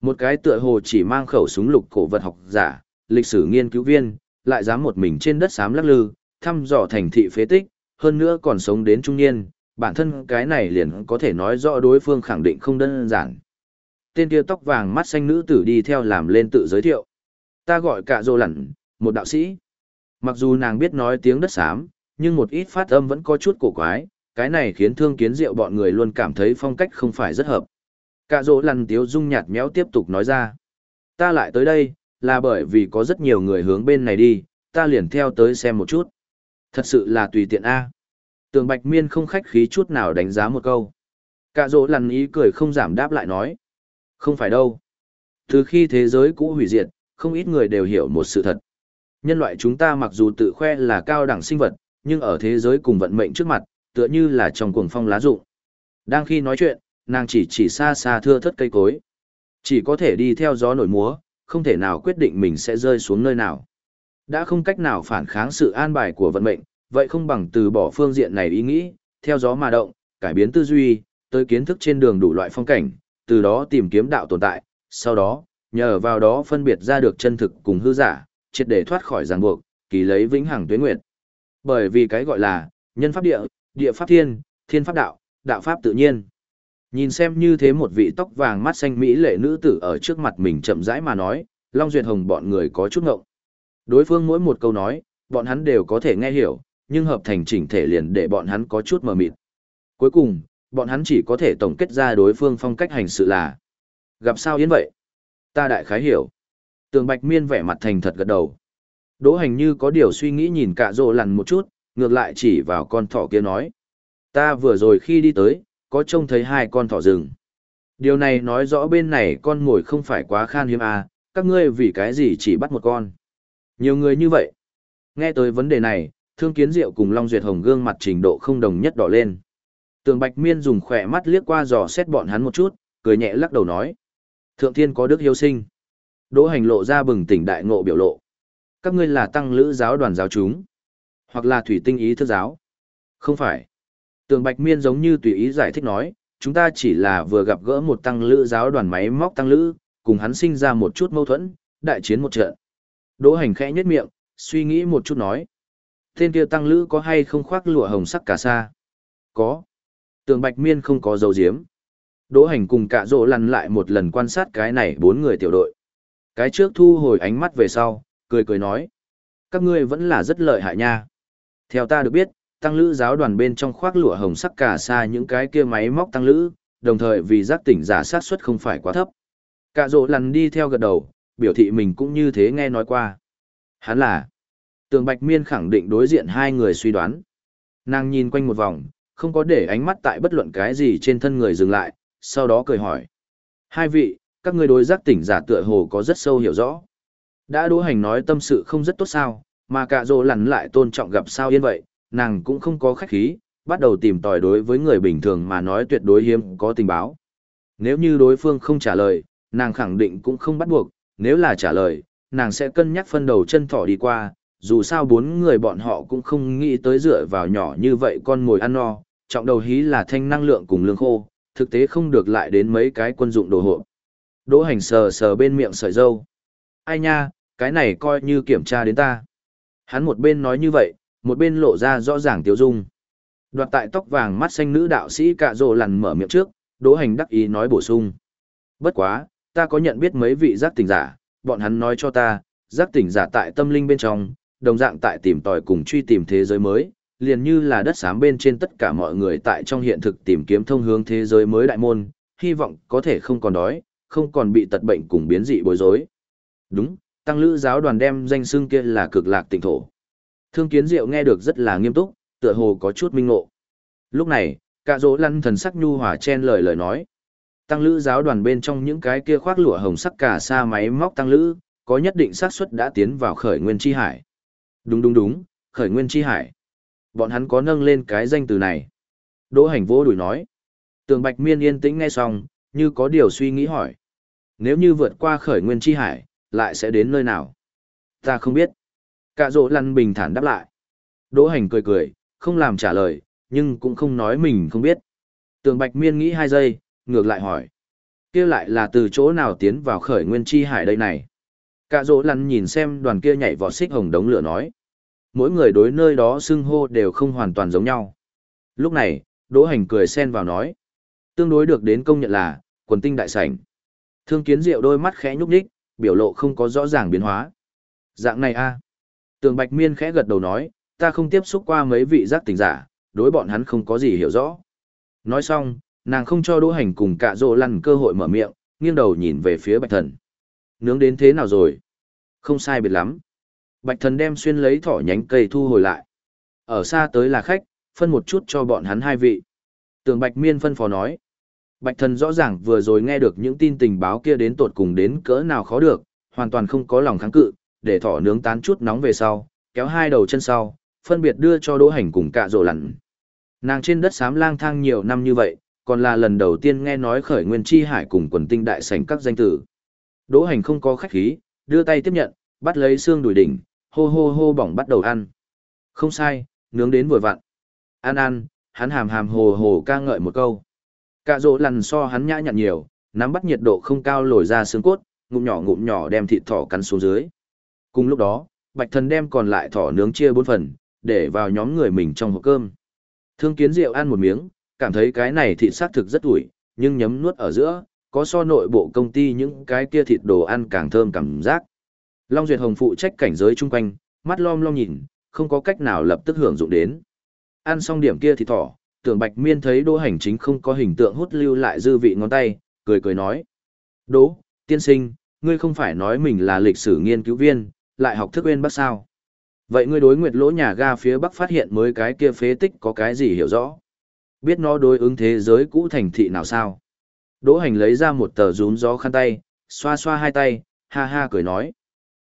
Một cái tựa hồ chỉ mang khẩu súng lục cổ vật học giả, lịch sử nghiên cứu viên, lại dám một mình trên đất xám lắc lư, thăm dò thành thị phế tích, hơn nữa còn sống đến trung niên, bản thân cái này liền có thể nói rõ đối phương khẳng định không đơn giản. Tên kia tóc vàng mắt xanh nữ tử đi theo làm lên tự giới thiệu. Ta gọi cả dô lẩn, một đạo sĩ. Mặc dù nàng biết nói tiếng đất xám, nhưng một ít phát âm vẫn có chút cổ quái, cái này khiến thương kiến diệu bọn người luôn cảm thấy phong cách không phải rất hợp. Cả dỗ lăn tiếu dung nhạt méo tiếp tục nói ra. Ta lại tới đây, là bởi vì có rất nhiều người hướng bên này đi, ta liền theo tới xem một chút. Thật sự là tùy tiện A. Tường Bạch Miên không khách khí chút nào đánh giá một câu. Cả dỗ lằn ý cười không giảm đáp lại nói. Không phải đâu. Từ khi thế giới cũ hủy diệt, không ít người đều hiểu một sự thật. Nhân loại chúng ta mặc dù tự khoe là cao đẳng sinh vật, nhưng ở thế giới cùng vận mệnh trước mặt, tựa như là trong cuồng phong lá rụng. Đang khi nói chuyện, nàng chỉ chỉ xa xa thưa thất cây cối. Chỉ có thể đi theo gió nổi múa, không thể nào quyết định mình sẽ rơi xuống nơi nào. Đã không cách nào phản kháng sự an bài của vận mệnh, vậy không bằng từ bỏ phương diện này ý nghĩ, theo gió mà động, cải biến tư duy, tới kiến thức trên đường đủ loại phong cảnh, từ đó tìm kiếm đạo tồn tại, sau đó, nhờ vào đó phân biệt ra được chân thực cùng hư giả, triệt để thoát khỏi ràng buộc, kỳ lấy vĩnh hằng tuyến nguyệt. Bởi vì cái gọi là nhân pháp địa, địa pháp thiên, thiên pháp đạo, đạo pháp tự nhiên. Nhìn xem như thế một vị tóc vàng mắt xanh mỹ lệ nữ tử ở trước mặt mình chậm rãi mà nói, Long Duyệt Hồng bọn người có chút ngộng. Đối phương mỗi một câu nói, bọn hắn đều có thể nghe hiểu, nhưng hợp thành chỉnh thể liền để bọn hắn có chút mờ mịt. Cuối cùng, bọn hắn chỉ có thể tổng kết ra đối phương phong cách hành sự là Gặp sao yến vậy? Ta đại khái hiểu. Tường Bạch Miên vẻ mặt thành thật gật đầu. Đỗ hành như có điều suy nghĩ nhìn cả rộ lằn một chút, ngược lại chỉ vào con thỏ kia nói. Ta vừa rồi khi đi tới, có trông thấy hai con thỏ rừng. Điều này nói rõ bên này con ngồi không phải quá khan hiếm à, các ngươi vì cái gì chỉ bắt một con. Nhiều người như vậy. Nghe tới vấn đề này, Thương Kiến Diệu cùng Long Duyệt Hồng gương mặt trình độ không đồng nhất đỏ lên. Tường Bạch Miên dùng khỏe mắt liếc qua dò xét bọn hắn một chút, cười nhẹ lắc đầu nói. Thượng thiên có đức hiếu sinh. Đỗ hành lộ ra bừng tỉnh đại ngộ biểu lộ. Các ngươi là tăng lữ giáo đoàn giáo chúng, hoặc là thủy tinh ý thức giáo. Không phải. Tường Bạch Miên giống như tùy ý giải thích nói, chúng ta chỉ là vừa gặp gỡ một tăng lữ giáo đoàn máy móc tăng lữ, cùng hắn sinh ra một chút mâu thuẫn, đại chiến một trận. Đỗ hành khẽ nhếch miệng, suy nghĩ một chút nói. Tên kia tăng lữ có hay không khoác lụa hồng sắc cả sa? Có. Tường Bạch Miên không có dấu diếm. Đỗ hành cùng cả rộ lăn lại một lần quan sát cái này bốn người tiểu đội. Cái trước thu hồi ánh mắt về sau, cười cười nói. Các ngươi vẫn là rất lợi hại nha. Theo ta được biết, tăng lữ giáo đoàn bên trong khoác lụa hồng sắc cả xa những cái kia máy móc tăng lữ, đồng thời vì giác tỉnh giả sát suất không phải quá thấp. Cả rộ lăn đi theo gật đầu, biểu thị mình cũng như thế nghe nói qua. Hắn là, tường bạch miên khẳng định đối diện hai người suy đoán. Nàng nhìn quanh một vòng, không có để ánh mắt tại bất luận cái gì trên thân người dừng lại, sau đó cười hỏi. Hai vị, các ngươi đối giác tỉnh giả tựa hồ có rất sâu hiểu rõ. Đã đỗ hành nói tâm sự không rất tốt sao, mà cả rộ lằn lại tôn trọng gặp sao yên vậy, nàng cũng không có khách khí, bắt đầu tìm tòi đối với người bình thường mà nói tuyệt đối hiếm có tình báo. Nếu như đối phương không trả lời, nàng khẳng định cũng không bắt buộc, nếu là trả lời, nàng sẽ cân nhắc phân đầu chân thỏ đi qua, dù sao bốn người bọn họ cũng không nghĩ tới dựa vào nhỏ như vậy con ngồi ăn no, trọng đầu hí là thanh năng lượng cùng lương khô, thực tế không được lại đến mấy cái quân dụng đồ hộ. Đỗ hành sờ sờ bên miệng sợi dâu. Ai nha, cái này coi như kiểm tra đến ta. Hắn một bên nói như vậy, một bên lộ ra rõ ràng tiêu dung. Đoạt tại tóc vàng mắt xanh nữ đạo sĩ cạ rồ lằn mở miệng trước, đỗ hành đắc ý nói bổ sung. Bất quá, ta có nhận biết mấy vị giác tỉnh giả, bọn hắn nói cho ta, giác tỉnh giả tại tâm linh bên trong, đồng dạng tại tìm tòi cùng truy tìm thế giới mới, liền như là đất xám bên trên tất cả mọi người tại trong hiện thực tìm kiếm thông hướng thế giới mới đại môn, hy vọng có thể không còn đói, không còn bị tật bệnh cùng biến dị bối rối. Đúng, tăng lữ giáo đoàn đem danh xưng kia là cực lạc tịnh thổ. Thương kiến diệu nghe được rất là nghiêm túc, tựa hồ có chút minh ngộ. Lúc này, cả dỗ lăn thần sắc nhu hòa chen lời lời nói. Tăng lữ giáo đoàn bên trong những cái kia khoác lụa hồng sắc cả xa máy móc tăng lữ, có nhất định xác suất đã tiến vào khởi nguyên chi hải. Đúng đúng đúng, khởi nguyên chi hải. Bọn hắn có nâng lên cái danh từ này. Đỗ hành vô đuổi nói. Tường Bạch Miên yên tĩnh nghe xong, như có điều suy nghĩ hỏi. Nếu như vượt qua khởi nguyên chi hải, lại sẽ đến nơi nào? Ta không biết. Cả rộ lăn bình thản đáp lại. Đỗ hành cười cười, không làm trả lời, nhưng cũng không nói mình không biết. Tường Bạch Miên nghĩ hai giây, ngược lại hỏi. kia lại là từ chỗ nào tiến vào khởi nguyên chi hải đây này? Cả rỗ lăn nhìn xem đoàn kia nhảy vọt xích hồng đống lửa nói. Mỗi người đối nơi đó xưng hô đều không hoàn toàn giống nhau. Lúc này, Đỗ Hành cười xen vào nói. Tương đối được đến công nhận là, quần tinh đại sảnh. Thương kiến diệu đôi mắt khẽ nhúc nhích, biểu lộ không có rõ ràng biến hóa. Dạng này a Tường Bạch Miên khẽ gật đầu nói, ta không tiếp xúc qua mấy vị giác tỉnh giả, đối bọn hắn không có gì hiểu rõ. Nói xong, nàng không cho Đỗ Hành cùng cả Dỗ lăn cơ hội mở miệng, nghiêng đầu nhìn về phía Bạch Thần. Nướng đến thế nào rồi? Không sai biệt lắm. Bạch Thần đem xuyên lấy thỏ nhánh cây thu hồi lại. Ở xa tới là khách, phân một chút cho bọn hắn hai vị. Tường Bạch Miên phân phó nói. Bạch Thần rõ ràng vừa rồi nghe được những tin tình báo kia đến tột cùng đến cỡ nào khó được, hoàn toàn không có lòng kháng cự, để thỏ nướng tán chút nóng về sau, kéo hai đầu chân sau, phân biệt đưa cho Đỗ Hành cùng cạ rồ lặn. Nàng trên đất xám lang thang nhiều năm như vậy, còn là lần đầu tiên nghe nói khởi nguyên chi hải cùng quần tinh đại sảnh các danh tử. Đỗ Hành không có khách khí, đưa tay tiếp nhận, bắt lấy xương đùi đỉnh, hô hô hô bỏng bắt đầu ăn. Không sai, nướng đến vừa vặn. Ăn ăn, hắn hàm hàm hồ hồ ca ngợi một câu. Cạ rỗ lằn so hắn nhã nhặn nhiều, nắm bắt nhiệt độ không cao lồi ra xương cốt, ngụm nhỏ ngụm nhỏ đem thịt thỏ cắn xuống dưới. Cùng lúc đó, bạch thần đem còn lại thỏ nướng chia bốn phần, để vào nhóm người mình trong hộp cơm. Thương kiến rượu ăn một miếng, cảm thấy cái này thịt xác thực rất ủi, nhưng nhấm nuốt ở giữa, có so nội bộ công ty những cái kia thịt đồ ăn càng thơm cảm giác. Long Duyệt Hồng phụ trách cảnh giới chung quanh, mắt lom lom nhìn, không có cách nào lập tức hưởng dụng đến. Ăn xong điểm kia thì thỏ, tưởng Bạch Miên thấy Đỗ Hành Chính không có hình tượng hút lưu lại dư vị ngón tay, cười cười nói. Đỗ, tiên sinh, ngươi không phải nói mình là lịch sử nghiên cứu viên, lại học thức bên bắc sao. Vậy ngươi đối nguyệt lỗ nhà ga phía bắc phát hiện mới cái kia phế tích có cái gì hiểu rõ? Biết nó đối ứng thế giới cũ thành thị nào sao? Đỗ Hành lấy ra một tờ rún gió khăn tay, xoa xoa hai tay, ha ha cười nói.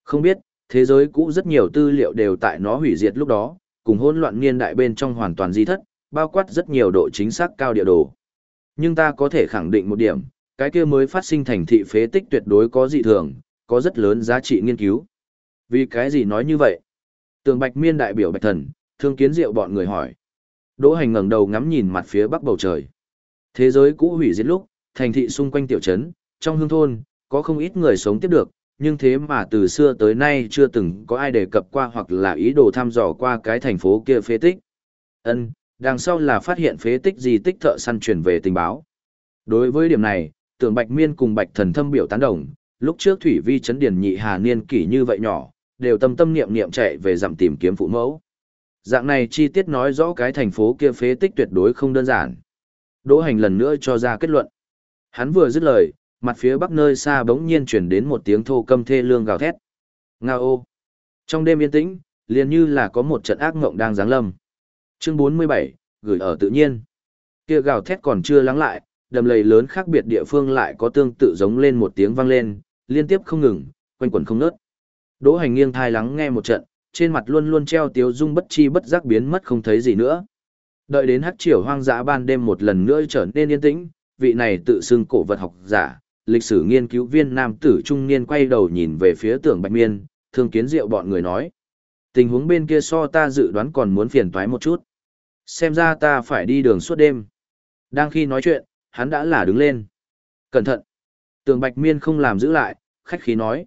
Không biết, thế giới cũ rất nhiều tư liệu đều tại nó hủy diệt lúc đó, cùng hỗn loạn niên đại bên trong hoàn toàn di thất, bao quát rất nhiều độ chính xác cao địa đồ. Nhưng ta có thể khẳng định một điểm, cái kia mới phát sinh thành thị phế tích tuyệt đối có dị thường, có rất lớn giá trị nghiên cứu. Vì cái gì nói như vậy? Tường Bạch Miên đại biểu Bạch Thần, thương kiến diệu bọn người hỏi. Đỗ Hành ngẩng đầu ngắm nhìn mặt phía bắc bầu trời. Thế giới cũ hủy diệt lúc, thành thị xung quanh tiểu trấn, trong hương thôn, có không ít người sống tiếp được, nhưng thế mà từ xưa tới nay chưa từng có ai đề cập qua hoặc là ý đồ thăm dò qua cái thành phố kia phế tích. Ân, đằng sau là phát hiện phế tích di tích thợ săn truyền về tình báo. Đối với điểm này, tưởng Bạch Miên cùng Bạch Thần thâm biểu tán đồng, lúc trước Thủy Vi chấn điển nhị hà niên kỷ như vậy nhỏ, đều tâm tâm niệm niệm chạy về dặm tìm kiếm phụ mẫu. Dạng này chi tiết nói rõ cái thành phố kia phế tích tuyệt đối không đơn giản. Đỗ hành lần nữa cho ra kết luận. Hắn vừa dứt lời, mặt phía bắc nơi xa bỗng nhiên chuyển đến một tiếng thô câm thê lương gào thét. Nga ô! Trong đêm yên tĩnh, liền như là có một trận ác ngộng đang giáng lâm. Chương 47, gửi ở tự nhiên. Kia gào thét còn chưa lắng lại, đầm lầy lớn khác biệt địa phương lại có tương tự giống lên một tiếng vang lên, liên tiếp không ngừng, quanh quẩn không nớt. Đỗ hành nghiêng thai lắng nghe một trận, trên mặt luôn luôn treo tiếu dung bất chi bất giác biến mất không thấy gì nữa. Đợi đến hắc triều hoang dã ban đêm một lần nữa trở nên yên tĩnh, vị này tự xưng cổ vật học giả, lịch sử nghiên cứu viên nam tử trung niên quay đầu nhìn về phía tưởng bạch miên, thương kiến diệu bọn người nói. Tình huống bên kia so ta dự đoán còn muốn phiền toái một chút. Xem ra ta phải đi đường suốt đêm. Đang khi nói chuyện, hắn đã là đứng lên. Cẩn thận. Tường bạch miên không làm giữ lại, khách khí nói.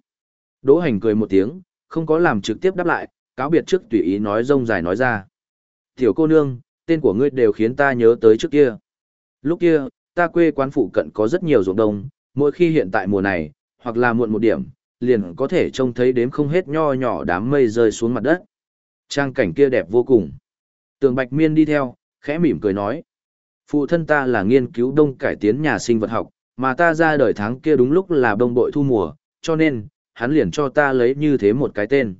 Đỗ hành cười một tiếng, không có làm trực tiếp đáp lại, cáo biệt trước tùy ý nói rông dài nói ra. Tiểu cô nương, tên của ngươi đều khiến ta nhớ tới trước kia. Lúc kia, ta quê quán phụ cận có rất nhiều ruộng đông, mỗi khi hiện tại mùa này, hoặc là muộn một điểm, liền có thể trông thấy đếm không hết nho nhỏ đám mây rơi xuống mặt đất. Trang cảnh kia đẹp vô cùng. Tường Bạch Miên đi theo, khẽ mỉm cười nói. Phụ thân ta là nghiên cứu đông cải tiến nhà sinh vật học, Mà ta ra đời tháng kia đúng lúc là đông bội thu mùa, cho nên, hắn liền cho ta lấy như thế một cái tên.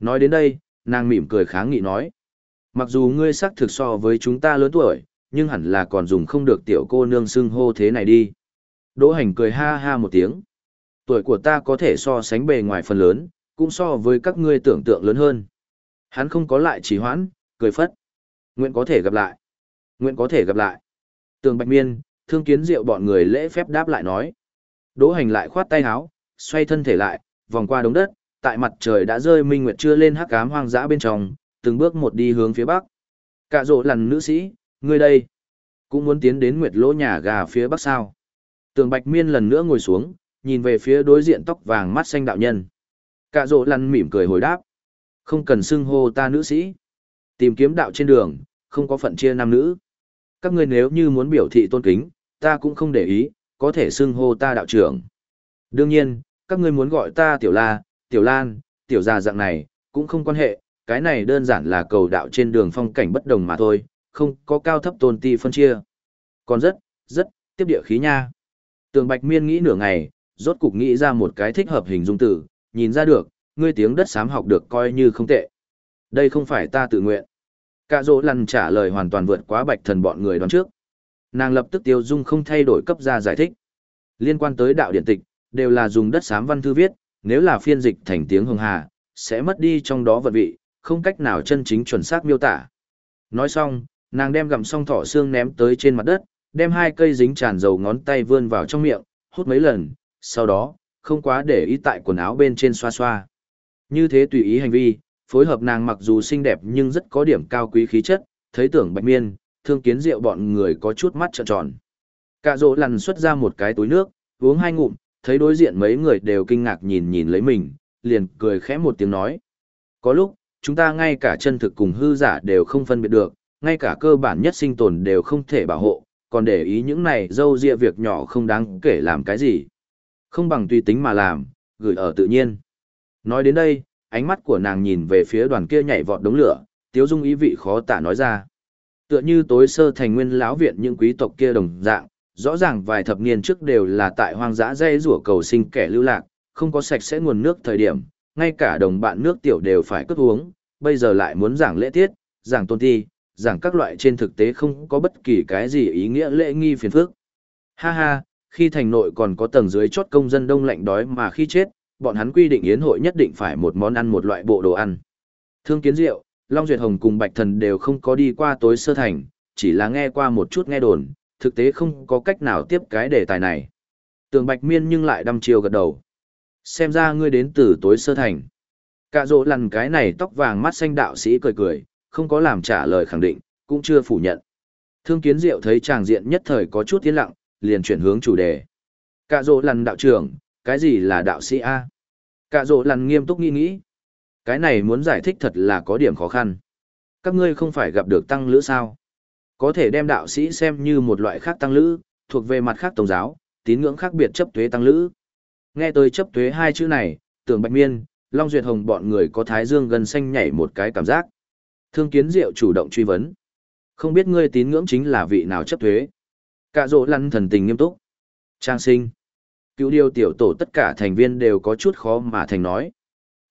Nói đến đây, nàng mỉm cười kháng nghị nói. Mặc dù ngươi sắc thực so với chúng ta lớn tuổi, nhưng hẳn là còn dùng không được tiểu cô nương xưng hô thế này đi. Đỗ hành cười ha ha một tiếng. Tuổi của ta có thể so sánh bề ngoài phần lớn, cũng so với các ngươi tưởng tượng lớn hơn. Hắn không có lại trì hoãn, cười phất. Nguyện có thể gặp lại. Nguyện có thể gặp lại. Tường Bạch Miên, thương kiến diệu bọn người lễ phép đáp lại nói. Đỗ hành lại khoát tay háo, xoay thân thể lại, vòng qua đống đất, tại mặt trời đã rơi minh nguyệt chưa lên hắc ám hoang dã bên trong, từng bước một đi hướng phía bắc. Cả rộ lằn nữ sĩ, ngươi đây, cũng muốn tiến đến nguyệt lỗ nhà gà phía bắc sao. Tường Bạch Miên lần nữa ngồi xuống, nhìn về phía đối diện tóc vàng mắt xanh đạo nhân. Cả rộ lăn mỉm cười hồi đáp. Không cần xưng hô ta nữ sĩ. Tìm kiếm đạo trên đường, không có phận chia nam nữ. Các ngươi nếu như muốn biểu thị tôn kính, ta cũng không để ý, có thể xưng hô ta đạo trưởng. Đương nhiên, các ngươi muốn gọi ta tiểu la, tiểu lan, tiểu già dạng này, cũng không quan hệ, cái này đơn giản là cầu đạo trên đường phong cảnh bất đồng mà thôi, không có cao thấp tôn ti phân chia. Còn rất, rất, tiếp địa khí nha. Tường Bạch Miên nghĩ nửa ngày, rốt cục nghĩ ra một cái thích hợp hình dung từ, nhìn ra được, ngươi tiếng đất xám học được coi như không tệ. Đây không phải ta tự nguyện. Cả dỗ lăn trả lời hoàn toàn vượt quá bạch thần bọn người đoán trước. Nàng lập tức tiêu dung không thay đổi cấp ra giải thích. Liên quan tới đạo điện tịch, đều là dùng đất xám văn thư viết, nếu là phiên dịch thành tiếng hồng hà, sẽ mất đi trong đó vật vị, không cách nào chân chính chuẩn xác miêu tả. Nói xong, nàng đem gặm xong thỏ xương ném tới trên mặt đất, đem hai cây dính tràn dầu ngón tay vươn vào trong miệng, hút mấy lần, sau đó, không quá để ý tại quần áo bên trên xoa xoa. Như thế tùy ý hành vi, phối hợp nàng mặc dù xinh đẹp nhưng rất có điểm cao quý khí chất, thấy tưởng bạch miên, thương kiến rượu bọn người có chút mắt trợn tròn. Cả rỗ lằn xuất ra một cái túi nước, uống hai ngụm, thấy đối diện mấy người đều kinh ngạc nhìn nhìn lấy mình, liền cười khẽ một tiếng nói. Có lúc, chúng ta ngay cả chân thực cùng hư giả đều không phân biệt được, ngay cả cơ bản nhất sinh tồn đều không thể bảo hộ, còn để ý những này dâu dịa việc nhỏ không đáng kể làm cái gì. Không bằng tùy tính mà làm, gửi ở tự nhiên. Nói đến đây, ánh mắt của nàng nhìn về phía đoàn kia nhảy vọt đống lửa, tiếu dung ý vị khó tả nói ra. Tựa như tối sơ thành nguyên lão viện những quý tộc kia đồng dạng, rõ ràng vài thập niên trước đều là tại hoang dã dây rủa cầu sinh kẻ lưu lạc, không có sạch sẽ nguồn nước thời điểm, ngay cả đồng bạn nước tiểu đều phải cất uống, bây giờ lại muốn giảng lễ tiết, giảng tôn thi giảng các loại trên thực tế không có bất kỳ cái gì ý nghĩa lễ nghi phiền phức. Ha ha, khi thành nội còn có tầng dưới chốt công dân đông lạnh đói mà khi chết, bọn hắn quy định yến hội nhất định phải một món ăn một loại bộ đồ ăn. Thương kiến rượu, Long Duyệt Hồng cùng Bạch Thần đều không có đi qua tối sơ thành, chỉ là nghe qua một chút nghe đồn, thực tế không có cách nào tiếp cái đề tài này. Tường Bạch Miên nhưng lại đăm chiều gật đầu. Xem ra ngươi đến từ tối sơ thành. Cả rộ lằn cái này tóc vàng mắt xanh đạo sĩ cười cười, không có làm trả lời khẳng định, cũng chưa phủ nhận. Thương kiến diệu thấy tràng diện nhất thời có chút tiến lặng, liền chuyển hướng chủ đề. Cả rộ lằn đạo trưởng, cái gì là đạo sĩ A? Cả rộ lằn nghiêm túc nghĩ nghĩ. Cái này muốn giải thích thật là có điểm khó khăn. Các ngươi không phải gặp được tăng lữ sao? Có thể đem đạo sĩ xem như một loại khác tăng lữ, thuộc về mặt khác tổng giáo, tín ngưỡng khác biệt chấp thuế tăng lữ. Nghe tới chấp thuế hai chữ này, tưởng bạch miên, Long Duyệt Hồng bọn người có thái dương gần xanh nhảy một cái cảm giác. Thương kiến diệu chủ động truy vấn. Không biết ngươi tín ngưỡng chính là vị nào chấp thuế? Cả rộ lăn thần tình nghiêm túc. Trang sinh. Cứu điều tiểu tổ tất cả thành viên đều có chút khó mà thành nói.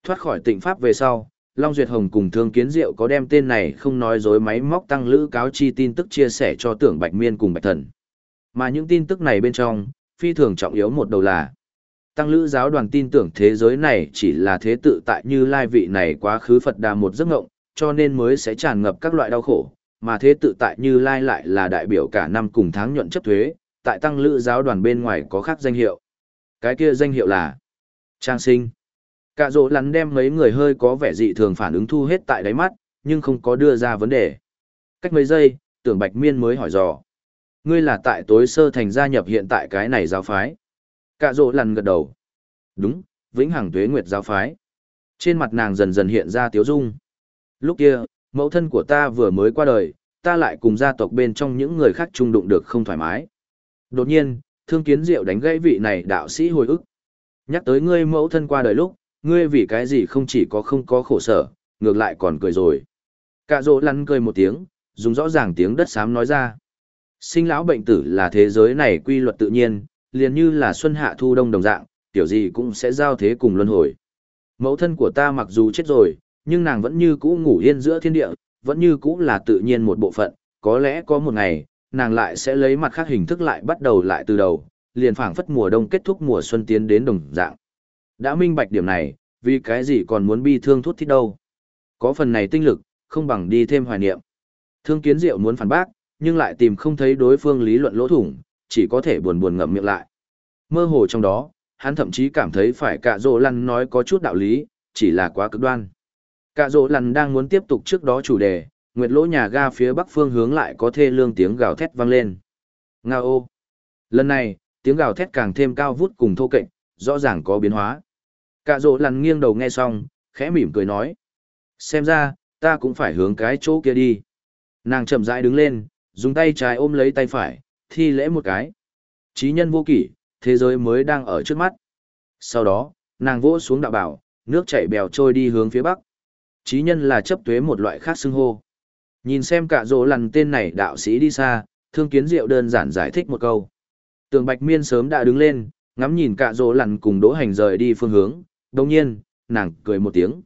Thoát khỏi tịnh pháp về sau, Long Duyệt Hồng cùng Thương Kiến Diệu có đem tên này không nói dối máy móc tăng lữ cáo chi tin tức chia sẻ cho tưởng Bạch Miên cùng Bạch Thần. Mà những tin tức này bên trong, phi thường trọng yếu một đầu là Tăng lữ giáo đoàn tin tưởng thế giới này chỉ là thế tự tại như lai vị này quá khứ Phật đà một giấc ngộng, cho nên mới sẽ tràn ngập các loại đau khổ, mà thế tự tại như lai lại là đại biểu cả năm cùng tháng nhuận chấp thuế, tại tăng lữ giáo đoàn bên ngoài có khác danh hiệu. Cái kia danh hiệu là Trang sinh. Cả rỗ lắn đem mấy người hơi có vẻ dị thường phản ứng thu hết tại đáy mắt, nhưng không có đưa ra vấn đề. Cách mấy giây, tưởng bạch miên mới hỏi dò. Ngươi là tại tối sơ thành gia nhập hiện tại cái này giáo phái. Cả rỗ lắn gật đầu. Đúng, vĩnh hằng tuế nguyệt giáo phái. Trên mặt nàng dần dần hiện ra tiếu dung. Lúc kia, mẫu thân của ta vừa mới qua đời, ta lại cùng gia tộc bên trong những người khác chung đụng được không thoải mái. Đột nhiên, thương kiến diệu đánh gãy vị này đạo sĩ hồi ức. Nhắc tới ngươi mẫu thân qua đời lúc, ngươi vì cái gì không chỉ có không có khổ sở, ngược lại còn cười rồi. Cả rộ lăn cười một tiếng, dùng rõ ràng tiếng đất xám nói ra. Sinh lão bệnh tử là thế giới này quy luật tự nhiên, liền như là xuân hạ thu đông đồng dạng, tiểu gì cũng sẽ giao thế cùng luân hồi. Mẫu thân của ta mặc dù chết rồi, nhưng nàng vẫn như cũ ngủ yên giữa thiên địa, vẫn như cũ là tự nhiên một bộ phận, có lẽ có một ngày, nàng lại sẽ lấy mặt khác hình thức lại bắt đầu lại từ đầu, liền phảng phất mùa đông kết thúc mùa xuân tiến đến đồng dạng. Đã minh bạch điểm này, vì cái gì còn muốn bi thương thuốc thích đâu. Có phần này tinh lực, không bằng đi thêm hoài niệm. Thương kiến diệu muốn phản bác, nhưng lại tìm không thấy đối phương lý luận lỗ thủng, chỉ có thể buồn buồn ngậm miệng lại. Mơ hồ trong đó, hắn thậm chí cảm thấy phải cả dỗ lăn nói có chút đạo lý, chỉ là quá cực đoan. Cả rỗ lằn đang muốn tiếp tục trước đó chủ đề, nguyệt lỗ nhà ga phía bắc phương hướng lại có thê lương tiếng gào thét vang lên. Nga ô! Lần này, tiếng gào thét càng thêm cao vút cùng thô kệch, rõ ràng có biến hóa. Cả rỗ lằn nghiêng đầu nghe xong, khẽ mỉm cười nói. Xem ra, ta cũng phải hướng cái chỗ kia đi. Nàng chậm rãi đứng lên, dùng tay trái ôm lấy tay phải, thi lễ một cái. Chí nhân vô kỷ, thế giới mới đang ở trước mắt. Sau đó, nàng vỗ xuống đạo bảo, nước chảy bèo trôi đi hướng phía bắc. Chí nhân là chấp tuế một loại khác xưng hô. Nhìn xem cả rỗ lằn tên này đạo sĩ đi xa, thương kiến diệu đơn giản giải thích một câu. Tường Bạch Miên sớm đã đứng lên, ngắm nhìn cả rỗ lằn cùng đỗ hành rời đi phương hướng, đồng nhiên, nàng cười một tiếng.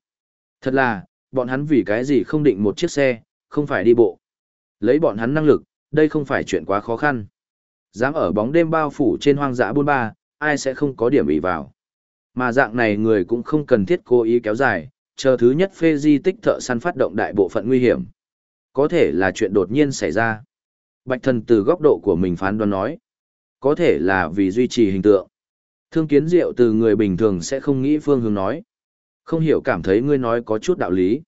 Thật là, bọn hắn vì cái gì không định một chiếc xe, không phải đi bộ. Lấy bọn hắn năng lực, đây không phải chuyện quá khó khăn. Dám ở bóng đêm bao phủ trên hoang dã buôn ba, ai sẽ không có điểm ý vào. Mà dạng này người cũng không cần thiết cố ý kéo dài, chờ thứ nhất phê di tích thợ săn phát động đại bộ phận nguy hiểm. Có thể là chuyện đột nhiên xảy ra. Bạch thần từ góc độ của mình phán đoán nói. Có thể là vì duy trì hình tượng. Thương kiến diệu từ người bình thường sẽ không nghĩ phương hướng nói. Không hiểu cảm thấy ngươi nói có chút đạo lý.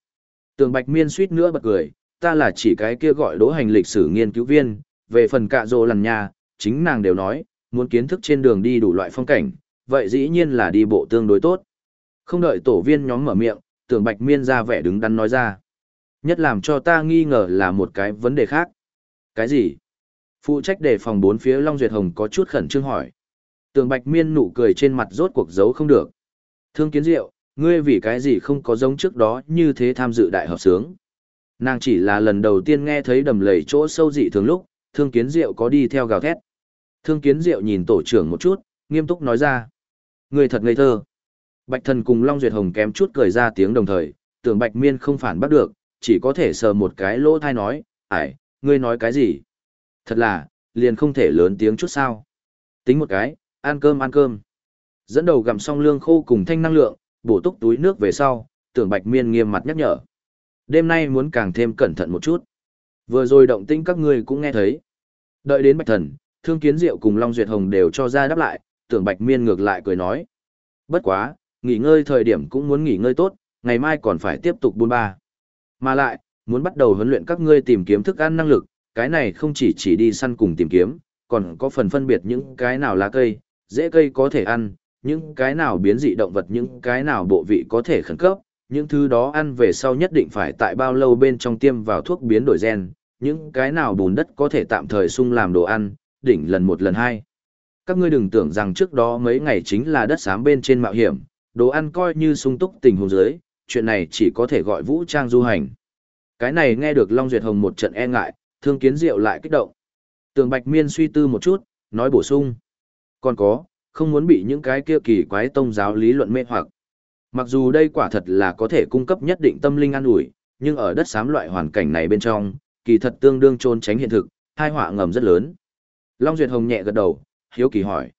Tường bạch miên suýt nữa bật cười, ta là chỉ cái kia gọi đỗ hành lịch sử nghiên cứu viên, về phần cạ rồ lằn nhà, chính nàng đều nói, muốn kiến thức trên đường đi đủ loại phong cảnh, vậy dĩ nhiên là đi bộ tương đối tốt. Không đợi tổ viên nhóm mở miệng, tưởng bạch miên ra vẻ đứng đắn nói ra. Nhất làm cho ta nghi ngờ là một cái vấn đề khác. Cái gì? Phụ trách đề phòng bốn phía Long Duyệt Hồng có chút khẩn trương hỏi. Tường Bạch Miên nụ cười trên mặt rốt cuộc giấu không được. Thương Kiến Diệu, ngươi vì cái gì không có giống trước đó như thế tham dự đại hợp sướng. Nàng chỉ là lần đầu tiên nghe thấy đầm lầy chỗ sâu dị thường lúc, Thương Kiến Diệu có đi theo gào thét. Thương Kiến Diệu nhìn tổ trưởng một chút, nghiêm túc nói ra. Ngươi thật ngây thơ. Bạch Thần cùng Long Duyệt Hồng kém chút cười ra tiếng đồng thời, tưởng Bạch Miên không phản bắt được, chỉ có thể sờ một cái lỗ thai nói, ải, ngươi nói cái gì? Thật là, liền không thể lớn tiếng chút sao. Tính một cái, ăn cơm ăn cơm. Dẫn đầu gặm xong lương khô cùng thanh năng lượng, bổ túc túi nước về sau, tưởng Bạch Miên nghiêm mặt nhắc nhở. Đêm nay muốn càng thêm cẩn thận một chút. Vừa rồi động tĩnh các ngươi cũng nghe thấy. Đợi đến Bạch Thần, Thương Kiến Diệu cùng Long Duyệt Hồng đều cho ra đáp lại, tưởng Bạch Miên ngược lại cười nói. Bất quá, nghỉ ngơi thời điểm cũng muốn nghỉ ngơi tốt, ngày mai còn phải tiếp tục buôn ba. Mà lại, muốn bắt đầu huấn luyện các ngươi tìm kiếm thức ăn năng lực, cái này không chỉ chỉ đi săn cùng tìm kiếm, còn có phần phân biệt những cái nào lá cây, dễ cây có thể ăn, những cái nào biến dị động vật những cái nào bộ vị có thể khẩn cấp, những thứ đó ăn về sau nhất định phải tại bao lâu bên trong tiêm vào thuốc biến đổi gen, những cái nào bùn đất có thể tạm thời sung làm đồ ăn, đỉnh lần một lần hai. Các ngươi đừng tưởng rằng trước đó mấy ngày chính là đất xám bên trên mạo hiểm, đồ ăn coi như sung túc tình huống dưới, chuyện này chỉ có thể gọi vũ trang du hành. Cái này nghe được Long Duyệt Hồng một trận e ngại, thương kiến diệu lại kích động. Tường Bạch Miên suy tư một chút, nói bổ sung. Còn có, không muốn bị những cái kia kỳ quái tông giáo lý luận mê hoặc. Mặc dù đây quả thật là có thể cung cấp nhất định tâm linh an ủi, nhưng ở đất xám loại hoàn cảnh này bên trong, kỳ thật tương đương trôn tránh hiện thực, hai họa ngầm rất lớn. Long Duyệt Hồng nhẹ gật đầu, hiếu kỳ hỏi.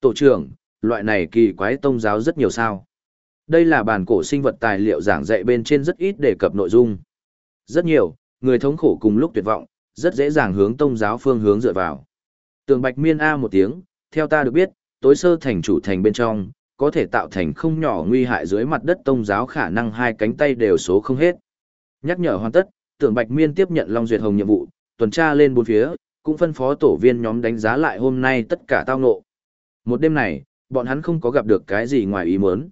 Tổ trưởng, loại này kỳ quái tông giáo rất nhiều sao. Đây là bản cổ sinh vật tài liệu giảng dạy bên trên rất ít đề cập nội dung. Rất nhiều, người thống khổ cùng lúc tuyệt vọng, rất dễ dàng hướng tông giáo phương hướng dựa vào. Tường Bạch Miên A một tiếng, theo ta được biết, tối sơ thành chủ thành bên trong, có thể tạo thành không nhỏ nguy hại dưới mặt đất tông giáo khả năng hai cánh tay đều số không hết. Nhắc nhở hoàn tất, Tưởng Bạch Miên tiếp nhận Long Duyệt Hồng nhiệm vụ, tuần tra lên bốn phía, cũng phân phó tổ viên nhóm đánh giá lại hôm nay tất cả tao ngộ. Một đêm này, bọn hắn không có gặp được cái gì ngoài ý muốn.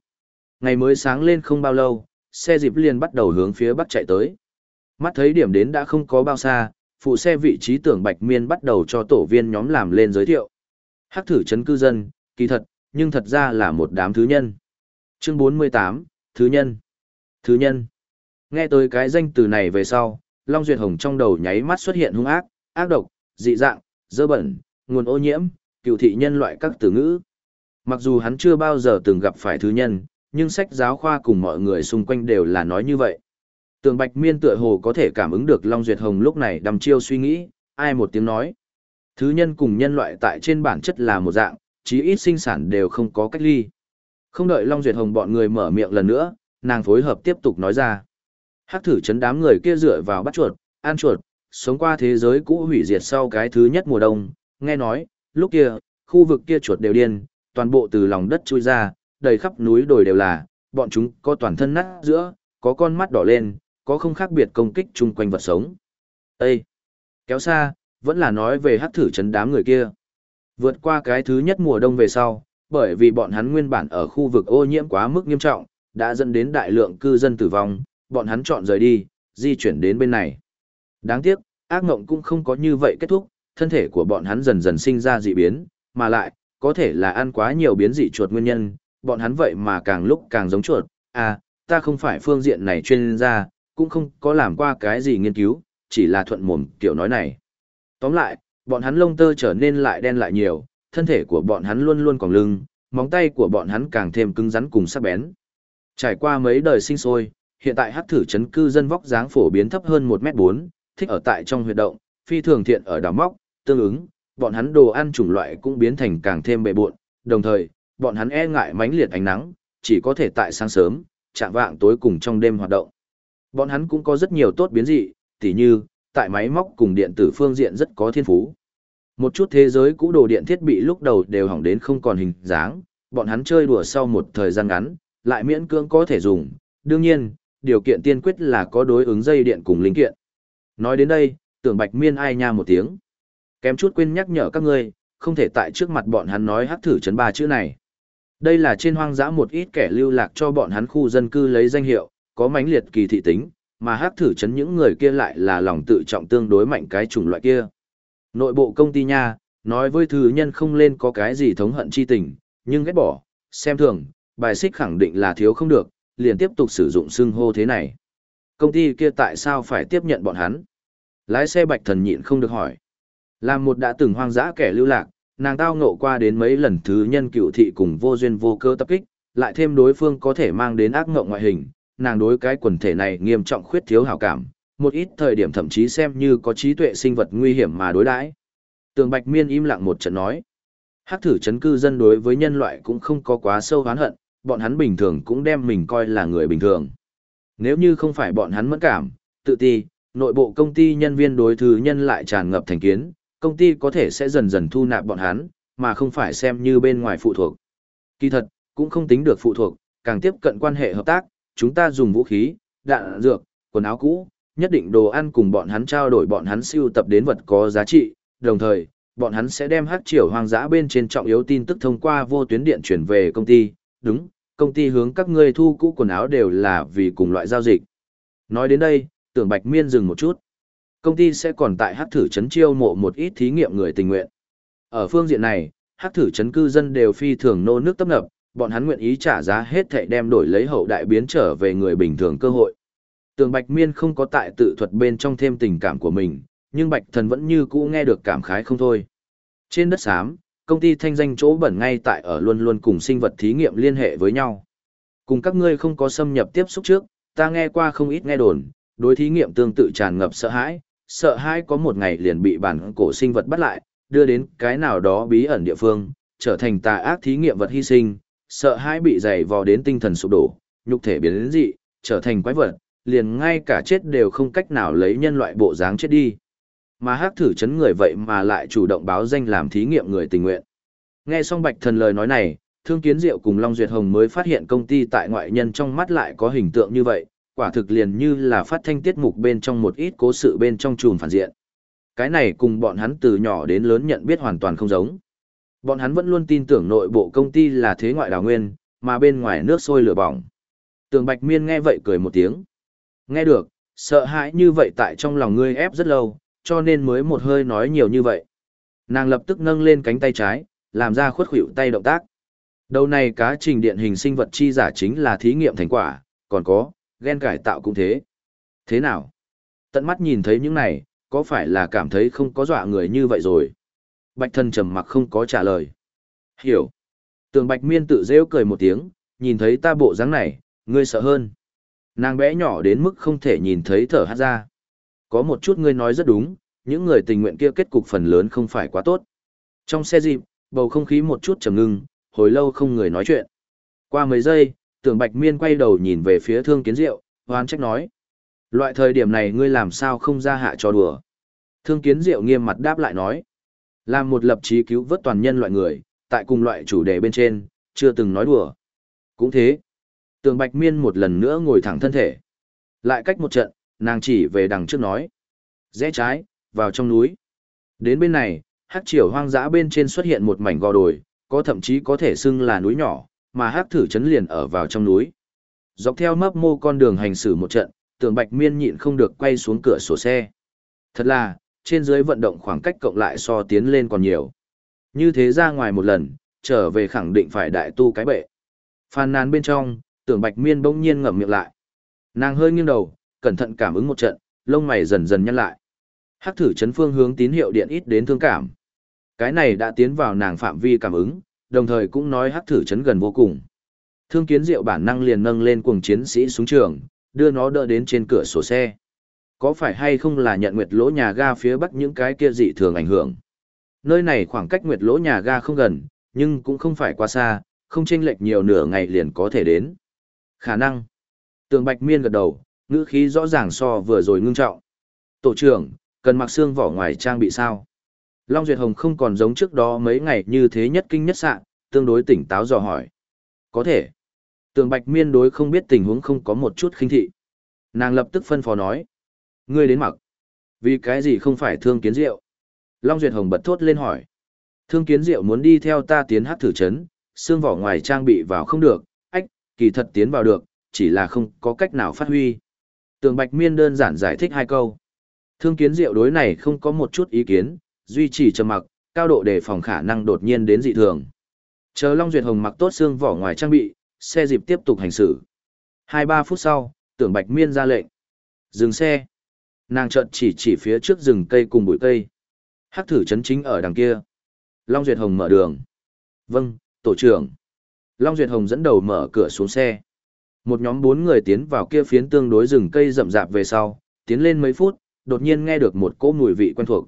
Ngày mới sáng lên không bao lâu, xe dịp liền bắt đầu hướng phía bắc chạy tới. Mắt thấy điểm đến đã không có bao xa, phụ xe vị trí tưởng Bạch Miên bắt đầu cho tổ viên nhóm làm lên giới thiệu. Hắc thử chấn cư dân, kỳ thật, nhưng thật ra là một đám thứ nhân. Chương 48, Thứ nhân. Thứ nhân. Nghe tới cái danh từ này về sau, Long Duyệt Hồng trong đầu nháy mắt xuất hiện hung ác, ác độc, dị dạng, dơ bẩn, nguồn ô nhiễm, cựu thị nhân loại các từ ngữ. Mặc dù hắn chưa bao giờ từng gặp phải thứ nhân, nhưng sách giáo khoa cùng mọi người xung quanh đều là nói như vậy. Tường Bạch Miên tựa hồ có thể cảm ứng được Long Duyệt Hồng lúc này đăm chiêu suy nghĩ, ai một tiếng nói. Thứ nhân cùng nhân loại tại trên bản chất là một dạng, chí ít sinh sản đều không có cách ly. Không đợi Long Duyệt Hồng bọn người mở miệng lần nữa, nàng phối hợp tiếp tục nói ra. Hắc thử chấn đám người kia dựa vào bắt chuột, ăn chuột, sống qua thế giới cũ hủy diệt sau cái thứ nhất mùa đông, nghe nói, lúc kia, khu vực kia chuột đều điên, toàn bộ từ lòng đất chui ra, đầy khắp núi đồi đều là, bọn chúng có toàn thân nát giữa, có con mắt đỏ lên, có không khác biệt công kích chung quanh vật sống. Ê! Kéo xa, vẫn là nói về hát thử chấn đám người kia. Vượt qua cái thứ nhất mùa đông về sau, bởi vì bọn hắn nguyên bản ở khu vực ô nhiễm quá mức nghiêm trọng, đã dẫn đến đại lượng cư dân tử vong, bọn hắn chọn rời đi, di chuyển đến bên này. Đáng tiếc, ác ngộng cũng không có như vậy kết thúc, thân thể của bọn hắn dần dần sinh ra dị biến, mà lại, có thể là ăn quá nhiều biến dị chuột nguyên nhân, bọn hắn vậy mà càng lúc càng giống chuột. À, ta không phải phương diện này chuyên gia, cũng không có làm qua cái gì nghiên cứu, chỉ là thuận mồm kiểu nói này. Tóm lại, bọn hắn lông tơ trở nên lại đen lại nhiều, thân thể của bọn hắn luôn luôn còn lưng, móng tay của bọn hắn càng thêm cứng rắn cùng sắc bén. Trải qua mấy đời sinh sôi, hiện tại hắc thử chấn cư dân vóc dáng phổ biến thấp hơn 1m4, thích ở tại trong huyệt động, phi thường thiện ở đào móc, tương ứng, bọn hắn đồ ăn chủng loại cũng biến thành càng thêm bệ bộn, đồng thời, bọn hắn e ngại mánh liệt ánh nắng, chỉ có thể tại sáng sớm, chạm vạng tối cùng trong đêm hoạt động. Bọn hắn cũng có rất nhiều tốt biến dị, tỉ như, tại máy móc cùng điện tử phương diện rất có thiên phú. Một chút thế giới cũ đồ điện thiết bị lúc đầu đều hỏng đến không còn hình dáng, bọn hắn chơi đùa sau một thời gian ngắn, lại miễn cưỡng có thể dùng. Đương nhiên, điều kiện tiên quyết là có đối ứng dây điện cùng linh kiện. Nói đến đây, tưởng bạch miên ai nha một tiếng. Kém chút quên nhắc nhở các ngươi, không thể tại trước mặt bọn hắn nói hắc thử chấn ba chữ này. Đây là trên hoang dã một ít kẻ lưu lạc cho bọn hắn khu dân cư lấy danh hiệu, có mãnh liệt kỳ thị tính, mà hắc thử chấn những người kia lại là lòng tự trọng tương đối mạnh cái chủng loại kia. Nội bộ công ty nha, nói với thư nhân không lên có cái gì thống hận chi tình, nhưng ghét bỏ, xem thường, bài xích khẳng định là thiếu không được, liền tiếp tục sử dụng xưng hô thế này. Công ty kia tại sao phải tiếp nhận bọn hắn? Lái xe bạch thần nhịn không được hỏi. Làm một đã từng hoang dã kẻ lưu lạc, nàng tao ngộ qua đến mấy lần thứ nhân cựu thị cùng vô duyên vô cơ tập kích, lại thêm đối phương có thể mang đến ác ngộng ngoại hình, nàng đối cái quần thể này nghiêm trọng khuyết thiếu hảo cảm, một ít thời điểm thậm chí xem như có trí tuệ sinh vật nguy hiểm mà đối đãi. Tường Bạch Miên im lặng một trận nói. Hắc thử chấn cư dân đối với nhân loại cũng không có quá sâu oán hận, bọn hắn bình thường cũng đem mình coi là người bình thường. Nếu như không phải bọn hắn mẫn cảm, tự ti, nội bộ công ty nhân viên đối thứ nhân lại tràn ngập thành kiến, công ty có thể sẽ dần dần thu nạp bọn hắn, mà không phải xem như bên ngoài phụ thuộc. Kỳ thật, cũng không tính được phụ thuộc, càng tiếp cận quan hệ hợp tác, chúng ta dùng vũ khí, đạn dược, quần áo cũ, nhất định đồ ăn cùng bọn hắn trao đổi bọn hắn siêu tập đến vật có giá trị, đồng thời, bọn hắn sẽ đem hát triều hoang dã bên trên trọng yếu tin tức thông qua vô tuyến điện chuyển về công ty, đúng, công ty hướng các ngươi thu cũ quần áo đều là vì cùng loại giao dịch. Nói đến đây, tưởng Bạch Miên dừng một chút. Công ty sẽ còn tại hát thử chấn chiêu mộ một ít thí nghiệm người tình nguyện. Ở phương diện này, hát thử chấn cư dân đều phi thường nô nước tấp nập, bọn hắn nguyện ý trả giá hết thảy đem đổi lấy hậu đại biến trở về người bình thường cơ hội. Tường Bạch Miên không có tại tự thuật bên trong thêm tình cảm của mình, nhưng Bạch Thần vẫn như cũ nghe được cảm khái không thôi. Trên đất xám, công ty thanh danh chỗ bẩn ngay tại ở luôn luôn cùng sinh vật thí nghiệm liên hệ với nhau. Cùng các ngươi không có xâm nhập tiếp xúc trước, ta nghe qua không ít nghe đồn, đối thí nghiệm tương tự tràn ngập sợ hãi, sợ hai có một ngày liền bị bản cổ sinh vật bắt lại, đưa đến cái nào đó bí ẩn địa phương, trở thành tà ác thí nghiệm vật hy sinh, sợ hai bị dày vò đến tinh thần sụp đổ, nhục thể biến đến dị, trở thành quái vật, liền ngay cả chết đều không cách nào lấy nhân loại bộ dáng chết đi. Mà hắc thử chấn người vậy mà lại chủ động báo danh làm thí nghiệm người tình nguyện. Nghe xong Bạch Thần lời nói này, Thương Kiến Diệu cùng Long Duyệt Hồng mới phát hiện công ty tại ngoại nhân trong mắt lại có hình tượng như vậy, quả thực liền như là phát thanh tiết mục bên trong một ít cố sự bên trong chùm phản diện. Cái này cùng bọn hắn từ nhỏ đến lớn nhận biết hoàn toàn không giống. Bọn hắn vẫn luôn tin tưởng nội bộ công ty là thế ngoại đào nguyên, mà bên ngoài nước sôi lửa bỏng. Tường Bạch Miên nghe vậy cười một tiếng. Nghe được, sợ hãi như vậy tại trong lòng ngươi ép rất lâu, cho nên mới một hơi nói nhiều như vậy. Nàng lập tức nâng lên cánh tay trái, làm ra khuất khuỷu tay động tác. Đầu này cá trình điện hình sinh vật chi giả chính là thí nghiệm thành quả, còn có, ghen cải tạo cũng thế. Thế nào? Tận mắt nhìn thấy những này, có phải là cảm thấy không có dọa người như vậy rồi? Bạch thần trầm mặc không có trả lời. Hiểu. Tường bạch miên tự rêu cười một tiếng, nhìn thấy ta bộ dáng này, ngươi sợ hơn. Nàng bé nhỏ đến mức không thể nhìn thấy thở hát ra. Có một chút ngươi nói rất đúng, những người tình nguyện kia kết cục phần lớn không phải quá tốt. Trong xe dịp, bầu không khí một chút trầm ngưng, hồi lâu không người nói chuyện. Qua mấy giây, tưởng bạch miên quay đầu nhìn về phía thương kiến diệu, hoan trách nói. Loại thời điểm này ngươi làm sao không ra hạ cho đùa. Thương kiến diệu nghiêm mặt đáp lại nói. Làm một lập chí cứu vớt toàn nhân loại người, tại cùng loại chủ đề bên trên, chưa từng nói đùa. Cũng thế. Tường Bạch Miên một lần nữa ngồi thẳng thân thể. Lại cách một trận, nàng chỉ về đằng trước nói. Rẽ trái, vào trong núi. Đến bên này, hát triều hoang dã bên trên xuất hiện một mảnh gò đồi, có thậm chí có thể xưng là núi nhỏ, mà hắc thử chấn liền ở vào trong núi. Dọc theo mấp mô con đường hành xử một trận, tường Bạch Miên nhịn không được quay xuống cửa sổ xe. Thật là, trên dưới vận động khoảng cách cộng lại so tiến lên còn nhiều. Như thế ra ngoài một lần, trở về khẳng định phải đại tu cái bệ. Phan nàn bên trong, tưởng bạch miên bỗng nhiên ngậm miệng lại. Nàng hơi nghiêng đầu, cẩn thận cảm ứng một trận, lông mày dần dần nhăn lại. Hắc thử chấn phương hướng tín hiệu điện ít đến thương cảm. Cái này đã tiến vào nàng phạm vi cảm ứng, đồng thời cũng nói hắc thử chấn gần vô cùng. Thương kiến diệu bản năng liền nâng lên cuồng chiến sĩ xuống trường, đưa nó đỡ đến trên cửa sổ xe. Có phải hay không là nhận nguyệt lỗ nhà ga phía bắc những cái kia dị thường ảnh hưởng? Nơi này khoảng cách nguyệt lỗ nhà ga không gần, nhưng cũng không phải quá xa, không chênh lệch nhiều nửa ngày liền có thể đến. Khả năng. Tường Bạch Miên gật đầu, ngữ khí rõ ràng so vừa rồi ngưng trọng. Tổ trưởng, cần mặc xương vỏ ngoài trang bị sao? Long Duyệt Hồng không còn giống trước đó mấy ngày như thế nhất kinh nhất sạn, tương đối tỉnh táo dò hỏi. Có thể. Tường Bạch Miên đối không biết tình huống không có một chút khinh thị. Nàng lập tức phân phó nói. Ngươi đến mặc. Vì cái gì không phải thương kiến rượu? Long Duyệt Hồng bật thốt lên hỏi. Thương kiến diệu muốn đi theo ta tiến hát thử chấn, xương vỏ ngoài trang bị vào không được, ách, kỳ thật tiến vào được, chỉ là không có cách nào phát huy. Tường Bạch Miên đơn giản giải thích hai câu. Thương kiến diệu đối này không có một chút ý kiến, duy trì trầm mặc, cao độ đề phòng khả năng đột nhiên đến dị thường. Chờ Long Duyệt Hồng mặc tốt xương vỏ ngoài trang bị, xe dịp tiếp tục hành xử. Hai ba phút sau, tưởng Bạch Miên ra lệnh. Dừng xe. Nàng chợt chỉ chỉ phía trước rừng cây cùng bụi cây. Hắc thử chấn chính ở đằng kia. Long Duyệt Hồng mở đường. Vâng, tổ trưởng. Long Duyệt Hồng dẫn đầu mở cửa xuống xe. Một nhóm bốn người tiến vào kia phiến tương đối rừng cây rậm rạp về sau, tiến lên mấy phút, đột nhiên nghe được một cỗ mùi vị quen thuộc.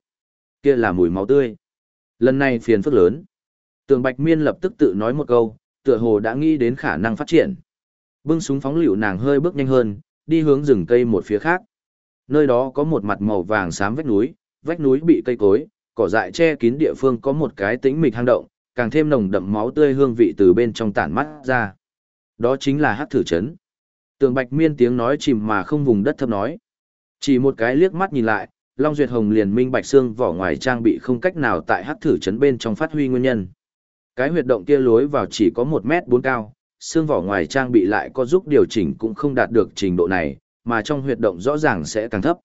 Kia là mùi máu tươi. Lần này phiền phức lớn. Tường Bạch Miên lập tức tự nói một câu, tựa hồ đã nghĩ đến khả năng phát triển. Bưng súng phóng lựu nàng hơi bước nhanh hơn, đi hướng rừng cây một phía khác. Nơi đó có một mặt màu vàng xám vách núi, vách núi bị cây cối, cỏ dại che kín địa phương có một cái tĩnh mịch hang động, càng thêm nồng đậm máu tươi hương vị từ bên trong tản mắt ra. Đó chính là hắc thử chấn. Tường Bạch Miên tiếng nói chìm mà không vùng đất thấp nói. Chỉ một cái liếc mắt nhìn lại, Long Duyệt Hồng liền minh bạch xương vỏ ngoài trang bị không cách nào tại hắc thử chấn bên trong phát huy nguyên nhân. Cái huyệt động kia lối vào chỉ có 1 mét 4 cao, xương vỏ ngoài trang bị lại có giúp điều chỉnh cũng không đạt được trình độ này, mà trong huyệt động rõ ràng sẽ càng thấp.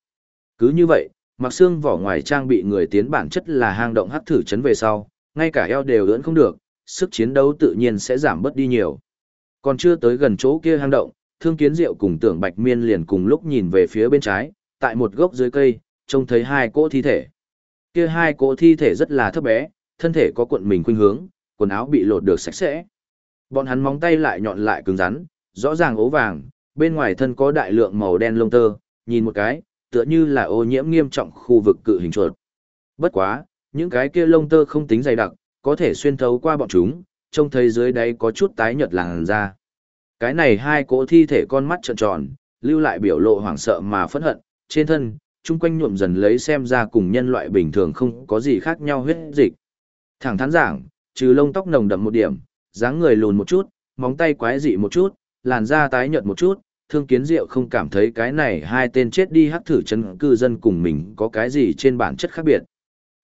Cứ như vậy, mặc xương vỏ ngoài trang bị người tiến bản chất là hang động hắc thử chấn về sau, ngay cả eo đều ưỡn không được, sức chiến đấu tự nhiên sẽ giảm bớt đi nhiều. Còn chưa tới gần chỗ kia hang động, Thương Kiến Diệu cùng Tưởng Bạch Miên liền cùng lúc nhìn về phía bên trái, tại một gốc dưới cây, trông thấy hai cỗ thi thể. Kia hai cỗ thi thể rất là thấp bé, thân thể có cuộn mình khuynh hướng, quần áo bị lột được sạch sẽ. Bọn hắn móng tay lại nhọn lại cứng rắn, rõ ràng ố vàng, bên ngoài thân có đại lượng màu đen lông tơ, nhìn một cái, tựa như là ô nhiễm nghiêm trọng khu vực cự hình chuột. Bất quá, những cái kia lông tơ không tính dày đặc, có thể xuyên thấu qua bọn chúng, trông thấy dưới đáy có chút tái nhợt làn da. Cái này hai cỗ thi thể con mắt trợn tròn, lưu lại biểu lộ hoảng sợ mà phẫn hận, trên thân, chung quanh nhuộm dần lấy xem ra cùng nhân loại bình thường không có gì khác nhau huyết dịch. Thẳng thắn giảng, trừ lông tóc nồng đậm một điểm, dáng người lùn một chút, móng tay quái dị một chút, làn da tái nhợt một chút, thương kiến diệu không cảm thấy cái này hai tên chết đi hắc thử chân cư dân cùng mình có cái gì trên bản chất khác biệt.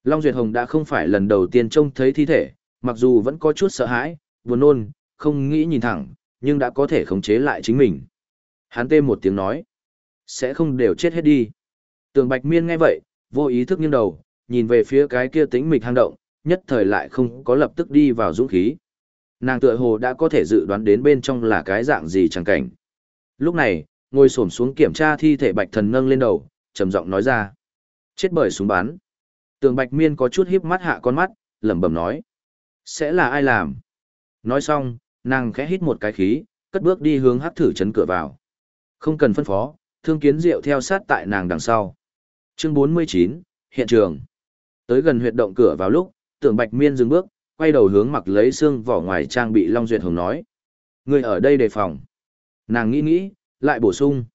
Long Duyệt Hồng đã không phải lần đầu tiên trông thấy thi thể, mặc dù vẫn có chút sợ hãi, buồn nôn, không nghĩ nhìn thẳng, nhưng đã có thể khống chế lại chính mình. Hắn tê một tiếng nói, sẽ không đều chết hết đi. Tường Bạch Miên nghe vậy, vô ý thức nghiêng đầu, nhìn về phía cái kia tĩnh mịch hang động, nhất thời lại không có lập tức đi vào dũng khí. Nàng tựa hồ đã có thể dự đoán đến bên trong là cái dạng gì chẳng cảnh. Lúc này, ngồi xổm xuống kiểm tra thi thể Bạch Thần nâng lên đầu, trầm giọng nói ra: "Chết bởi súng bắn." Tường Bạch Miên có chút híp mắt hạ con mắt, lẩm bẩm nói. Sẽ là ai làm? Nói xong, nàng khẽ hít một cái khí, cất bước đi hướng hắc thử chấn cửa vào. Không cần phân phó, thương kiến diệu theo sát tại nàng đằng sau. Chương 49, hiện trường. Tới gần huyệt động cửa vào lúc, tưởng bạch miên dừng bước, quay đầu hướng mặc lấy xương vỏ ngoài trang bị Long Duyệt Hồng nói. Người ở đây đề phòng. Nàng nghĩ nghĩ, lại bổ sung.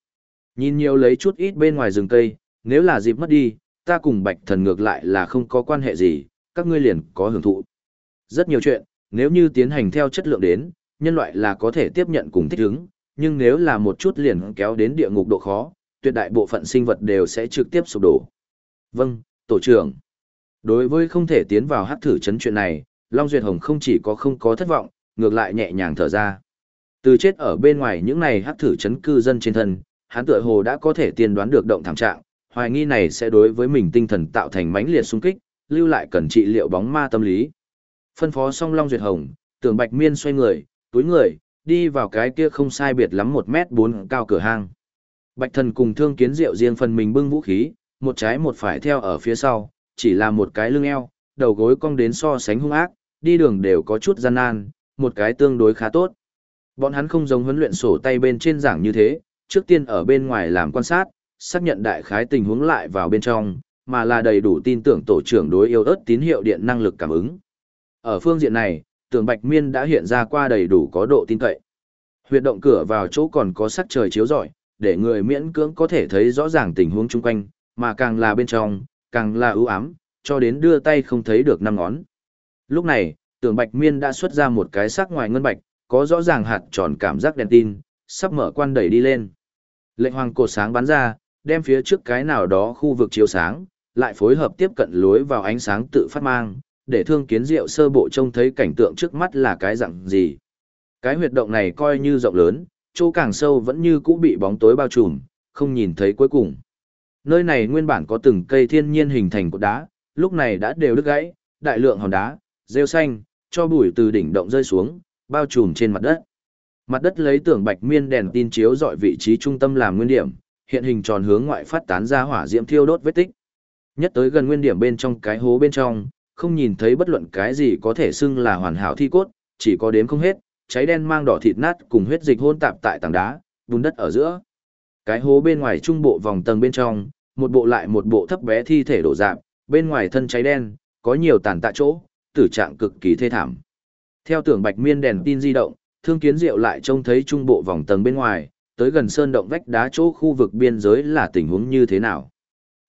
Nhìn nhiều lấy chút ít bên ngoài rừng cây, nếu là dịp mất đi, ta cùng bạch thần ngược lại là không có quan hệ gì, các ngươi liền có hưởng thụ. Rất nhiều chuyện, nếu như tiến hành theo chất lượng đến, nhân loại là có thể tiếp nhận cùng thích ứng, nhưng nếu là một chút liền kéo đến địa ngục độ khó, tuyệt đại bộ phận sinh vật đều sẽ trực tiếp sụp đổ. Vâng, tổ trưởng. Đối với không thể tiến vào hắc thử chấn chuyện này, Long Duyệt Hồng không chỉ có không có thất vọng, ngược lại nhẹ nhàng thở ra. Từ chết ở bên ngoài những này hắc thử chấn cư dân trên thân, hắn tựa hồ đã có thể tiên đoán được động thảm trạng, hoài nghi này sẽ đối với mình tinh thần tạo thành mãnh liệt xung kích, lưu lại cần trị liệu bóng ma tâm lý. Phân phó xong Long Duyệt Hồng, tưởng Bạch Miên xoay người, túi người, đi vào cái kia không sai biệt lắm một mét bốn cao cửa hang. Bạch thần cùng thương kiến diệu riêng phần mình bưng vũ khí, một trái một phải theo ở phía sau, chỉ là một cái lưng eo, đầu gối cong đến so sánh hung ác, đi đường đều có chút gian nan, một cái tương đối khá tốt. Bọn hắn không giống huấn luyện sổ tay bên trên giảng như thế, trước tiên ở bên ngoài làm quan sát, xác nhận đại khái tình huống lại vào bên trong, mà là đầy đủ tin tưởng tổ trưởng đối yêu ớt tín hiệu điện năng lực cảm ứng. Ở phương diện này, tưởng Bạch Miên đã hiện ra qua đầy đủ có độ tin cậy. Huyệt động cửa vào chỗ còn có sắc trời chiếu rọi, để người miễn cưỡng có thể thấy rõ ràng tình huống chung quanh, mà càng là bên trong, càng là ưu ám, cho đến đưa tay không thấy được năm ngón. Lúc này, tưởng Bạch Miên đã xuất ra một cái sắc ngoài ngân bạch, có rõ ràng hạt tròn cảm giác đèn tin, sắp mở quan đẩy đi lên. Lệnh hoàng cột sáng bắn ra, đem phía trước cái nào đó khu vực chiếu sáng, lại phối hợp tiếp cận lối vào ánh sáng tự phát mang, để thương kiến diệu sơ bộ trông thấy cảnh tượng trước mắt là cái dạng gì. Cái huyệt động này coi như rộng lớn, chỗ càng sâu vẫn như cũ bị bóng tối bao trùm, không nhìn thấy cuối cùng. Nơi này nguyên bản có từng cây thiên nhiên hình thành cột đá, lúc này đã đều đứt gãy, đại lượng hòn đá, rêu xanh, cho bụi từ đỉnh động rơi xuống, bao trùm trên mặt đất. Mặt đất lấy tưởng bạch miên đèn tin chiếu dọi vị trí trung tâm làm nguyên điểm, hiện hình tròn hướng ngoại phát tán ra hỏa diễm thiêu đốt vết tích. Nhất tới gần nguyên điểm bên trong cái hố bên trong, không nhìn thấy bất luận cái gì có thể xưng là hoàn hảo thi cốt, chỉ có đếm không hết, cháy đen mang đỏ thịt nát cùng huyết dịch hôn tạp tại tảng đá, bùn đất ở giữa. Cái hố bên ngoài trung bộ vòng tầng bên trong, một bộ lại một bộ thấp bé thi thể đổ dạng, bên ngoài thân cháy đen, có nhiều tàn tạ chỗ, tử trạng cực kỳ thê thảm. Theo tưởng bạch miên đèn tin di động, thương kiến diệu lại trông thấy trung bộ vòng tầng bên ngoài, tới gần sơn động vách đá chỗ khu vực biên giới là tình huống như thế nào.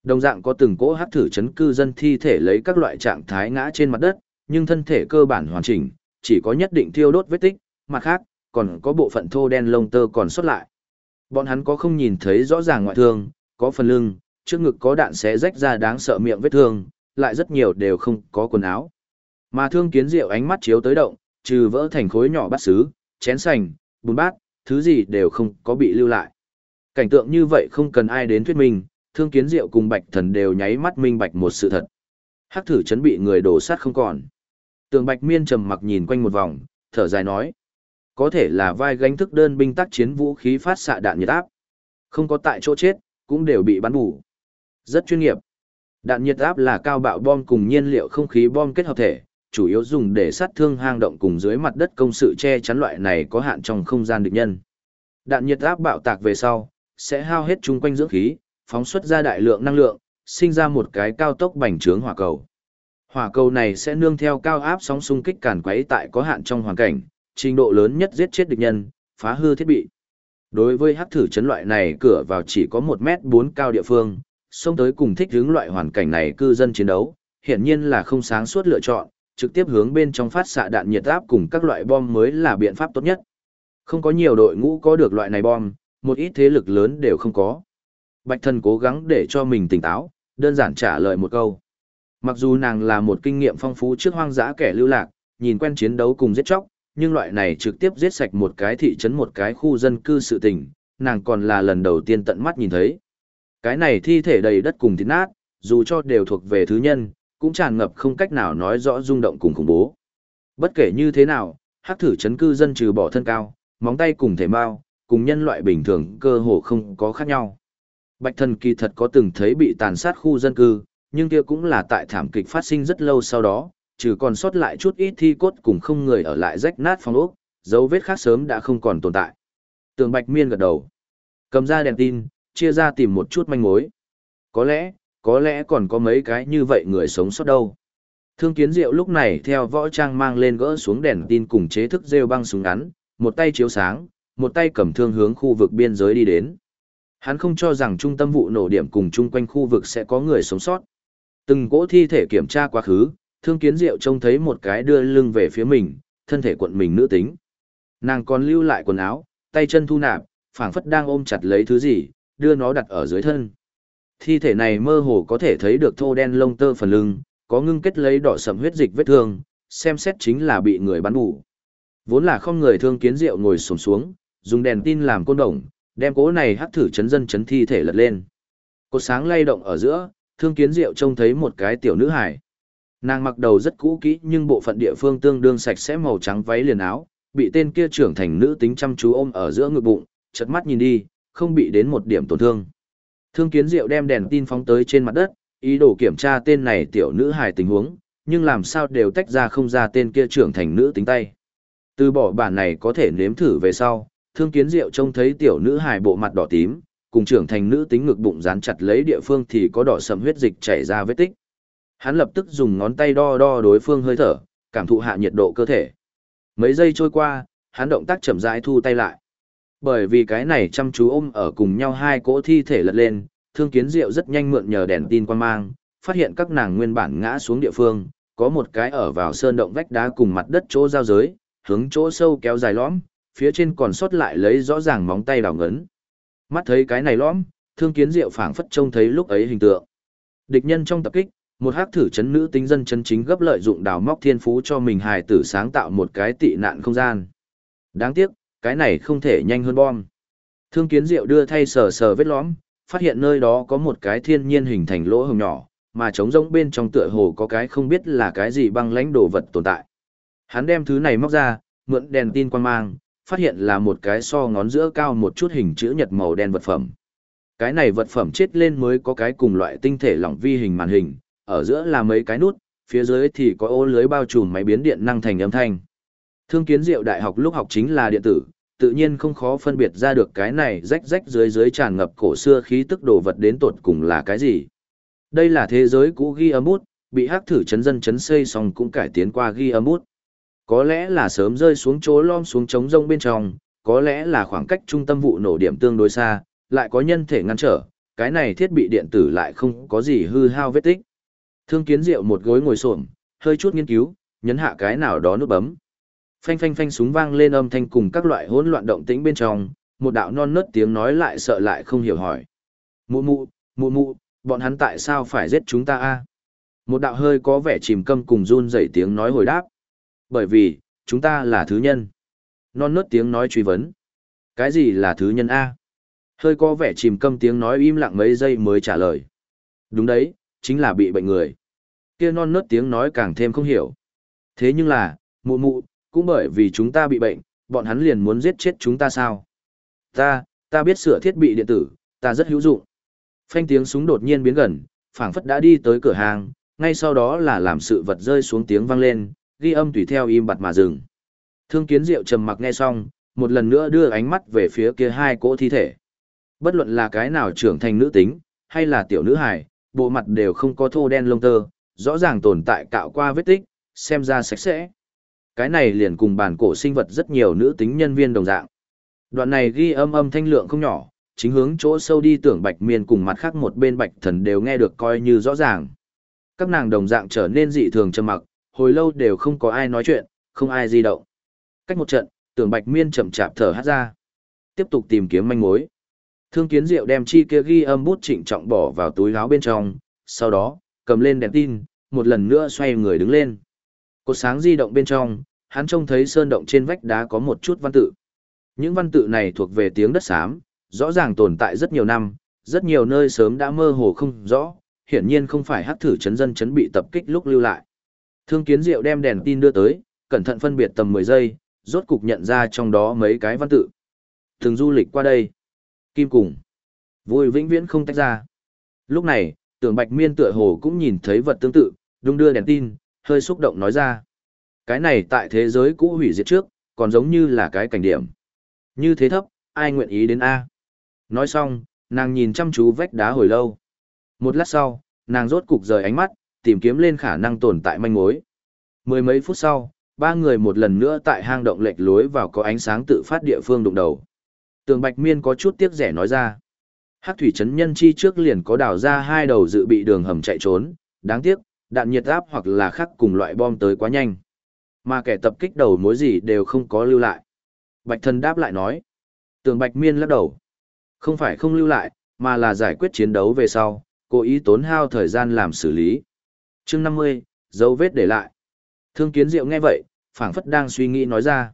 Đồng dạng có từng cỗ hát thử chấn cư dân thi thể lấy các loại trạng thái ngã trên mặt đất, nhưng thân thể cơ bản hoàn chỉnh, chỉ có nhất định thiêu đốt vết tích, mặt khác, còn có bộ phận thô đen lông tơ còn xuất lại. Bọn hắn có không nhìn thấy rõ ràng ngoại thương, có phần lưng, trước ngực có đạn xé rách ra đáng sợ miệng vết thương, lại rất nhiều đều không có quần áo. Mà thương kiến diệu ánh mắt chiếu tới động, trừ vỡ thành khối nhỏ bát xứ, chén sành, bùn bát, thứ gì đều không có bị lưu lại. Cảnh tượng như vậy không cần ai đến thuyết minh, thương kiến diệu cùng bạch thần đều nháy mắt minh bạch một sự thật. Hắc thử chấn bị người đổ sát không còn. Tường bạch miên trầm mặc nhìn quanh một vòng, thở dài nói. Có thể là vai gánh thức đơn binh tác chiến vũ khí phát xạ đạn nhiệt áp. Không có tại chỗ chết, cũng đều bị bắn bù. Rất chuyên nghiệp. Đạn nhiệt áp là cao bạo bom cùng nhiên liệu không khí bom kết hợp thể, chủ yếu dùng để sát thương hang động cùng dưới mặt đất công sự che chắn loại này có hạn trong không gian địch nhân. Đạn nhiệt áp bạo tạc về sau, sẽ hao hết chung quanh dưỡng khí, phóng xuất ra đại lượng năng lượng, sinh ra một cái cao tốc bành trướng hỏa cầu. Hỏa cầu này sẽ nương theo cao áp sóng xung kích càn quấy tại có hạn trong hoàn cảnh, trình độ lớn nhất giết chết địch nhân, phá hư thiết bị. Đối với hắc thử chấn loại này cửa vào chỉ có 1 mét 4 cao địa phương, xông tới cùng thích hướng loại hoàn cảnh này cư dân chiến đấu, hiển nhiên là không sáng suốt lựa chọn, trực tiếp hướng bên trong phát xạ đạn nhiệt áp cùng các loại bom mới là biện pháp tốt nhất. Không có nhiều đội ngũ có được loại này bom, một ít thế lực lớn đều không có. Bạch thần cố gắng để cho mình tỉnh táo, đơn giản trả lời một câu. Mặc dù nàng là một kinh nghiệm phong phú trước hoang dã kẻ lưu lạc, nhìn quen chiến đấu cùng giết chóc, nhưng loại này trực tiếp giết sạch một cái thị trấn một cái khu dân cư sự tình, nàng còn là lần đầu tiên tận mắt nhìn thấy. Cái này thi thể đầy đất cùng thịt nát, dù cho đều thuộc về thứ nhân, cũng tràn ngập không cách nào nói rõ rung động cùng khủng bố. Bất kể như thế nào, hắc thử chấn cư dân trừ bỏ thân cao, móng tay cùng thể mao, cùng nhân loại bình thường cơ hồ không có khác nhau. Bạch thần kỳ thật có từng thấy bị tàn sát khu dân cư, nhưng kia cũng là tại thảm kịch phát sinh rất lâu sau đó, trừ còn sót lại chút ít thi cốt cùng không người ở lại rách nát phòng ốc, dấu vết khác sớm đã không còn tồn tại. Tường Bạch Miên gật đầu. Cầm ra đèn tin, chia ra tìm một chút manh mối. Có lẽ, có lẽ còn có mấy cái như vậy người sống sót đâu. Thương kiến diệu lúc này theo võ trang mang lên gỡ xuống đèn tin cùng chế thức rêu băng súng ngắn, một tay chiếu sáng, một tay cầm thương hướng khu vực biên giới đi đến. Hắn không cho rằng trung tâm vụ nổ điểm cùng chung quanh khu vực sẽ có người sống sót. Từng cỗ thi thể kiểm tra quá khứ, thương kiến diệu trông thấy một cái đưa lưng về phía mình, thân thể quận mình nữ tính. Nàng còn lưu lại quần áo, tay chân thu nạp, phảng phất đang ôm chặt lấy thứ gì, đưa nó đặt ở dưới thân. Thi thể này mơ hồ có thể thấy được thô đen lông tơ phần lưng, có ngưng kết lấy đỏ sậm huyết dịch vết thương, xem xét chính là bị người bắn bù. Vốn là không người thương kiến rượu ngồi xổm xuống, dùng đèn tin làm côn đồng, đem cố này hắc thử chấn dân chấn thi thể lật lên. Cột sáng lay động ở giữa, thương kiến rượu trông thấy một cái tiểu nữ hải. Nàng mặc đầu rất cũ kỹ nhưng bộ phận địa phương tương đương sạch sẽ màu trắng váy liền áo, bị tên kia trưởng thành nữ tính chăm chú ôm ở giữa ngực bụng, chật mắt nhìn đi, không bị đến một điểm tổn thương. Thương kiến diệu đem đèn tin phóng tới trên mặt đất, ý đồ kiểm tra tên này tiểu nữ hài tình huống, nhưng làm sao đều tách ra không ra tên kia trưởng thành nữ tính tay. Từ bỏ bản này có thể nếm thử về sau, thương kiến diệu trông thấy tiểu nữ hài bộ mặt đỏ tím, cùng trưởng thành nữ tính ngực bụng dán chặt lấy địa phương thì có đỏ sầm huyết dịch chảy ra vết tích. Hắn lập tức dùng ngón tay đo đo đối phương hơi thở, cảm thụ hạ nhiệt độ cơ thể. Mấy giây trôi qua, hắn động tác chậm rãi thu tay lại. Bởi vì cái này chăm chú ôm ở cùng nhau hai cỗ thi thể lật lên, thương kiến diệu rất nhanh mượn nhờ đèn tin quan mang, phát hiện các nàng nguyên bản ngã xuống địa phương, có một cái ở vào sơn động vách đá cùng mặt đất chỗ giao giới, hướng chỗ sâu kéo dài lõm, phía trên còn sót lại lấy rõ ràng móng tay đào ngấn. Mắt thấy cái này lõm, thương kiến diệu phảng phất trông thấy lúc ấy hình tượng. Địch nhân trong tập kích, một hắc thử chấn nữ tính dân chân chính gấp lợi dụng đào móc thiên phú cho mình hài tử sáng tạo một cái tị nạn không gian. Đáng tiếc, cái này không thể nhanh hơn bom. Thương kiến diệu đưa thay sờ sờ vết lõm, phát hiện nơi đó có một cái thiên nhiên hình thành lỗ hồng nhỏ, mà trống rỗng bên trong tựa hồ có cái không biết là cái gì băng lãnh đồ vật tồn tại. Hắn đem thứ này móc ra, mượn đèn tin quan mang, phát hiện là một cái so ngón giữa cao một chút hình chữ nhật màu đen vật phẩm. Cái này vật phẩm chết lên mới có cái cùng loại tinh thể lỏng vi hình màn hình, ở giữa là mấy cái nút, phía dưới thì có ô lưới bao trùm máy biến điện năng thành âm thanh. Thương kiến diệu đại học lúc học chính là điện tử, tự nhiên không khó phân biệt ra được cái này rách rách dưới dưới tràn ngập cổ xưa khí tức đồ vật đến tột cùng là cái gì. Đây là thế giới cũ ghi âm bút, bị hắc thử chấn dân chấn xây xong cũng cải tiến qua ghi âm bút. Có lẽ là sớm rơi xuống chỗ lom xuống trống rông bên trong, có lẽ là khoảng cách trung tâm vụ nổ điểm tương đối xa, lại có nhân thể ngăn trở, cái này thiết bị điện tử lại không có gì hư hao vết tích. Thương kiến diệu một gối ngồi xổm, hơi chút nghiên cứu, nhấn hạ cái nào đó nút bấm. Phanh phanh phanh súng vang lên âm thanh cùng các loại hỗn loạn động tĩnh bên trong, một đạo non nớt tiếng nói lại sợ lại không hiểu hỏi. Mụ mụ, mụ mụ, bọn hắn tại sao phải giết chúng ta a? Một đạo hơi có vẻ chìm câm cùng run rẩy tiếng nói hồi đáp. Bởi vì, chúng ta là thứ nhân. Non nớt tiếng nói truy vấn. Cái gì là thứ nhân a? Hơi có vẻ chìm câm tiếng nói im lặng mấy giây mới trả lời. Đúng đấy, chính là bị bệnh người. Kia non nớt tiếng nói càng thêm không hiểu. Thế nhưng là, mụ mụ, cũng bởi vì chúng ta bị bệnh, bọn hắn liền muốn giết chết chúng ta sao? Ta, ta biết sửa thiết bị điện tử, ta rất hữu dụng. Phanh tiếng súng đột nhiên biến gần, phảng phất đã đi tới cửa hàng, ngay sau đó là làm sự vật rơi xuống tiếng vang lên, ghi âm tùy theo im bặt mà dừng. Thương kiến diệu trầm mặc nghe xong, một lần nữa đưa ánh mắt về phía kia hai cỗ thi thể. Bất luận là cái nào trưởng thành nữ tính, hay là tiểu nữ hài, bộ mặt đều không có thô đen lông tơ, rõ ràng tồn tại cạo qua vết tích, xem ra sạch sẽ. Cái này liền cùng bản cổ sinh vật rất nhiều nữ tính nhân viên đồng dạng. Đoạn này ghi âm âm thanh lượng không nhỏ, chính hướng chỗ sâu đi tưởng bạch miên cùng mặt khác một bên bạch thần đều nghe được coi như rõ ràng. Các nàng đồng dạng trở nên dị thường trầm mặc, hồi lâu đều không có ai nói chuyện, không ai di động. Cách một trận, tưởng bạch miên chậm chạp thở hát ra. Tiếp tục tìm kiếm manh mối. Thương kiến diệu đem chi kia ghi âm bút trịnh trọng bỏ vào túi áo bên trong, sau đó, cầm lên đèn tin, một lần nữa xoay người đứng lên. Cột sáng di động bên trong, hắn trông thấy sơn động trên vách đá có một chút văn tự. Những văn tự này thuộc về tiếng đất xám, rõ ràng tồn tại rất nhiều năm, rất nhiều nơi sớm đã mơ hồ không rõ, hiển nhiên không phải hắc thử chấn dân chấn bị tập kích lúc lưu lại. Thương Kiến Diệu đem đèn tin đưa tới, cẩn thận phân biệt tầm 10 giây, rốt cục nhận ra trong đó mấy cái văn tự. Thường du lịch qua đây. Kim cùng. Vui vĩnh viễn không tách ra. Lúc này, tưởng Bạch Miên tựa hồ cũng nhìn thấy vật tương tự, đung đưa đèn tin, hơi xúc động nói ra. Cái này tại thế giới cũ hủy diệt trước, còn giống như là cái cảnh điểm. Như thế thấp, ai nguyện ý đến A. Nói xong, nàng nhìn chăm chú vách đá hồi lâu. Một lát sau, nàng rốt cục rời ánh mắt, tìm kiếm lên khả năng tồn tại manh mối. Mười mấy phút sau, ba người một lần nữa tại hang động lệch lối vào có ánh sáng tự phát địa phương đụng đầu. Tường Bạch Miên có chút tiếc rẻ nói ra. Hắc thủy trấn nhân chi trước liền có đào ra hai đầu dự bị đường hầm chạy trốn, đáng tiếc, đạn nhiệt áp hoặc là khắc cùng loại bom tới quá nhanh. Mà kẻ tập kích đầu mối gì đều không có lưu lại. Bạch thần đáp lại nói. Tường Bạch Miên lắc đầu. Không phải không lưu lại, mà là giải quyết chiến đấu về sau, cố ý tốn hao thời gian làm xử lý. chương 50, dấu vết để lại. Thương kiến diệu nghe vậy, phảng phất đang suy nghĩ nói ra.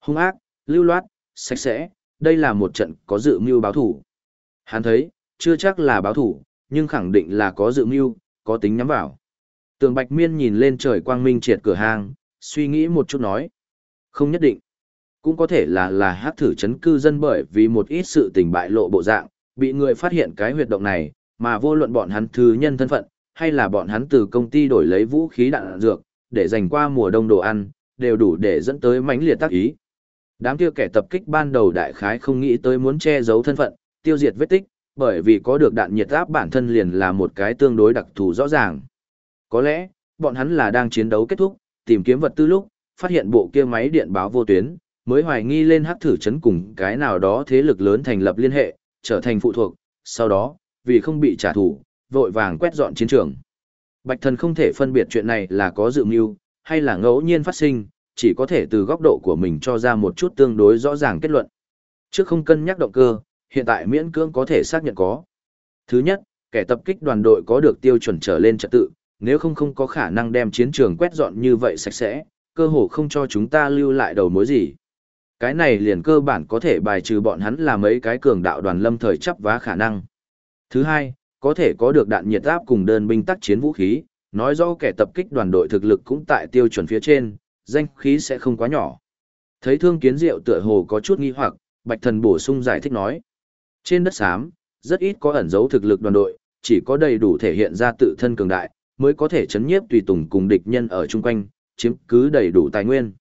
Hung ác, lưu loát, sạch sẽ, đây là một trận có dự mưu báo thủ. Hắn thấy, chưa chắc là báo thủ, nhưng khẳng định là có dự mưu, có tính nhắm vào. Tường Bạch Miên nhìn lên trời quang minh triệt cửa hàng, suy nghĩ một chút nói. Không nhất định. Cũng có thể là là hát thử chấn cư dân bởi vì một ít sự tình bại lộ bộ dạng, bị người phát hiện cái huyệt động này, mà vô luận bọn hắn thứ nhân thân phận, hay là bọn hắn từ công ty đổi lấy vũ khí đạn dược, để dành qua mùa đông đồ ăn, đều đủ để dẫn tới mãnh liệt tác ý. Đám kia kẻ tập kích ban đầu đại khái không nghĩ tới muốn che giấu thân phận, tiêu diệt vết tích, bởi vì có được đạn nhiệt áp bản thân liền là một cái tương đối đặc thù rõ ràng. Có lẽ, bọn hắn là đang chiến đấu kết thúc, tìm kiếm vật tư lúc, phát hiện bộ kia máy điện báo vô tuyến, mới hoài nghi lên hắc thử chấn cùng cái nào đó thế lực lớn thành lập liên hệ, trở thành phụ thuộc, sau đó, vì không bị trả thù, vội vàng quét dọn chiến trường. Bạch thần không thể phân biệt chuyện này là có dự mưu, hay là ngẫu nhiên phát sinh, chỉ có thể từ góc độ của mình cho ra một chút tương đối rõ ràng kết luận. Trước không cân nhắc động cơ, hiện tại miễn cưỡng có thể xác nhận có. Thứ nhất, kẻ tập kích đoàn đội có được tiêu chuẩn trở lên trật tự, nếu không không có khả năng đem chiến trường quét dọn như vậy sạch sẽ, cơ hồ không cho chúng ta lưu lại đầu mối gì. Cái này liền cơ bản có thể bài trừ bọn hắn là mấy cái cường đạo đoàn lâm thời chấp vá khả năng. Thứ hai, có thể có được đạn nhiệt áp cùng đơn binh tác chiến vũ khí, nói rõ kẻ tập kích đoàn đội thực lực cũng tại tiêu chuẩn phía trên, danh khí sẽ không quá nhỏ. Thấy thương kiến diệu tựa hồ có chút nghi hoặc, bạch thần bổ sung giải thích nói. Trên đất xám, rất ít có ẩn dấu thực lực đoàn đội, chỉ có đầy đủ thể hiện ra tự thân cường đại, mới có thể chấn nhiếp tùy tùng cùng địch nhân ở chung quanh, chiếm cứ đầy đủ tài nguyên.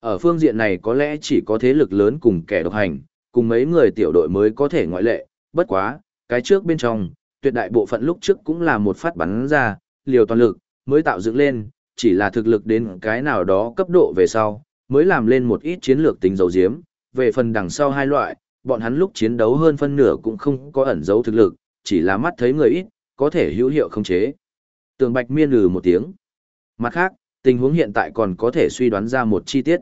Ở phương diện này có lẽ chỉ có thế lực lớn cùng kẻ độc hành, cùng mấy người tiểu đội mới có thể ngoại lệ, bất quá, cái trước bên trong, tuyệt đại bộ phận lúc trước cũng là một phát bắn ra, liều toàn lực, mới tạo dựng lên, chỉ là thực lực đến cái nào đó cấp độ về sau, mới làm lên một ít chiến lược tính dấu diếm, về phần đằng sau hai loại, bọn hắn lúc chiến đấu hơn phân nửa cũng không có ẩn dấu thực lực, chỉ là mắt thấy người ít, có thể hữu hiệu không chế. Tường Bạch miên lừ một tiếng. Mặt khác, tình huống hiện tại còn có thể suy đoán ra một chi tiết.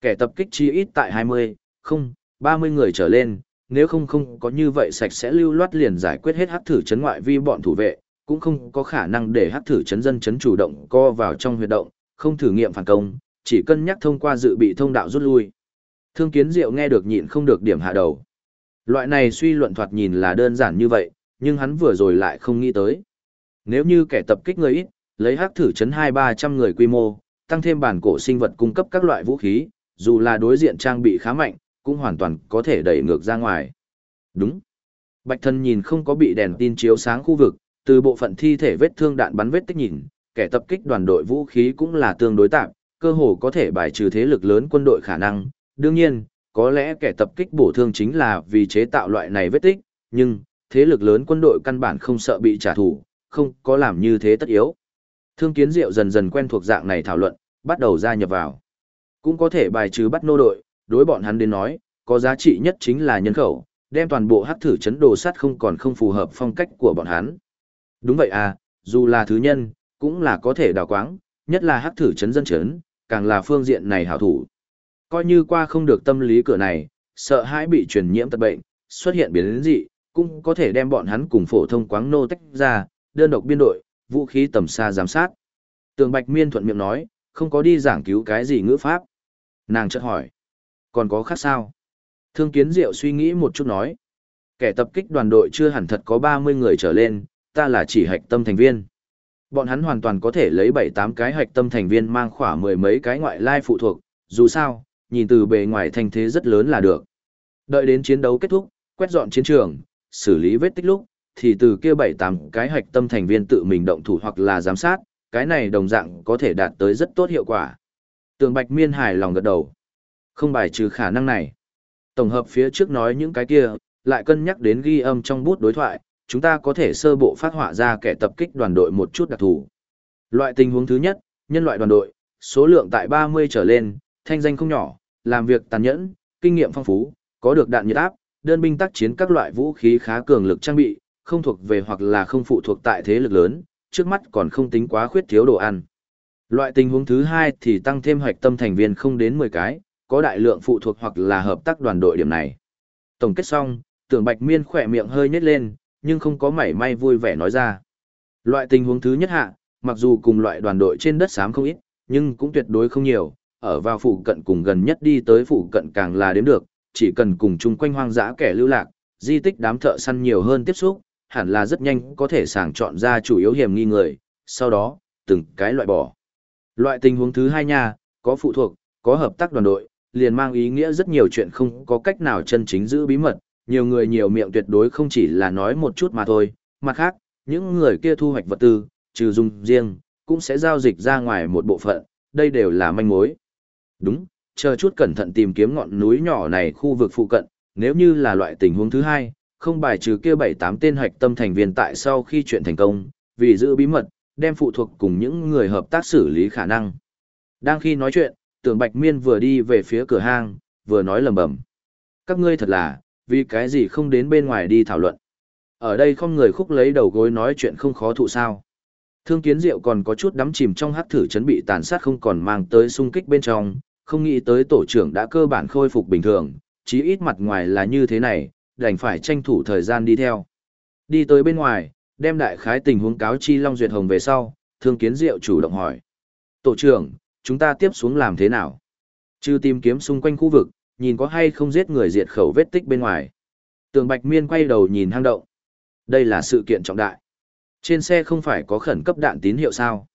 Kẻ tập kích chi ít tại 20, không, 30 người trở lên, nếu không không có như vậy sạch sẽ lưu loát liền giải quyết hết hắc thử chấn ngoại vi bọn thủ vệ, cũng không có khả năng để hắc thử chấn dân chấn chủ động co vào trong huyệt động, không thử nghiệm phản công, chỉ cân nhắc thông qua dự bị thông đạo rút lui. Thương kiến diệu nghe được nhịn không được điểm hạ đầu. Loại này suy luận thoạt nhìn là đơn giản như vậy, nhưng hắn vừa rồi lại không nghĩ tới. Nếu như kẻ tập kích người ít, lấy hắc thử chấn hai ba trăm người quy mô, tăng thêm bản cổ sinh vật cung cấp các loại vũ khí, dù là đối diện trang bị khá mạnh, cũng hoàn toàn có thể đẩy ngược ra ngoài. Đúng. Bạch thân nhìn không có bị đèn tin chiếu sáng khu vực, từ bộ phận thi thể vết thương đạn bắn vết tích nhìn, kẻ tập kích đoàn đội vũ khí cũng là tương đối tạm, cơ hồ có thể bài trừ thế lực lớn quân đội khả năng. Đương nhiên, có lẽ kẻ tập kích bổ thương chính là vì chế tạo loại này vết tích, nhưng thế lực lớn quân đội căn bản không sợ bị trả thù, không có làm như thế tất yếu. Thương kiến diệu dần dần quen thuộc dạng này thảo luận, bắt đầu gia nhập vào. Cũng có thể bài trừ bắt nô đội, đối bọn hắn đến nói, có giá trị nhất chính là nhân khẩu, đem toàn bộ hắc thử chấn đồ sắt không còn không phù hợp phong cách của bọn hắn. Đúng vậy à, dù là thứ nhân, cũng là có thể đào quáng, nhất là hắc thử chấn dân chấn, càng là phương diện này hảo thủ. Coi như qua không được tâm lý cửa này, sợ hãi bị truyền nhiễm tật bệnh, xuất hiện biến dị, cũng có thể đem bọn hắn cùng phổ thông quáng nô tách ra, đơn độc biên đội, vũ khí tầm xa giám sát. Tường Bạch Miên thuận miệng nói, không có đi giảng cứu cái gì ngữ pháp. Nàng chợt hỏi, còn có khác sao? Thương Kiến Diệu suy nghĩ một chút nói, kẻ tập kích đoàn đội chưa hẳn thật có 30 người trở lên, ta là chỉ hạch tâm thành viên. Bọn hắn hoàn toàn có thể lấy 7-8 cái hạch tâm thành viên mang khỏa mười mấy cái ngoại lai phụ thuộc, dù sao, nhìn từ bề ngoài thành thế rất lớn là được. Đợi đến chiến đấu kết thúc, quét dọn chiến trường, xử lý vết tích lúc, thì từ kia 7-8 cái hạch tâm thành viên tự mình động thủ hoặc là giám sát, cái này đồng dạng có thể đạt tới rất tốt hiệu quả. Tường Bạch Miên hài lòng gật đầu. Không bài trừ khả năng này. Tổng hợp phía trước nói những cái kia, lại cân nhắc đến ghi âm trong bút đối thoại, chúng ta có thể sơ bộ phát họa ra kẻ tập kích đoàn đội một chút đặc thù. Loại tình huống thứ nhất, nhân loại đoàn đội, số lượng tại 30 trở lên, thanh danh không nhỏ, làm việc tàn nhẫn, kinh nghiệm phong phú, có được đạn nhiệt áp, đơn binh tác chiến các loại vũ khí khá cường lực trang bị, không thuộc về hoặc là không phụ thuộc tại thế lực lớn, trước mắt còn không tính quá khuyết thiếu đồ ăn. Loại tình huống thứ hai thì tăng thêm hoạch tâm thành viên không đến 10 cái, có đại lượng phụ thuộc hoặc là hợp tác đoàn đội điểm này. Tổng kết xong, tưởng Bạch Miên khỏe miệng hơi nhếch lên, nhưng không có mảy may vui vẻ nói ra. Loại tình huống thứ nhất hạ, mặc dù cùng loại đoàn đội trên đất xám không ít, nhưng cũng tuyệt đối không nhiều, ở vào phụ cận cùng gần nhất đi tới phụ cận càng là đếm được, chỉ cần cùng chung quanh hoang dã kẻ lưu lạc, di tích đám thợ săn nhiều hơn tiếp xúc, hẳn là rất nhanh có thể sàng chọn ra chủ yếu hiểm nghi người, sau đó, từng cái loại bỏ. Loại tình huống thứ hai nha, có phụ thuộc, có hợp tác đoàn đội, liền mang ý nghĩa rất nhiều chuyện không có cách nào chân chính giữ bí mật, nhiều người nhiều miệng tuyệt đối không chỉ là nói một chút mà thôi, mặt khác, những người kia thu hoạch vật tư, trừ dùng riêng, cũng sẽ giao dịch ra ngoài một bộ phận, đây đều là manh mối. Đúng, chờ chút cẩn thận tìm kiếm ngọn núi nhỏ này khu vực phụ cận, nếu như là loại tình huống thứ hai, không bài trừ kia bảy tám tên hạch tâm thành viên tại sau khi chuyện thành công, vì giữ bí mật, đem phụ thuộc cùng những người hợp tác xử lý khả năng. Đang khi nói chuyện, tưởng Bạch Miên vừa đi về phía cửa hang, vừa nói lầm bầm. Các ngươi thật là, vì cái gì không đến bên ngoài đi thảo luận. Ở đây không người khúc lấy đầu gối nói chuyện không khó thụ sao. Thương kiến diệu còn có chút đắm chìm trong hắc thử chấn bị tàn sát không còn mang tới xung kích bên trong, không nghĩ tới tổ trưởng đã cơ bản khôi phục bình thường, chí ít mặt ngoài là như thế này, đành phải tranh thủ thời gian đi theo. Đi tới bên ngoài, đem đại khái tình huống cáo chi Long Duyệt Hồng về sau, thương kiến diệu chủ động hỏi. Tổ trưởng, chúng ta tiếp xuống làm thế nào? Chứ tìm kiếm xung quanh khu vực, nhìn có hay không giết người diệt khẩu vết tích bên ngoài. Tường Bạch Miên quay đầu nhìn hang động. Đây là sự kiện trọng đại. Trên xe không phải có khẩn cấp đạn tín hiệu sao?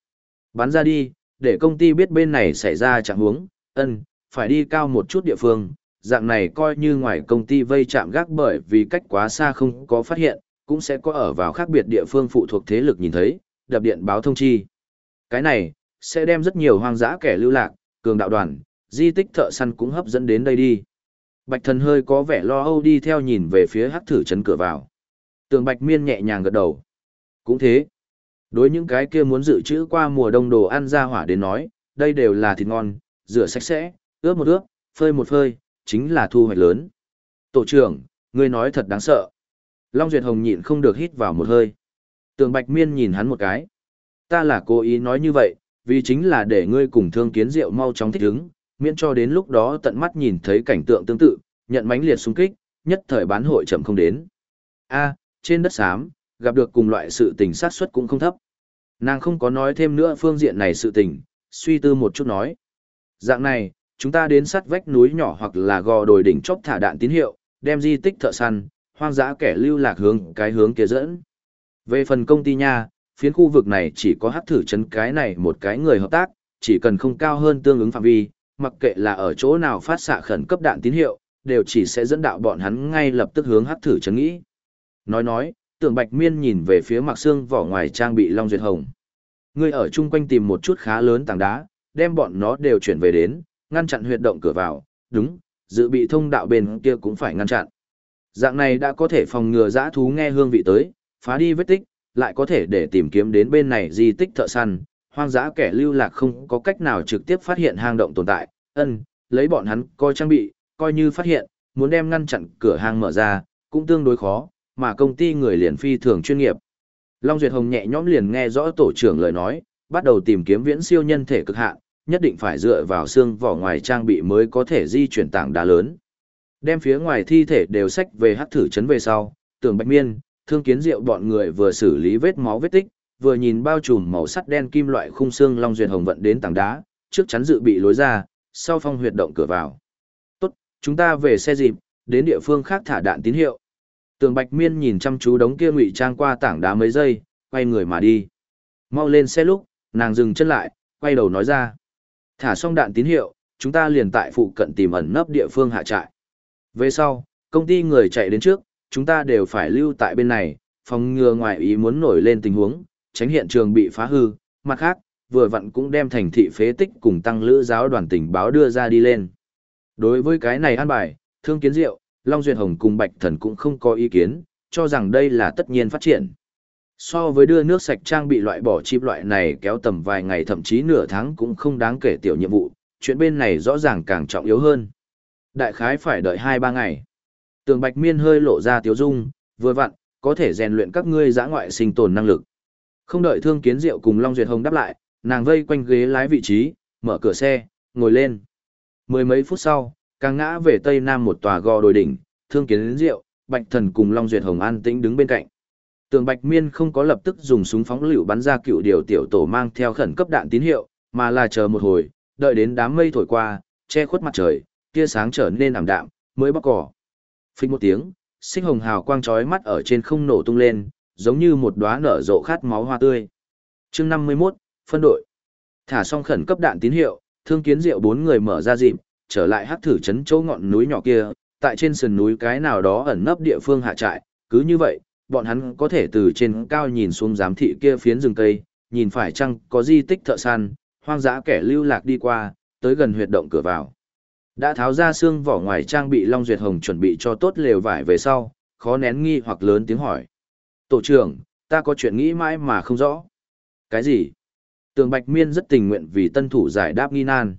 Bắn ra đi, để công ty biết bên này xảy ra trạng huống, ân, phải đi cao một chút địa phương, dạng này coi như ngoài công ty vây chạm gác bởi vì cách quá xa không có phát hiện, cũng sẽ có ở vào khác biệt địa phương phụ thuộc thế lực nhìn thấy, đập điện báo thông chi. Cái này, sẽ đem rất nhiều hoang dã kẻ lưu lạc, cường đạo đoàn, di tích thợ săn cũng hấp dẫn đến đây đi. Bạch thần hơi có vẻ lo âu đi theo nhìn về phía hắc thử chấn cửa vào. Tường bạch miên nhẹ nhàng gật đầu. Cũng thế. Đối những cái kia muốn dự trữ qua mùa đông đồ ăn ra hỏa đến nói, đây đều là thịt ngon, rửa sạch sẽ, ướp một ướp, phơi một phơi, chính là thu hoạch lớn. Tổ trưởng, ngươi nói thật đáng sợ. Long Duyệt Hồng nhịn không được hít vào một hơi. Tường Bạch Miên nhìn hắn một cái. Ta là cố ý nói như vậy, vì chính là để ngươi cùng thương kiến rượu mau chóng thích ứng, miễn cho đến lúc đó tận mắt nhìn thấy cảnh tượng tương tự, nhận mánh liệt xung kích, nhất thời bán hội chậm không đến. A, trên đất xám, gặp được cùng loại sự tình sát suất cũng không thấp. Nàng không có nói thêm nữa phương diện này sự tình, suy tư một chút nói. Dạng này, chúng ta đến sát vách núi nhỏ hoặc là gò đồi đỉnh chóp thả đạn tín hiệu, đem di tích thợ săn, hoang dã kẻ lưu lạc hướng cái hướng kia dẫn. Về phần công ty nha, phiến khu vực này chỉ có hắc thử chấn cái này một cái người hợp tác, chỉ cần không cao hơn tương ứng phạm vi, mặc kệ là ở chỗ nào phát xạ khẩn cấp đạn tín hiệu, đều chỉ sẽ dẫn đạo bọn hắn ngay lập tức hướng hắc thử chấn nghĩ. Nói nói, tưởng bạch miên nhìn về phía mặc xương vỏ ngoài trang bị long duyệt hồng. Ngươi ở chung quanh tìm một chút khá lớn tảng đá, đem bọn nó đều chuyển về đến, ngăn chặn huyệt động cửa vào, đúng, dự bị thông đạo bên kia cũng phải ngăn chặn. Dạng này đã có thể phòng ngừa dã thú nghe hương vị tới, phá đi vết tích, lại có thể để tìm kiếm đến bên này di tích thợ săn, hoang dã kẻ lưu lạc không có cách nào trực tiếp phát hiện hang động tồn tại, ân, lấy bọn hắn coi trang bị, coi như phát hiện, muốn đem ngăn chặn cửa hang mở ra, cũng tương đối khó, mà công ty người liền phi thường chuyên nghiệp. Long Duyệt Hồng nhẹ nhõm liền nghe rõ tổ trưởng lời nói, bắt đầu tìm kiếm viễn siêu nhân thể cực hạn, nhất định phải dựa vào xương vỏ ngoài trang bị mới có thể di chuyển tảng đá lớn. Đem phía ngoài thi thể đều sách về hắc thử chấn về sau, tưởng bạch miên, thương kiến diệu bọn người vừa xử lý vết máu vết tích, vừa nhìn bao trùm màu sắt đen kim loại khung xương long duyệt hồng vận đến tảng đá, trước chắn dự bị lối ra, sau phong huyệt động cửa vào. Tốt, chúng ta về xe dịp, đến địa phương khác thả đạn tín hiệu. Tường Bạch Miên nhìn chăm chú đống kia ngụy trang qua tảng đá mấy giây, quay người mà đi. Mau lên xe lúc, nàng dừng chân lại, quay đầu nói ra. Thả xong đạn tín hiệu, chúng ta liền tại phụ cận tìm ẩn nấp địa phương hạ trại. Về sau, công ty người chạy đến trước, chúng ta đều phải lưu tại bên này, phòng ngừa ngoài ý muốn nổi lên tình huống, tránh hiện trường bị phá hư. Mặt khác, vừa vặn cũng đem thành thị phế tích cùng tăng lữ giáo đoàn tình báo đưa ra đi lên. Đối với cái này an bài, Thương Kiến Diệu, Long Duyệt Hồng cùng Bạch Thần cũng không có ý kiến, cho rằng đây là tất nhiên phát triển. So với đưa nước sạch trang bị loại bỏ chip loại này kéo tầm vài ngày thậm chí nửa tháng cũng không đáng kể tiểu nhiệm vụ, chuyện bên này rõ ràng càng trọng yếu hơn. Đại khái phải đợi 2-3 ngày. Tường Bạch Miên hơi lộ ra tiếu dung, vừa vặn, có thể rèn luyện các ngươi giã ngoại sinh tồn năng lực. Không đợi Thương Kiến Diệu cùng Long Duyệt Hồng đáp lại, nàng vây quanh ghế lái vị trí, mở cửa xe, ngồi lên. Mười mấy phút sau, càng ngã về tây nam một tòa gò đồi đỉnh, Thương Kiến Diệu, Bạch Thần cùng Long Duyệt Hồng an tĩnh đứng bên cạnh. Tường Bạch Miên không có lập tức dùng súng phóng lựu bắn ra cựu điều tiểu tổ mang theo khẩn cấp đạn tín hiệu, mà là chờ một hồi, đợi đến đám mây thổi qua, che khuất mặt trời, tia sáng trở nên ảm đạm, mới bóc cỏ. Phình một tiếng, sinh hồng hào quang chói mắt ở trên không nổ tung lên, giống như một đóa nở rộ khát máu hoa tươi. Chương 51, phân đội. Thả xong khẩn cấp đạn tín hiệu, Thương Kiến Diệu bốn người mở ra dịp, trở lại hắc thử trấn chỗ ngọn núi nhỏ kia, tại trên sườn núi cái nào đó ẩn nấp địa phương hạ trại, cứ như vậy, bọn hắn có thể từ trên cao nhìn xuống giám thị kia phiến rừng cây, nhìn phải chăng có di tích thợ săn, hoang dã kẻ lưu lạc đi qua, tới gần huyệt động cửa vào. Đã tháo ra xương vỏ ngoài trang bị Long Duyệt Hồng chuẩn bị cho tốt lều vải về sau, khó nén nghi hoặc lớn tiếng hỏi. Tổ trưởng, ta có chuyện nghĩ mãi mà không rõ. Cái gì? Tường Bạch Miên rất tình nguyện vì tân thủ giải đáp nghi nan.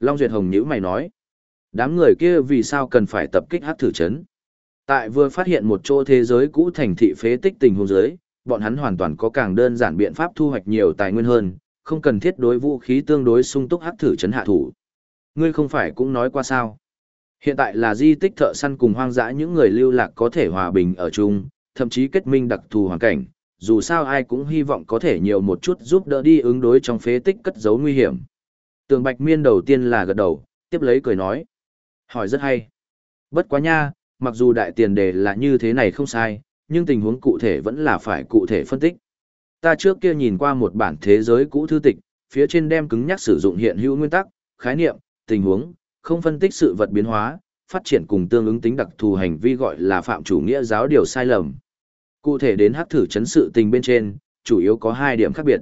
Long Duyệt Hồng nhữ mày nói. Đám người kia vì sao cần phải tập kích hát thử chấn? Tại vừa phát hiện một chỗ thế giới cũ thành thị phế tích tình huống giới, bọn hắn hoàn toàn có càng đơn giản biện pháp thu hoạch nhiều tài nguyên hơn, không cần thiết đối vũ khí tương đối sung túc hắc thử chấn hạ thủ. Ngươi không phải cũng nói qua sao? Hiện tại là di tích thợ săn cùng hoang dã những người lưu lạc có thể hòa bình ở chung, thậm chí kết minh đặc thù hoàn cảnh, dù sao ai cũng hy vọng có thể nhiều một chút giúp đỡ đi ứng đối trong phế tích cất giấu nguy hiểm. Tường Bạch Miên đầu tiên là gật đầu, tiếp lấy cười nói. Hỏi rất hay. Bất quá nha, mặc dù đại tiền đề là như thế này không sai, nhưng tình huống cụ thể vẫn là phải cụ thể phân tích. Ta trước kia nhìn qua một bản thế giới cũ thư tịch, phía trên đem cứng nhắc sử dụng hiện hữu nguyên tắc, khái niệm, tình huống, không phân tích sự vật biến hóa, phát triển cùng tương ứng tính đặc thù hành vi gọi là phạm chủ nghĩa giáo điều sai lầm. Cụ thể đến hắc thử chấn sự tình bên trên, chủ yếu có hai điểm khác biệt.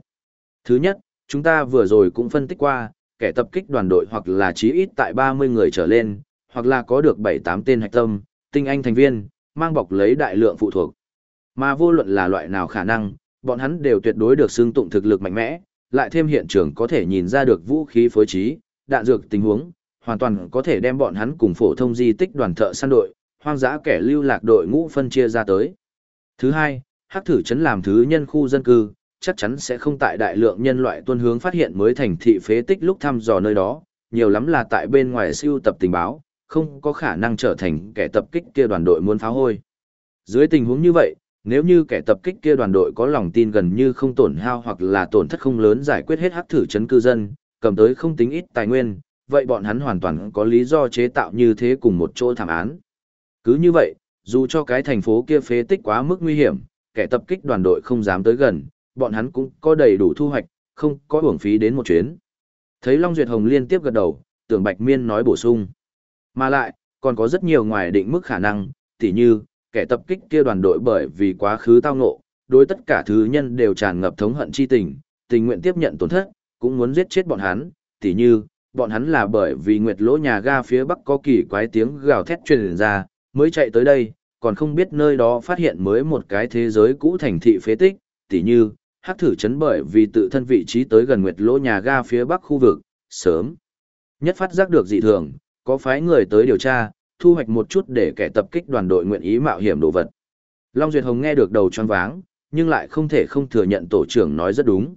Thứ nhất, chúng ta vừa rồi cũng phân tích qua, kẻ tập kích đoàn đội hoặc là chí ít tại 30 người trở lên, hoặc là có được 7-8 tên hạch tâm, tinh anh thành viên, mang bọc lấy đại lượng phụ thuộc. Mà vô luận là loại nào khả năng, bọn hắn đều tuyệt đối được xưng tụng thực lực mạnh mẽ, lại thêm hiện trường có thể nhìn ra được vũ khí phối trí, đạn dược tình huống, hoàn toàn có thể đem bọn hắn cùng phổ thông di tích đoàn thợ săn đội, hoang dã kẻ lưu lạc đội ngũ phân chia ra tới. Thứ hai, hắc thử chấn làm thứ nhân khu dân cư, chắc chắn sẽ không tại đại lượng nhân loại tuân hướng phát hiện mới thành thị phế tích lúc thăm dò nơi đó, nhiều lắm là tại bên ngoài siêu tập tình báo, không có khả năng trở thành kẻ tập kích kia đoàn đội muốn phá hôi. Dưới tình huống như vậy, nếu như kẻ tập kích kia đoàn đội có lòng tin gần như không tổn hao hoặc là tổn thất không lớn giải quyết hết hắc thử chấn cư dân, cầm tới không tính ít tài nguyên, vậy bọn hắn hoàn toàn có lý do chế tạo như thế cùng một chỗ thảm án. Cứ như vậy, dù cho cái thành phố kia phế tích quá mức nguy hiểm, kẻ tập kích đoàn đội không dám tới gần, bọn hắn cũng có đầy đủ thu hoạch, không có uổng phí đến một chuyến. Thấy Long Duyệt Hồng liên tiếp gật đầu, tưởng Bạch Miên nói bổ sung. Mà lại, còn có rất nhiều ngoài định mức khả năng, tỉ như, kẻ tập kích kia đoàn đội bởi vì quá khứ tao ngộ, đối tất cả thứ nhân đều tràn ngập thống hận chi tình, tình nguyện tiếp nhận tổn thất, cũng muốn giết chết bọn hắn, tỉ như, bọn hắn là bởi vì nguyệt lỗ nhà ga phía bắc có kỳ quái tiếng gào thét truyền ra, mới chạy tới đây, còn không biết nơi đó phát hiện mới một cái thế giới cũ thành thị phế tích, tỉ như, hắc thử chấn bởi vì tự thân vị trí tới gần nguyệt lỗ nhà ga phía bắc khu vực, sớm. Nhất phát giác được dị thường, có phái người tới điều tra, thu hoạch một chút để kẻ tập kích đoàn đội nguyện ý mạo hiểm đồ vật. Long Duyệt Hồng nghe được đầu choáng váng, nhưng lại không thể không thừa nhận tổ trưởng nói rất đúng.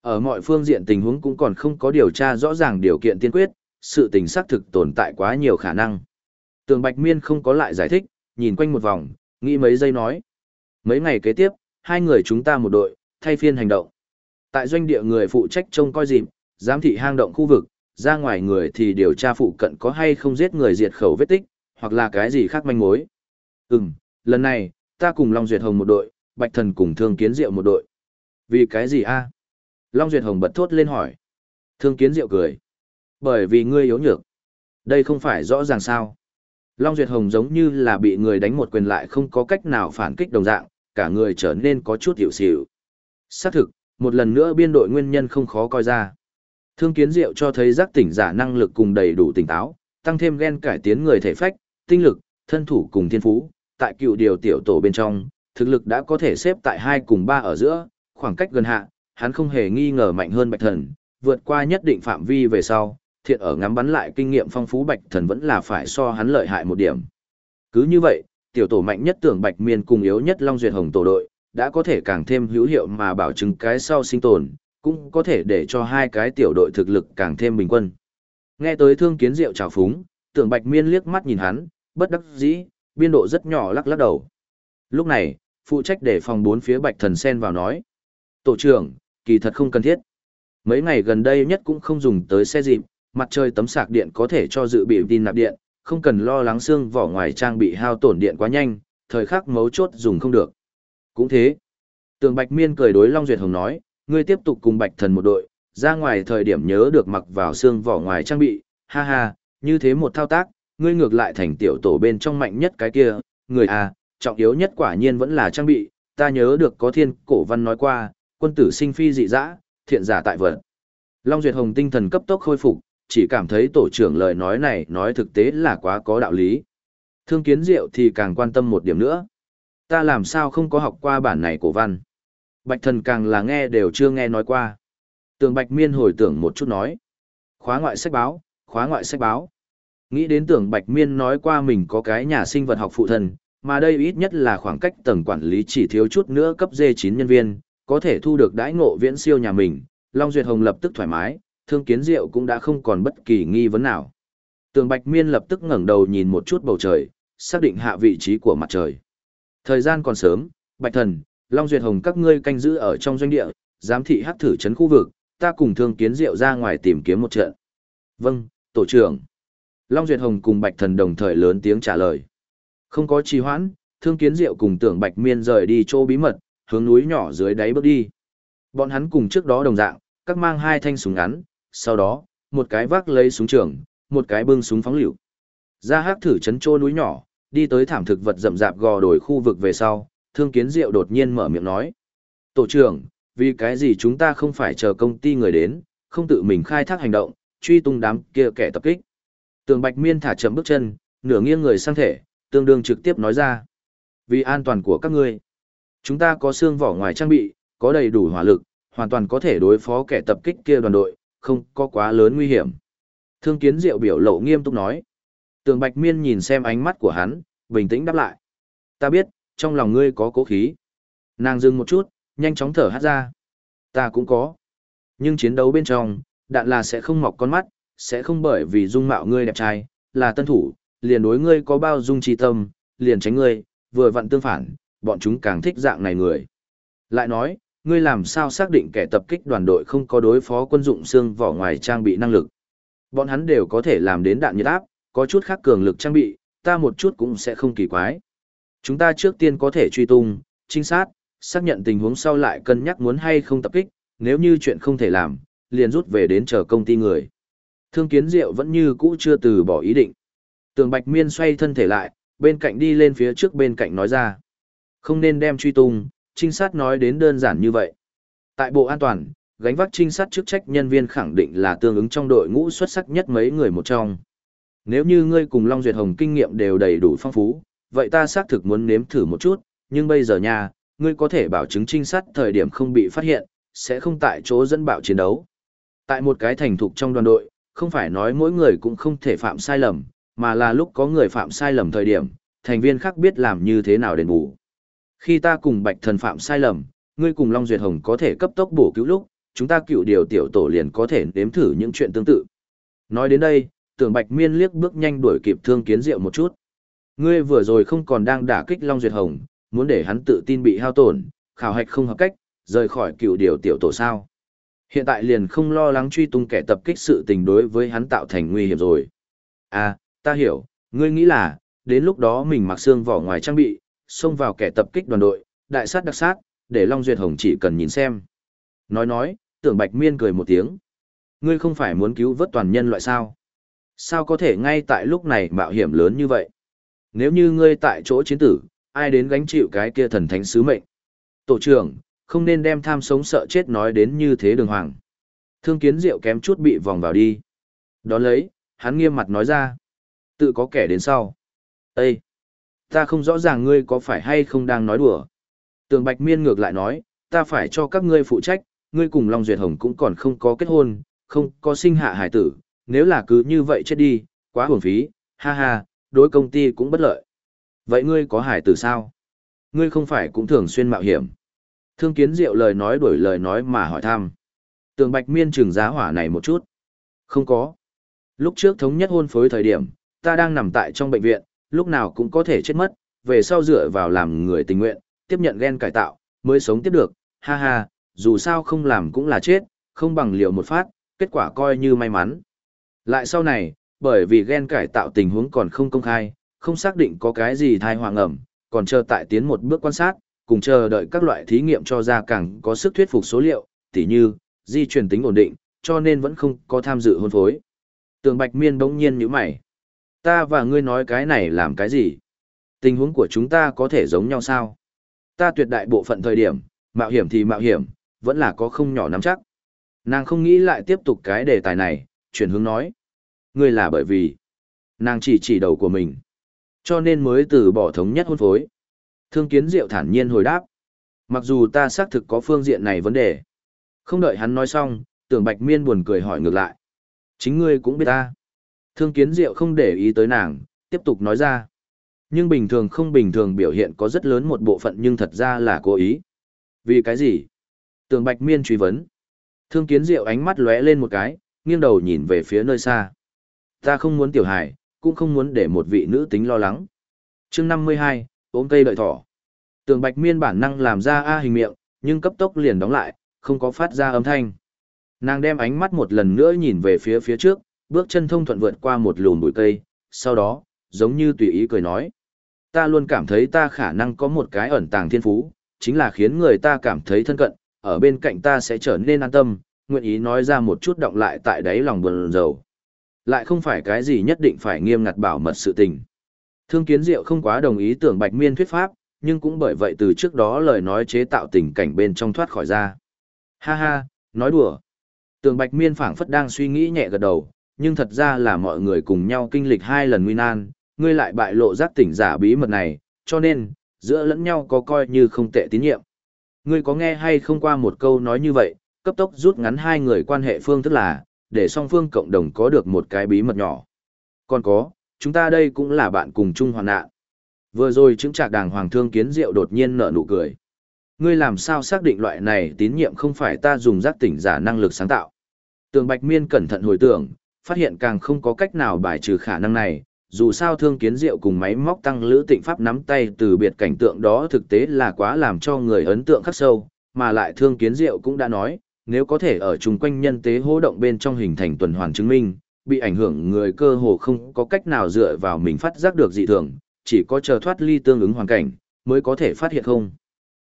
Ở mọi phương diện tình huống cũng còn không có điều tra rõ ràng điều kiện tiên quyết, sự tình xác thực tồn tại quá nhiều khả năng. Tường Bạch Miên không có lại giải thích, nhìn quanh một vòng, nghĩ mấy giây nói. Mấy ngày kế tiếp, hai người chúng ta một đội, thay phiên hành động. Tại doanh địa người phụ trách trông coi dịp, giám thị hang động khu vực, ra ngoài người thì điều tra phụ cận có hay không giết người diệt khẩu vết tích, hoặc là cái gì khác manh mối. Ừm, lần này, ta cùng Long Duyệt Hồng một đội, Bạch Thần cùng Thương Kiến Diệu một đội. Vì cái gì a? Long Duyệt Hồng bật thốt lên hỏi. Thương Kiến Diệu cười. Bởi vì ngươi yếu nhược. Đây không phải rõ ràng sao. Long Duyệt Hồng giống như là bị người đánh một quyền lại không có cách nào phản kích đồng dạng, cả người trở nên có chút hiểu xỉu. Xác thực, một lần nữa biên đội nguyên nhân không khó coi ra. Thương kiến diệu cho thấy giác tỉnh giả năng lực cùng đầy đủ tỉnh táo, tăng thêm gen cải tiến người thể phách, tinh lực, thân thủ cùng thiên phú, tại cựu điều tiểu tổ bên trong, thực lực đã có thể xếp tại 2 cùng 3 ở giữa, khoảng cách gần hạ, hắn không hề nghi ngờ mạnh hơn Bạch Thần, vượt qua nhất định phạm vi về sau, thiện ở ngắm bắn lại kinh nghiệm phong phú Bạch Thần vẫn là phải so hắn lợi hại một điểm. Cứ như vậy, tiểu tổ mạnh nhất tưởng Bạch Miên cùng yếu nhất Long Duyệt Hồng tổ đội, đã có thể càng thêm hữu hiệu mà bảo chứng cái sau sinh tồn, cũng có thể để cho hai cái tiểu đội thực lực càng thêm bình quân. Nghe tới thương kiến diệu trào phúng, tưởng Bạch Miên liếc mắt nhìn hắn, bất đắc dĩ, biên độ rất nhỏ lắc lắc đầu. Lúc này, phụ trách để phòng bốn phía Bạch Thần Sen vào nói. Tổ trưởng, kỳ thật không cần thiết. Mấy ngày gần đây nhất cũng không dùng tới xe dịp, mặt trời tấm sạc điện có thể cho dự bị tin nạp điện, không cần lo lắng xương vỏ ngoài trang bị hao tổn điện quá nhanh, thời khắc mấu chốt dùng không được. Cũng thế. Tường Bạch Miên cười đối Long Duyệt Hồng nói, ngươi tiếp tục cùng Bạch Thần một đội, ra ngoài thời điểm nhớ được mặc vào xương vỏ ngoài trang bị, ha ha, như thế một thao tác, ngươi ngược lại thành tiểu tổ bên trong mạnh nhất cái kia, người à, trọng yếu nhất quả nhiên vẫn là trang bị, ta nhớ được có thiên cổ văn nói qua, quân tử sinh phi dị dã, thiện giả tại vật. Long Duyệt Hồng tinh thần cấp tốc khôi phục, chỉ cảm thấy tổ trưởng lời nói này nói thực tế là quá có đạo lý. Thương kiến diệu thì càng quan tâm một điểm nữa. Ta làm sao không có học qua bản này cổ văn. Bạch thần càng là nghe đều chưa nghe nói qua. Tường Bạch Miên hồi tưởng một chút nói. Khóa ngoại sách báo, khóa ngoại sách báo. Nghĩ đến tưởng Bạch Miên nói qua mình có cái nhà sinh vật học phụ thần, mà đây ít nhất là khoảng cách tầng quản lý chỉ thiếu chút nữa cấp D9 nhân viên, có thể thu được đãi ngộ viễn siêu nhà mình. Long Duyệt Hồng lập tức thoải mái, thương kiến diệu cũng đã không còn bất kỳ nghi vấn nào. Tường Bạch Miên lập tức ngẩng đầu nhìn một chút bầu trời, xác định hạ vị trí của mặt trời. Thời gian còn sớm, Bạch Thần, Long Duyệt Hồng các ngươi canh giữ ở trong doanh địa, giám thị hắc thử trấn khu vực, ta cùng thương kiến diệu ra ngoài tìm kiếm một trận. Vâng, tổ trưởng. Long Duyệt Hồng cùng Bạch Thần đồng thời lớn tiếng trả lời. Không có trì hoãn, thương kiến diệu cùng tưởng Bạch Miên rời đi chỗ bí mật, hướng núi nhỏ dưới đáy bước đi. Bọn hắn cùng trước đó đồng dạng, các mang hai thanh súng ngắn, sau đó, một cái vác lấy súng trường, một cái bưng súng phóng lựu. Ra hắc thử chấn trô núi nhỏ, đi tới thảm thực vật rậm rạp gò đổi khu vực về sau, thương kiến diệu đột nhiên mở miệng nói. Tổ trưởng, vì cái gì chúng ta không phải chờ công ty người đến, không tự mình khai thác hành động, truy tung đám kia kẻ tập kích. Tường Bạch Miên thả chậm bước chân, nửa nghiêng người sang thể, tương đương trực tiếp nói ra. Vì an toàn của các ngươi, chúng ta có xương vỏ ngoài trang bị, có đầy đủ hỏa lực, hoàn toàn có thể đối phó kẻ tập kích kia đoàn đội, không có quá lớn nguy hiểm. Thương kiến diệu biểu lộ nghiêm túc nói. Tường Bạch Miên nhìn xem ánh mắt của hắn, bình tĩnh đáp lại. Ta biết, trong lòng ngươi có cố khí. Nàng dừng một chút, nhanh chóng thở hát ra. Ta cũng có. Nhưng chiến đấu bên trong, đạn là sẽ không mọc con mắt, sẽ không bởi vì dung mạo ngươi đẹp trai, là tân thủ, liền đối ngươi có bao dung trí tâm, liền tránh ngươi, vừa vặn tương phản, bọn chúng càng thích dạng này người. Lại nói, ngươi làm sao xác định kẻ tập kích đoàn đội không có đối phó quân dụng xương vỏ ngoài trang bị năng lực. Bọn hắn đều có thể làm đến đạn nhiệt áp, có chút khác cường lực trang bị, ta một chút cũng sẽ không kỳ quái. Chúng ta trước tiên có thể truy tung, trinh sát, xác nhận tình huống sau lại cân nhắc muốn hay không tập kích, nếu như chuyện không thể làm, liền rút về đến chờ công ty người. Thương kiến diệu vẫn như cũ chưa từ bỏ ý định. Tường Bạch Miên xoay thân thể lại, bên cạnh đi lên phía trước bên cạnh nói ra. Không nên đem truy tung, trinh sát nói đến đơn giản như vậy. Tại Bộ An toàn, gánh vác trinh sát chức trách nhân viên khẳng định là tương ứng trong đội ngũ xuất sắc nhất mấy người một trong. Nếu như ngươi cùng Long Duyệt Hồng kinh nghiệm đều đầy đủ phong phú, vậy ta xác thực muốn nếm thử một chút, nhưng bây giờ nha, ngươi có thể bảo chứng trinh sát thời điểm không bị phát hiện, sẽ không tại chỗ dẫn bạo chiến đấu. Tại một cái thành thục trong đoàn đội, không phải nói mỗi người cũng không thể phạm sai lầm, mà là lúc có người phạm sai lầm thời điểm, thành viên khác biết làm như thế nào đền bù. Khi ta cùng Bạch Thần phạm sai lầm, ngươi cùng Long Duyệt Hồng có thể cấp tốc bổ cứu lúc, chúng ta cựu điều tiểu tổ liền có thể nếm thử những chuyện tương tự. Nói đến đây, tưởng Bạch Miên liếc bước nhanh đuổi kịp Thương Kiến Diệu một chút. Ngươi vừa rồi không còn đang đả kích Long Duyệt Hồng, muốn để hắn tự tin bị hao tổn, khảo hạch không hợp cách, rời khỏi cựu điều tiểu tổ sao. Hiện tại liền không lo lắng truy tung kẻ tập kích sự tình đối với hắn tạo thành nguy hiểm rồi. À, ta hiểu, ngươi nghĩ là, đến lúc đó mình mặc xương vỏ ngoài trang bị, xông vào kẻ tập kích đoàn đội, đại sát đặc sát, để Long Duyệt Hồng chỉ cần nhìn xem. Nói nói, tưởng Bạch Miên cười một tiếng. Ngươi không phải muốn cứu vớt toàn nhân loại sao? Sao có thể ngay tại lúc này mạo hiểm lớn như vậy? Nếu như ngươi tại chỗ chiến tử, ai đến gánh chịu cái kia thần thánh sứ mệnh? Tổ trưởng, không nên đem tham sống sợ chết nói đến như thế đường hoàng. Thương kiến diệu kém chút bị vòng vào đi. Đón lấy, hắn nghiêm mặt nói ra. Tự có kẻ đến sau. Ê! Ta không rõ ràng ngươi có phải hay không đang nói đùa. Tường Bạch Miên ngược lại nói, ta phải cho các ngươi phụ trách, ngươi cùng Long Duyệt Hồng cũng còn không có kết hôn, không có sinh hạ hải tử, nếu là cứ như vậy chết đi, quá hưởng phí, ha ha, đối công ty cũng bất lợi. Vậy ngươi có hải tử sao? Ngươi không phải cũng thường xuyên mạo hiểm. Thương kiến diệu lời nói đổi lời nói mà hỏi thăm. Tường Bạch Miên trừng giá hỏa này một chút. Không có. Lúc trước thống nhất hôn phối thời điểm, ta đang nằm tại trong bệnh viện, lúc nào cũng có thể chết mất, về sau dựa vào làm người tình nguyện, tiếp nhận gen cải tạo, mới sống tiếp được, ha ha, dù sao không làm cũng là chết, không bằng liều một phát, kết quả coi như may mắn. Lại sau này, bởi vì gen cải tạo tình huống còn không công khai, không xác định có cái gì thai hoàng ẩm, còn chờ tại tiến một bước quan sát, cùng chờ đợi các loại thí nghiệm cho ra càng có sức thuyết phục số liệu, tỉ như, di truyền tính ổn định, cho nên vẫn không có tham dự hôn phối. Tường Bạch Miên bỗng nhiên nhíu mày. Ta và ngươi nói cái này làm cái gì? Tình huống của chúng ta có thể giống nhau sao? Ta tuyệt đại bộ phận thời điểm, mạo hiểm thì mạo hiểm, vẫn là có không nhỏ nắm chắc. Nàng không nghĩ lại tiếp tục cái đề tài này, chuyển hướng nói. Ngươi là bởi vì, nàng chỉ chỉ đầu của mình. Cho nên mới từ bỏ thống nhất hôn phối. Thương kiến diệu thản nhiên hồi đáp. Mặc dù ta xác thực có phương diện này vấn đề. Không đợi hắn nói xong, tưởng bạch miên buồn cười hỏi ngược lại. Chính ngươi cũng biết ta. Thương kiến diệu không để ý tới nàng, tiếp tục nói ra. Nhưng bình thường không bình thường biểu hiện có rất lớn một bộ phận nhưng thật ra là cố ý. Vì cái gì? Tường Bạch Miên truy vấn. Thương kiến diệu ánh mắt lóe lên một cái, nghiêng đầu nhìn về phía nơi xa. Ta không muốn tiểu hài, cũng không muốn để một vị nữ tính lo lắng. chương 52, ôm cây đợi thỏ. Tường Bạch Miên bản năng làm ra A hình miệng, nhưng cấp tốc liền đóng lại, không có phát ra âm thanh. Nàng đem ánh mắt một lần nữa nhìn về phía phía trước, bước chân thông thuận vượt qua một lùm bụi cây, sau đó, giống như tùy ý cười nói. Ta luôn cảm thấy ta khả năng có một cái ẩn tàng thiên phú, chính là khiến người ta cảm thấy thân cận, ở bên cạnh ta sẽ trở nên an tâm, nguyện ý nói ra một chút động lại tại đáy lòng buồn rầu. Lại không phải cái gì nhất định phải nghiêm ngặt bảo mật sự tình. Thương kiến diệu không quá đồng ý tưởng bạch miên thuyết pháp, nhưng cũng bởi vậy từ trước đó lời nói chế tạo tình cảnh bên trong thoát khỏi ra. Ha ha, nói đùa. Tường Bạch Miên phảng phất đang suy nghĩ nhẹ gật đầu, nhưng thật ra là mọi người cùng nhau kinh lịch hai lần nguy nan, ngươi lại bại lộ giác tỉnh giả bí mật này, cho nên, giữa lẫn nhau có coi như không tệ tín nhiệm. Ngươi có nghe hay không qua một câu nói như vậy, cấp tốc rút ngắn hai người quan hệ phương tức là, để song phương cộng đồng có được một cái bí mật nhỏ. Còn có, chúng ta đây cũng là bạn cùng chung hoàn nạn. Vừa rồi chứng trạc đàng hoàng thương kiến diệu đột nhiên nở nụ cười. Ngươi làm sao xác định loại này tín nhiệm không phải ta dùng giác tỉnh giả năng lực sáng tạo. Tường Bạch Miên cẩn thận hồi tưởng, phát hiện càng không có cách nào bài trừ khả năng này, dù sao thương kiến diệu cùng máy móc tăng lữ tịnh pháp nắm tay từ biệt cảnh tượng đó thực tế là quá làm cho người ấn tượng khắc sâu, mà lại thương kiến diệu cũng đã nói, nếu có thể ở chung quanh nhân tế hô động bên trong hình thành tuần hoàn chứng minh, bị ảnh hưởng người cơ hồ không có cách nào dựa vào mình phát giác được dị thường, chỉ có chờ thoát ly tương ứng hoàn cảnh, mới có thể phát hiện không.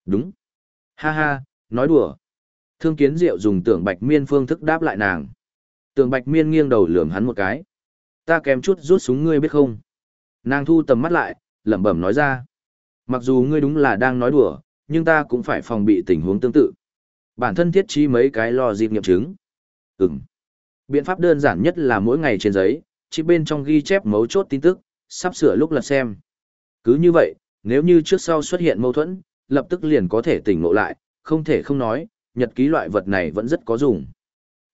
Đúng. Ha ha, nói đùa. Thương kiến diệu dùng tưởng bạch miên phương thức đáp lại nàng. Tường bạch miên nghiêng đầu lườm hắn một cái. Ta kém chút rút súng ngươi biết không? Nàng thu tầm mắt lại, lẩm bẩm nói ra. Mặc dù ngươi đúng là đang nói đùa, nhưng ta cũng phải phòng bị tình huống tương tự. Bản thân thiết trí mấy cái lo dịp nghiệm chứng. Ừm. Biện pháp đơn giản nhất là mỗi ngày trên giấy, chỉ bên trong ghi chép mấu chốt tin tức, sắp sửa lúc lật xem. Cứ như vậy, nếu như trước sau xuất hiện mâu thuẫn, lập tức liền có thể tỉnh ngộ lại, không thể không nói, nhật ký loại vật này vẫn rất có dùng.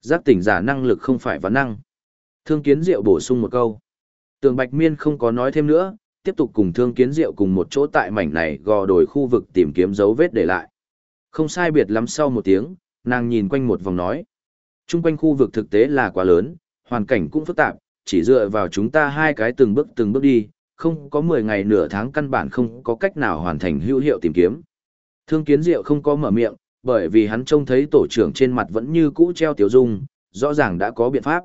Giác tỉnh giả năng lực không phải vấn năng. Thương kiến diệu bổ sung một câu. Tường Bạch Miên không có nói thêm nữa, tiếp tục cùng Thương kiến diệu cùng một chỗ tại mảnh này gò đồi khu vực tìm kiếm dấu vết để lại. Không sai biệt lắm sau một tiếng, nàng nhìn quanh một vòng nói. Trung quanh khu vực thực tế là quá lớn, hoàn cảnh cũng phức tạp, chỉ dựa vào chúng ta hai cái từng bước từng bước đi, không có 10 ngày nửa tháng căn bản không có cách nào hoàn thành hữu hiệu tìm kiếm. Thương kiến diệu không có mở miệng, bởi vì hắn trông thấy tổ trưởng trên mặt vẫn như cũ treo tiểu dung, rõ ràng đã có biện pháp.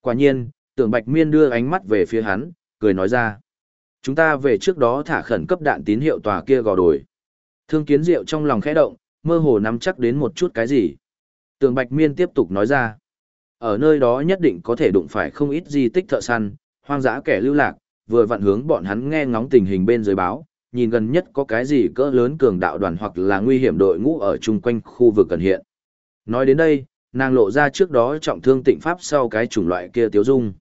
Quả nhiên, tưởng Bạch Miên đưa ánh mắt về phía hắn, cười nói ra. Chúng ta về trước đó thả khẩn cấp đạn tín hiệu tòa kia gò đồi. Thương kiến diệu trong lòng khẽ động, mơ hồ nắm chắc đến một chút cái gì. Tường Bạch Miên tiếp tục nói ra. Ở nơi đó nhất định có thể đụng phải không ít di tích thợ săn, hoang dã kẻ lưu lạc, vừa vặn hướng bọn hắn nghe ngóng tình hình bên dưới báo, nhìn gần nhất có cái gì cỡ lớn cường đạo đoàn hoặc là nguy hiểm đội ngũ ở chung quanh khu vực cần hiện. Nói đến đây, nàng lộ ra trước đó trọng thương tịnh pháp sau cái chủng loại kia tiếu dung.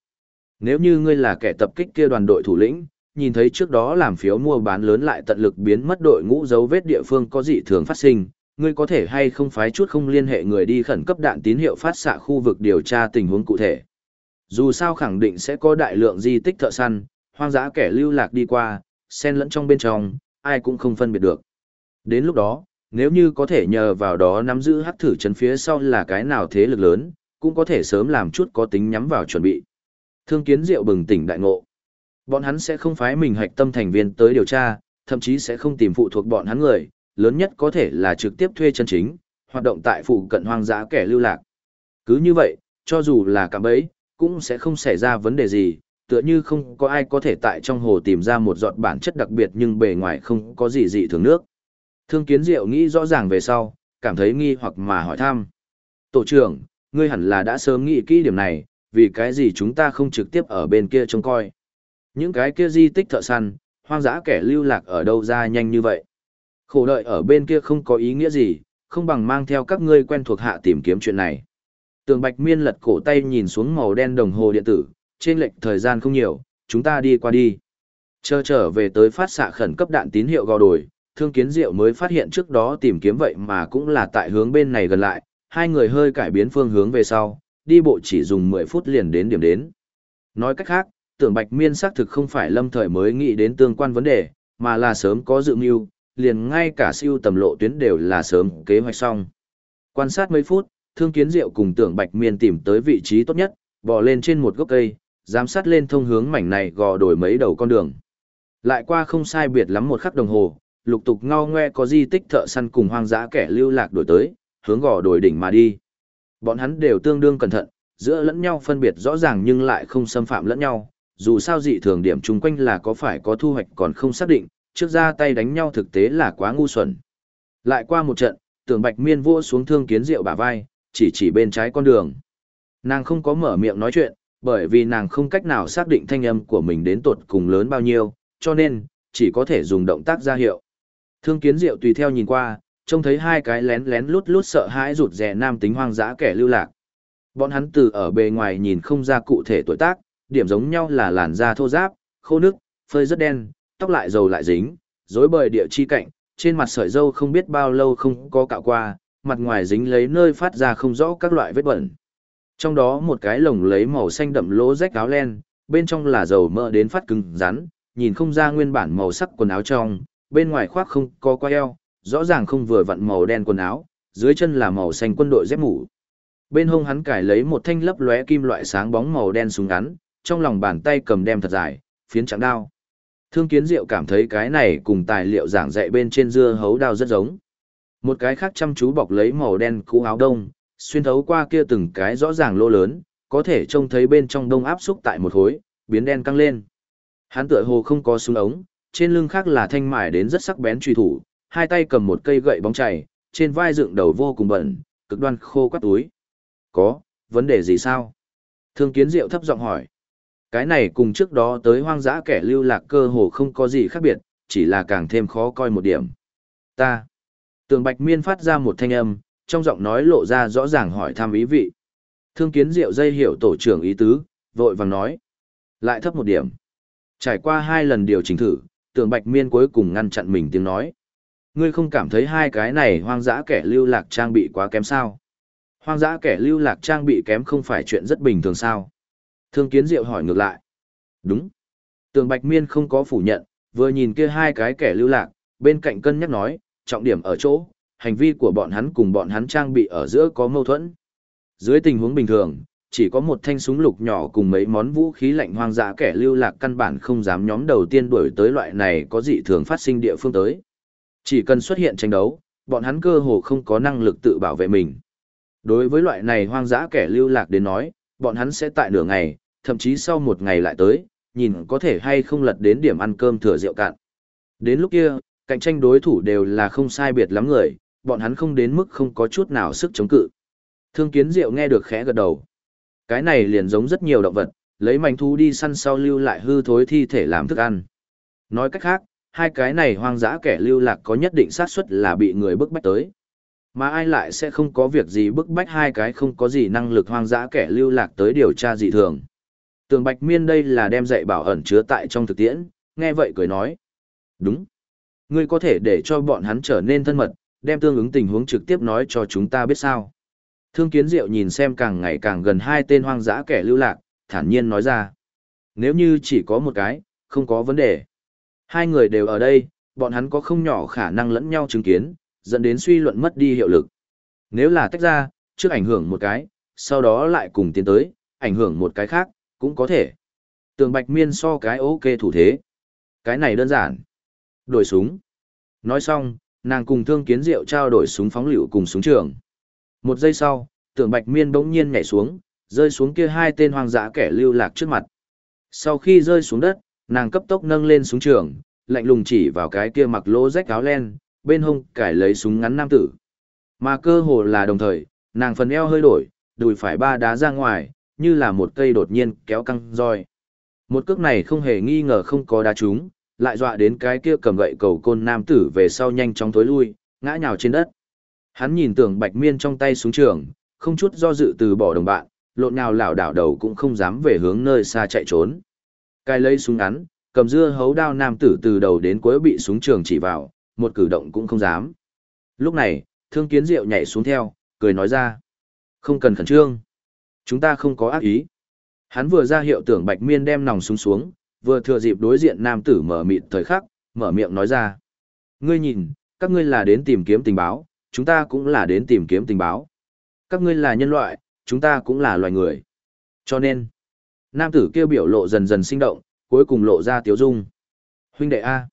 Nếu như ngươi là kẻ tập kích kia đoàn đội thủ lĩnh, nhìn thấy trước đó làm phiếu mua bán lớn lại tận lực biến mất đội ngũ dấu vết địa phương có dị thường phát sinh, ngươi có thể hay không phái chút không liên hệ người đi khẩn cấp đạn tín hiệu phát xạ khu vực điều tra tình huống cụ thể. Dù sao khẳng định sẽ có đại lượng di tích thợ săn, hoang dã kẻ lưu lạc đi qua, xen lẫn trong bên trong, ai cũng không phân biệt được. Đến lúc đó, nếu như có thể nhờ vào đó nắm giữ hắc thử chấn phía sau là cái nào thế lực lớn, cũng có thể sớm làm chút có tính nhắm vào chuẩn bị. Thương kiến diệu bừng tỉnh đại ngộ. Bọn hắn sẽ không phái mình hạch tâm thành viên tới điều tra, thậm chí sẽ không tìm phụ thuộc bọn hắn người, lớn nhất có thể là trực tiếp thuê chân chính, hoạt động tại phụ cận hoang dã kẻ lưu lạc. Cứ như vậy, cho dù là cạm bẫy, cũng sẽ không xảy ra vấn đề gì, tựa như không có ai có thể tại trong hồ tìm ra một giọt bản chất đặc biệt nhưng bề ngoài không có gì dị thường nước. Thương kiến diệu nghĩ rõ ràng về sau, cảm thấy nghi hoặc mà hỏi thăm. Tổ trưởng, ngươi hẳn là đã sớm nghĩ kỹ điểm này, vì cái gì chúng ta không trực tiếp ở bên kia trông coi. Những cái kia di tích thợ săn, hoang dã kẻ lưu lạc ở đâu ra nhanh như vậy. Khổ đợi ở bên kia không có ý nghĩa gì, không bằng mang theo các ngươi quen thuộc hạ tìm kiếm chuyện này. Tường Bạch Miên lật cổ tay nhìn xuống màu đen đồng hồ điện tử, trên lệch thời gian không nhiều, chúng ta đi qua đi. Chờ trở về tới phát xạ khẩn cấp đạn tín hiệu gò đồi, thương kiến diệu mới phát hiện trước đó tìm kiếm vậy mà cũng là tại hướng bên này gần lại, hai người hơi cải biến phương hướng về sau, đi bộ chỉ dùng 10 phút liền đến điểm đến. Nói cách khác, tưởng Bạch Miên xác thực không phải lâm thời mới nghĩ đến tương quan vấn đề, mà là sớm có dự mưu, liền ngay cả siêu tầm lộ tuyến đều là sớm kế hoạch xong. Quan sát mấy phút, Thương Kiến Diệu cùng Tưởng Bạch Miên tìm tới vị trí tốt nhất, bò lên trên một gốc cây, giám sát lên thông hướng mảnh này gò đổi mấy đầu con đường. Lại qua không sai biệt lắm một khắc đồng hồ, lục tục ngao ngoe có di tích thợ săn cùng hoang dã kẻ lưu lạc đổi tới, hướng gò đổi đỉnh mà đi. Bọn hắn đều tương đương cẩn thận, giữa lẫn nhau phân biệt rõ ràng nhưng lại không xâm phạm lẫn nhau, dù sao dị thường điểm chung quanh là có phải có thu hoạch còn không xác định, trước ra tay đánh nhau thực tế là quá ngu xuẩn. Lại qua một trận, tưởng bạch miên vua xuống thương kiến rượu bả vai, chỉ chỉ bên trái con đường. Nàng không có mở miệng nói chuyện, bởi vì nàng không cách nào xác định thanh âm của mình đến tột cùng lớn bao nhiêu, cho nên, chỉ có thể dùng động tác ra hiệu. Thương kiến diệu tùy theo nhìn qua, trông thấy hai cái lén lén lút lút sợ hãi rụt rè nam tính hoang dã kẻ lưu lạc. Bọn hắn từ ở bề ngoài nhìn không ra cụ thể tuổi tác, điểm giống nhau là làn da thô ráp, khô nước, phơi rất đen, tóc lại dầu lại dính, rối bời địa chi cạnh, trên mặt sợi dâu không biết bao lâu không có cạo qua, mặt ngoài dính lấy nơi phát ra không rõ các loại vết bẩn. Trong đó một cái lồng lấy màu xanh đậm lỗ rách áo len, bên trong là dầu mỡ đến phát cứng rắn, nhìn không ra nguyên bản màu sắc quần áo trong, bên ngoài khoác không có qua eo, rõ ràng không vừa vặn màu đen quần áo, dưới chân là màu xanh quân đội dép mũ. Bên hông hắn cải lấy một thanh lấp lóe kim loại sáng bóng màu đen súng ngắn, trong lòng bàn tay cầm đem thật dài, phiến trắng đao. Thương Kiến Diệu cảm thấy cái này cùng tài liệu giảng dạy bên trên dưa hấu đao rất giống. Một cái khác chăm chú bọc lấy màu đen cũ áo đông, xuyên thấu qua kia từng cái rõ ràng lỗ lớn, có thể trông thấy bên trong đông áp xúc tại một hối, biến đen căng lên. Hắn tựa hồ không có súng ống, trên lưng khác là thanh mải đến rất sắc bén truy thủ, hai tay cầm một cây gậy bóng chảy, trên vai dựng đầu vô cùng bẩn, cực đoan khô quắt túi. Có, vấn đề gì sao? Thương kiến diệu thấp giọng hỏi. Cái này cùng trước đó tới hoang dã kẻ lưu lạc cơ hồ không có gì khác biệt, chỉ là càng thêm khó coi một điểm. Ta. Tường Bạch Miên phát ra một thanh âm, trong giọng nói lộ ra rõ ràng hỏi thăm ý vị. Thương kiến diệu dây hiểu tổ trưởng ý tứ, vội vàng nói. Lại thấp một điểm. Trải qua hai lần điều chỉnh thử, tường Bạch Miên cuối cùng ngăn chặn mình tiếng nói. Ngươi không cảm thấy hai cái này hoang dã kẻ lưu lạc trang bị quá kém sao? Hoang dã kẻ lưu lạc trang bị kém không phải chuyện rất bình thường sao? Thương kiến diệu hỏi ngược lại. Đúng. Tường Bạch Miên không có phủ nhận, vừa nhìn kia hai cái kẻ lưu lạc, bên cạnh cân nhắc nói, trọng điểm ở chỗ, hành vi của bọn hắn cùng bọn hắn trang bị ở giữa có mâu thuẫn. Dưới tình huống bình thường, chỉ có một thanh súng lục nhỏ cùng mấy món vũ khí lạnh hoang dã kẻ lưu lạc căn bản không dám nhóm đầu tiên đuổi tới loại này có dị thường phát sinh địa phương tới. Chỉ cần xuất hiện tranh đấu, bọn hắn cơ hồ không có năng lực tự bảo vệ mình. Đối với loại này hoang dã kẻ lưu lạc đến nói, bọn hắn sẽ tại nửa ngày, thậm chí sau một ngày lại tới, nhìn có thể hay không lật đến điểm ăn cơm thừa rượu cạn. Đến lúc kia, cạnh tranh đối thủ đều là không sai biệt lắm người, bọn hắn không đến mức không có chút nào sức chống cự. Thương kiến diệu nghe được khẽ gật đầu. Cái này liền giống rất nhiều động vật, lấy mảnh thú đi săn sau lưu lại hư thối thi thể làm thức ăn. Nói cách khác, hai cái này hoang dã kẻ lưu lạc có nhất định xác suất là bị người bức bách tới. Mà ai lại sẽ không có việc gì bức bách hai cái không có gì năng lực hoang dã kẻ lưu lạc tới điều tra dị thường. Tường Bạch Miên đây là đem dạy bảo ẩn chứa tại trong thực tiễn, nghe vậy cười nói. Đúng. Ngươi có thể để cho bọn hắn trở nên thân mật, đem tương ứng tình huống trực tiếp nói cho chúng ta biết sao. Thương Kiến Diệu nhìn xem càng ngày càng gần hai tên hoang dã kẻ lưu lạc, thản nhiên nói ra. Nếu như chỉ có một cái, không có vấn đề. Hai người đều ở đây, bọn hắn có không nhỏ khả năng lẫn nhau chứng kiến, dẫn đến suy luận mất đi hiệu lực. Nếu là tách ra, trước ảnh hưởng một cái, sau đó lại cùng tiến tới, ảnh hưởng một cái khác, cũng có thể. Tường Bạch Miên so cái ok thủ thế. Cái này đơn giản. Đổi súng. Nói xong, nàng cùng Thương Kiến Diệu trao đổi súng phóng lựu cùng súng trường. Một giây sau, tưởng Bạch Miên bỗng nhiên nhảy xuống, rơi xuống kia hai tên hoang dã kẻ lưu lạc trước mặt. Sau khi rơi xuống đất, nàng cấp tốc nâng lên súng trường, lạnh lùng chỉ vào cái kia mặc lỗ rách áo len, bên hông cải lấy súng ngắn nam tử. Mà cơ hồ là đồng thời, nàng phần eo hơi đổi, đùi phải ba đá ra ngoài, như là một cây đột nhiên kéo căng roi. Một cước này không hề nghi ngờ không có đá trúng, lại dọa đến cái kia cầm gậy cầu côn nam tử về sau nhanh chóng tối lui, ngã nhào trên đất. Hắn nhìn tưởng bạch miên trong tay xuống trường, không chút do dự từ bỏ đồng bạn, lộn nào lảo đảo đầu cũng không dám về hướng nơi xa chạy trốn. Cai lấy súng ngắn, cầm dưa hấu đao nam tử từ đầu đến cuối bị súng trường chỉ vào, một cử động cũng không dám. Lúc này, thương kiến diệu nhảy xuống theo, cười nói ra. Không cần khẩn trương. Chúng ta không có ác ý. Hắn vừa ra hiệu tưởng bạch miên đem nòng súng xuống, vừa thừa dịp đối diện nam tử mở mịt thời khắc, mở miệng nói ra. Ngươi nhìn, các ngươi là đến tìm kiếm tình báo, chúng ta cũng là đến tìm kiếm tình báo. Các ngươi là nhân loại, chúng ta cũng là loài người. Cho nên, nam tử kêu biểu lộ dần dần sinh động, cuối cùng lộ ra tiếu dung. Huynh đệ A.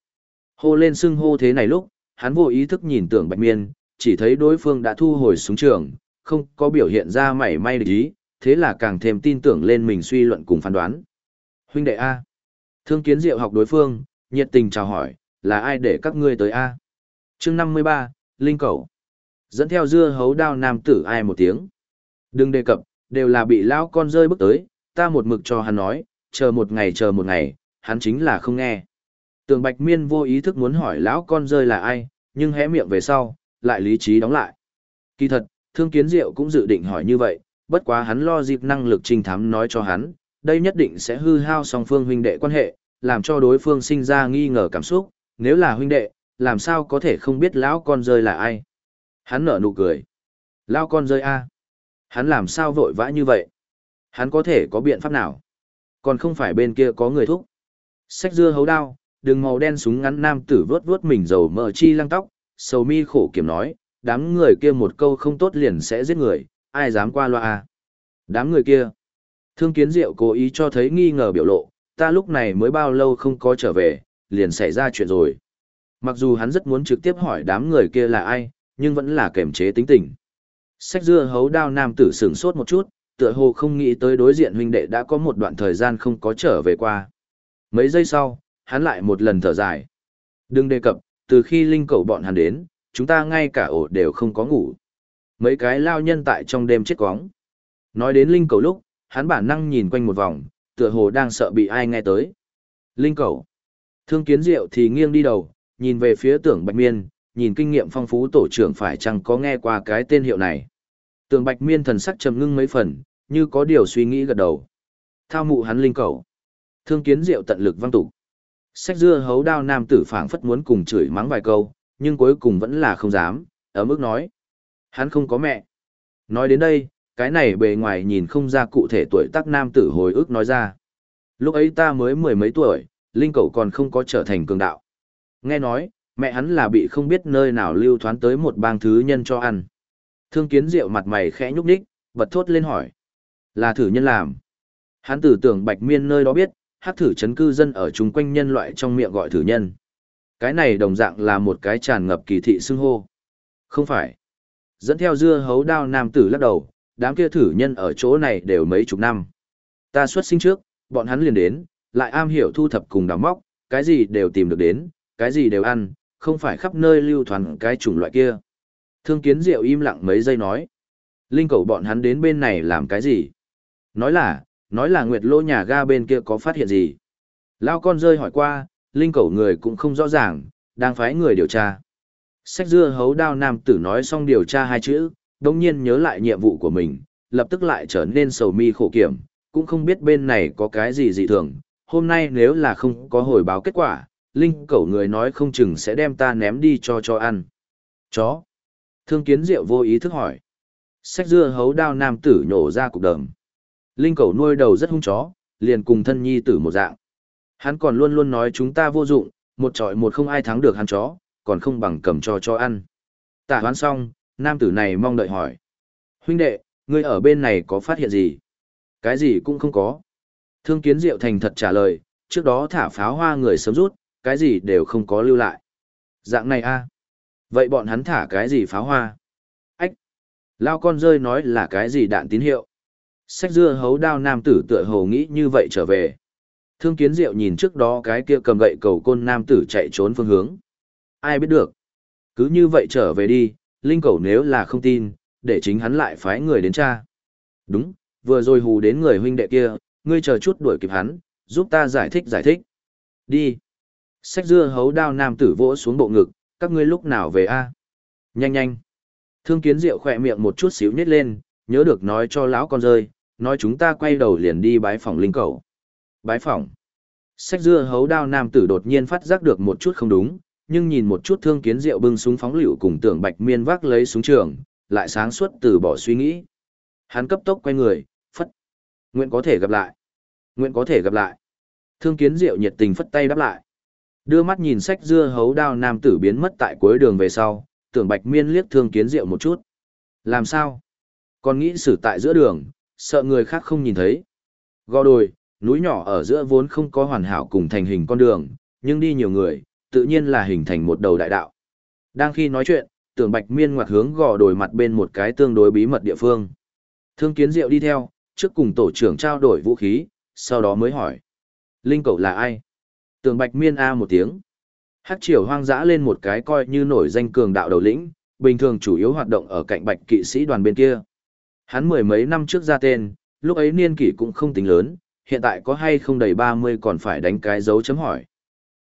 Hô lên xưng hô thế này lúc, hắn vô ý thức nhìn tưởng bạch miên, chỉ thấy đối phương đã thu hồi súng trường, không có biểu hiện ra mảy may địch ý, thế là càng thêm tin tưởng lên mình suy luận cùng phán đoán. Huynh đệ A. Thương kiến diệu học đối phương, nhiệt tình chào hỏi, là ai để các ngươi tới A. chương 53, Linh Cẩu Dẫn theo dưa hấu đao nam tử ai một tiếng. Đừng đề cập, đều là bị lão con rơi bước tới, ta một mực cho hắn nói, chờ một ngày chờ một ngày, hắn chính là không nghe. Tường Bạch Miên vô ý thức muốn hỏi lão con rơi là ai, nhưng hé miệng về sau, lại lý trí đóng lại. Kỳ thật, Thương Kiến Diệu cũng dự định hỏi như vậy, bất quá hắn lo dịp năng lực trinh thám nói cho hắn, đây nhất định sẽ hư hao song phương huynh đệ quan hệ, làm cho đối phương sinh ra nghi ngờ cảm xúc, nếu là huynh đệ, làm sao có thể không biết lão con rơi là ai. Hắn nở nụ cười. Lão con rơi a Hắn làm sao vội vã như vậy? Hắn có thể có biện pháp nào? Còn không phải bên kia có người thúc. Sách dưa hấu đao, đường màu đen súng ngắn nam tử vớt vớt mình dầu mờ chi lăng tóc, sầu mi khổ kiểm nói, đám người kia một câu không tốt liền sẽ giết người, ai dám qua loa à? Đám người kia. Thương kiến diệu cố ý cho thấy nghi ngờ biểu lộ, ta lúc này mới bao lâu không có trở về, liền xảy ra chuyện rồi. Mặc dù hắn rất muốn trực tiếp hỏi đám người kia là ai, nhưng vẫn là kềm chế tính tình. Sách dưa hấu đao nam tử sửng sốt một chút, tựa hồ không nghĩ tới đối diện huynh đệ đã có một đoạn thời gian không có trở về qua. Mấy giây sau, hắn lại một lần thở dài. Đừng đề cập, từ khi linh cầu bọn hắn đến, chúng ta ngay cả ổ đều không có ngủ. Mấy cái lao nhân tại trong đêm chết quóng. Nói đến linh cầu lúc, hắn bản năng nhìn quanh một vòng, tựa hồ đang sợ bị ai nghe tới. Linh cầu. Thương kiến diệu thì nghiêng đi đầu, nhìn về phía tưởng bạch miên, nhìn kinh nghiệm phong phú tổ trưởng phải chăng có nghe qua cái tên hiệu này. Tưởng bạch miên thần sắc trầm ngưng mấy phần, như có điều suy nghĩ gật đầu. Thao mụ hắn linh cầu. Thương kiến diệu tận lực văng tục. Sách dưa hấu đao nam tử phảng phất muốn cùng chửi mắng vài câu, nhưng cuối cùng vẫn là không dám, ở mức nói. Hắn không có mẹ. Nói đến đây, cái này bề ngoài nhìn không ra cụ thể tuổi tác nam tử hồi ức nói ra. Lúc ấy ta mới mười mấy tuổi, linh cầu còn không có trở thành cường đạo. Nghe nói, mẹ hắn là bị không biết nơi nào lưu thoán tới một bang thứ nhân cho ăn. Thương kiến rượu mặt mày khẽ nhúc nhích, bật thốt lên hỏi. Là thử nhân làm. Hắn tử tưởng bạch miên nơi đó biết, hát thử chấn cư dân ở chung quanh nhân loại trong miệng gọi thử nhân. Cái này đồng dạng là một cái tràn ngập kỳ thị xưng hô. Không phải. Dẫn theo dưa hấu đao nam tử lắc đầu, đám kia thử nhân ở chỗ này đều mấy chục năm. Ta xuất sinh trước, bọn hắn liền đến, lại am hiểu thu thập cùng đào móc, cái gì đều tìm được đến, cái gì đều ăn, không phải khắp nơi lưu thoàn cái chủng loại kia. Thương kiến diệu im lặng mấy giây nói. Linh cầu bọn hắn đến bên này làm cái gì? Nói là, nói là Nguyệt Lô nhà ga bên kia có phát hiện gì? Lao con rơi hỏi qua, linh cầu người cũng không rõ ràng, đang phái người điều tra. Sách dưa hấu đao nam tử nói xong điều tra hai chữ, đông nhiên nhớ lại nhiệm vụ của mình, lập tức lại trở nên sầu mi khổ kiểm, cũng không biết bên này có cái gì dị thường. Hôm nay nếu là không có hồi báo kết quả, linh cẩu người nói không chừng sẽ đem ta ném đi cho cho ăn. Chó. Thương kiến diệu vô ý thức hỏi. Sách dưa hấu đao nam tử nhổ ra cục đờm. Linh cẩu nuôi đầu rất hung chó, liền cùng thân nhi tử một dạng. Hắn còn luôn luôn nói chúng ta vô dụng, một trọi một không ai thắng được hắn chó, còn không bằng cầm cho cho ăn. Tả hoán xong, nam tử này mong đợi hỏi. Huynh đệ, ngươi ở bên này có phát hiện gì? Cái gì cũng không có. Thương kiến diệu thành thật trả lời, trước đó thả pháo hoa người sớm rút, cái gì đều không có lưu lại. Dạng này a Vậy bọn hắn thả cái gì pháo hoa? Ách! Lao con rơi nói là cái gì đạn tín hiệu? Sách dưa hấu đao nam tử tựa hồ nghĩ như vậy trở về. Thương kiến diệu nhìn trước đó cái kia cầm gậy cầu côn nam tử chạy trốn phương hướng. Ai biết được. Cứ như vậy trở về đi, linh cầu nếu là không tin, để chính hắn lại phái người đến cha. Đúng, vừa rồi hù đến người huynh đệ kia, ngươi chờ chút đuổi kịp hắn, giúp ta giải thích giải thích. Đi. Sách dưa hấu đao nam tử vỗ xuống bộ ngực, các ngươi lúc nào về a? Nhanh nhanh. Thương kiến diệu khỏe miệng một chút xíu nhét lên, nhớ được nói cho lão con rơi, nói chúng ta quay đầu liền đi bái phòng linh cầu. Bái phòng. Sách dưa hấu đao nam tử đột nhiên phát giác được một chút không đúng, nhưng nhìn một chút thương kiến diệu bưng súng phóng lựu cùng tưởng bạch miên vác lấy súng trường, lại sáng suốt từ bỏ suy nghĩ. Hắn cấp tốc quay người, phất. Nguyện có thể gặp lại. Nguyện có thể gặp lại. Thương kiến diệu nhiệt tình phất tay đáp lại. Đưa mắt nhìn sách dưa hấu đao nam tử biến mất tại cuối đường về sau, tưởng bạch miên liếc thương kiến diệu một chút. Làm sao? Còn nghĩ xử tại giữa đường, sợ người khác không nhìn thấy. Gò đồi, núi nhỏ ở giữa vốn không có hoàn hảo cùng thành hình con đường, nhưng đi nhiều người, tự nhiên là hình thành một đầu đại đạo. Đang khi nói chuyện, tưởng bạch miên ngoặt hướng gò đổi mặt bên một cái tương đối bí mật địa phương. Thương kiến diệu đi theo, trước cùng tổ trưởng trao đổi vũ khí, sau đó mới hỏi. Linh cậu là ai? Tưởng Bạch Miên A một tiếng. hát triều hoang dã lên một cái coi như nổi danh cường đạo đầu lĩnh, bình thường chủ yếu hoạt động ở cạnh Bạch kỵ sĩ đoàn bên kia. Hắn mười mấy năm trước ra tên, lúc ấy niên kỷ cũng không tính lớn, hiện tại có hay không đầy 30 còn phải đánh cái dấu chấm hỏi.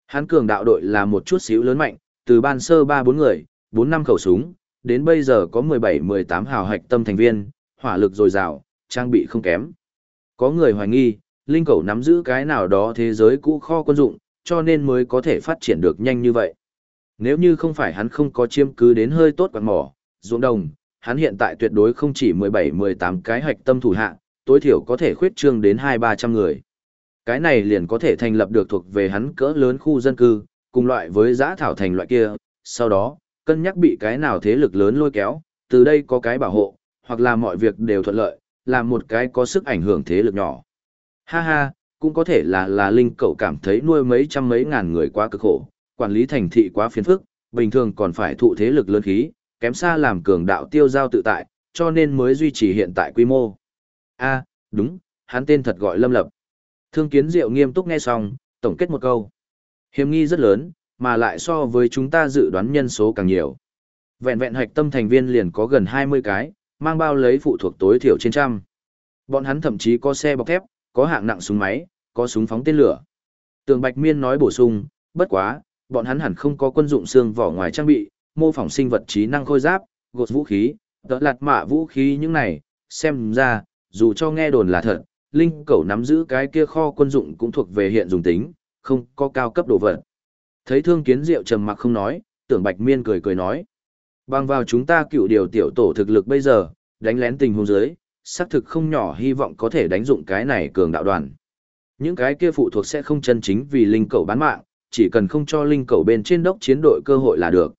Hắn cường đạo đội là một chút xíu lớn mạnh, từ ban sơ 3-4 người, 4-5 khẩu súng, đến bây giờ có 17-18 hào hạch tâm thành viên, hỏa lực dồi dào, trang bị không kém. Có người hoài nghi, Linh Cẩu nắm giữ cái nào đó thế giới cũ kho quân dụng, cho nên mới có thể phát triển được nhanh như vậy. Nếu như không phải hắn không có chiêm cứ đến hơi tốt quạt mỏ, ruộng đồng, hắn hiện tại tuyệt đối không chỉ 17-18 cái hạch tâm thủ hạ, tối thiểu có thể khuyết trương đến 2-300 người. Cái này liền có thể thành lập được thuộc về hắn cỡ lớn khu dân cư, cùng loại với giã thảo thành loại kia, sau đó, cân nhắc bị cái nào thế lực lớn lôi kéo, từ đây có cái bảo hộ, hoặc là mọi việc đều thuận lợi, làm một cái có sức ảnh hưởng thế lực nhỏ. Ha ha, cũng có thể là là linh cậu cảm thấy nuôi mấy trăm mấy ngàn người quá cực khổ, quản lý thành thị quá phiền phức, bình thường còn phải thụ thế lực lớn khí, kém xa làm cường đạo tiêu giao tự tại, cho nên mới duy trì hiện tại quy mô. A, đúng, hắn tên thật gọi Lâm Lập. Thương Kiến Diệu nghiêm túc nghe xong, tổng kết một câu. Hiểm nghi rất lớn, mà lại so với chúng ta dự đoán nhân số càng nhiều. Vẹn vẹn hạch tâm thành viên liền có gần 20 cái, mang bao lấy phụ thuộc tối thiểu trên trăm. Bọn hắn thậm chí có xe bọc thép, có hạng nặng súng máy, có súng phóng tên lửa. Tường Bạch Miên nói bổ sung, bất quá, bọn hắn hẳn không có quân dụng xương vỏ ngoài trang bị, mô phỏng sinh vật trí năng khôi giáp, gột vũ khí, đỡ lạt mạ vũ khí những này, xem ra, dù cho nghe đồn là thật, Linh Cẩu nắm giữ cái kia kho quân dụng cũng thuộc về hiện dùng tính, không có cao cấp đồ vật. Thấy thương kiến diệu trầm mặc không nói, tưởng Bạch Miên cười cười nói. Bằng vào chúng ta cựu điều tiểu tổ thực lực bây giờ, đánh lén tình huống dưới, xác thực không nhỏ hy vọng có thể đánh dụng cái này cường đạo đoàn. Những cái kia phụ thuộc sẽ không chân chính vì linh cầu bán mạng, chỉ cần không cho linh cầu bên trên đốc chiến đội cơ hội là được.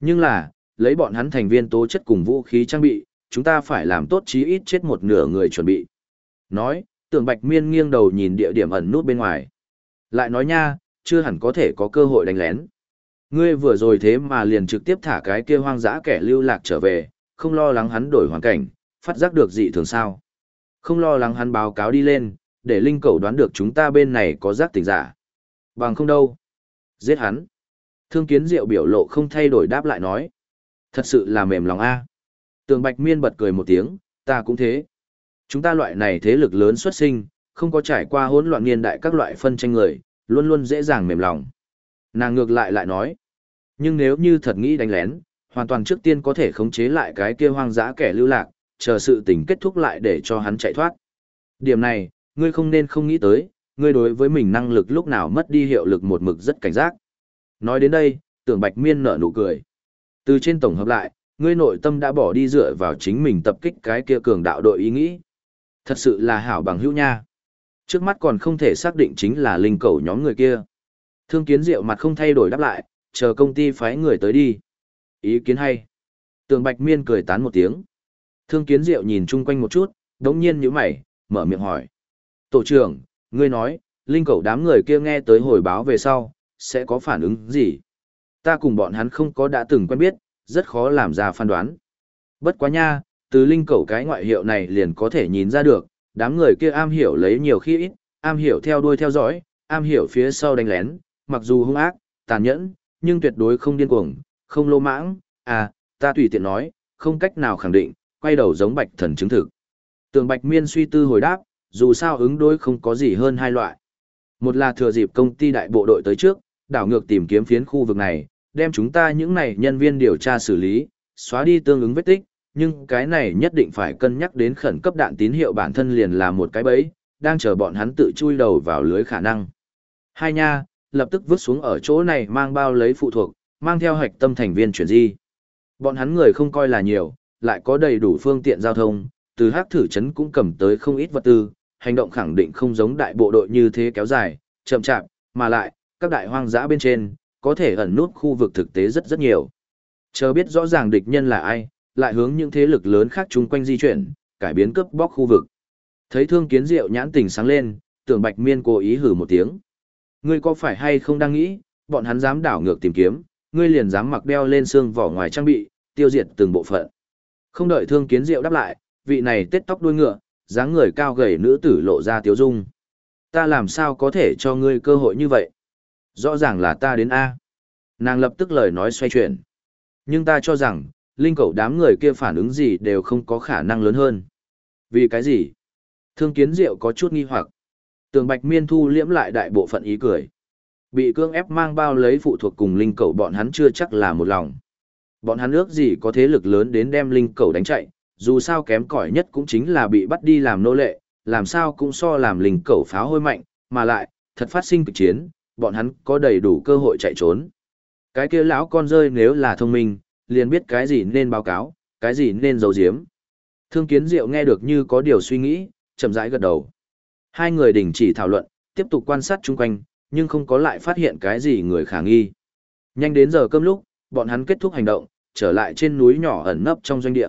Nhưng là, lấy bọn hắn thành viên tố chất cùng vũ khí trang bị, chúng ta phải làm tốt chí ít chết một nửa người chuẩn bị. Nói, tưởng bạch miên nghiêng đầu nhìn địa điểm ẩn nút bên ngoài. Lại nói nha, chưa hẳn có thể có cơ hội đánh lén. Ngươi vừa rồi thế mà liền trực tiếp thả cái kia hoang dã kẻ lưu lạc trở về, không lo lắng hắn đổi hoàn cảnh, phát giác được dị thường sao. Không lo lắng hắn báo cáo đi lên, để linh cầu đoán được chúng ta bên này có giác tình giả. Bằng không đâu. Giết hắn. Thương kiến diệu biểu lộ không thay đổi đáp lại nói. Thật sự là mềm lòng a. Tường Bạch Miên bật cười một tiếng, ta cũng thế. Chúng ta loại này thế lực lớn xuất sinh, không có trải qua hỗn loạn niên đại các loại phân tranh người, luôn luôn dễ dàng mềm lòng. Nàng ngược lại lại nói. Nhưng nếu như thật nghĩ đánh lén, hoàn toàn trước tiên có thể khống chế lại cái kia hoang dã kẻ lưu lạc, chờ sự tình kết thúc lại để cho hắn chạy thoát. Điểm này, ngươi không nên không nghĩ tới, ngươi đối với mình năng lực lúc nào mất đi hiệu lực một mực rất cảnh giác. Nói đến đây, tưởng bạch miên nở nụ cười. Từ trên tổng hợp lại, ngươi nội tâm đã bỏ đi dựa vào chính mình tập kích cái kia cường đạo đội ý nghĩ. Thật sự là hảo bằng hữu nha. Trước mắt còn không thể xác định chính là linh cầu nhóm người kia. Thương kiến diệu mặt không thay đổi đáp lại, chờ công ty phái người tới đi. Ý kiến hay. Tường Bạch Miên cười tán một tiếng. Thương kiến diệu nhìn chung quanh một chút, đống nhiên như mày, mở miệng hỏi. Tổ trưởng, ngươi nói, linh cầu đám người kia nghe tới hồi báo về sau, sẽ có phản ứng gì? Ta cùng bọn hắn không có đã từng quen biết, rất khó làm ra phán đoán. Bất quá nha, từ linh cầu cái ngoại hiệu này liền có thể nhìn ra được, đám người kia am hiểu lấy nhiều khi ít, am hiểu theo đuôi theo dõi, am hiểu phía sau đánh lén, mặc dù hung ác, tàn nhẫn, nhưng tuyệt đối không điên cuồng, không lô mãng, à, ta tùy tiện nói, không cách nào khẳng định, quay đầu giống bạch thần chứng thực. Tường bạch miên suy tư hồi đáp, dù sao ứng đối không có gì hơn hai loại. Một là thừa dịp công ty đại bộ đội tới trước, đảo ngược tìm kiếm phiến khu vực này, đem chúng ta những này nhân viên điều tra xử lý, xóa đi tương ứng vết tích, nhưng cái này nhất định phải cân nhắc đến khẩn cấp đạn tín hiệu bản thân liền là một cái bẫy, đang chờ bọn hắn tự chui đầu vào lưới khả năng. Hai nha, lập tức vứt xuống ở chỗ này mang bao lấy phụ thuộc, mang theo hạch tâm thành viên chuyển di. Bọn hắn người không coi là nhiều, lại có đầy đủ phương tiện giao thông, từ hắc thử chấn cũng cầm tới không ít vật tư, hành động khẳng định không giống đại bộ đội như thế kéo dài, chậm chạp, mà lại, các đại hoang dã bên trên, có thể ẩn nút khu vực thực tế rất rất nhiều. Chờ biết rõ ràng địch nhân là ai, lại hướng những thế lực lớn khác chung quanh di chuyển, cải biến cướp bóc khu vực. Thấy thương kiến diệu nhãn tình sáng lên, tưởng bạch miên cố ý hử một tiếng. Ngươi có phải hay không đang nghĩ, bọn hắn dám đảo ngược tìm kiếm, ngươi liền dám mặc đeo lên xương vỏ ngoài trang bị, tiêu diệt từng bộ phận. Không đợi thương kiến diệu đáp lại, vị này tết tóc đuôi ngựa, dáng người cao gầy nữ tử lộ ra tiếu dung. Ta làm sao có thể cho ngươi cơ hội như vậy? Rõ ràng là ta đến A. Nàng lập tức lời nói xoay chuyển. Nhưng ta cho rằng, linh cầu đám người kia phản ứng gì đều không có khả năng lớn hơn. Vì cái gì? Thương kiến diệu có chút nghi hoặc. Tường Bạch Miên thu liễm lại đại bộ phận ý cười. Bị cương ép mang bao lấy phụ thuộc cùng linh cầu bọn hắn chưa chắc là một lòng. Bọn hắn ước gì có thế lực lớn đến đem linh cầu đánh chạy, dù sao kém cỏi nhất cũng chính là bị bắt đi làm nô lệ, làm sao cũng so làm linh cầu pháo hôi mạnh, mà lại, thật phát sinh kịch chiến, bọn hắn có đầy đủ cơ hội chạy trốn. Cái kia lão con rơi nếu là thông minh, liền biết cái gì nên báo cáo, cái gì nên giấu giếm. Thương kiến diệu nghe được như có điều suy nghĩ, chậm rãi gật đầu. Hai người đình chỉ thảo luận, tiếp tục quan sát chung quanh, nhưng không có lại phát hiện cái gì người khả nghi. Nhanh đến giờ cơm lúc, bọn hắn kết thúc hành động, trở lại trên núi nhỏ ẩn nấp trong doanh địa.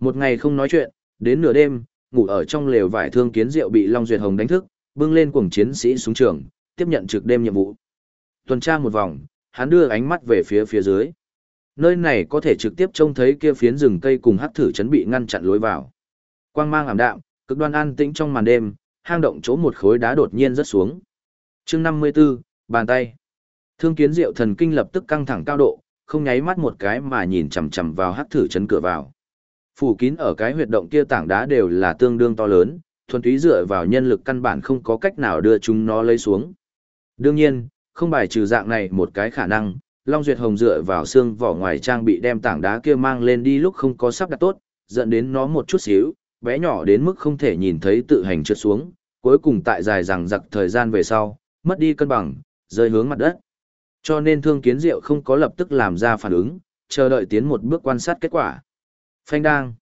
Một ngày không nói chuyện, đến nửa đêm, ngủ ở trong lều vải thương kiến Diệu bị Long Duyệt Hồng đánh thức, bưng lên cuồng chiến sĩ xuống trường, tiếp nhận trực đêm nhiệm vụ. Tuần tra một vòng, hắn đưa ánh mắt về phía phía dưới. Nơi này có thể trực tiếp trông thấy kia phiến rừng cây cùng hắc thử chấn bị ngăn chặn lối vào. Quang mang ảm đạm, cực đoan an tĩnh trong màn đêm, hang động chỗ một khối đá đột nhiên rớt xuống. chương 54, bàn tay. Thương kiến diệu thần kinh lập tức căng thẳng cao độ, không nháy mắt một cái mà nhìn chằm chằm vào hắc thử chấn cửa vào. Phủ kín ở cái huyệt động kia tảng đá đều là tương đương to lớn, thuần túy dựa vào nhân lực căn bản không có cách nào đưa chúng nó lấy xuống. Đương nhiên, không bài trừ dạng này một cái khả năng, Long Duyệt Hồng dựa vào xương vỏ ngoài trang bị đem tảng đá kia mang lên đi lúc không có sắp đặt tốt, dẫn đến nó một chút xíu, bé nhỏ đến mức không thể nhìn thấy tự hành trượt xuống, cuối cùng tại dài rằng giặc thời gian về sau, mất đi cân bằng, rơi hướng mặt đất. Cho nên thương kiến diệu không có lập tức làm ra phản ứng, chờ đợi tiến một bước quan sát kết quả. Phanh đang.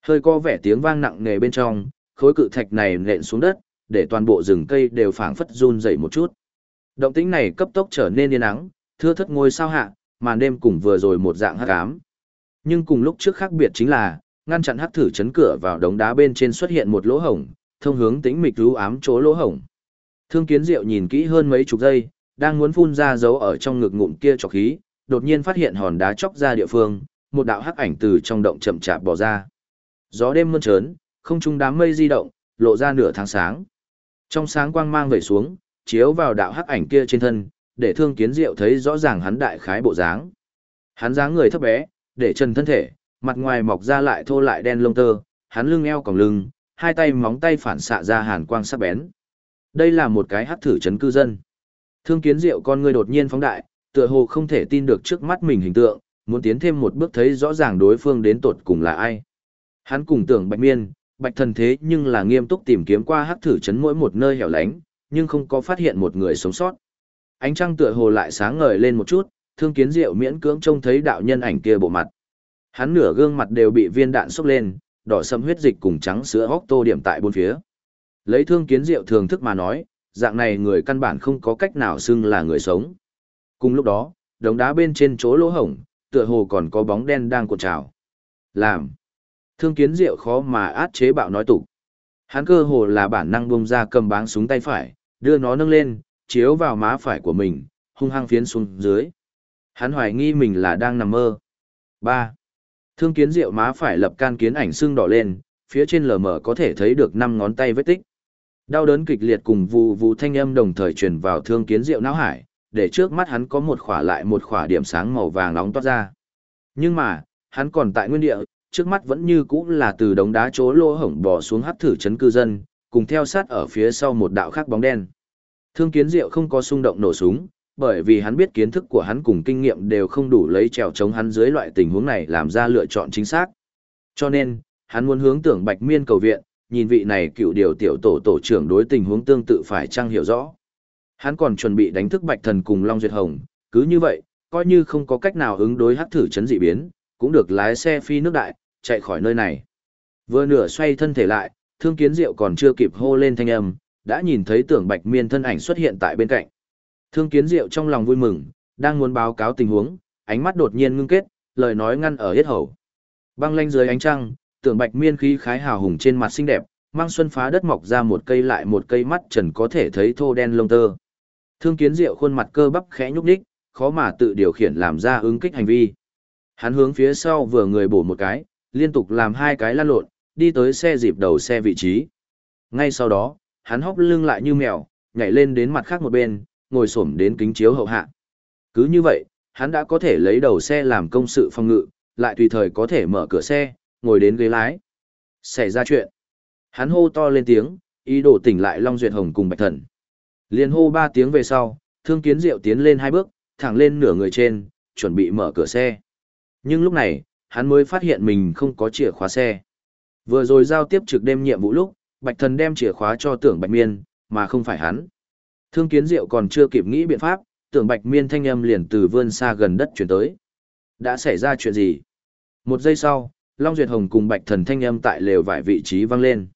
Hơi có vẻ tiếng vang nặng nề bên trong, khối cự thạch này nện xuống đất, để toàn bộ rừng cây đều phảng phất run dậy một chút. Động tĩnh này cấp tốc trở nên yên ắng, thưa thất ngôi sao hạ, màn đêm cùng vừa rồi một dạng hắc ám. Nhưng cùng lúc trước khác biệt chính là, ngăn chặn hắc thử chấn cửa vào đống đá bên trên xuất hiện một lỗ hổng, thông hướng tĩnh mịch lũ ám chỗ lỗ hổng. Thương Kiến Diệu nhìn kỹ hơn mấy chục giây, đang muốn phun ra dấu ở trong ngực ngụm kia trọc khí, đột nhiên phát hiện hòn đá chóc ra địa phương, một đạo hắc ảnh từ trong động chậm chạp bò ra. Gió đêm mơn trớn, không trung đám mây di động, lộ ra nửa tháng sáng. Trong sáng quang mang về xuống, chiếu vào đạo hắc ảnh kia trên thân, để Thương Kiến Diệu thấy rõ ràng hắn đại khái bộ dáng. Hắn dáng người thấp bé, để trần thân thể, mặt ngoài mọc ra lại thô lại đen lông tơ, hắn lưng eo còng lưng, hai tay móng tay phản xạ ra hàn quang sắc bén. Đây là một cái hắc thử chấn cư dân. Thương kiến diệu con người đột nhiên phóng đại, Tựa hồ không thể tin được trước mắt mình hình tượng, muốn tiến thêm một bước thấy rõ ràng đối phương đến tột cùng là ai. Hắn cùng tưởng Bạch Miên, Bạch Thần thế nhưng là nghiêm túc tìm kiếm qua hắc thử chấn mỗi một nơi hẻo lánh, nhưng không có phát hiện một người sống sót. Ánh trăng tựa hồ lại sáng ngời lên một chút, thương kiến diệu miễn cưỡng trông thấy đạo nhân ảnh kia bộ mặt. Hắn nửa gương mặt đều bị viên đạn sốc lên, đỏ sẫm huyết dịch cùng trắng sữa hốc tô điểm tại bốn phía. Lấy thương kiến diệu thường thức mà nói, dạng này người căn bản không có cách nào xưng là người sống. Cùng lúc đó, đống đá bên trên chỗ lỗ hổng, tựa hồ còn có bóng đen đang cuộn trào. Làm. Thương kiến diệu khó mà át chế bạo nói tục. Hắn cơ hồ là bản năng bung ra cầm báng súng tay phải, đưa nó nâng lên, chiếu vào má phải của mình, hung hăng phiến xuống dưới. Hắn hoài nghi mình là đang nằm mơ. 3. Thương kiến diệu má phải lập can kiến ảnh xương đỏ lên, phía trên lờ mờ có thể thấy được năm ngón tay vết tích. Đau đớn kịch liệt cùng vù vù thanh âm đồng thời truyền vào thương kiến diệu não hải, để trước mắt hắn có một khỏa lại một khỏa điểm sáng màu vàng nóng toát ra. Nhưng mà, hắn còn tại nguyên địa, trước mắt vẫn như cũ là từ đống đá chỗ lỗ hổng bò xuống hắt thử chấn cư dân, cùng theo sát ở phía sau một đạo khác bóng đen. Thương kiến diệu không có xung động nổ súng, bởi vì hắn biết kiến thức của hắn cùng kinh nghiệm đều không đủ lấy trèo chống hắn dưới loại tình huống này làm ra lựa chọn chính xác. Cho nên, hắn muốn hướng tưởng Bạch Miên cầu viện, nhìn vị này cựu điều tiểu tổ tổ trưởng đối tình huống tương tự phải trang hiểu rõ. Hắn còn chuẩn bị đánh thức Bạch Thần cùng Long Duyệt Hồng, cứ như vậy, coi như không có cách nào ứng đối hắc thử chấn dị biến, cũng được lái xe phi nước đại, chạy khỏi nơi này. Vừa nửa xoay thân thể lại, Thương Kiến Diệu còn chưa kịp hô lên thanh âm, đã nhìn thấy Tưởng Bạch Miên thân ảnh xuất hiện tại bên cạnh. Thương Kiến Diệu trong lòng vui mừng, đang muốn báo cáo tình huống, ánh mắt đột nhiên ngưng kết, lời nói ngăn ở hết hầu. Băng lanh dưới ánh trăng, Tưởng Bạch Miên khí khái hào hùng trên mặt xinh đẹp, mang xuân phá đất mọc ra một cây lại một cây mắt trần có thể thấy thô đen lông tơ. Thương Kiến Diệu khuôn mặt cơ bắp khẽ nhúc nhích, khó mà tự điều khiển làm ra ứng kích hành vi. Hắn hướng phía sau vừa người bổ một cái, liên tục làm hai cái lăn lộn, đi tới xe dịp đầu xe vị trí. Ngay sau đó, hắn hóc lưng lại như mèo, nhảy lên đến mặt khác một bên, ngồi xổm đến kính chiếu hậu hạ. Cứ như vậy, hắn đã có thể lấy đầu xe làm công sự phòng ngự, lại tùy thời có thể mở cửa xe, ngồi đến ghế lái. Xảy ra chuyện. Hắn hô to lên tiếng, ý đồ tỉnh lại Long Duyệt Hồng cùng Bạch Thần. Liên hô ba tiếng về sau, Thương Kiến Diệu tiến lên hai bước, thẳng lên nửa người trên, chuẩn bị mở cửa xe. Nhưng lúc này, hắn mới phát hiện mình không có chìa khóa xe. Vừa rồi giao tiếp trực đêm nhiệm vụ lúc, Bạch Thần đem chìa khóa cho tưởng Bạch Miên, mà không phải hắn. Thương Kiến Diệu còn chưa kịp nghĩ biện pháp, tưởng Bạch Miên thanh âm liền từ vươn xa gần đất chuyển tới. Đã xảy ra chuyện gì? Một giây sau, Long Duyệt Hồng cùng Bạch Thần thanh âm tại lều vải vị trí vang lên.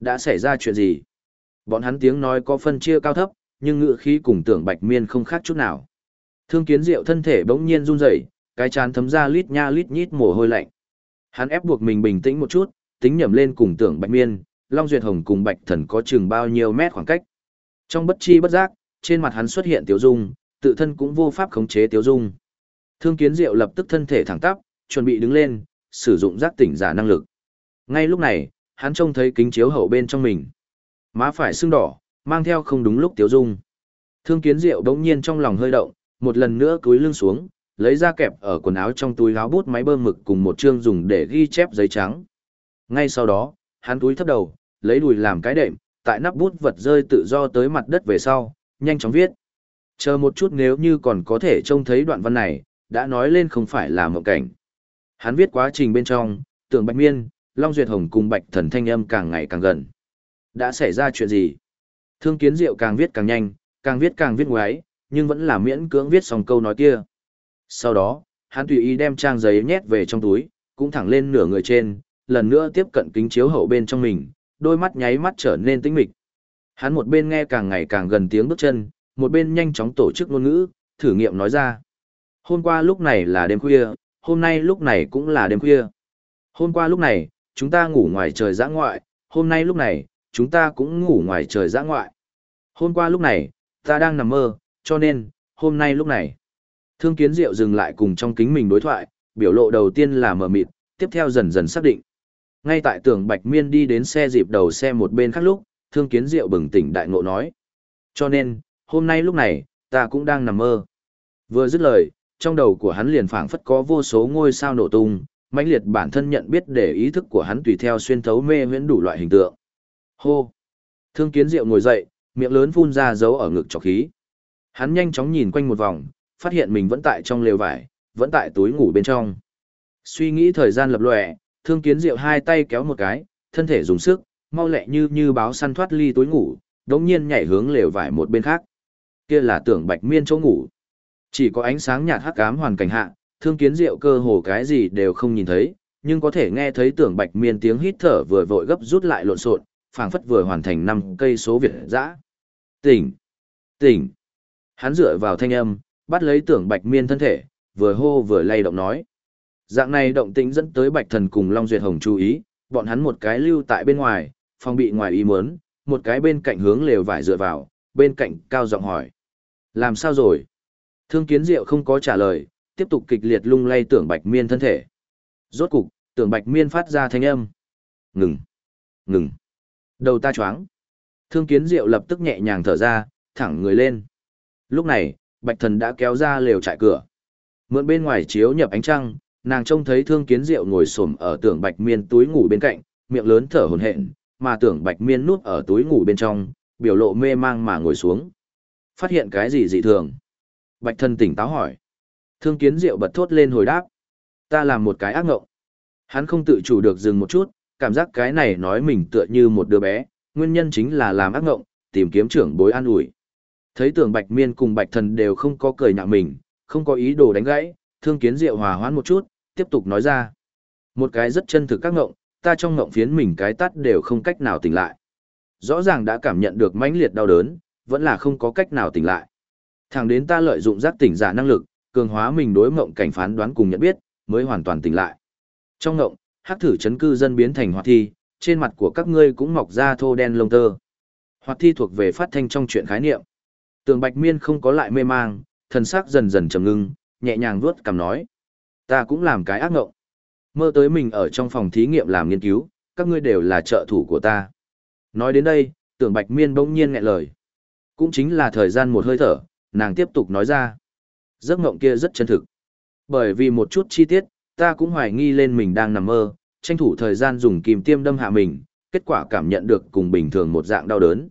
Đã xảy ra chuyện gì? Bọn hắn tiếng nói có phân chia cao thấp, nhưng ngựa khí cùng tưởng Bạch Miên không khác chút nào. Thương Kiến Diệu thân thể bỗng nhiên run rẩy, cái chán thấm ra lít nha lít nhít mồ hôi lạnh. Hắn ép buộc mình bình tĩnh một chút, tính nhẩm lên cùng tưởng Bạch Miên, Long Duyệt Hồng cùng Bạch Thần có chừng bao nhiêu mét khoảng cách. Trong bất chi bất giác, trên mặt hắn xuất hiện tiếu dung, tự thân cũng vô pháp khống chế tiếu dung. Thương Kiến Diệu lập tức thân thể thẳng tắp, chuẩn bị đứng lên, sử dụng giác tỉnh giả năng lực. Ngay lúc này, hắn trông thấy kính chiếu hậu bên trong mình. Má phải sưng đỏ, mang theo không đúng lúc tiếu dung. Thương Kiến Diệu đống nhiên trong lòng hơi động, một lần nữa cúi lưng xuống, lấy ra kẹp ở quần áo trong túi áo bút máy bơm mực cùng một chương dùng để ghi chép giấy trắng. Ngay sau đó, hắn túi thấp đầu, lấy đùi làm cái đệm, tại nắp bút vật rơi tự do tới mặt đất về sau, nhanh chóng viết. Chờ một chút nếu như còn có thể trông thấy đoạn văn này, đã nói lên không phải là mộng cảnh. Hắn viết quá trình bên trong, tưởng Bạch Miên, Long Duyệt Hồng cùng Bạch Thần Thanh Âm càng ngày càng gần. Đã xảy ra chuyện gì? Thương Kiến Diệu càng viết càng nhanh, càng viết càng viết ngoái, nhưng vẫn là miễn cưỡng viết xong câu nói kia. Sau đó, hắn tùy ý đem trang giấy nhét về trong túi, cũng thẳng lên nửa người trên, lần nữa tiếp cận kính chiếu hậu bên trong mình, đôi mắt nháy mắt trở nên tĩnh mịch. Hắn một bên nghe càng ngày càng gần tiếng bước chân, một bên nhanh chóng tổ chức ngôn ngữ, thử nghiệm nói ra. Hôm qua lúc này là đêm khuya, hôm nay lúc này cũng là đêm khuya. Hôm qua lúc này, chúng ta ngủ ngoài trời giã ngoại, hôm nay lúc này, chúng ta cũng ngủ ngoài trời giã ngoại. Hôm qua lúc này, ta đang nằm mơ, cho nên, hôm nay lúc này. Thương kiến diệu dừng lại cùng trong kính mình đối thoại, biểu lộ đầu tiên là mờ mịt, tiếp theo dần dần xác định. Ngay tại tưởng Bạch Miên đi đến xe dịp đầu xe một bên khác lúc, thương kiến diệu bừng tỉnh đại ngộ nói. Cho nên, hôm nay lúc này, ta cũng đang nằm mơ. Vừa dứt lời, trong đầu của hắn liền phảng phất có vô số ngôi sao nổ tung, mãnh liệt bản thân nhận biết để ý thức của hắn tùy theo xuyên thấu mê huyễn đủ loại hình tượng. Hô! Thương kiến diệu ngồi dậy, miệng lớn phun ra dấu ở ngực trọc khí. Hắn nhanh chóng nhìn quanh một vòng, phát hiện mình vẫn tại trong lều vải, vẫn tại túi ngủ bên trong. Suy nghĩ thời gian lập lòe, thương kiến diệu hai tay kéo một cái, thân thể dùng sức, mau lẹ như như báo săn thoát ly túi ngủ, đống nhiên nhảy hướng lều vải một bên khác. Kia là tưởng bạch miên chỗ ngủ. Chỉ có ánh sáng nhạt hắc ám hoàn cảnh hạ, thương kiến diệu cơ hồ cái gì đều không nhìn thấy, nhưng có thể nghe thấy tưởng bạch miên tiếng hít thở vừa vội gấp rút lại lộn xộn, phảng phất vừa hoàn thành năm cây số việt dã. Tỉnh! Tỉnh! Hắn dựa vào thanh âm, bắt lấy tưởng bạch miên thân thể, vừa hô vừa lay động nói. Dạng này động tĩnh dẫn tới bạch thần cùng Long Duyệt Hồng chú ý, bọn hắn một cái lưu tại bên ngoài, phòng bị ngoài ý muốn, một cái bên cạnh hướng lều vải dựa vào, bên cạnh cao giọng hỏi. Làm sao rồi? Thương kiến diệu không có trả lời, tiếp tục kịch liệt lung lay tưởng bạch miên thân thể. Rốt cục, tưởng bạch miên phát ra thanh âm. Ngừng! Ngừng! Đầu ta choáng. Thương kiến diệu lập tức nhẹ nhàng thở ra, thẳng người lên. Lúc này, bạch thần đã kéo ra lều trại cửa. Mượn bên ngoài chiếu nhập ánh trăng, nàng trông thấy thương kiến diệu ngồi xổm ở tưởng bạch miên túi ngủ bên cạnh, miệng lớn thở hổn hển, mà tưởng bạch miên núp ở túi ngủ bên trong, biểu lộ mê mang mà ngồi xuống. Phát hiện cái gì dị thường? Bạch thần tỉnh táo hỏi. Thương kiến diệu bật thốt lên hồi đáp. Ta làm một cái ác ngộng. Hắn không tự chủ được dừng một chút, cảm giác cái này nói mình tựa như một đứa bé, nguyên nhân chính là làm ác ngộng, tìm kiếm trưởng bối an ủi. Thấy tưởng bạch miên cùng bạch thần đều không có cười nhạo mình, không có ý đồ đánh gãy, thương kiến diệu hòa hoãn một chút, tiếp tục nói ra. Một cái rất chân thực các ngộng, ta trong ngộng phiến mình cái tắt đều không cách nào tỉnh lại. Rõ ràng đã cảm nhận được mãnh liệt đau đớn, vẫn là không có cách nào tỉnh lại. Thẳng đến ta lợi dụng giác tỉnh giả năng lực, cường hóa mình đối ngộng cảnh phán đoán cùng nhận biết, mới hoàn toàn tỉnh lại. Trong ngộng, hắc thử chấn cư dân biến thành hoạt thi, trên mặt của các ngươi cũng mọc ra thô đen lông tơ. Hoạt thi thuộc về phát thanh trong chuyện khái niệm. Tường Bạch Miên không có lại mê mang, thần sắc dần dần trầm ngưng, nhẹ nhàng vuốt cằm nói: "Ta cũng làm cái ác ngộng. Mơ tới mình ở trong phòng thí nghiệm làm nghiên cứu, các ngươi đều là trợ thủ của ta." Nói đến đây, Tưởng Bạch Miên bỗng nhiên nghẹn lời. Cũng chính là thời gian một hơi thở, nàng tiếp tục nói ra: "Giấc ngộng kia rất chân thực. Bởi vì một chút chi tiết, ta cũng hoài nghi lên mình đang nằm mơ, tranh thủ thời gian dùng kìm tiêm đâm hạ mình, kết quả cảm nhận được cùng bình thường một dạng đau đớn.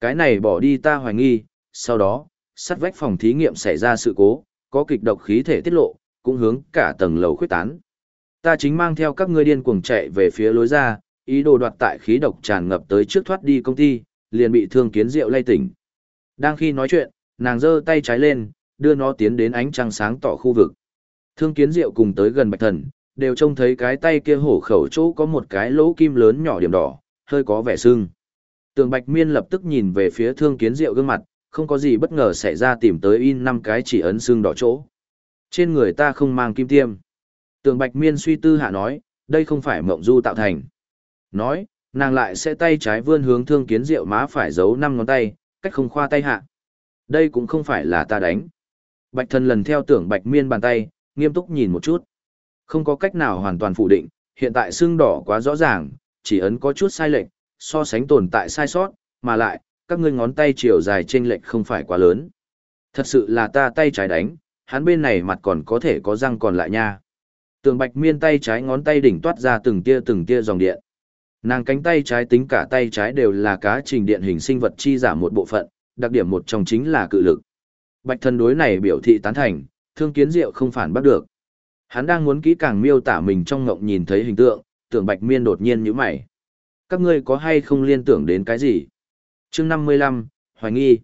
Cái này bỏ đi ta hoài nghi, sau đó, sắt vách phòng thí nghiệm xảy ra sự cố, có kịch độc khí thể tiết lộ, cũng hướng cả tầng lầu khuyết tán. Ta chính mang theo các ngươi điên cuồng chạy về phía lối ra, ý đồ đoạt tại khí độc tràn ngập tới trước thoát đi công ty, liền bị thương kiến rượu lay tỉnh. Đang khi nói chuyện, nàng giơ tay trái lên, đưa nó tiến đến ánh trăng sáng tỏ khu vực. Thương kiến diệu cùng tới gần bạch thần, đều trông thấy cái tay kia hổ khẩu chỗ có một cái lỗ kim lớn nhỏ điểm đỏ, hơi có vẻ sưng. Tường bạch miên lập tức nhìn về phía thương kiến diệu gương mặt, không có gì bất ngờ xảy ra tìm tới in năm cái chỉ ấn xương đỏ chỗ. Trên người ta không mang kim tiêm. Tường bạch miên suy tư hạ nói, đây không phải mộng du tạo thành. Nói, nàng lại sẽ tay trái vươn hướng thương kiến rượu má phải giấu năm ngón tay, cách không khoa tay hạ. Đây cũng không phải là ta đánh. Bạch thần lần theo tưởng bạch miên bàn tay, nghiêm túc nhìn một chút. Không có cách nào hoàn toàn phủ định, hiện tại xương đỏ quá rõ ràng, chỉ ấn có chút sai lệch, so sánh tồn tại sai sót, mà lại, các ngươi ngón tay chiều dài trên lệch không phải quá lớn. Thật sự là ta tay trái đánh, hắn bên này mặt còn có thể có răng còn lại nha. Tường bạch miên tay trái ngón tay đỉnh toát ra từng tia từng tia dòng điện. Nàng cánh tay trái tính cả tay trái đều là cá trình điện hình sinh vật chi giả một bộ phận, đặc điểm một trong chính là cự lực. Bạch thân đối này biểu thị tán thành, thương kiến diệu không phản bắt được. Hắn đang muốn kỹ càng miêu tả mình trong ngộng nhìn thấy hình tượng, tưởng bạch miên đột nhiên nhíu mày. Các ngươi có hay không liên tưởng đến cái gì? Chương 55, hoài nghi.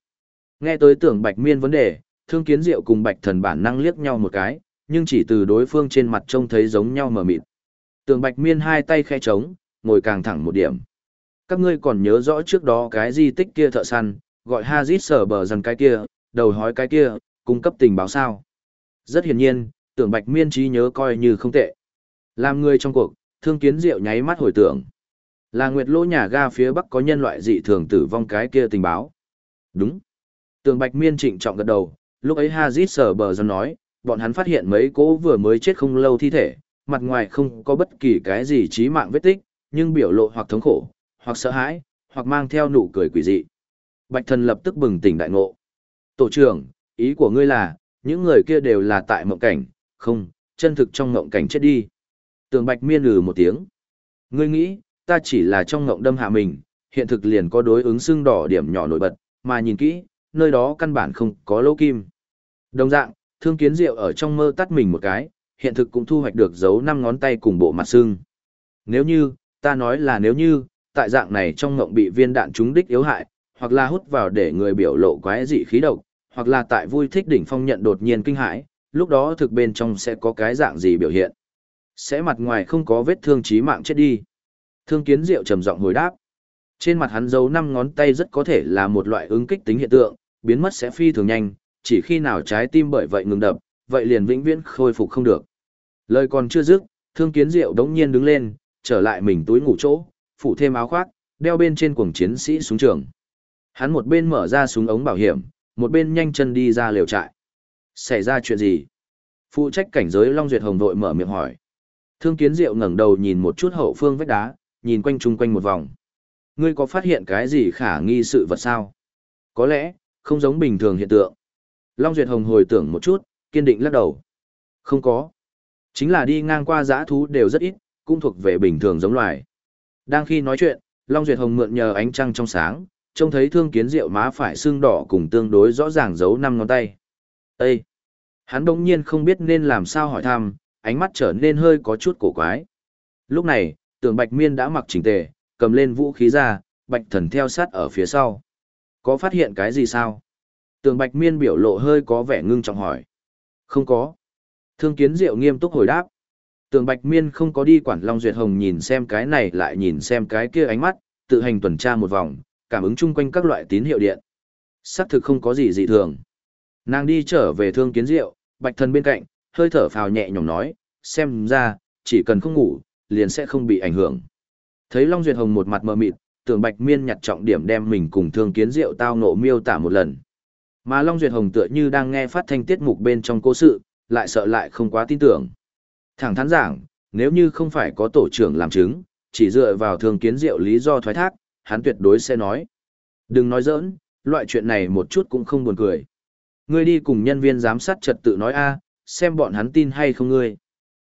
Nghe tới tưởng bạch miên vấn đề, thương kiến diệu cùng bạch thần bản năng liếc nhau một cái, nhưng chỉ từ đối phương trên mặt trông thấy giống nhau mờ mịt. Tưởng bạch miên hai tay khe trống, ngồi càng thẳng một điểm. Các ngươi còn nhớ rõ trước đó cái di tích kia thợ săn, gọi Hazit sở bờ dần cái kia, đầu hói cái kia, cung cấp tình báo sao. Rất hiển nhiên, tưởng bạch miên trí nhớ coi như không tệ. Làm người trong cuộc, thương kiến diệu nháy mắt hồi tưởng. Là nguyệt lỗ nhà ga phía bắc có nhân loại dị thường tử vong cái kia tình báo. Đúng. Tường bạch miên trịnh trọng gật đầu, lúc ấy Hazit sở bờ dân nói, bọn hắn phát hiện mấy cố vừa mới chết không lâu thi thể, mặt ngoài không có bất kỳ cái gì trí mạng vết tích, nhưng biểu lộ hoặc thống khổ, hoặc sợ hãi, hoặc mang theo nụ cười quỷ dị. Bạch thần lập tức bừng tỉnh đại ngộ. Tổ trưởng, ý của ngươi là, những người kia đều là tại mộng cảnh, không, chân thực trong mộng cảnh chết đi. Tường Bạch miên lừ một tiếng. Ngươi nghĩ, ta chỉ là trong ngộng đâm hạ mình, hiện thực liền có đối ứng xương đỏ điểm nhỏ nổi bật, mà nhìn kỹ, nơi đó căn bản không có lỗ kim. Đồng dạng, Thương kiến diệu ở trong mơ tắt mình một cái, hiện thực cũng thu hoạch được dấu năm ngón tay cùng bộ mặt xương. Nếu như, ta nói là nếu như, tại dạng này trong ngộng bị viên đạn trúng đích yếu hại, hoặc là hút vào để người biểu lộ quái dị khí độc, hoặc là tại vui thích đỉnh phong nhận đột nhiên kinh hãi, lúc đó thực bên trong sẽ có cái dạng gì biểu hiện. Sẽ mặt ngoài không có vết thương chí mạng chết đi. Thương kiến diệu trầm giọng hồi đáp. Trên mặt hắn dấu năm ngón tay rất có thể là một loại ứng kích tính hiện tượng, biến mất sẽ phi thường nhanh, chỉ khi nào trái tim bởi vậy ngừng đập, vậy liền vĩnh viễn khôi phục không được. Lời còn chưa dứt, thương kiến diệu đống nhiên đứng lên, trở lại mình túi ngủ chỗ, phủ thêm áo khoác, đeo bên trên cuồng chiến sĩ xuống trường. Hắn một bên mở ra súng ống bảo hiểm, một bên nhanh chân đi ra liều trại. Xảy ra chuyện gì? Phụ trách cảnh giới Long Duyệt Hồng đội mở miệng hỏi. Thương kiến diệu ngẩng đầu nhìn một chút hậu phương vách đá, nhìn quanh chung quanh một vòng. Ngươi có phát hiện cái gì khả nghi sự vật sao? Có lẽ, không giống bình thường hiện tượng. Long Duyệt Hồng hồi tưởng một chút, kiên định lắc đầu. Không có. Chính là đi ngang qua giã thú đều rất ít, cũng thuộc về bình thường giống loài. Đang khi nói chuyện, Long Duyệt Hồng mượn nhờ ánh trăng trong sáng, trông thấy thương kiến rượu má phải xương đỏ cùng tương đối rõ ràng giấu năm ngón tay. Ê! Hắn đông nhiên không biết nên làm sao hỏi thăm, ánh mắt trở nên hơi có chút cổ quái. Lúc này, tưởng Bạch Miên đã mặc chỉnh tề, cầm lên vũ khí ra, Bạch Thần theo sát ở phía sau. Có phát hiện cái gì sao? Tường Bạch Miên biểu lộ hơi có vẻ ngưng trọng hỏi. Không có. Thương Kiến Diệu nghiêm túc hồi đáp. Tường Bạch Miên không có đi quản Long Duyệt Hồng nhìn xem cái này lại nhìn xem cái kia ánh mắt, tự hành tuần tra một vòng, cảm ứng chung quanh các loại tín hiệu điện. Xác thực không có gì dị thường. Nàng đi trở về Thương Kiến Diệu, Bạch Thần bên cạnh, hơi thở phào nhẹ nhõm nói, xem ra, chỉ cần không ngủ, liền sẽ không bị ảnh hưởng. Thấy Long Duyệt Hồng một mặt mờ mịt, tưởng Bạch Miên nhặt trọng điểm đem mình cùng Thương Kiến Diệu tao nộ miêu tả một lần. Mà Long Duyệt Hồng tựa như đang nghe phát thanh tiết mục bên trong cố sự, lại sợ lại không quá tin tưởng. Thẳng thắn giảng, nếu như không phải có tổ trưởng làm chứng, chỉ dựa vào Thương Kiến Diệu lý do thoái thác, hắn tuyệt đối sẽ nói. Đừng nói giỡn, loại chuyện này một chút cũng không buồn cười. Ngươi đi cùng nhân viên giám sát trật tự nói a, xem bọn hắn tin hay không ngươi.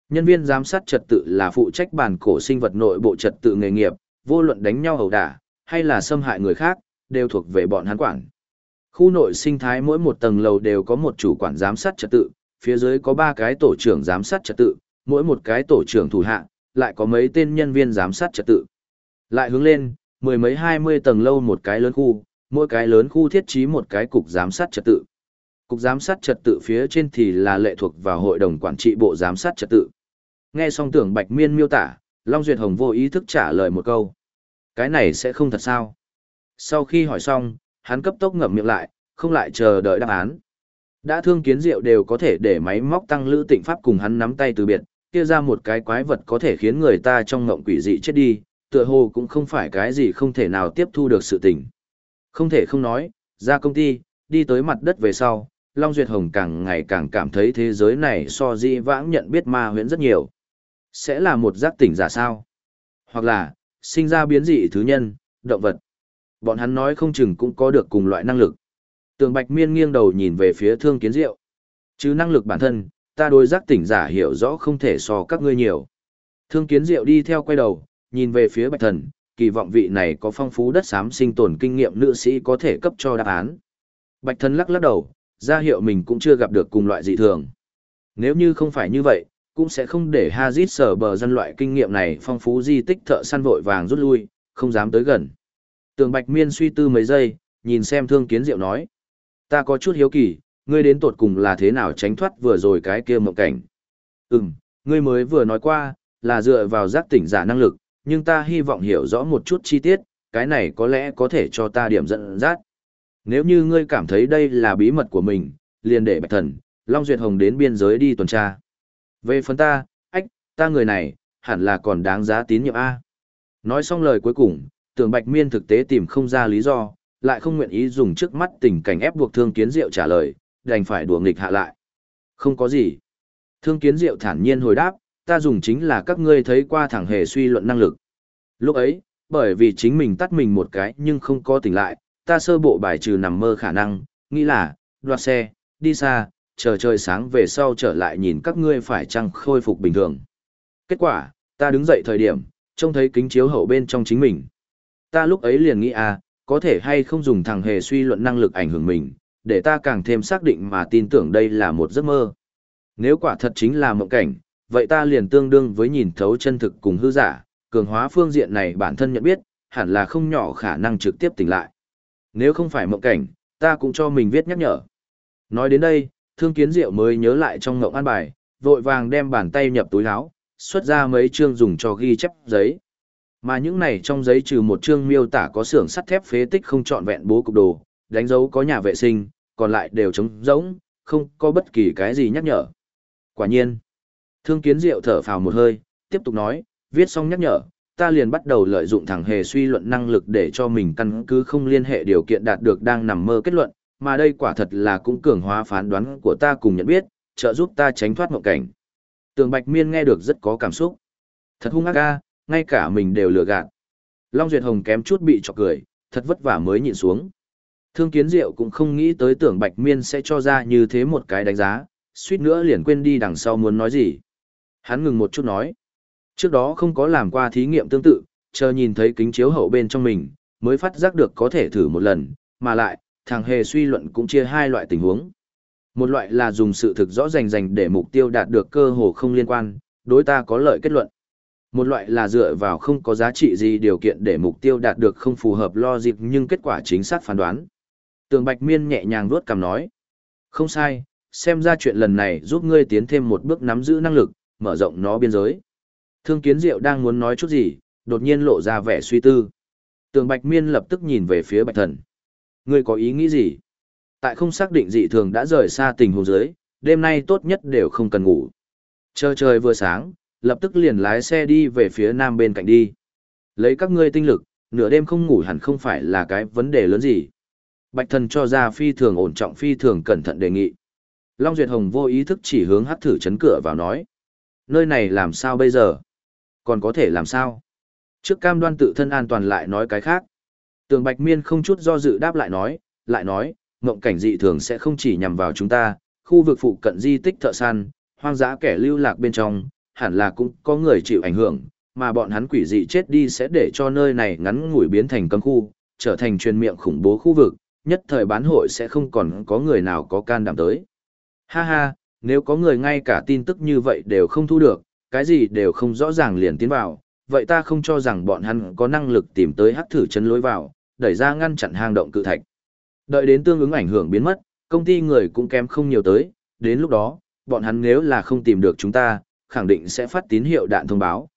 Nhân viên giám sát trật tự là phụ trách bản cổ sinh vật nội bộ trật tự nghề nghiệp, vô luận đánh nhau ẩu đả, hay là xâm hại người khác, đều thuộc về bọn hắn quản. Khu nội sinh thái mỗi một tầng lầu đều có một chủ quản giám sát trật tự, phía dưới có ba cái tổ trưởng giám sát trật tự, mỗi một cái tổ trưởng thủ hạ, lại có mấy tên nhân viên giám sát trật tự. Lại hướng lên, mười mấy hai mươi tầng lâu một cái lớn khu, mỗi cái lớn khu thiết trí một cái cục giám sát trật tự. Cục giám sát trật tự phía trên thì là lệ thuộc vào hội đồng quản trị bộ giám sát trật tự. Nghe xong tưởng Bạch Miên miêu tả, Long Duyệt Hồng vô ý thức trả lời một câu. Cái này sẽ không thật sao? Sau khi hỏi xong, hắn cấp tốc ngậm miệng lại, không lại chờ đợi đáp án. Đã thương kiến diệu đều có thể để máy móc tăng lữ tịnh pháp cùng hắn nắm tay từ biệt, kia ra một cái quái vật có thể khiến người ta trong ngộng quỷ dị chết đi, tựa hồ cũng không phải cái gì không thể nào tiếp thu được sự tình. Không thể không nói, ra công ty, đi tới mặt đất về sau, Long Duyệt Hồng càng ngày càng cảm thấy thế giới này so di vãng nhận biết ma huyễn rất nhiều. Sẽ là một giác tỉnh giả sao? Hoặc là, sinh ra biến dị thứ nhân, động vật. Bọn hắn nói không chừng cũng có được cùng loại năng lực. Tường Bạch Miên nghiêng đầu nhìn về phía Thương Kiến Diệu. Chứ năng lực bản thân, ta đối giác tỉnh giả hiểu rõ không thể so các ngươi nhiều. Thương Kiến Diệu đi theo quay đầu, nhìn về phía Bạch Thần, kỳ vọng vị này có phong phú đất xám sinh tồn kinh nghiệm nữ sĩ có thể cấp cho đáp án. Bạch Thần lắc lắc đầu, ra hiệu mình cũng chưa gặp được cùng loại dị thường. Nếu như không phải như vậy, cũng sẽ không để Hazit sở bờ dân loại kinh nghiệm này phong phú di tích thợ săn vội vàng rút lui, không dám tới gần. Tường Bạch Miên suy tư mấy giây, nhìn xem Thương Kiến Diệu nói. Ta có chút hiếu kỳ, ngươi đến tột cùng là thế nào tránh thoát vừa rồi cái kia mộng cảnh. Ừm, ngươi mới vừa nói qua, là dựa vào giác tỉnh giả năng lực, nhưng ta hy vọng hiểu rõ một chút chi tiết, cái này có lẽ có thể cho ta điểm dẫn dắt. Nếu như ngươi cảm thấy đây là bí mật của mình, liền để Bạch Thần, Long Duyệt Hồng đến biên giới đi tuần tra. Về phần ta, ách, ta người này, hẳn là còn đáng giá tín nhiệm A. Nói xong lời cuối cùng, tưởng Bạch Miên thực tế tìm không ra lý do, lại không nguyện ý dùng trước mắt tình cảnh ép buộc Thương Kiến Diệu trả lời, đành phải đùa nghịch hạ lại. Không có gì. Thương Kiến Diệu thản nhiên hồi đáp, ta dùng chính là các ngươi thấy qua thẳng hề suy luận năng lực. Lúc ấy, bởi vì chính mình tắt mình một cái nhưng không có tỉnh lại, ta sơ bộ bài trừ nằm mơ khả năng, nghĩ là, đoạt xe, đi xa, chờ trời sáng về sau trở lại nhìn các ngươi phải chăng khôi phục bình thường. Kết quả, ta đứng dậy thời điểm, trông thấy kính chiếu hậu bên trong chính mình. Ta lúc ấy liền nghĩ à, có thể hay không dùng thằng hề suy luận năng lực ảnh hưởng mình, để ta càng thêm xác định mà tin tưởng đây là một giấc mơ. Nếu quả thật chính là mộng cảnh, vậy ta liền tương đương với nhìn thấu chân thực cùng hư giả, cường hóa phương diện này bản thân nhận biết, hẳn là không nhỏ khả năng trực tiếp tỉnh lại. Nếu không phải mộng cảnh, ta cũng cho mình viết nhắc nhở. Nói đến đây, thương kiến diệu mới nhớ lại trong ngộng an bài, vội vàng đem bàn tay nhập túi áo, xuất ra mấy chương dùng cho ghi chép giấy. Mà những này trong giấy trừ một chương miêu tả có xưởng sắt thép phế tích không trọn vẹn bố cục đồ, đánh dấu có nhà vệ sinh, còn lại đều trống rỗng, không có bất kỳ cái gì nhắc nhở. Quả nhiên, thương kiến diệu thở phào một hơi, tiếp tục nói, viết xong nhắc nhở, ta liền bắt đầu lợi dụng thẳng hề suy luận năng lực để cho mình căn cứ không liên hệ điều kiện đạt được đang nằm mơ kết luận, mà đây quả thật là cũng cường hóa phán đoán của ta cùng nhận biết, trợ giúp ta tránh thoát mộng cảnh. Tường Bạch Miên nghe được rất có cảm xúc. Thật hung ác ga, ngay cả mình đều lừa gạt. Long Duyệt Hồng kém chút bị chọc cười, thật vất vả mới nhịn xuống. Thương Kiến Diệu cũng không nghĩ tới tưởng Bạch Miên sẽ cho ra như thế một cái đánh giá, suýt nữa liền quên đi đằng sau muốn nói gì. Hắn ngừng một chút nói. Trước đó không có làm qua thí nghiệm tương tự, chờ nhìn thấy kính chiếu hậu bên trong mình, mới phát giác được có thể thử một lần, mà lại, thằng hề suy luận cũng chia hai loại tình huống. Một loại là dùng sự thực rõ rành rành để mục tiêu đạt được cơ hồ không liên quan, đối ta có lợi kết luận. Một loại là dựa vào không có giá trị gì điều kiện để mục tiêu đạt được không phù hợp logic nhưng kết quả chính xác phán đoán. Tường Bạch Miên nhẹ nhàng vuốt cằm nói. Không sai, xem ra chuyện lần này giúp ngươi tiến thêm một bước nắm giữ năng lực, mở rộng nó biên giới. Thương Kiến Diệu đang muốn nói chút gì, đột nhiên lộ ra vẻ suy tư. Tường Bạch Miên lập tức nhìn về phía Bạch Thần. Ngươi có ý nghĩ gì? Tại không xác định dị thường đã rời xa tình huống dưới, đêm nay tốt nhất đều không cần ngủ. Chờ trời vừa sáng, lập tức liền lái xe đi về phía nam bên cạnh đi. Lấy các ngươi tinh lực, nửa đêm không ngủ hẳn không phải là cái vấn đề lớn gì. Bạch thần cho ra phi thường ổn trọng phi thường cẩn thận đề nghị. Long Duyệt Hồng vô ý thức chỉ hướng hắt thử chấn cửa vào nói. Nơi này làm sao bây giờ? Còn có thể làm sao? Trước cam đoan tự thân an toàn lại nói cái khác. Tường Bạch Miên không chút do dự đáp lại nói, lại nói, ngộng cảnh dị thường sẽ không chỉ nhằm vào chúng ta, khu vực phụ cận di tích thợ săn, hoang dã kẻ lưu lạc bên trong, hẳn là cũng có người chịu ảnh hưởng, mà bọn hắn quỷ dị chết đi sẽ để cho nơi này ngắn ngủi biến thành cấm khu, trở thành truyền miệng khủng bố khu vực, nhất thời bán hội sẽ không còn có người nào có can đảm tới. Ha ha, nếu có người ngay cả tin tức như vậy đều không thu được, cái gì đều không rõ ràng liền tiến vào, vậy ta không cho rằng bọn hắn có năng lực tìm tới hắc thử chân lối vào, đẩy ra ngăn chặn hang động cự thạch. Đợi đến tương ứng ảnh hưởng biến mất, công ty người cũng kém không nhiều tới, đến lúc đó, bọn hắn nếu là không tìm được chúng ta, khẳng định sẽ phát tín hiệu đạn thông báo.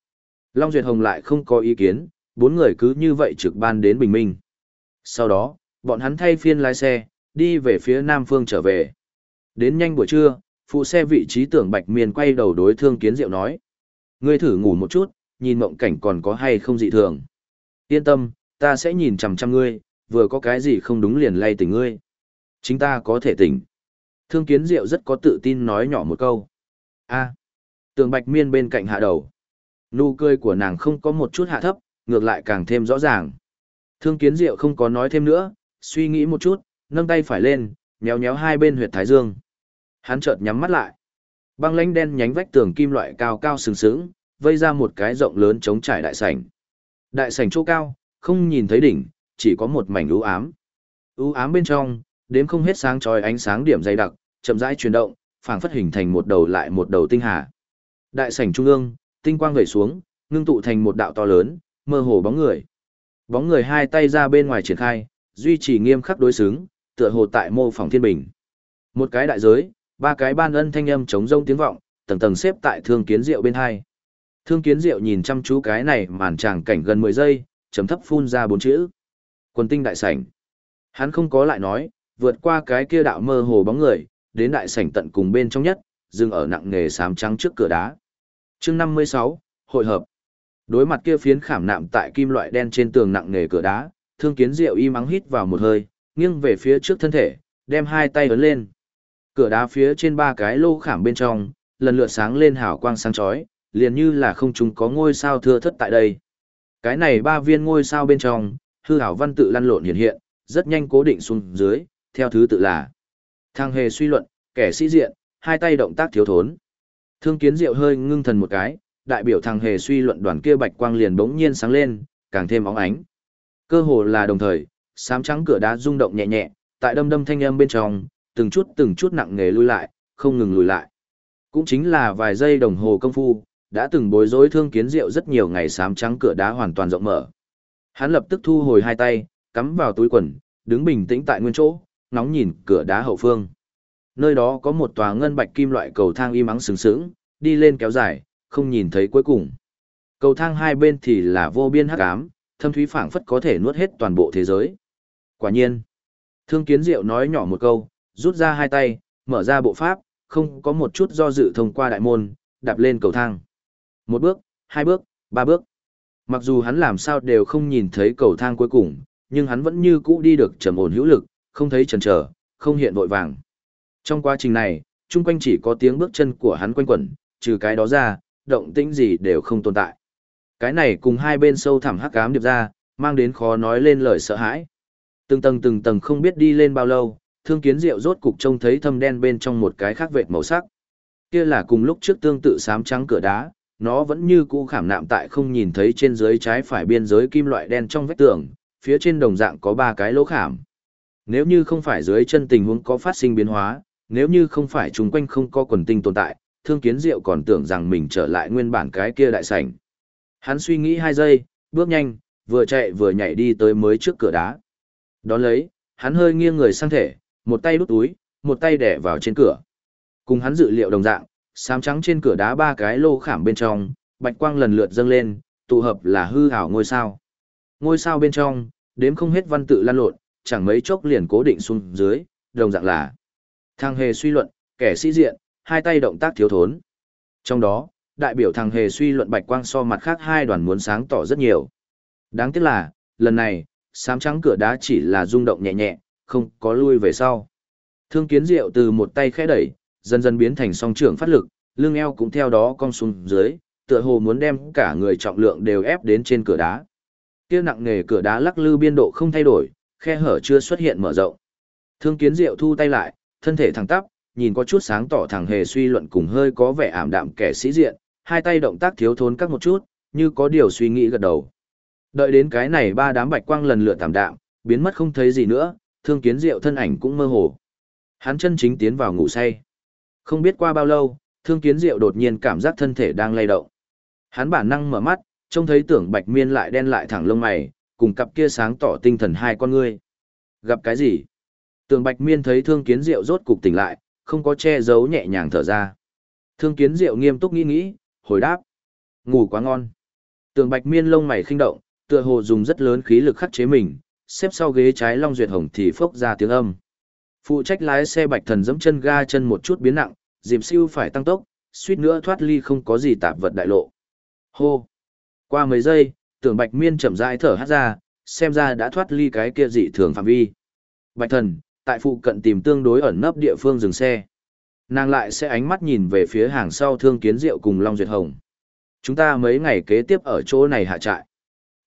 Long Duyệt Hồng lại không có ý kiến, bốn người cứ như vậy trực ban đến bình minh. Sau đó, bọn hắn thay phiên lái xe, đi về phía nam phương trở về. Đến nhanh buổi trưa, phụ xe vị trí tưởng Bạch miền quay đầu đối thương kiến diệu nói. Ngươi thử ngủ một chút, nhìn mộng cảnh còn có hay không dị thường. Yên tâm, ta sẽ nhìn chằm chằm ngươi, vừa có cái gì không đúng liền lay tỉnh ngươi. Chính ta có thể tỉnh. Thương kiến diệu rất có tự tin nói nhỏ một câu. a tường bạch miên bên cạnh hạ đầu. Nụ cười của nàng không có một chút hạ thấp, ngược lại càng thêm rõ ràng. Thương kiến diệu không có nói thêm nữa, suy nghĩ một chút, nâng tay phải lên, nhéo nhéo hai bên huyệt thái dương. Hắn chợt nhắm mắt lại. Băng lãnh đen nhánh vách tường kim loại cao cao sừng sững, vây ra một cái rộng lớn chống trải đại sảnh. Đại sảnh chỗ cao, không nhìn thấy đỉnh, chỉ có một mảnh u ám. U ám bên trong, đếm không hết sáng chói ánh sáng điểm dày đặc, chậm rãi chuyển động, phảng phất hình thành một đầu lại một đầu tinh hà. Đại sảnh trung ương, tinh quang vẩy xuống, ngưng tụ thành một đạo to lớn, mơ hồ bóng người. Bóng người hai tay ra bên ngoài triển khai, duy trì nghiêm khắc đối xứng, tựa hồ tại mô phỏng thiên bình. Một cái đại giới, ba cái ban ân thanh âm chống rông tiếng vọng, tầng tầng xếp tại thương kiến rượu bên hai. Thương kiến diệu nhìn chăm chú cái này màn tràng cảnh gần 10 giây, chấm thấp phun ra bốn chữ. quần tinh đại sảnh. Hắn không có lại nói, vượt qua cái kia đạo mơ hồ bóng người, đến đại sảnh tận cùng bên trong nhất, dừng ở nặng nghề sám trắng trước cửa đá. chương 56, hội hợp. Đối mặt kia phiến khảm nạm tại kim loại đen trên tường nặng nghề cửa đá, thương kiến diệu im ắng hít vào một hơi, nghiêng về phía trước thân thể, đem hai tay ấn lên. Cửa đá phía trên ba cái lô khảm bên trong, lần lượt sáng lên hào quang sáng chói, liền như là không chúng có ngôi sao thưa thất tại đây. Cái này ba viên ngôi sao bên trong, hư hảo văn tự lăn lộn hiện hiện, rất nhanh cố định xuống dưới, theo thứ tự là Thang hề suy luận, kẻ sĩ diện, hai tay động tác thiếu thốn. Thương kiến diệu hơi ngưng thần một cái, đại biểu thằng hề suy luận đoàn kia bạch quang liền bỗng nhiên sáng lên, càng thêm óng ánh. Cơ hồ là đồng thời, sám trắng cửa đá rung động nhẹ nhẹ, tại đâm đâm thanh âm bên trong, từng chút từng chút nặng nghề lui lại, không ngừng lùi lại. Cũng chính là vài giây đồng hồ công phu, đã từng bối rối thương kiến rượu rất nhiều ngày sám trắng cửa đá hoàn toàn rộng mở. Hắn lập tức thu hồi hai tay, cắm vào túi quần, đứng bình tĩnh tại nguyên chỗ, ngóng nhìn cửa đá hậu phương. Nơi đó có một tòa ngân bạch kim loại cầu thang im ắng sừng sững, đi lên kéo dài, không nhìn thấy cuối cùng. Cầu thang hai bên thì là vô biên hắc ám, thâm thúy phảng phất có thể nuốt hết toàn bộ thế giới. Quả nhiên, Thương Kiến Diệu nói nhỏ một câu, rút ra hai tay, mở ra bộ pháp, không có một chút do dự thông qua đại môn, đạp lên cầu thang. Một bước, hai bước, ba bước. Mặc dù hắn làm sao đều không nhìn thấy cầu thang cuối cùng, nhưng hắn vẫn như cũ đi được trầm ổn hữu lực, không thấy chần chờ, không hiện vội vàng. Trong quá trình này, chung quanh chỉ có tiếng bước chân của hắn quanh quẩn, trừ cái đó ra, động tĩnh gì đều không tồn tại. Cái này cùng hai bên sâu thẳm hắc ám điệp ra, mang đến khó nói lên lời sợ hãi. Từng tầng từng tầng không biết đi lên bao lâu, thương kiến diệu rốt cục trông thấy thâm đen bên trong một cái khác vệt màu sắc. Kia là cùng lúc trước tương tự sám trắng cửa đá, nó vẫn như cũ khảm nạm tại không nhìn thấy trên dưới trái phải biên giới kim loại đen trong vách tường, phía trên đồng dạng có ba cái lỗ khảm. Nếu như không phải dưới chân tình huống có phát sinh biến hóa, nếu như không phải chung quanh không có quần tinh tồn tại, thương kiến diệu còn tưởng rằng mình trở lại nguyên bản cái kia đại sảnh. Hắn suy nghĩ hai giây, bước nhanh, vừa chạy vừa nhảy đi tới mới trước cửa đá. Đón lấy, hắn hơi nghiêng người sang thể, một tay đút túi, một tay đẻ vào trên cửa. Cùng hắn dự liệu đồng dạng, sám trắng trên cửa đá ba cái lô khảm bên trong, bạch quang lần lượt dâng lên, tụ hợp là hư ảo ngôi sao. Ngôi sao bên trong, đếm không hết văn tự lan lộn, chẳng mấy chốc liền cố định xuống dưới, đồng dạng là thằng hề suy luận, kẻ sĩ diện, hai tay động tác thiếu thốn. Trong đó, đại biểu thằng hề suy luận bạch quang so mặt khác hai đoàn muốn sáng tỏ rất nhiều. Đáng tiếc là, lần này, sám trắng cửa đá chỉ là rung động nhẹ nhẹ, không có lui về sau. Thương kiến diệu từ một tay khẽ đẩy, dần dần biến thành song trưởng phát lực, lưng eo cũng theo đó cong xuống dưới, tựa hồ muốn đem cả người trọng lượng đều ép đến trên cửa đá. Kia nặng nghề cửa đá lắc lư biên độ không thay đổi, khe hở chưa xuất hiện mở rộng. Thương kiến diệu thu tay lại, thân thể thẳng tắp, nhìn có chút sáng tỏ thẳng hề suy luận cùng hơi có vẻ ảm đạm kẻ sĩ diện, hai tay động tác thiếu thốn các một chút, như có điều suy nghĩ gật đầu. Đợi đến cái này ba đám bạch quang lần lượt tạm đạm, biến mất không thấy gì nữa, thương kiến diệu thân ảnh cũng mơ hồ. Hắn chân chính tiến vào ngủ say. Không biết qua bao lâu, thương kiến diệu đột nhiên cảm giác thân thể đang lay động. Hắn bản năng mở mắt, trông thấy tưởng bạch miên lại đen lại thẳng lông mày, cùng cặp kia sáng tỏ tinh thần hai con ngươi. Gặp cái gì? Tưởng bạch miên thấy thương kiến diệu rốt cục tỉnh lại, không có che giấu nhẹ nhàng thở ra. Thương kiến diệu nghiêm túc nghĩ nghĩ, hồi đáp. Ngủ quá ngon. Tưởng bạch miên lông mày khinh động, tựa hồ dùng rất lớn khí lực khắc chế mình, xếp sau ghế trái Long Duyệt Hồng thì phốc ra tiếng âm. Phụ trách lái xe bạch thần dẫm chân ga chân một chút biến nặng, dìm siêu phải tăng tốc, suýt nữa thoát ly không có gì tạp vật đại lộ. Hô! Qua mấy giây, tưởng bạch miên chậm rãi thở hát ra, xem ra đã thoát ly cái kia dị thường phạm vi. Bạch thần, tại phụ cận tìm tương đối ẩn nấp địa phương dừng xe. Nàng lại sẽ ánh mắt nhìn về phía hàng sau thương kiến rượu cùng Long Duyệt Hồng. Chúng ta mấy ngày kế tiếp ở chỗ này hạ trại.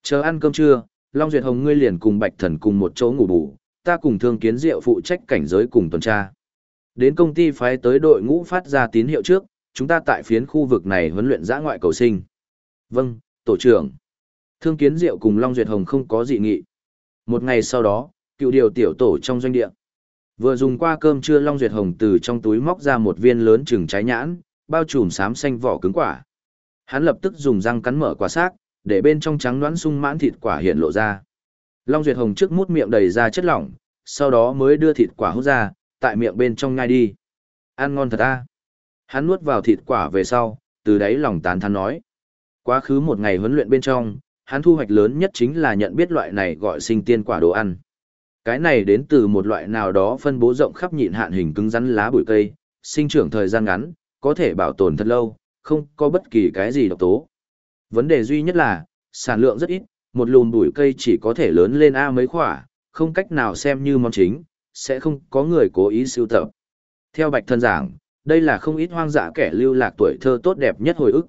Chờ ăn cơm trưa, Long Duyệt Hồng ngươi liền cùng Bạch Thần cùng một chỗ ngủ bù, ta cùng thương kiến diệu phụ trách cảnh giới cùng tuần tra. Đến công ty phái tới đội ngũ phát ra tín hiệu trước, chúng ta tại phiến khu vực này huấn luyện giã ngoại cầu sinh. Vâng, tổ trưởng. Thương kiến diệu cùng Long Duyệt Hồng không có dị nghị. Một ngày sau đó, cựu điều tiểu tổ trong doanh địa. Vừa dùng qua cơm trưa Long Duyệt Hồng từ trong túi móc ra một viên lớn chừng trái nhãn, bao trùm xám xanh vỏ cứng quả. Hắn lập tức dùng răng cắn mở quả xác, để bên trong trắng đoán sung mãn thịt quả hiện lộ ra. Long Duyệt Hồng trước mút miệng đầy ra chất lỏng, sau đó mới đưa thịt quả hút ra, tại miệng bên trong ngay đi. Ăn ngon thật a. Hắn nuốt vào thịt quả về sau, từ đấy lòng tán thán nói. Quá khứ một ngày huấn luyện bên trong, hắn thu hoạch lớn nhất chính là nhận biết loại này gọi sinh tiên quả đồ ăn. Cái này đến từ một loại nào đó phân bố rộng khắp nhịn hạn hình cứng rắn lá bụi cây, sinh trưởng thời gian ngắn, có thể bảo tồn thật lâu, không có bất kỳ cái gì độc tố. Vấn đề duy nhất là, sản lượng rất ít, một lùm bụi cây chỉ có thể lớn lên A mấy khỏa, không cách nào xem như món chính, sẽ không có người cố ý sưu tập. Theo Bạch Thân giảng, đây là không ít hoang dã kẻ lưu lạc tuổi thơ tốt đẹp nhất hồi ức.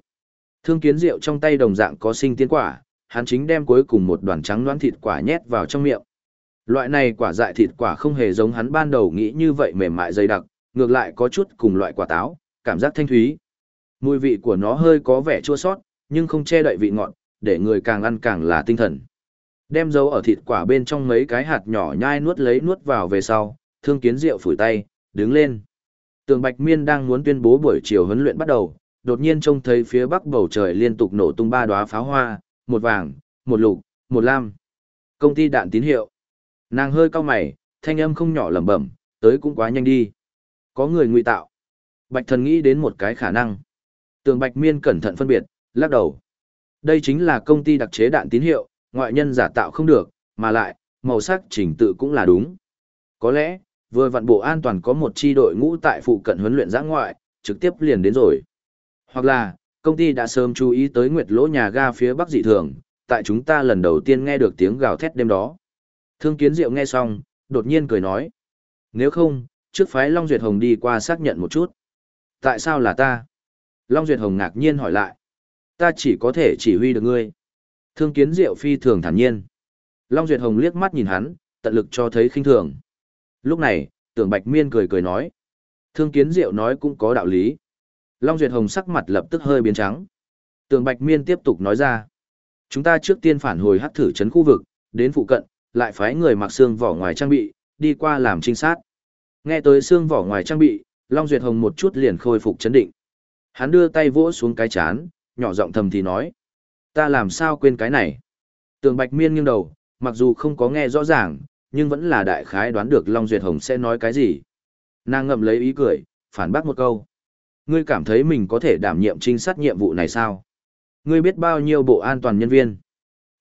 Thương kiến rượu trong tay đồng dạng có sinh tiên quả, hắn chính đem cuối cùng một đoàn trắng loãng thịt quả nhét vào trong miệng. Loại này quả dại thịt quả không hề giống hắn ban đầu nghĩ như vậy mềm mại dày đặc, ngược lại có chút cùng loại quả táo, cảm giác thanh thúy. Mùi vị của nó hơi có vẻ chua sót, nhưng không che đậy vị ngọt, để người càng ăn càng là tinh thần. Đem dấu ở thịt quả bên trong mấy cái hạt nhỏ nhai nuốt lấy nuốt vào về sau, thương kiến rượu phủi tay, đứng lên. Tường Bạch Miên đang muốn tuyên bố buổi chiều huấn luyện bắt đầu, đột nhiên trông thấy phía bắc bầu trời liên tục nổ tung ba đóa pháo hoa, một vàng, một lục, một lam. Công ty đạn tín hiệu. Nàng hơi cau mày, thanh âm không nhỏ lẩm bẩm, tới cũng quá nhanh đi. Có người ngụy tạo. Bạch thần nghĩ đến một cái khả năng. Tường Bạch Miên cẩn thận phân biệt, lắc đầu. Đây chính là công ty đặc chế đạn tín hiệu, ngoại nhân giả tạo không được, mà lại, màu sắc chỉnh tự cũng là đúng. Có lẽ, vừa vặn bộ an toàn có một chi đội ngũ tại phụ cận huấn luyện giã ngoại, trực tiếp liền đến rồi. Hoặc là, công ty đã sớm chú ý tới nguyệt lỗ nhà ga phía bắc dị thường, tại chúng ta lần đầu tiên nghe được tiếng gào thét đêm đó. Thương kiến diệu nghe xong, đột nhiên cười nói. Nếu không, trước phái Long Duyệt Hồng đi qua xác nhận một chút. Tại sao là ta? Long Duyệt Hồng ngạc nhiên hỏi lại. Ta chỉ có thể chỉ huy được ngươi. Thương kiến diệu phi thường thản nhiên. Long Duyệt Hồng liếc mắt nhìn hắn, tận lực cho thấy khinh thường. Lúc này, tưởng Bạch Miên cười cười nói. Thương kiến diệu nói cũng có đạo lý. Long Duyệt Hồng sắc mặt lập tức hơi biến trắng. Tưởng Bạch Miên tiếp tục nói ra. Chúng ta trước tiên phản hồi hắc thử chấn khu vực, đến phụ cận, lại phái người mặc xương vỏ ngoài trang bị, đi qua làm trinh sát. Nghe tới xương vỏ ngoài trang bị, Long Duyệt Hồng một chút liền khôi phục chấn định. Hắn đưa tay vỗ xuống cái chán, nhỏ giọng thầm thì nói. Ta làm sao quên cái này? Tường Bạch Miên nghiêng đầu, mặc dù không có nghe rõ ràng, nhưng vẫn là đại khái đoán được Long Duyệt Hồng sẽ nói cái gì. Nàng ngậm lấy ý cười, phản bác một câu. Ngươi cảm thấy mình có thể đảm nhiệm trinh sát nhiệm vụ này sao? Ngươi biết bao nhiêu bộ an toàn nhân viên?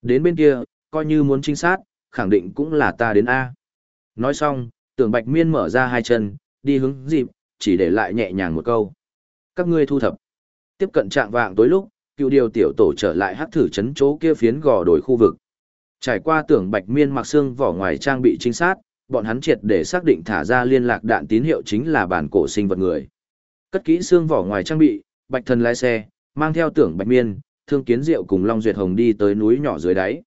Đến bên kia, coi như muốn trinh sát, khẳng định cũng là ta đến A. Nói xong, tưởng Bạch Miên mở ra hai chân, đi hướng dịp, chỉ để lại nhẹ nhàng một câu. Các ngươi thu thập. Tiếp cận trạng vạng tối lúc, cựu điều tiểu tổ trở lại hắc thử chấn chỗ kia phiến gò đổi khu vực. Trải qua tưởng bạch miên mặc xương vỏ ngoài trang bị trinh sát, bọn hắn triệt để xác định thả ra liên lạc đạn tín hiệu chính là bản cổ sinh vật người. Cất kỹ xương vỏ ngoài trang bị, bạch thần lái xe, mang theo tưởng bạch miên, thương kiến diệu cùng Long Duyệt Hồng đi tới núi nhỏ dưới đáy.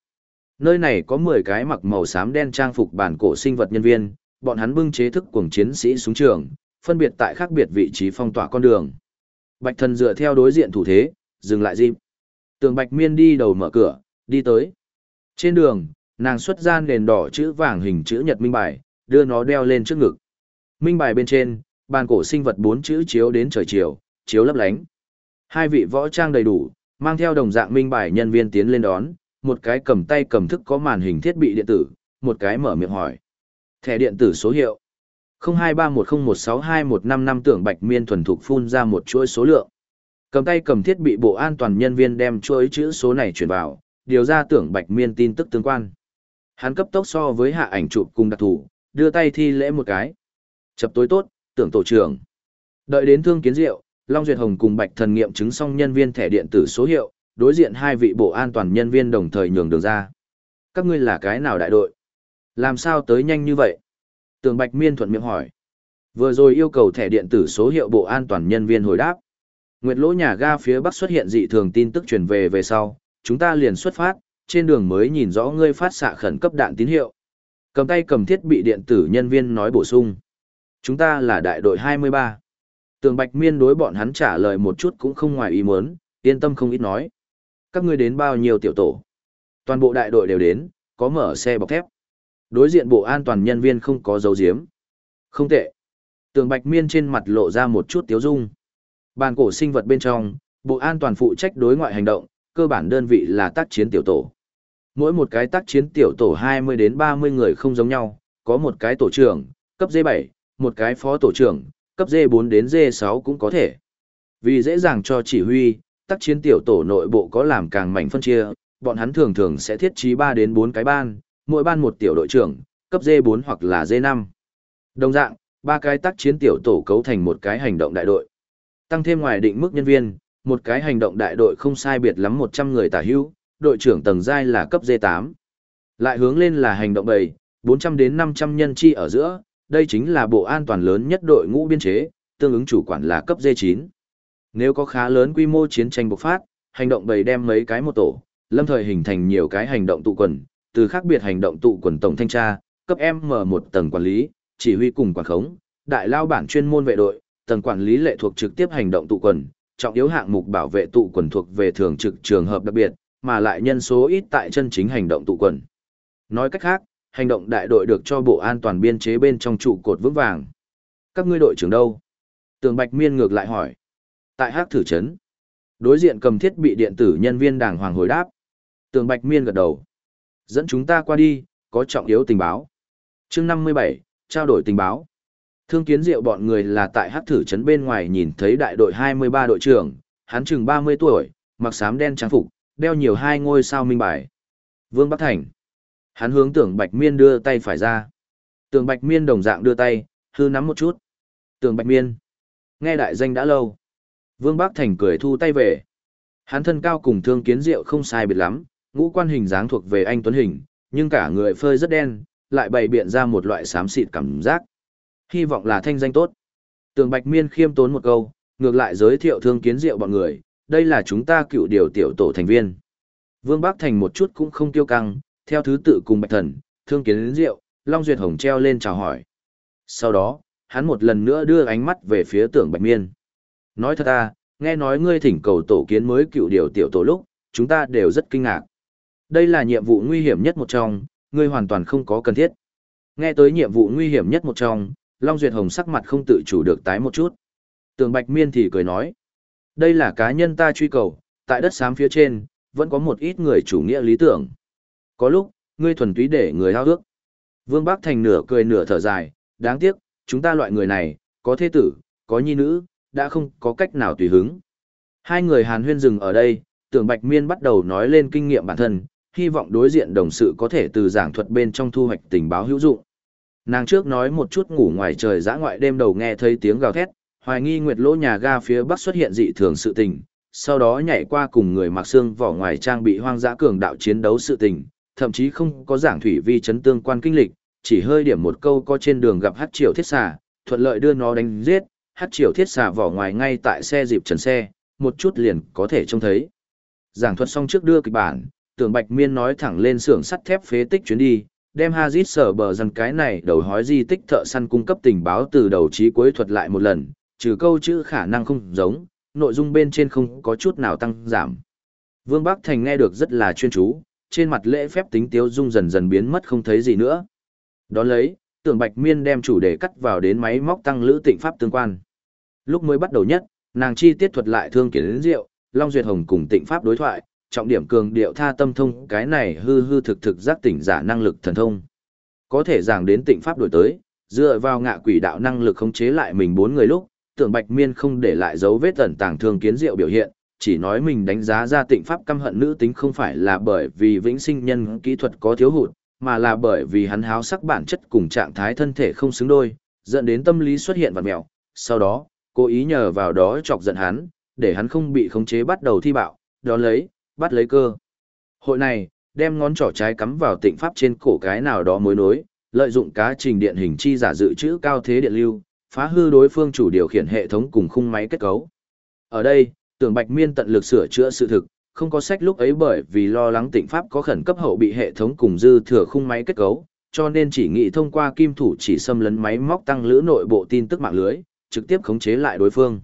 Nơi này có 10 cái mặc màu xám đen trang phục bản cổ sinh vật nhân viên, bọn hắn bưng chế thức cuồng chiến sĩ xuống trường, phân biệt tại khác biệt vị trí phong tỏa con đường. Bạch thần dựa theo đối diện thủ thế, dừng lại dịp. Tường Bạch Miên đi đầu mở cửa, đi tới. Trên đường, nàng xuất ra nền đỏ chữ vàng hình chữ nhật minh bài, đưa nó đeo lên trước ngực. Minh bài bên trên, bàn cổ sinh vật bốn chữ chiếu đến trời chiều, chiếu lấp lánh. Hai vị võ trang đầy đủ, mang theo đồng dạng minh bài nhân viên tiến lên đón, một cái cầm tay cầm thức có màn hình thiết bị điện tử, một cái mở miệng hỏi. Thẻ điện tử số hiệu. 0231016215 tưởng Bạch Miên thuần thục phun ra một chuỗi số lượng. Cầm tay cầm thiết bị bộ an toàn nhân viên đem chuỗi chữ số này chuyển vào, điều ra tưởng Bạch Miên tin tức tương quan. Hắn cấp tốc so với hạ ảnh chụp cùng đặc thủ, đưa tay thi lễ một cái. Chập tối tốt, tưởng tổ trưởng. Đợi đến thương kiến diệu, Long Duyệt Hồng cùng Bạch Thần nghiệm chứng xong nhân viên thẻ điện tử số hiệu, đối diện hai vị bộ an toàn nhân viên đồng thời nhường đường ra. Các ngươi là cái nào đại đội? Làm sao tới nhanh như vậy? Tường Bạch Miên thuận miệng hỏi. Vừa rồi yêu cầu thẻ điện tử số hiệu bộ an toàn nhân viên hồi đáp. Nguyệt lỗ nhà ga phía bắc xuất hiện dị thường tin tức truyền về về sau, chúng ta liền xuất phát, trên đường mới nhìn rõ ngươi phát xạ khẩn cấp đạn tín hiệu. Cầm tay cầm thiết bị điện tử nhân viên nói bổ sung. Chúng ta là đại đội 23. Tường Bạch Miên đối bọn hắn trả lời một chút cũng không ngoài ý muốn, yên tâm không ít nói. Các ngươi đến bao nhiêu tiểu tổ? Toàn bộ đại đội đều đến, có mở xe bọc thép. Đối diện bộ an toàn nhân viên không có dấu diếm. Không tệ. Tường Bạch Miên trên mặt lộ ra một chút tiếu dung. Bàn cổ sinh vật bên trong, bộ an toàn phụ trách đối ngoại hành động, cơ bản đơn vị là tác chiến tiểu tổ. Mỗi một cái tác chiến tiểu tổ 20 đến 30 người không giống nhau, có một cái tổ trưởng, cấp D7, một cái phó tổ trưởng, cấp D4 đến D6 cũng có thể. Vì dễ dàng cho chỉ huy, tác chiến tiểu tổ nội bộ có làm càng mảnh phân chia, bọn hắn thường thường sẽ thiết trí 3 đến 4 cái ban, mỗi ban một tiểu đội trưởng, cấp D4 hoặc là D5. Đồng dạng, ba cái tác chiến tiểu tổ cấu thành một cái hành động đại đội. Tăng thêm ngoài định mức nhân viên, một cái hành động đại đội không sai biệt lắm 100 người tả hữu, đội trưởng tầng giai là cấp D8. Lại hướng lên là hành động bầy, 400 đến 500 nhân chi ở giữa, đây chính là bộ an toàn lớn nhất đội ngũ biên chế, tương ứng chủ quản là cấp D9. Nếu có khá lớn quy mô chiến tranh bộc phát, hành động bầy đem mấy cái một tổ, lâm thời hình thành nhiều cái hành động tụ quần, từ khác biệt hành động tụ quần tổng thanh tra, cấp M1 tầng quản lý, chỉ huy cùng quản khống, đại lao bản chuyên môn vệ đội, tầng quản lý lệ thuộc trực tiếp hành động tụ quần, trọng yếu hạng mục bảo vệ tụ quần thuộc về thường trực trường hợp đặc biệt, mà lại nhân số ít tại chân chính hành động tụ quần. Nói cách khác, hành động đại đội được cho bộ an toàn biên chế bên trong trụ cột vững vàng. Các ngươi đội trưởng đâu? Tường Bạch Miên ngược lại hỏi. Tại Hắc thử trấn. Đối diện cầm thiết bị điện tử nhân viên Đàng hoàng hồi đáp. Tường Bạch Miên gật đầu. Dẫn chúng ta qua đi, có trọng yếu tình báo. chương 57, trao đổi tình báo. Thương kiến diệu bọn người là tại hát thử trấn bên ngoài nhìn thấy đại đội 23 đội trưởng, hắn chừng 30 tuổi, mặc xám đen trang phục, đeo nhiều hai ngôi sao minh bài. Vương Bắc Thành. Hắn hướng tưởng Bạch Miên đưa tay phải ra. Tưởng Bạch Miên đồng dạng đưa tay, hư nắm một chút. Tưởng Bạch Miên. Nghe đại danh đã lâu. Vương Bắc Thành cười thu tay về. Hắn thân cao cùng thương kiến diệu không sai biệt lắm, ngũ quan hình dáng thuộc về anh Tuấn Hình, nhưng cả người phơi rất đen, lại bày biện ra một loại xám xịt cảm giác. Hy vọng là thanh danh tốt. Tường Bạch Miên khiêm tốn một câu, ngược lại giới thiệu thương kiến diệu bọn người, đây là chúng ta cựu điều tiểu tổ thành viên. Vương Bắc Thành một chút cũng không tiêu căng, theo thứ tự cùng Bạch Thần, thương kiến diệu, Long Duyệt Hồng treo lên chào hỏi. Sau đó, hắn một lần nữa đưa ánh mắt về phía tưởng Bạch Miên. Nói thật ta, nghe nói ngươi thỉnh cầu tổ kiến mới cựu điều tiểu tổ lúc, chúng ta đều rất kinh ngạc. Đây là nhiệm vụ nguy hiểm nhất một trong, ngươi hoàn toàn không có cần thiết. Nghe tới nhiệm vụ nguy hiểm nhất một trong, Long Duyệt Hồng sắc mặt không tự chủ được tái một chút. Tường Bạch Miên thì cười nói. Đây là cá nhân ta truy cầu, tại đất xám phía trên, vẫn có một ít người chủ nghĩa lý tưởng. Có lúc, ngươi thuần túy để người hao ước. Vương Bắc Thành nửa cười nửa thở dài, đáng tiếc, chúng ta loại người này, có thế tử, có nhi nữ, đã không có cách nào tùy hứng. Hai người hàn huyên dừng ở đây, tưởng Bạch Miên bắt đầu nói lên kinh nghiệm bản thân, hy vọng đối diện đồng sự có thể từ giảng thuật bên trong thu hoạch tình báo hữu dụng. Nàng trước nói một chút ngủ ngoài trời dã ngoại đêm đầu nghe thấy tiếng gào thét, hoài nghi nguyệt lỗ nhà ga phía bắc xuất hiện dị thường sự tình, sau đó nhảy qua cùng người mặc xương vỏ ngoài trang bị hoang dã cường đạo chiến đấu sự tình, thậm chí không có giảng thủy vi chấn tương quan kinh lịch, chỉ hơi điểm một câu có trên đường gặp hát triều thiết xà, thuận lợi đưa nó đánh giết, hát triều thiết xà vỏ ngoài ngay tại xe dịp trần xe, một chút liền có thể trông thấy. Giảng thuật xong trước đưa kịch bản, tưởng Bạch Miên nói thẳng lên xưởng sắt thép phế tích chuyến đi, đem Hazit sở bờ dần cái này đầu hói di tích thợ săn cung cấp tình báo từ đầu chí cuối thuật lại một lần, trừ câu chữ khả năng không giống, nội dung bên trên không có chút nào tăng giảm. Vương Bắc Thành nghe được rất là chuyên chú, trên mặt lễ phép tính tiếu dung dần dần biến mất không thấy gì nữa. Đón lấy, tưởng Bạch Miên đem chủ đề cắt vào đến máy móc tăng lữ tịnh pháp tương quan. Lúc mới bắt đầu nhất, nàng chi tiết thuật lại thương kiến đến rượu, Long Duyệt Hồng cùng tịnh pháp đối thoại, trọng điểm cường điệu tha tâm thông cái này hư hư thực thực giác tỉnh giả năng lực thần thông. Có thể giảng đến tịnh pháp đổi tới, dựa vào ngạ quỷ đạo năng lực khống chế lại mình bốn người lúc, tưởng Bạch Miên không để lại dấu vết tẩn tàng thương kiến diệu biểu hiện, chỉ nói mình đánh giá ra tịnh pháp căm hận nữ tính không phải là bởi vì vĩnh sinh nhân kỹ thuật có thiếu hụt, mà là bởi vì hắn háo sắc bản chất cùng trạng thái thân thể không xứng đôi, dẫn đến tâm lý xuất hiện vật mèo. Sau đó, cố ý nhờ vào đó chọc giận hắn, để hắn không bị khống chế bắt đầu thi bạo, đó lấy, bắt lấy cơ. Hội này, đem ngón trỏ trái cắm vào tịnh pháp trên cổ cái nào đó mối nối, lợi dụng cá trình điện hình chi giả dự trữ cao thế điện lưu, phá hư đối phương chủ điều khiển hệ thống cùng khung máy kết cấu. Ở đây, tưởng Bạch Miên tận lực sửa chữa sự thực, không có sách lúc ấy bởi vì lo lắng tịnh pháp có khẩn cấp hậu bị hệ thống cùng dư thừa khung máy kết cấu, cho nên chỉ nghĩ thông qua kim thủ chỉ xâm lấn máy móc tăng lữ nội bộ tin tức mạng lưới, trực tiếp khống chế lại đối phương.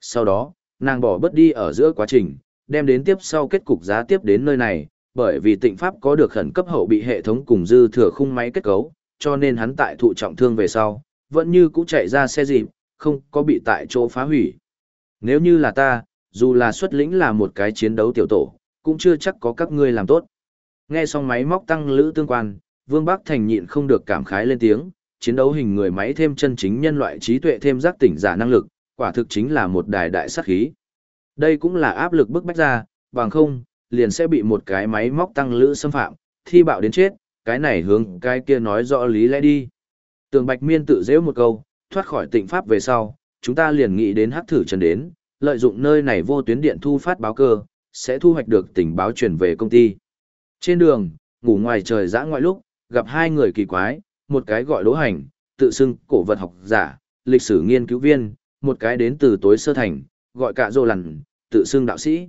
Sau đó, nàng bỏ bất đi ở giữa quá trình, đem đến tiếp sau kết cục giá tiếp đến nơi này, bởi vì tịnh pháp có được khẩn cấp hậu bị hệ thống cùng dư thừa khung máy kết cấu, cho nên hắn tại thụ trọng thương về sau, vẫn như cũ chạy ra xe dịp, không có bị tại chỗ phá hủy. Nếu như là ta, dù là xuất lĩnh là một cái chiến đấu tiểu tổ, cũng chưa chắc có các ngươi làm tốt. Nghe xong máy móc tăng lữ tương quan, Vương Bắc Thành nhịn không được cảm khái lên tiếng, chiến đấu hình người máy thêm chân chính nhân loại trí tuệ thêm giác tỉnh giả năng lực, quả thực chính là một đài đại sát khí. Đây cũng là áp lực bức bách ra, bằng không, liền sẽ bị một cái máy móc tăng lữ xâm phạm, thi bạo đến chết, cái này hướng cái kia nói rõ lý lẽ đi. Tường Bạch Miên tự dễ một câu, thoát khỏi tịnh pháp về sau, chúng ta liền nghĩ đến hắc thử trần đến, lợi dụng nơi này vô tuyến điện thu phát báo cơ, sẽ thu hoạch được tình báo truyền về công ty. Trên đường, ngủ ngoài trời dã ngoại lúc, gặp hai người kỳ quái, một cái gọi đỗ hành, tự xưng cổ vật học giả, lịch sử nghiên cứu viên, một cái đến từ tối sơ thành, gọi cả dô lằn, tự xưng đạo sĩ.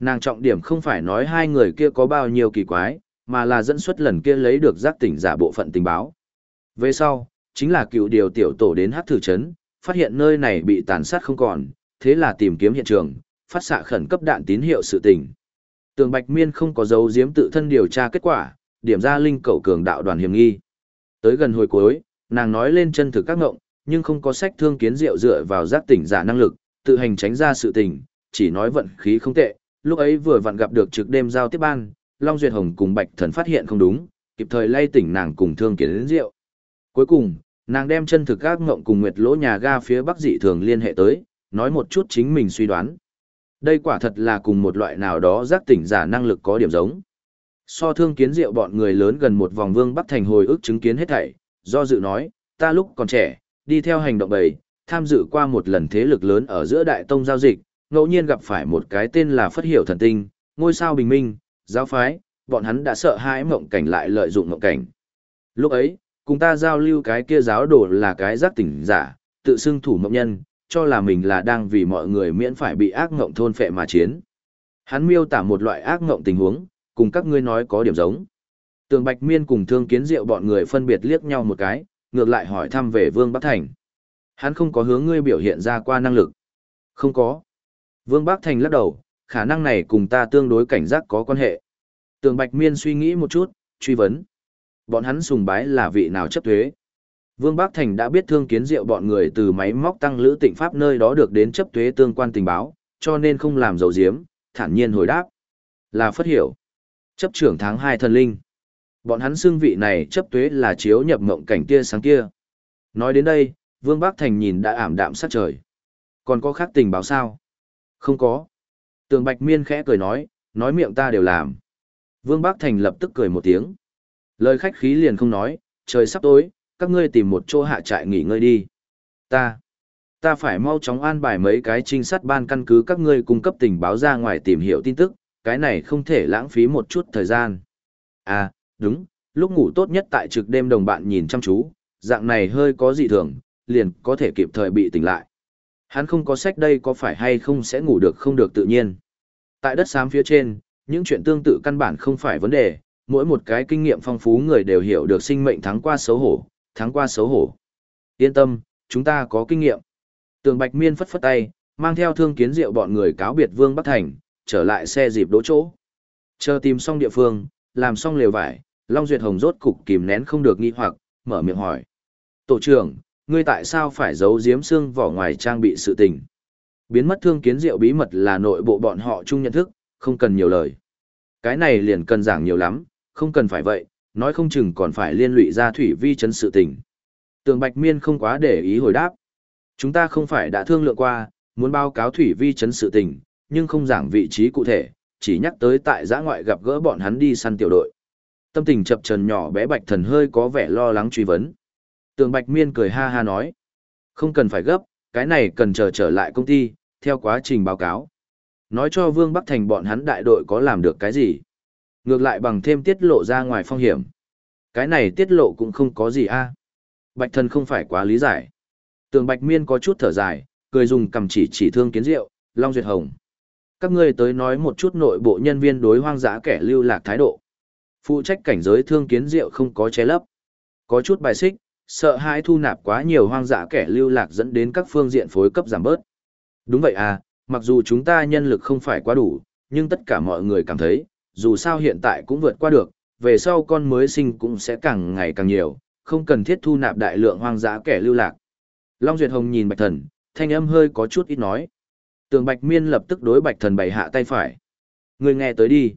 Nàng trọng điểm không phải nói hai người kia có bao nhiêu kỳ quái, mà là dẫn xuất lần kia lấy được giác tỉnh giả bộ phận tình báo. Về sau, chính là cựu điều tiểu tổ đến hát thử chấn, phát hiện nơi này bị tàn sát không còn, thế là tìm kiếm hiện trường, phát xạ khẩn cấp đạn tín hiệu sự tình. Tường Bạch Miên không có dấu giếm tự thân điều tra kết quả, điểm ra linh cầu cường đạo đoàn hiểm nghi. Tới gần hồi cuối, nàng nói lên chân thực các ngộng, nhưng không có sách thương kiến diệu dựa vào giác tỉnh giả năng lực, tự hành tránh ra sự tình, chỉ nói vận khí không tệ, lúc ấy vừa vặn gặp được trực đêm giao tiếp ban, Long Duyệt Hồng cùng Bạch Thần phát hiện không đúng, kịp thời lay tỉnh nàng cùng thương kiến diệu. Cuối cùng, nàng đem chân thực các ngộng cùng Nguyệt Lỗ nhà ga phía Bắc dị thường liên hệ tới, nói một chút chính mình suy đoán. Đây quả thật là cùng một loại nào đó giác tỉnh giả năng lực có điểm giống. So thương kiến diệu bọn người lớn gần một vòng vương Bắc Thành hồi ức chứng kiến hết thảy, do dự nói, ta lúc còn trẻ, đi theo hành động bầy, tham dự qua một lần thế lực lớn ở giữa đại tông giao dịch, ngẫu nhiên gặp phải một cái tên là Phất Hiểu Thần Tinh, ngôi sao bình minh, giáo phái, bọn hắn đã sợ hãi mộng cảnh lại lợi dụng mộng cảnh. Lúc ấy, cùng ta giao lưu cái kia giáo đồ là cái giác tỉnh giả, tự xưng thủ mộng nhân, cho là mình là đang vì mọi người miễn phải bị ác mộng thôn phệ mà chiến. Hắn miêu tả một loại ác mộng tình huống, cùng các ngươi nói có điểm giống. Tường Bạch Miên cùng Thương Kiến Diệu bọn người phân biệt liếc nhau một cái, ngược lại hỏi thăm về Vương Bắc Thành. Hắn không có hướng ngươi biểu hiện ra qua năng lực. Không có. Vương Bắc Thành lắc đầu, khả năng này cùng ta tương đối cảnh giác có quan hệ. Tường Bạch Miên suy nghĩ một chút, truy vấn. Bọn hắn sùng bái là vị nào chấp thuế? Vương Bắc Thành đã biết thương kiến diệu bọn người từ máy móc tăng lữ tịnh pháp nơi đó được đến chấp thuế tương quan tình báo, cho nên không làm dầu diếm, thản nhiên hồi đáp. Là phất hiểu. Chấp trưởng tháng 2 thần linh. Bọn hắn xưng vị này chấp thuế là chiếu nhập mộng cảnh kia sáng kia. Nói đến đây, Vương Bắc Thành nhìn đã ảm đạm sát trời. Còn có khác tình báo sao? Không có. Tường Bạch Miên khẽ cười nói, nói miệng ta đều làm. Vương bác Thành lập tức cười một tiếng. Lời khách khí liền không nói, trời sắp tối, các ngươi tìm một chỗ hạ trại nghỉ ngơi đi. Ta, ta phải mau chóng an bài mấy cái trinh sát ban căn cứ các ngươi cung cấp tình báo ra ngoài tìm hiểu tin tức, cái này không thể lãng phí một chút thời gian. À, đúng, lúc ngủ tốt nhất tại trực đêm đồng bạn nhìn chăm chú, dạng này hơi có dị thường, liền có thể kịp thời bị tỉnh lại. Hắn không có sách đây có phải hay không sẽ ngủ được không được tự nhiên. Tại đất xám phía trên, những chuyện tương tự căn bản không phải vấn đề, mỗi một cái kinh nghiệm phong phú người đều hiểu được sinh mệnh thắng qua xấu hổ, thắng qua xấu hổ. Yên tâm, chúng ta có kinh nghiệm. Tường Bạch Miên phất phất tay, mang theo thương kiến rượu bọn người cáo biệt Vương Bắc Thành, trở lại xe dịp đỗ chỗ. Chờ tìm xong địa phương, làm xong lều vải, Long Duyệt Hồng rốt cục kìm nén không được nghi hoặc, mở miệng hỏi. Tổ trưởng, ngươi tại sao phải giấu giếm xương vỏ ngoài trang bị sự tình? Biến mất thương kiến rượu bí mật là nội bộ bọn họ chung nhận thức, không cần nhiều lời. Cái này liền cần giảng nhiều lắm, không cần phải vậy, nói không chừng còn phải liên lụy ra thủy vi chấn sự tình. Tường Bạch Miên không quá để ý hồi đáp. Chúng ta không phải đã thương lượng qua, muốn báo cáo thủy vi chấn sự tình, nhưng không giảng vị trí cụ thể, chỉ nhắc tới tại giã ngoại gặp gỡ bọn hắn đi săn tiểu đội. Tâm tình chập trần nhỏ bé Bạch Thần hơi có vẻ lo lắng truy vấn. Tường Bạch Miên cười ha ha nói. Không cần phải gấp, cái này cần chờ trở lại công ty, theo quá trình báo cáo. Nói cho Vương Bắc Thành bọn hắn đại đội có làm được cái gì. Ngược lại bằng thêm tiết lộ ra ngoài phong hiểm. Cái này tiết lộ cũng không có gì a Bạch thần không phải quá lý giải. Tường Bạch Miên có chút thở dài, cười dùng cầm chỉ chỉ thương kiến rượu, Long Duyệt Hồng. Các ngươi tới nói một chút nội bộ nhân viên đối hoang dã kẻ lưu lạc thái độ. Phụ trách cảnh giới thương kiến rượu không có che lấp. Có chút bài xích, sợ hãi thu nạp quá nhiều hoang dã kẻ lưu lạc dẫn đến các phương diện phối cấp giảm bớt. Đúng vậy à, mặc dù chúng ta nhân lực không phải quá đủ, nhưng tất cả mọi người cảm thấy, dù sao hiện tại cũng vượt qua được, về sau con mới sinh cũng sẽ càng ngày càng nhiều, không cần thiết thu nạp đại lượng hoang dã kẻ lưu lạc. Long Duyệt Hồng nhìn Bạch Thần, thanh âm hơi có chút ít nói. Tường Bạch Miên lập tức đối Bạch Thần bày hạ tay phải. Người nghe tới đi.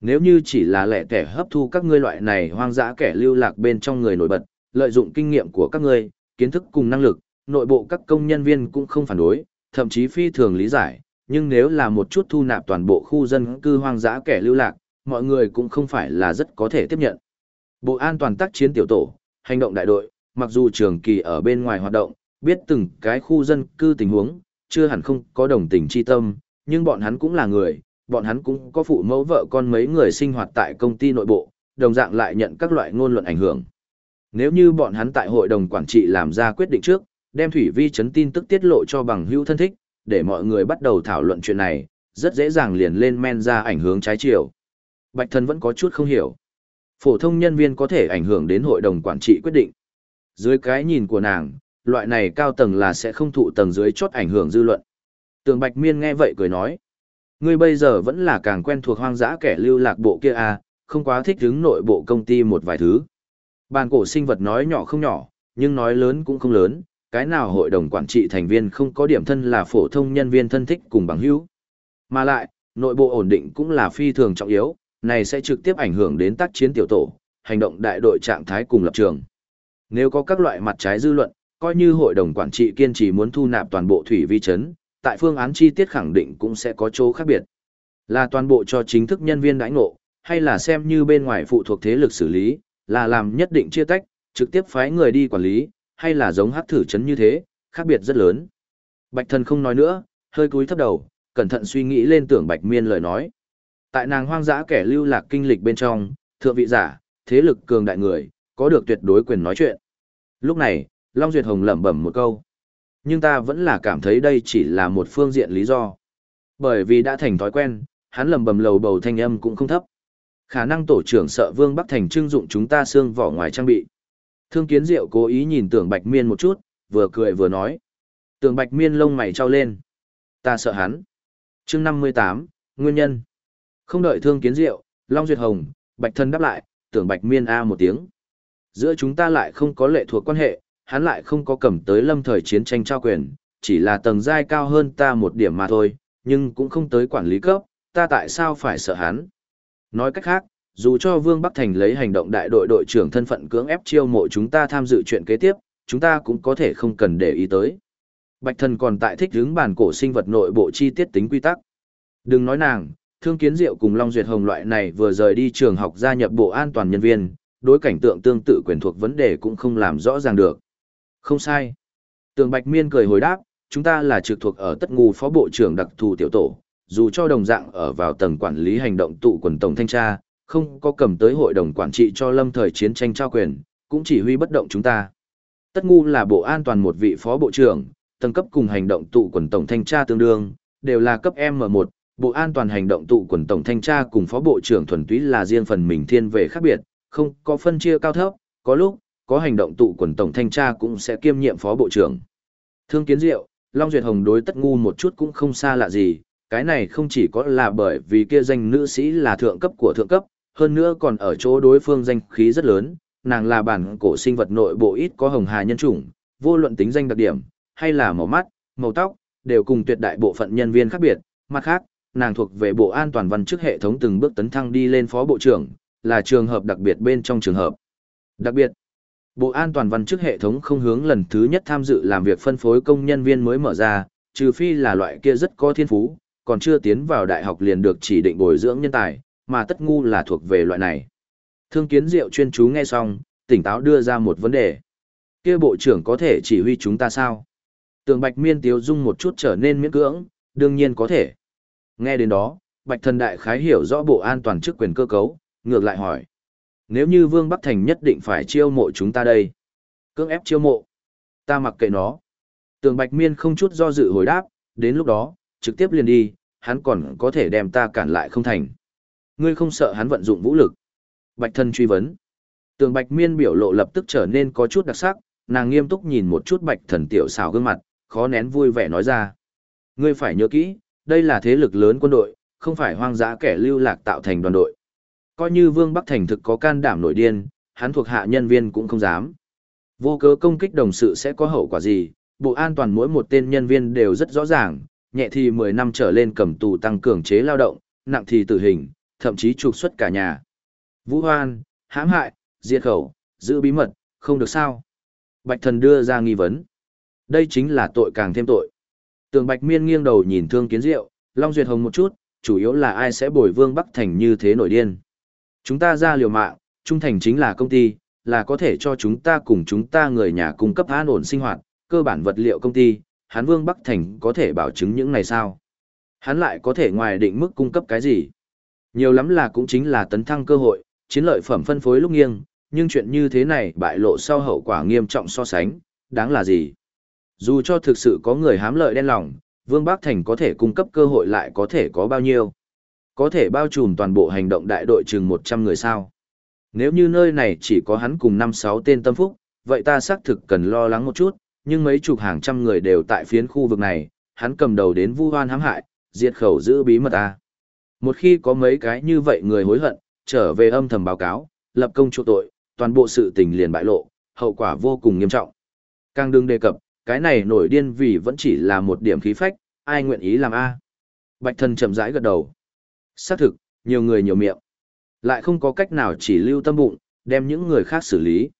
Nếu như chỉ là lẻ tẻ hấp thu các ngươi loại này hoang dã kẻ lưu lạc bên trong người nổi bật, lợi dụng kinh nghiệm của các ngươi, kiến thức cùng năng lực, nội bộ các công nhân viên cũng không phản đối, thậm chí phi thường lý giải, nhưng nếu là một chút thu nạp toàn bộ khu dân cư hoang dã kẻ lưu lạc, mọi người cũng không phải là rất có thể tiếp nhận. Bộ an toàn tác chiến tiểu tổ, hành động đại đội, mặc dù trường kỳ ở bên ngoài hoạt động, biết từng cái khu dân cư tình huống, chưa hẳn không có đồng tình chi tâm, nhưng bọn hắn cũng là người, bọn hắn cũng có phụ mẫu vợ con mấy người sinh hoạt tại công ty nội bộ, đồng dạng lại nhận các loại ngôn luận ảnh hưởng. Nếu như bọn hắn tại hội đồng quản trị làm ra quyết định trước, đem thủy vi chấn tin tức tiết lộ cho bằng hữu thân thích, để mọi người bắt đầu thảo luận chuyện này, rất dễ dàng liền lên men ra ảnh hưởng trái chiều. Bạch thần vẫn có chút không hiểu. Phổ thông nhân viên có thể ảnh hưởng đến hội đồng quản trị quyết định. Dưới cái nhìn của nàng, loại này cao tầng là sẽ không thụ tầng dưới chốt ảnh hưởng dư luận. Tường Bạch Miên nghe vậy cười nói. Ngươi bây giờ vẫn là càng quen thuộc hoang dã kẻ lưu lạc bộ kia à, không quá thích đứng nội bộ công ty một vài thứ. Bàn cổ sinh vật nói nhỏ không nhỏ, nhưng nói lớn cũng không lớn, cái nào hội đồng quản trị thành viên không có điểm thân là phổ thông nhân viên thân thích cùng bằng hữu. Mà lại, nội bộ ổn định cũng là phi thường trọng yếu, này sẽ trực tiếp ảnh hưởng đến tác chiến tiểu tổ, hành động đại đội trạng thái cùng lập trường. Nếu có các loại mặt trái dư luận, coi như hội đồng quản trị kiên trì muốn thu nạp toàn bộ thủy vi chấn, tại phương án chi tiết khẳng định cũng sẽ có chỗ khác biệt. Là toàn bộ cho chính thức nhân viên đãi ngộ, hay là xem như bên ngoài phụ thuộc thế lực xử lý, là làm nhất định chia tách, trực tiếp phái người đi quản lý, hay là giống hắc thử chấn như thế, khác biệt rất lớn. Bạch thần không nói nữa, hơi cúi thấp đầu, cẩn thận suy nghĩ lên tưởng bạch miên lời nói. Tại nàng hoang dã kẻ lưu lạc kinh lịch bên trong, thượng vị giả, thế lực cường đại người, có được tuyệt đối quyền nói chuyện. Lúc này, Long Duyệt Hồng lẩm bẩm một câu. Nhưng ta vẫn là cảm thấy đây chỉ là một phương diện lý do. Bởi vì đã thành thói quen, hắn lẩm bẩm lầu bầu thanh âm cũng không thấp. Khả năng tổ trưởng sợ Vương Bắc Thành trưng dụng chúng ta xương vỏ ngoài trang bị. Thương Kiến Diệu cố ý nhìn Tưởng Bạch Miên một chút, vừa cười vừa nói. Tưởng Bạch Miên lông mày trao lên. Ta sợ hắn. chương 58, Nguyên nhân. Không đợi Thương Kiến Diệu, Long Duyệt Hồng, Bạch Thân đáp lại, Tưởng Bạch Miên A một tiếng. Giữa chúng ta lại không có lệ thuộc quan hệ, hắn lại không có cầm tới lâm thời chiến tranh trao quyền, chỉ là tầng giai cao hơn ta một điểm mà thôi, nhưng cũng không tới quản lý cấp, ta tại sao phải sợ hắn. Nói cách khác, dù cho Vương Bắc Thành lấy hành động đại đội đội trưởng thân phận cưỡng ép chiêu mộ chúng ta tham dự chuyện kế tiếp, chúng ta cũng có thể không cần để ý tới. Bạch thần còn tại thích hướng bản cổ sinh vật nội bộ chi tiết tính quy tắc. Đừng nói nàng, Thương Kiến Diệu cùng Long Duyệt Hồng loại này vừa rời đi trường học gia nhập bộ an toàn nhân viên, đối cảnh tượng tương tự quyền thuộc vấn đề cũng không làm rõ ràng được. Không sai. Tường Bạch Miên cười hồi đáp, chúng ta là trực thuộc ở tất ngu phó bộ trưởng đặc thù tiểu tổ, dù cho đồng dạng ở vào tầng quản lý hành động tụ quần tổng thanh tra, không có cầm tới hội đồng quản trị cho lâm thời chiến tranh trao quyền, cũng chỉ huy bất động chúng ta. Tất ngu là bộ an toàn một vị phó bộ trưởng, tầng cấp cùng hành động tụ quần tổng thanh tra tương đương, đều là cấp M1, bộ an toàn hành động tụ quần tổng thanh tra cùng phó bộ trưởng thuần túy là riêng phần mình thiên về khác biệt, không có phân chia cao thấp, có lúc, có hành động tụ quần tổng thanh tra cũng sẽ kiêm nhiệm phó bộ trưởng. Thương Kiến Diệu, Long Duyệt Hồng đối tất ngu một chút cũng không xa lạ gì, cái này không chỉ có là bởi vì kia danh nữ sĩ là thượng cấp của thượng cấp, hơn nữa còn ở chỗ đối phương danh khí rất lớn, nàng là bản cổ sinh vật nội bộ ít có hồng hà nhân chủng, vô luận tính danh đặc điểm, hay là màu mắt, màu tóc, đều cùng tuyệt đại bộ phận nhân viên khác biệt, mặt khác, nàng thuộc về bộ an toàn văn chức hệ thống từng bước tấn thăng đi lên phó bộ trưởng, là trường hợp đặc biệt bên trong trường hợp. Đặc biệt, Bộ an toàn văn chức hệ thống không hướng lần thứ nhất tham dự làm việc phân phối công nhân viên mới mở ra, trừ phi là loại kia rất có thiên phú, còn chưa tiến vào đại học liền được chỉ định bồi dưỡng nhân tài, mà tất ngu là thuộc về loại này. Thương kiến diệu chuyên chú nghe xong, tỉnh táo đưa ra một vấn đề. kia bộ trưởng có thể chỉ huy chúng ta sao? Tường bạch miên tiếu dung một chút trở nên miễn cưỡng, đương nhiên có thể. Nghe đến đó, bạch thần đại khái hiểu rõ bộ an toàn chức quyền cơ cấu, ngược lại hỏi. Nếu như Vương Bắc Thành nhất định phải chiêu mộ chúng ta đây. Cưỡng ép chiêu mộ. Ta mặc kệ nó. Tường Bạch Miên không chút do dự hồi đáp, đến lúc đó, trực tiếp liền đi, hắn còn có thể đem ta cản lại không thành. Ngươi không sợ hắn vận dụng vũ lực. Bạch thân truy vấn. Tường Bạch Miên biểu lộ lập tức trở nên có chút đặc sắc, nàng nghiêm túc nhìn một chút Bạch thần tiểu xảo gương mặt, khó nén vui vẻ nói ra. Ngươi phải nhớ kỹ, đây là thế lực lớn quân đội, không phải hoang dã kẻ lưu lạc tạo thành đoàn đội coi như Vương Bắc Thành thực có can đảm nổi điên, hắn thuộc hạ nhân viên cũng không dám. Vô cớ công kích đồng sự sẽ có hậu quả gì, bộ an toàn mỗi một tên nhân viên đều rất rõ ràng, nhẹ thì 10 năm trở lên cầm tù tăng cường chế lao động, nặng thì tử hình, thậm chí trục xuất cả nhà. Vũ hoan, hãm hại, diệt khẩu, giữ bí mật, không được sao. Bạch thần đưa ra nghi vấn. Đây chính là tội càng thêm tội. Tường Bạch Miên nghiêng đầu nhìn Thương Kiến Diệu, Long Duyệt Hồng một chút, chủ yếu là ai sẽ bồi Vương Bắc Thành như thế nổi điên. Chúng ta ra liều mạng, trung thành chính là công ty, là có thể cho chúng ta cùng chúng ta người nhà cung cấp an ổn sinh hoạt, cơ bản vật liệu công ty, hắn Vương Bắc Thành có thể bảo chứng những này sao? Hắn lại có thể ngoài định mức cung cấp cái gì? Nhiều lắm là cũng chính là tấn thăng cơ hội, chiến lợi phẩm phân phối lúc nghiêng, nhưng chuyện như thế này bại lộ sau hậu quả nghiêm trọng so sánh, đáng là gì? Dù cho thực sự có người hám lợi đen lòng, Vương Bắc Thành có thể cung cấp cơ hội lại có thể có bao nhiêu? có thể bao trùm toàn bộ hành động đại đội chừng 100 người sao. Nếu như nơi này chỉ có hắn cùng 5-6 tên tâm phúc, vậy ta xác thực cần lo lắng một chút, nhưng mấy chục hàng trăm người đều tại phiến khu vực này, hắn cầm đầu đến vu hoan hãm hại, diệt khẩu giữ bí mật ta. Một khi có mấy cái như vậy người hối hận, trở về âm thầm báo cáo, lập công chu tội, toàn bộ sự tình liền bại lộ, hậu quả vô cùng nghiêm trọng. Càng đừng đề cập, cái này nổi điên vì vẫn chỉ là một điểm khí phách, ai nguyện ý làm A. Bạch thần chậm rãi gật đầu. Xác thực, nhiều người nhiều miệng. Lại không có cách nào chỉ lưu tâm bụng, đem những người khác xử lý.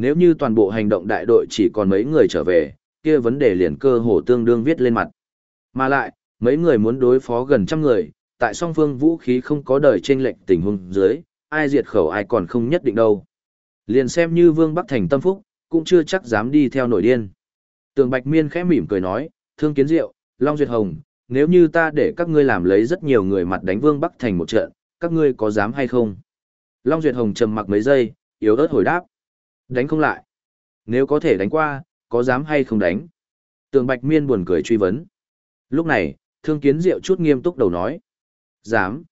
Nếu như toàn bộ hành động đại đội chỉ còn mấy người trở về, kia vấn đề liền cơ hồ tương đương viết lên mặt. Mà lại, mấy người muốn đối phó gần trăm người, tại song phương vũ khí không có đời trên lệnh tình huống dưới, ai diệt khẩu ai còn không nhất định đâu. Liền xem như Vương Bắc Thành tâm phúc, cũng chưa chắc dám đi theo nổi điên. Tường Bạch Miên khẽ mỉm cười nói, thương kiến diệu, Long Duyệt Hồng, nếu như ta để các ngươi làm lấy rất nhiều người mặt đánh Vương Bắc Thành một trận, các ngươi có dám hay không? Long Duyệt Hồng trầm mặc mấy giây, yếu ớt hồi đáp. Đánh không lại. Nếu có thể đánh qua, có dám hay không đánh? Tường Bạch Miên buồn cười truy vấn. Lúc này, Thương Kiến Diệu chút nghiêm túc đầu nói. Dám.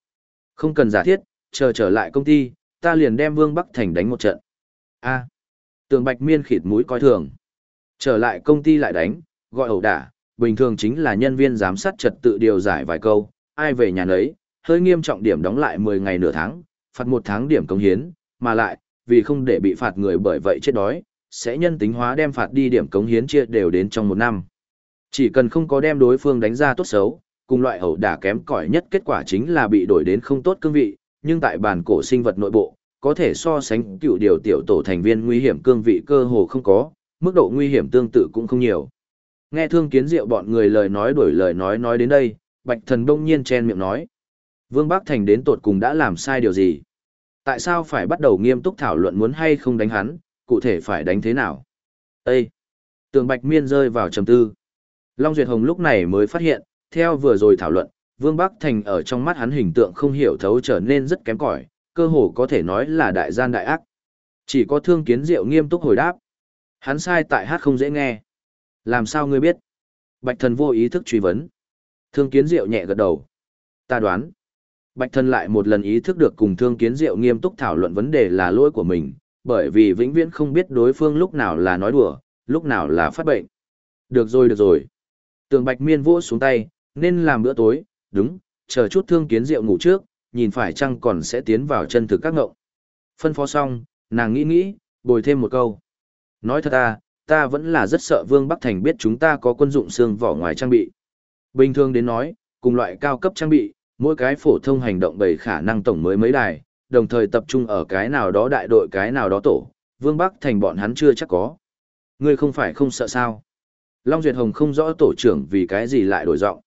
Không cần giả thiết, chờ trở lại công ty, ta liền đem Vương Bắc Thành đánh một trận. A. Tường Bạch Miên khịt mũi coi thường. Trở lại công ty lại đánh, gọi ẩu đả, bình thường chính là nhân viên giám sát trật tự điều giải vài câu, ai về nhà nấy, hơi nghiêm trọng điểm đóng lại 10 ngày nửa tháng, phạt một tháng điểm công hiến, mà lại, vì không để bị phạt người bởi vậy chết đói, sẽ nhân tính hóa đem phạt đi điểm cống hiến chia đều đến trong một năm. Chỉ cần không có đem đối phương đánh ra tốt xấu, cùng loại hậu đả kém cỏi nhất kết quả chính là bị đổi đến không tốt cương vị, nhưng tại bản cổ sinh vật nội bộ, có thể so sánh cựu điều tiểu tổ thành viên nguy hiểm cương vị cơ hồ không có, mức độ nguy hiểm tương tự cũng không nhiều. Nghe thương kiến diệu bọn người lời nói đổi lời nói nói đến đây, bạch thần đông nhiên chen miệng nói. Vương Bắc Thành đến tột cùng đã làm sai điều gì? Tại sao phải bắt đầu nghiêm túc thảo luận muốn hay không đánh hắn, cụ thể phải đánh thế nào? Ê! Tường Bạch Miên rơi vào trầm tư. Long Duyệt Hồng lúc này mới phát hiện, theo vừa rồi thảo luận, Vương Bắc Thành ở trong mắt hắn hình tượng không hiểu thấu trở nên rất kém cỏi, cơ hồ có thể nói là đại gian đại ác. Chỉ có thương kiến diệu nghiêm túc hồi đáp. Hắn sai tại hát không dễ nghe. Làm sao ngươi biết? Bạch thần vô ý thức truy vấn. Thương kiến diệu nhẹ gật đầu. Ta đoán. Bạch thần lại một lần ý thức được cùng thương kiến diệu nghiêm túc thảo luận vấn đề là lỗi của mình, bởi vì vĩnh viễn không biết đối phương lúc nào là nói đùa, lúc nào là phát bệnh. Được rồi được rồi. Tường bạch miên vỗ xuống tay, nên làm bữa tối, đúng, chờ chút thương kiến diệu ngủ trước, nhìn phải chăng còn sẽ tiến vào chân thực các ngộng. Phân phó xong, nàng nghĩ nghĩ, bồi thêm một câu. Nói thật ta, ta vẫn là rất sợ Vương Bắc Thành biết chúng ta có quân dụng xương vỏ ngoài trang bị. Bình thường đến nói, cùng loại cao cấp trang bị, mỗi cái phổ thông hành động bầy khả năng tổng mới mấy đài, đồng thời tập trung ở cái nào đó đại đội cái nào đó tổ, Vương Bắc Thành bọn hắn chưa chắc có. Ngươi không phải không sợ sao? Long Duyệt Hồng không rõ tổ trưởng vì cái gì lại đổi giọng.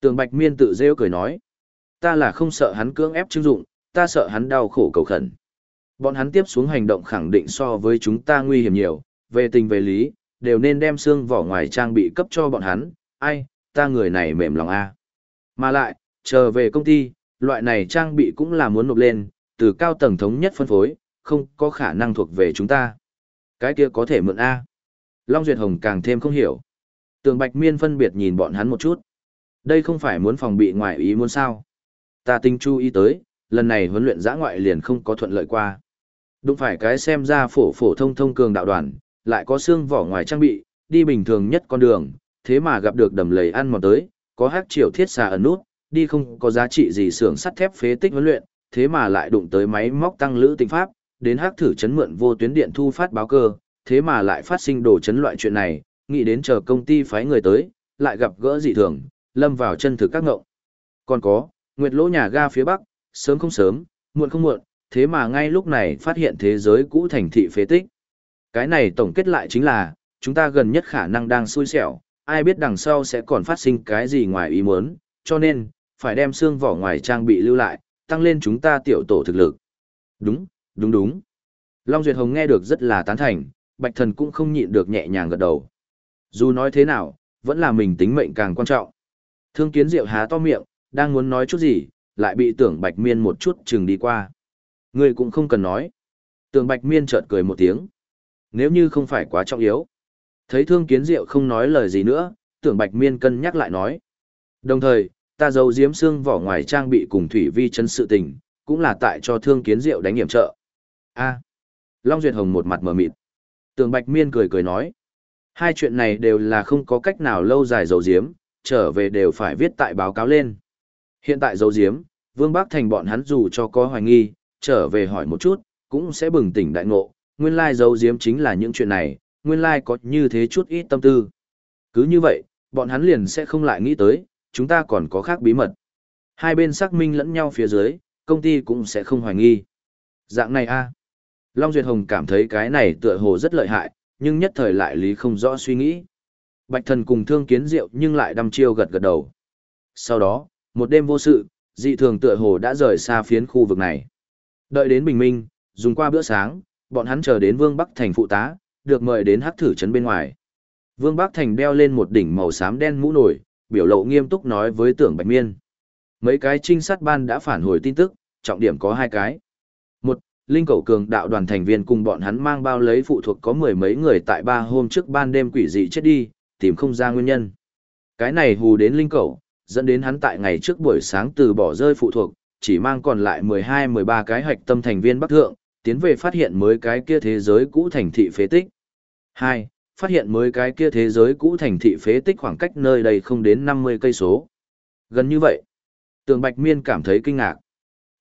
Tường Bạch Miên tự rêu cười nói. Ta là không sợ hắn cưỡng ép chứng dụng, ta sợ hắn đau khổ cầu khẩn. Bọn hắn tiếp xuống hành động khẳng định so với chúng ta nguy hiểm nhiều, về tình về lý, đều nên đem xương vỏ ngoài trang bị cấp cho bọn hắn, ai, ta người này mềm lòng a. Mà lại, trở về công ty, loại này trang bị cũng là muốn nộp lên, từ cao tầng thống nhất phân phối, không có khả năng thuộc về chúng ta. Cái kia có thể mượn A. Long Duyệt Hồng càng thêm không hiểu. Tường Bạch Miên phân biệt nhìn bọn hắn một chút. Đây không phải muốn phòng bị ngoại ý muốn sao. Ta tinh chú ý tới, lần này huấn luyện giã ngoại liền không có thuận lợi qua. Đúng phải cái xem ra phổ phổ thông thông cường đạo đoàn, lại có xương vỏ ngoài trang bị, đi bình thường nhất con đường, thế mà gặp được đầm lầy ăn mòn tới, có hát triều thiết xà ẩn nút, đi không có giá trị gì xưởng sắt thép phế tích huấn luyện, thế mà lại đụng tới máy móc tăng lữ tinh pháp, đến hắc thử chấn mượn vô tuyến điện thu phát báo cơ, thế mà lại phát sinh đồ chấn loại chuyện này, nghĩ đến chờ công ty phái người tới, lại gặp gỡ dị thường, lâm vào chân thực các ngộng. Còn có, nguyệt lỗ nhà ga phía bắc, sớm không sớm, muộn không muộn, thế mà ngay lúc này phát hiện thế giới cũ thành thị phế tích. Cái này tổng kết lại chính là, chúng ta gần nhất khả năng đang xui xẻo, ai biết đằng sau sẽ còn phát sinh cái gì ngoài ý muốn, cho nên, phải đem xương vỏ ngoài trang bị lưu lại, tăng lên chúng ta tiểu tổ thực lực. Đúng, đúng đúng. Long Duyệt Hồng nghe được rất là tán thành, Bạch Thần cũng không nhịn được nhẹ nhàng gật đầu. Dù nói thế nào, vẫn là mình tính mệnh càng quan trọng. Thương kiến diệu há to miệng, đang muốn nói chút gì, lại bị tưởng Bạch Miên một chút chừng đi qua. Người cũng không cần nói. Tưởng Bạch Miên chợt cười một tiếng. Nếu như không phải quá trọng yếu. Thấy thương kiến diệu không nói lời gì nữa, tưởng Bạch Miên cân nhắc lại nói. Đồng thời, ta giấu diếm xương vỏ ngoài trang bị cùng thủy vi chân sự tình, cũng là tại cho thương kiến diệu đánh hiểm trợ. A. Long Duyệt Hồng một mặt mờ mịt. Tường Bạch Miên cười cười nói. Hai chuyện này đều là không có cách nào lâu dài giấu diếm, trở về đều phải viết tại báo cáo lên. Hiện tại giấu diếm, Vương Bắc Thành bọn hắn dù cho có hoài nghi, trở về hỏi một chút, cũng sẽ bừng tỉnh đại ngộ, nguyên lai giấu giếm chính là những chuyện này, nguyên lai có như thế chút ít tâm tư. Cứ như vậy, bọn hắn liền sẽ không lại nghĩ tới, chúng ta còn có khác bí mật. Hai bên xác minh lẫn nhau phía dưới, công ty cũng sẽ không hoài nghi. Dạng này a Long Duyệt Hồng cảm thấy cái này tựa hồ rất lợi hại, nhưng nhất thời lại lý không rõ suy nghĩ. Bạch thần cùng thương kiến diệu nhưng lại đăm chiêu gật gật đầu. Sau đó, một đêm vô sự, dị thường tựa hồ đã rời xa phiến khu vực này. Đợi đến bình minh, dùng qua bữa sáng, bọn hắn chờ đến Vương Bắc Thành phụ tá, được mời đến hắc thử trấn bên ngoài. Vương Bắc Thành đeo lên một đỉnh màu xám đen mũ nổi, biểu lộ nghiêm túc nói với tưởng Bạch Miên. Mấy cái trinh sát ban đã phản hồi tin tức, trọng điểm có hai cái. Một, Linh Cầu Cường đạo đoàn thành viên cùng bọn hắn mang bao lấy phụ thuộc có mười mấy người tại ba hôm trước ban đêm quỷ dị chết đi, tìm không ra nguyên nhân. Cái này hù đến Linh Cầu, dẫn đến hắn tại ngày trước buổi sáng từ bỏ rơi phụ thuộc, chỉ mang còn lại 12-13 cái hạch tâm thành viên Bắc Thượng, tiến về phát hiện mới cái kia thế giới cũ thành thị phế tích. hai Phát hiện mới cái kia thế giới cũ thành thị phế tích khoảng cách nơi đây không đến 50 cây số. Gần như vậy. Tường Bạch Miên cảm thấy kinh ngạc.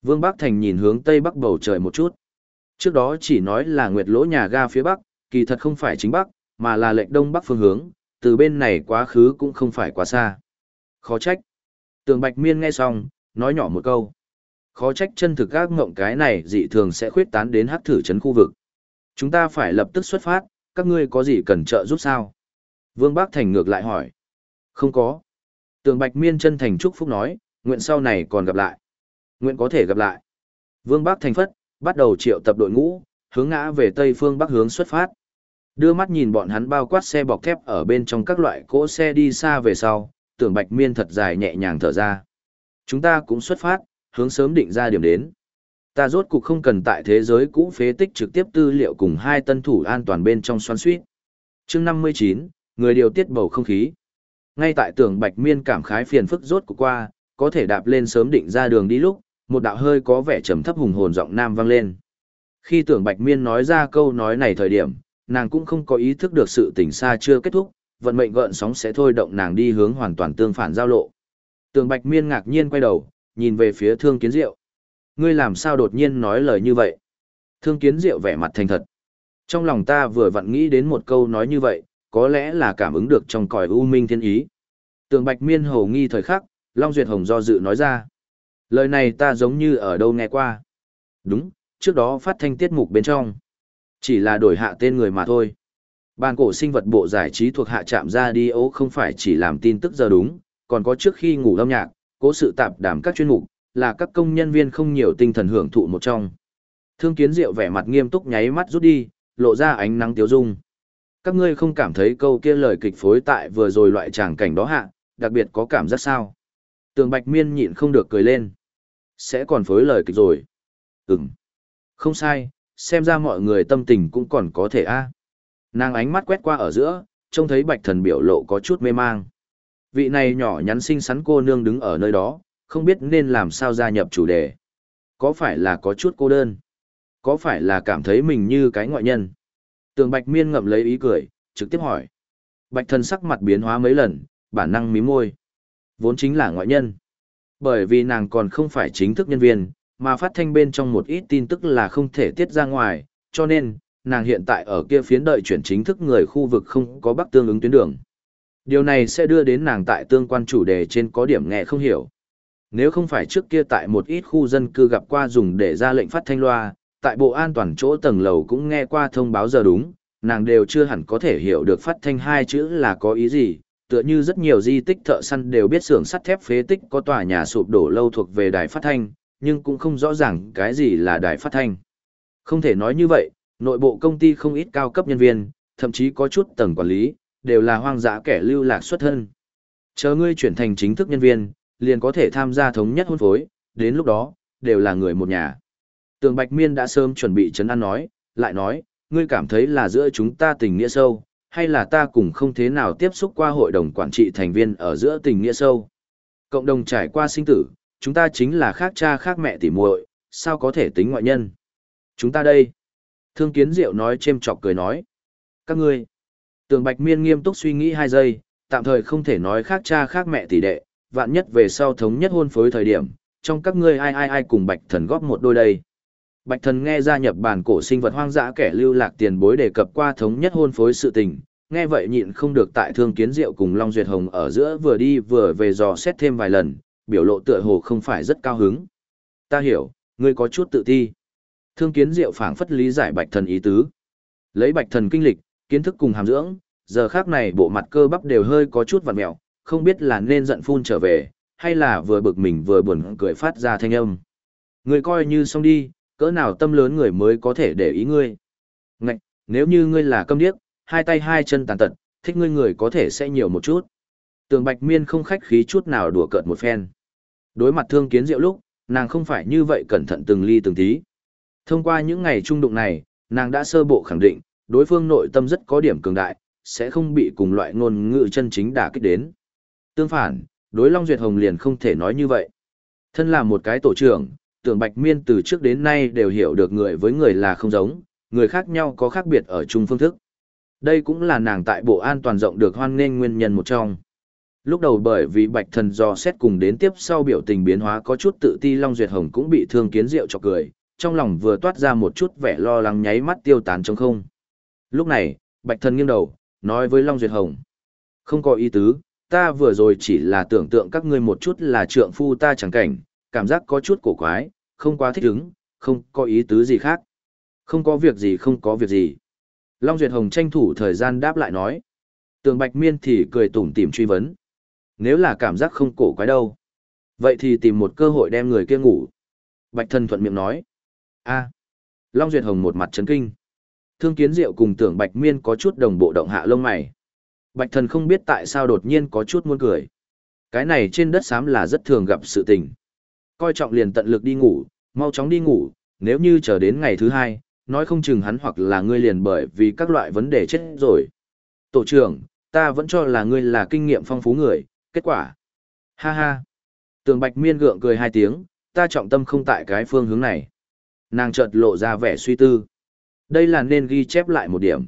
Vương Bắc Thành nhìn hướng tây bắc bầu trời một chút. Trước đó chỉ nói là nguyệt lỗ nhà ga phía bắc, kỳ thật không phải chính bắc, mà là lệch đông bắc phương hướng, từ bên này quá khứ cũng không phải quá xa. Khó trách. Tường Bạch Miên nghe xong, nói nhỏ một câu. Khó trách chân thực các ngộng cái này dị thường sẽ khuyết tán đến hắc thử trấn khu vực. Chúng ta phải lập tức xuất phát, các ngươi có gì cần trợ giúp sao? Vương Bác Thành ngược lại hỏi. Không có. Tường Bạch Miên chân thành chúc phúc nói, nguyện sau này còn gặp lại. Nguyện có thể gặp lại. Vương Bác Thành phất, bắt đầu triệu tập đội ngũ, hướng ngã về tây phương bắc hướng xuất phát. Đưa mắt nhìn bọn hắn bao quát xe bọc thép ở bên trong các loại cỗ xe đi xa về sau, tưởng Bạch Miên thật dài nhẹ nhàng thở ra. Chúng ta cũng xuất phát, hướng sớm định ra điểm đến. Ta rốt cục không cần tại thế giới cũ phế tích trực tiếp tư liệu cùng hai tân thủ an toàn bên trong xoan suýt. chương 59, người điều tiết bầu không khí. Ngay tại tưởng Bạch Miên cảm khái phiền phức rốt cục qua, có thể đạp lên sớm định ra đường đi lúc, một đạo hơi có vẻ trầm thấp hùng hồn giọng nam vang lên. Khi tưởng Bạch Miên nói ra câu nói này thời điểm, nàng cũng không có ý thức được sự tình xa chưa kết thúc, vận mệnh gợn sóng sẽ thôi động nàng đi hướng hoàn toàn tương phản giao lộ. Tưởng Bạch Miên ngạc nhiên quay đầu, nhìn về phía Thương Kiến Diệu. Ngươi làm sao đột nhiên nói lời như vậy? Thương Kiến Diệu vẻ mặt thành thật. Trong lòng ta vừa vặn nghĩ đến một câu nói như vậy, có lẽ là cảm ứng được trong cõi u minh thiên ý. Tường Bạch Miên hầu nghi thời khắc, Long Duyệt Hồng do dự nói ra. Lời này ta giống như ở đâu nghe qua. Đúng, trước đó phát thanh tiết mục bên trong. Chỉ là đổi hạ tên người mà thôi. Ban cổ sinh vật bộ giải trí thuộc hạ trạm ra đi ố không phải chỉ làm tin tức giờ đúng, còn có trước khi ngủ lâm nhạc, cố sự tạp đảm các chuyên mục, là các công nhân viên không nhiều tinh thần hưởng thụ một trong. Thương kiến diệu vẻ mặt nghiêm túc nháy mắt rút đi, lộ ra ánh nắng tiếu dung. Các ngươi không cảm thấy câu kia lời kịch phối tại vừa rồi loại tràng cảnh đó hạ, đặc biệt có cảm giác sao? Tường Bạch Miên nhịn không được cười lên. Sẽ còn phối lời kịch rồi. Ừm. Không sai, xem ra mọi người tâm tình cũng còn có thể a. À. Nàng ánh mắt quét qua ở giữa, trông thấy Bạch Thần biểu lộ có chút mê mang. Vị này nhỏ nhắn xinh xắn cô nương đứng ở nơi đó, không biết nên làm sao gia nhập chủ đề. Có phải là có chút cô đơn? Có phải là cảm thấy mình như cái ngoại nhân? Tường Bạch Miên ngậm lấy ý cười, trực tiếp hỏi. Bạch thần sắc mặt biến hóa mấy lần, bản năng mím môi. Vốn chính là ngoại nhân. Bởi vì nàng còn không phải chính thức nhân viên, mà phát thanh bên trong một ít tin tức là không thể tiết ra ngoài, cho nên, nàng hiện tại ở kia phiến đợi chuyển chính thức người khu vực không có bắc tương ứng tuyến đường. Điều này sẽ đưa đến nàng tại tương quan chủ đề trên có điểm nghe không hiểu. Nếu không phải trước kia tại một ít khu dân cư gặp qua dùng để ra lệnh phát thanh loa, tại bộ an toàn chỗ tầng lầu cũng nghe qua thông báo giờ đúng, nàng đều chưa hẳn có thể hiểu được phát thanh hai chữ là có ý gì, tựa như rất nhiều di tích thợ săn đều biết xưởng sắt thép phế tích có tòa nhà sụp đổ lâu thuộc về đài phát thanh, nhưng cũng không rõ ràng cái gì là đài phát thanh. Không thể nói như vậy, nội bộ công ty không ít cao cấp nhân viên, thậm chí có chút tầng quản lý, đều là hoang dã kẻ lưu lạc xuất thân. Chờ ngươi chuyển thành chính thức nhân viên, liền có thể tham gia thống nhất hôn phối, đến lúc đó, đều là người một nhà. Tường Bạch Miên đã sớm chuẩn bị chấn an nói, lại nói, ngươi cảm thấy là giữa chúng ta tình nghĩa sâu, hay là ta cùng không thế nào tiếp xúc qua hội đồng quản trị thành viên ở giữa tình nghĩa sâu. Cộng đồng trải qua sinh tử, chúng ta chính là khác cha khác mẹ tỉ muội, sao có thể tính ngoại nhân. Chúng ta đây. Thương kiến diệu nói chêm chọc cười nói. Các ngươi. Tường Bạch Miên nghiêm túc suy nghĩ hai giây, tạm thời không thể nói khác cha khác mẹ tỷ đệ, vạn nhất về sau thống nhất hôn phối thời điểm, trong các ngươi ai ai ai cùng Bạch Thần góp một đôi đây. Bạch thần nghe ra nhập bản cổ sinh vật hoang dã kẻ lưu lạc tiền bối đề cập qua thống nhất hôn phối sự tình, nghe vậy nhịn không được tại thương kiến diệu cùng Long Duyệt Hồng ở giữa vừa đi vừa về dò xét thêm vài lần, biểu lộ tựa hồ không phải rất cao hứng. Ta hiểu, ngươi có chút tự ti. Thương kiến diệu phảng phất lý giải bạch thần ý tứ. Lấy bạch thần kinh lịch, kiến thức cùng hàm dưỡng, giờ khác này bộ mặt cơ bắp đều hơi có chút vặn mèo không biết là nên giận phun trở về, hay là vừa bực mình vừa buồn cười phát ra thanh âm. Ngươi coi như xong đi, cỡ nào tâm lớn người mới có thể để ý ngươi. Ngạch, nếu như ngươi là câm điếc, hai tay hai chân tàn tật, thích ngươi người có thể sẽ nhiều một chút. Tường Bạch Miên không khách khí chút nào đùa cợt một phen. Đối mặt thương kiến diệu lúc, nàng không phải như vậy cẩn thận từng ly từng tí. Thông qua những ngày trung đụng này, nàng đã sơ bộ khẳng định, đối phương nội tâm rất có điểm cường đại, sẽ không bị cùng loại ngôn ngữ chân chính đả kích đến. Tương phản, đối Long Duyệt Hồng liền không thể nói như vậy. Thân là một cái tổ trưởng, tưởng Bạch Miên từ trước đến nay đều hiểu được người với người là không giống, người khác nhau có khác biệt ở chung phương thức. Đây cũng là nàng tại bộ an toàn rộng được hoan nghênh nguyên nhân một trong. Lúc đầu bởi vì Bạch Thần do xét cùng đến tiếp sau biểu tình biến hóa có chút tự ti Long Duyệt Hồng cũng bị thương kiến rượu cho cười, trong lòng vừa toát ra một chút vẻ lo lắng nháy mắt tiêu tán trong không. Lúc này, Bạch Thần nghiêng đầu, nói với Long Duyệt Hồng. Không có ý tứ, ta vừa rồi chỉ là tưởng tượng các ngươi một chút là trượng phu ta chẳng cảnh, cảm giác có chút cổ quái, không quá thích ứng, không có ý tứ gì khác. Không có việc gì không có việc gì. Long Duyệt Hồng tranh thủ thời gian đáp lại nói. Tường Bạch Miên thì cười tủm tỉm truy vấn. Nếu là cảm giác không cổ quái đâu. Vậy thì tìm một cơ hội đem người kia ngủ. Bạch Thần thuận miệng nói. a Long Duyệt Hồng một mặt chấn kinh. Thương Kiến Diệu cùng tưởng Bạch Miên có chút đồng bộ động hạ lông mày. Bạch Thần không biết tại sao đột nhiên có chút muốn cười. Cái này trên đất xám là rất thường gặp sự tình. Coi trọng liền tận lực đi ngủ, mau chóng đi ngủ, nếu như chờ đến ngày thứ hai, nói không chừng hắn hoặc là ngươi liền bởi vì các loại vấn đề chết rồi. Tổ trưởng, ta vẫn cho là ngươi là kinh nghiệm phong phú người, kết quả. Ha ha. Tường Bạch Miên gượng cười hai tiếng, ta trọng tâm không tại cái phương hướng này. Nàng chợt lộ ra vẻ suy tư. Đây là nên ghi chép lại một điểm.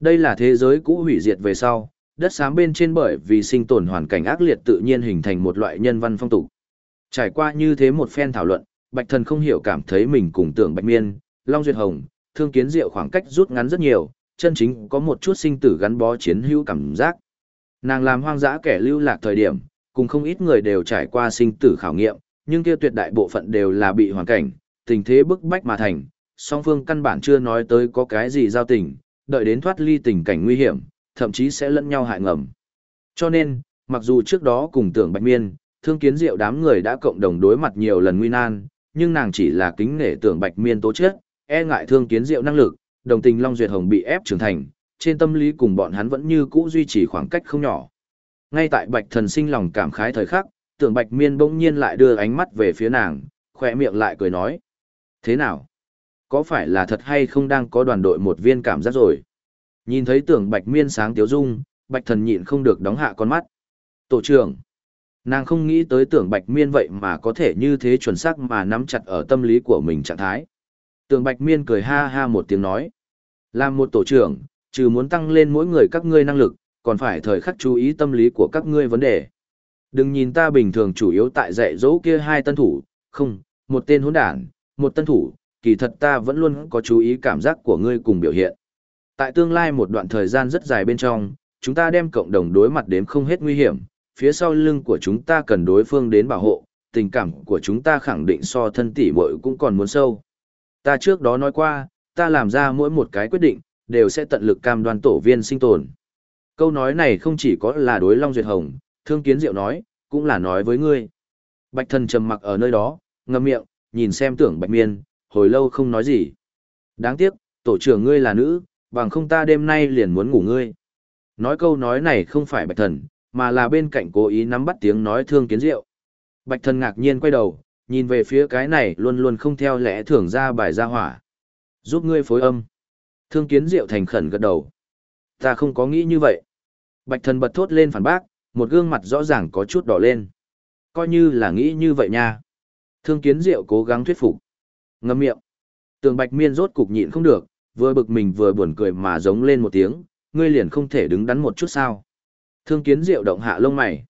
Đây là thế giới cũ hủy diệt về sau, đất xám bên trên bởi vì sinh tồn hoàn cảnh ác liệt tự nhiên hình thành một loại nhân văn phong tục. Trải qua như thế một phen thảo luận, Bạch Thần không hiểu cảm thấy mình cùng tưởng Bạch Miên, Long Duyệt Hồng, Thương Kiến Diệu khoảng cách rút ngắn rất nhiều, chân chính có một chút sinh tử gắn bó chiến hữu cảm giác. Nàng làm hoang dã kẻ lưu lạc thời điểm, cùng không ít người đều trải qua sinh tử khảo nghiệm, nhưng kia tuyệt đại bộ phận đều là bị hoàn cảnh, tình thế bức bách mà thành, song phương căn bản chưa nói tới có cái gì giao tình, đợi đến thoát ly tình cảnh nguy hiểm, thậm chí sẽ lẫn nhau hại ngầm. Cho nên, mặc dù trước đó cùng tưởng Bạch Miên, thương kiến diệu đám người đã cộng đồng đối mặt nhiều lần nguy nan, nhưng nàng chỉ là kính nể tưởng Bạch Miên tố chết, e ngại thương kiến diệu năng lực, đồng tình Long Duyệt Hồng bị ép trưởng thành, trên tâm lý cùng bọn hắn vẫn như cũ duy trì khoảng cách không nhỏ. Ngay tại Bạch Thần sinh lòng cảm khái thời khắc, tưởng Bạch Miên bỗng nhiên lại đưa ánh mắt về phía nàng, khỏe miệng lại cười nói. Thế nào? Có phải là thật hay không đang có đoàn đội một viên cảm giác rồi? Nhìn thấy tưởng Bạch Miên sáng tiếu dung, Bạch Thần nhịn không được đóng hạ con mắt. Tổ trưởng. Nàng không nghĩ tới tưởng Bạch Miên vậy mà có thể như thế chuẩn xác mà nắm chặt ở tâm lý của mình trạng thái. Tưởng Bạch Miên cười ha ha một tiếng nói. Làm một tổ trưởng, trừ muốn tăng lên mỗi người các ngươi năng lực, còn phải thời khắc chú ý tâm lý của các ngươi vấn đề. Đừng nhìn ta bình thường chủ yếu tại dạy dỗ kia hai tân thủ, không, một tên hỗn đản, một tân thủ, kỳ thật ta vẫn luôn có chú ý cảm giác của ngươi cùng biểu hiện. Tại tương lai một đoạn thời gian rất dài bên trong, chúng ta đem cộng đồng đối mặt đến không hết nguy hiểm, phía sau lưng của chúng ta cần đối phương đến bảo hộ, tình cảm của chúng ta khẳng định so thân tỷ muội cũng còn muốn sâu. Ta trước đó nói qua, ta làm ra mỗi một cái quyết định, đều sẽ tận lực cam đoan tổ viên sinh tồn. Câu nói này không chỉ có là đối Long Duyệt Hồng, Thương Kiến Diệu nói, cũng là nói với ngươi. Bạch thần trầm mặc ở nơi đó, ngậm miệng, nhìn xem tưởng Bạch Miên, hồi lâu không nói gì. Đáng tiếc, tổ trưởng ngươi là nữ, bằng không ta đêm nay liền muốn ngủ ngươi. Nói câu nói này không phải Bạch thần, mà là bên cạnh cố ý nắm bắt tiếng nói Thương Kiến Diệu. Bạch thần ngạc nhiên quay đầu, nhìn về phía cái này luôn luôn không theo lẽ thường ra bài ra hỏa. Giúp ngươi phối âm. Thương kiến diệu thành khẩn gật đầu. Ta không có nghĩ như vậy. Bạch thần bật thốt lên phản bác, một gương mặt rõ ràng có chút đỏ lên. Coi như là nghĩ như vậy nha. Thương kiến diệu cố gắng thuyết phục. Ngâm miệng. Tường bạch miên rốt cục nhịn không được, vừa bực mình vừa buồn cười mà giống lên một tiếng, ngươi liền không thể đứng đắn một chút sao. Thương kiến diệu động hạ lông mày.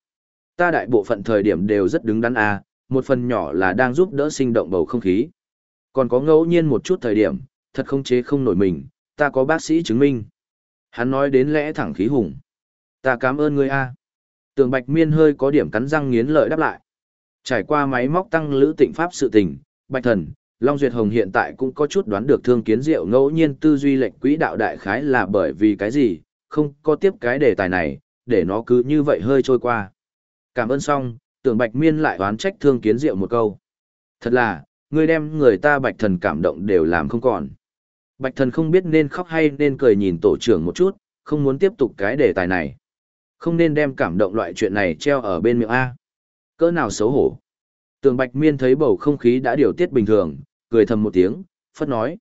Ta đại bộ phận thời điểm đều rất đứng đắn à, một phần nhỏ là đang giúp đỡ sinh động bầu không khí. Còn có ngẫu nhiên một chút thời điểm, thật không chế không nổi mình, ta có bác sĩ chứng minh. Hắn nói đến lẽ thẳng khí hùng. Ta cảm ơn ngươi a. Tường Bạch Miên hơi có điểm cắn răng nghiến lợi đáp lại. Trải qua máy móc tăng lữ tịnh pháp sự tình, Bạch Thần, Long Duyệt Hồng hiện tại cũng có chút đoán được thương kiến diệu ngẫu nhiên tư duy lệnh quỹ đạo đại khái là bởi vì cái gì, không có tiếp cái đề tài này, để nó cứ như vậy hơi trôi qua. Cảm ơn xong, tưởng Bạch Miên lại oán trách thương kiến diệu một câu. Thật là, ngươi đem người ta Bạch Thần cảm động đều làm không còn. Bạch Thần không biết nên khóc hay nên cười nhìn tổ trưởng một chút, không muốn tiếp tục cái đề tài này. Không nên đem cảm động loại chuyện này treo ở bên miệng A. Cỡ nào xấu hổ. Tường Bạch Miên thấy bầu không khí đã điều tiết bình thường, cười thầm một tiếng, phất nói.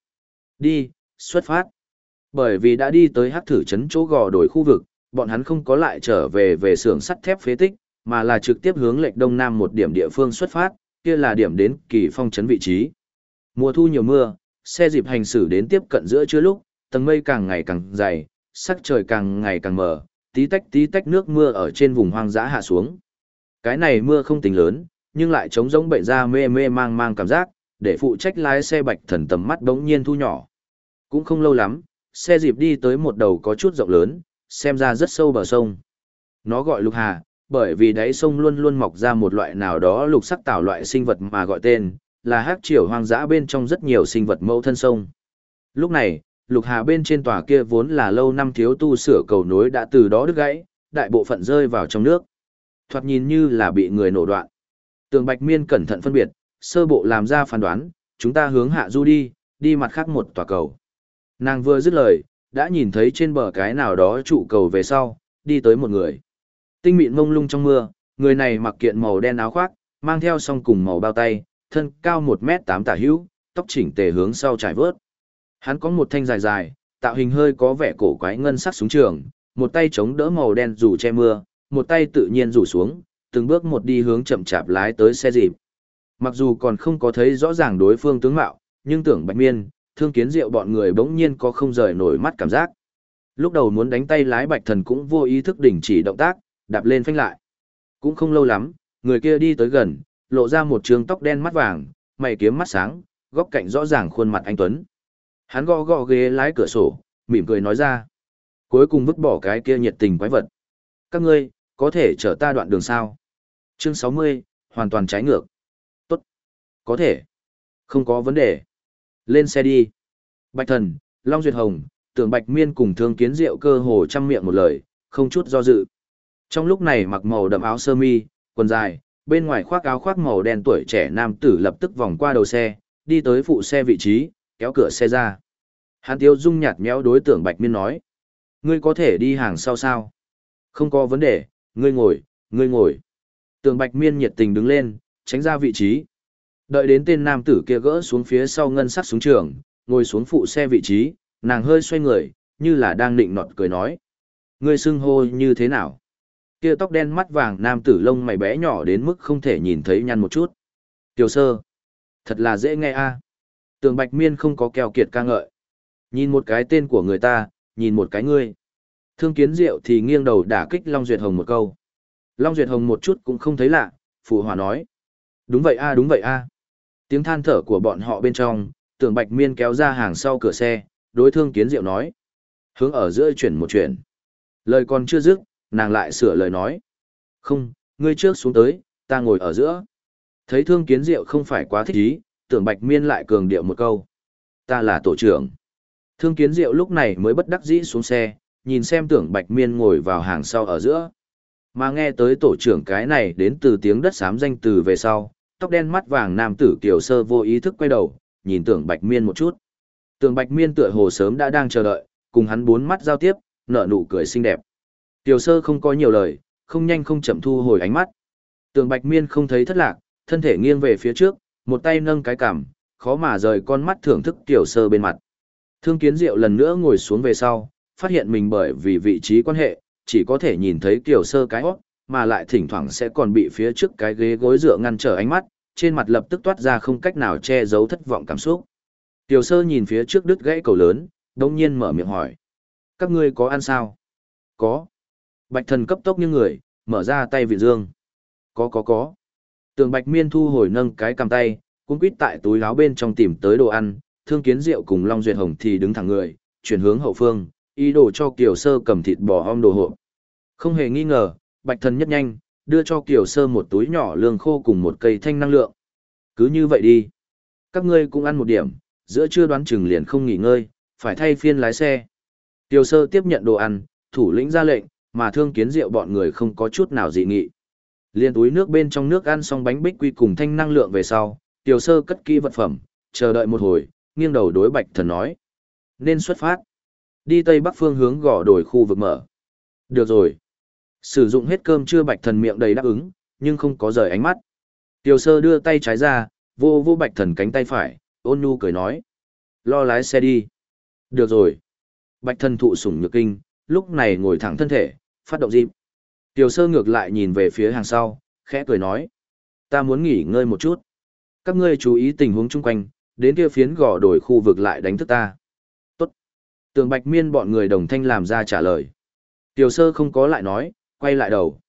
Đi, xuất phát. Bởi vì đã đi tới hắc thử Trấn chỗ gò đổi khu vực, bọn hắn không có lại trở về về xưởng sắt thép phế tích, mà là trực tiếp hướng lệch đông nam một điểm địa phương xuất phát, kia là điểm đến kỳ phong Trấn vị trí. Mùa thu nhiều mưa, xe dịp hành xử đến tiếp cận giữa trưa lúc, tầng mây càng ngày càng dày, sắc trời càng ngày càng mờ, tí tách tí tách nước mưa ở trên vùng hoang dã hạ xuống. Cái này mưa không tính lớn, nhưng lại chống giống bệnh ra mê mê mang mang cảm giác, để phụ trách lái xe bạch thần tầm mắt đống nhiên thu nhỏ. Cũng không lâu lắm, xe dịp đi tới một đầu có chút rộng lớn, xem ra rất sâu bờ sông. Nó gọi lục hà, bởi vì đáy sông luôn luôn mọc ra một loại nào đó lục sắc tạo loại sinh vật mà gọi tên, là hát triều hoang dã bên trong rất nhiều sinh vật mẫu thân sông. Lúc này, lục hà bên trên tòa kia vốn là lâu năm thiếu tu sửa cầu nối đã từ đó đứt gãy, đại bộ phận rơi vào trong nước. Thoạt nhìn như là bị người nổ đoạn. Tường Bạch Miên cẩn thận phân biệt, sơ bộ làm ra phán đoán, chúng ta hướng hạ du đi, đi mặt khác một tòa cầu. Nàng vừa dứt lời, đã nhìn thấy trên bờ cái nào đó trụ cầu về sau, đi tới một người. Tinh mịn mông lung trong mưa, người này mặc kiện màu đen áo khoác, mang theo song cùng màu bao tay, thân cao 1 mét 8 tả hữu, tóc chỉnh tề hướng sau trải vớt. Hắn có một thanh dài dài, tạo hình hơi có vẻ cổ quái ngân sắc súng trường, một tay chống đỡ màu đen dù che mưa, một tay tự nhiên rủ xuống, từng bước một đi hướng chậm chạp lái tới xe dịp. Mặc dù còn không có thấy rõ ràng đối phương tướng mạo, nhưng tưởng Bạch Miên, thương kiến diệu bọn người bỗng nhiên có không rời nổi mắt cảm giác. Lúc đầu muốn đánh tay lái Bạch Thần cũng vô ý thức đình chỉ động tác, đạp lên phanh lại. Cũng không lâu lắm, người kia đi tới gần, lộ ra một trường tóc đen mắt vàng, mày kiếm mắt sáng, góc cạnh rõ ràng khuôn mặt anh Tuấn. Hắn gõ gõ ghế lái cửa sổ, mỉm cười nói ra. Cuối cùng vứt bỏ cái kia nhiệt tình quái vật. Các ngươi, có thể chở ta đoạn đường sao? Chương 60, hoàn toàn trái ngược. Có thể. Không có vấn đề. Lên xe đi. Bạch thần, Long Duyệt Hồng, tưởng Bạch Miên cùng thương kiến rượu cơ hồ chăm miệng một lời, không chút do dự. Trong lúc này mặc màu đậm áo sơ mi, quần dài, bên ngoài khoác áo khoác màu đen tuổi trẻ nam tử lập tức vòng qua đầu xe, đi tới phụ xe vị trí, kéo cửa xe ra. Hàn Tiêu Dung nhạt méo đối tượng Bạch Miên nói. Ngươi có thể đi hàng sau sao? Không có vấn đề, ngươi ngồi, ngươi ngồi. Tường Bạch Miên nhiệt tình đứng lên, tránh ra vị trí. Đợi đến tên nam tử kia gỡ xuống phía sau ngân sắc xuống trường, ngồi xuống phụ xe vị trí, nàng hơi xoay người, như là đang định nọt cười nói. Ngươi xưng hô như thế nào? Kia tóc đen mắt vàng nam tử lông mày bé nhỏ đến mức không thể nhìn thấy nhăn một chút. Tiểu sơ. Thật là dễ nghe a. Tường Bạch Miên không có keo kiệt ca ngợi. Nhìn một cái tên của người ta, nhìn một cái ngươi. Thương kiến diệu thì nghiêng đầu đả kích Long Duyệt Hồng một câu. Long Duyệt Hồng một chút cũng không thấy lạ, phụ hòa nói. Đúng vậy a đúng vậy a. Tiếng than thở của bọn họ bên trong, tưởng Bạch Miên kéo ra hàng sau cửa xe, đối thương kiến diệu nói. Hướng ở giữa chuyển một chuyển. Lời còn chưa dứt, nàng lại sửa lời nói. Không, ngươi trước xuống tới, ta ngồi ở giữa. Thấy thương kiến diệu không phải quá thích ý, tưởng bạch miên lại cường điệu một câu. Ta là tổ trưởng. Thương kiến diệu lúc này mới bất đắc dĩ xuống xe, nhìn xem tưởng bạch miên ngồi vào hàng sau ở giữa. Mà nghe tới tổ trưởng cái này đến từ tiếng đất xám danh từ về sau, tóc đen mắt vàng nam tử kiều sơ vô ý thức quay đầu, nhìn tưởng bạch miên một chút. Tưởng bạch miên tựa hồ sớm đã đang chờ đợi, cùng hắn bốn mắt giao tiếp, nở nụ cười xinh đẹp. Tiểu sơ không có nhiều lời, không nhanh không chậm thu hồi ánh mắt. Tường Bạch Miên không thấy thất lạc, thân thể nghiêng về phía trước, một tay nâng cái cằm, khó mà rời con mắt thưởng thức tiểu sơ bên mặt. Thương Kiến Diệu lần nữa ngồi xuống về sau, phát hiện mình bởi vì vị trí quan hệ, chỉ có thể nhìn thấy tiểu sơ cái hót, mà lại thỉnh thoảng sẽ còn bị phía trước cái ghế gối dựa ngăn trở ánh mắt, trên mặt lập tức toát ra không cách nào che giấu thất vọng cảm xúc. Tiểu sơ nhìn phía trước đứt gãy cầu lớn, đông nhiên mở miệng hỏi. Các ngươi có ăn sao? Có. Bạch thần cấp tốc như người, mở ra tay vị dương. Có có có. Tường bạch miên thu hồi nâng cái cầm tay, cũng quýt tại túi láo bên trong tìm tới đồ ăn, Thương Kiến rượu cùng Long Duyệt Hồng thì đứng thẳng người, chuyển hướng hậu phương, ý đồ cho Kiều Sơ cầm thịt bò om đồ hộp. Không hề nghi ngờ, Bạch Thần nhất nhanh, đưa cho Kiều Sơ một túi nhỏ lương khô cùng một cây thanh năng lượng. Cứ như vậy đi. Các ngươi cũng ăn một điểm, giữa trưa đoán chừng liền không nghỉ ngơi, phải thay phiên lái xe. Kiều Sơ tiếp nhận đồ ăn, thủ lĩnh ra lệnh, mà thương kiến rượu bọn người không có chút nào dị nghị. Liên túi nước bên trong nước ăn xong bánh bích quy cùng thanh năng lượng về sau, Kiều Sơ cất kỹ vật phẩm, chờ đợi một hồi, nghiêng đầu đối Bạch Thần nói. Nên xuất phát. Đi Tây Bắc phương hướng gò đồi khu vực mở. Được rồi. Sử dụng hết cơm chưa Bạch Thần miệng đầy đáp ứng, nhưng không có rời ánh mắt. tiểu Sơ đưa tay trái ra, vô vô Bạch Thần cánh tay phải, ôn nhu cười nói. Lo lái xe đi. Được rồi. Bạch Thần thụ sủng nhược kinh, lúc này ngồi thẳng thân thể, phát động dịp. Tiểu sơ ngược lại nhìn về phía hàng sau, khẽ cười nói. Ta muốn nghỉ ngơi một chút. Các ngươi chú ý tình huống chung quanh, đến kia phiến gò đổi khu vực lại đánh thức ta. Tốt. Tường bạch miên bọn người đồng thanh làm ra trả lời. Tiểu sơ không có lại nói, quay lại đầu.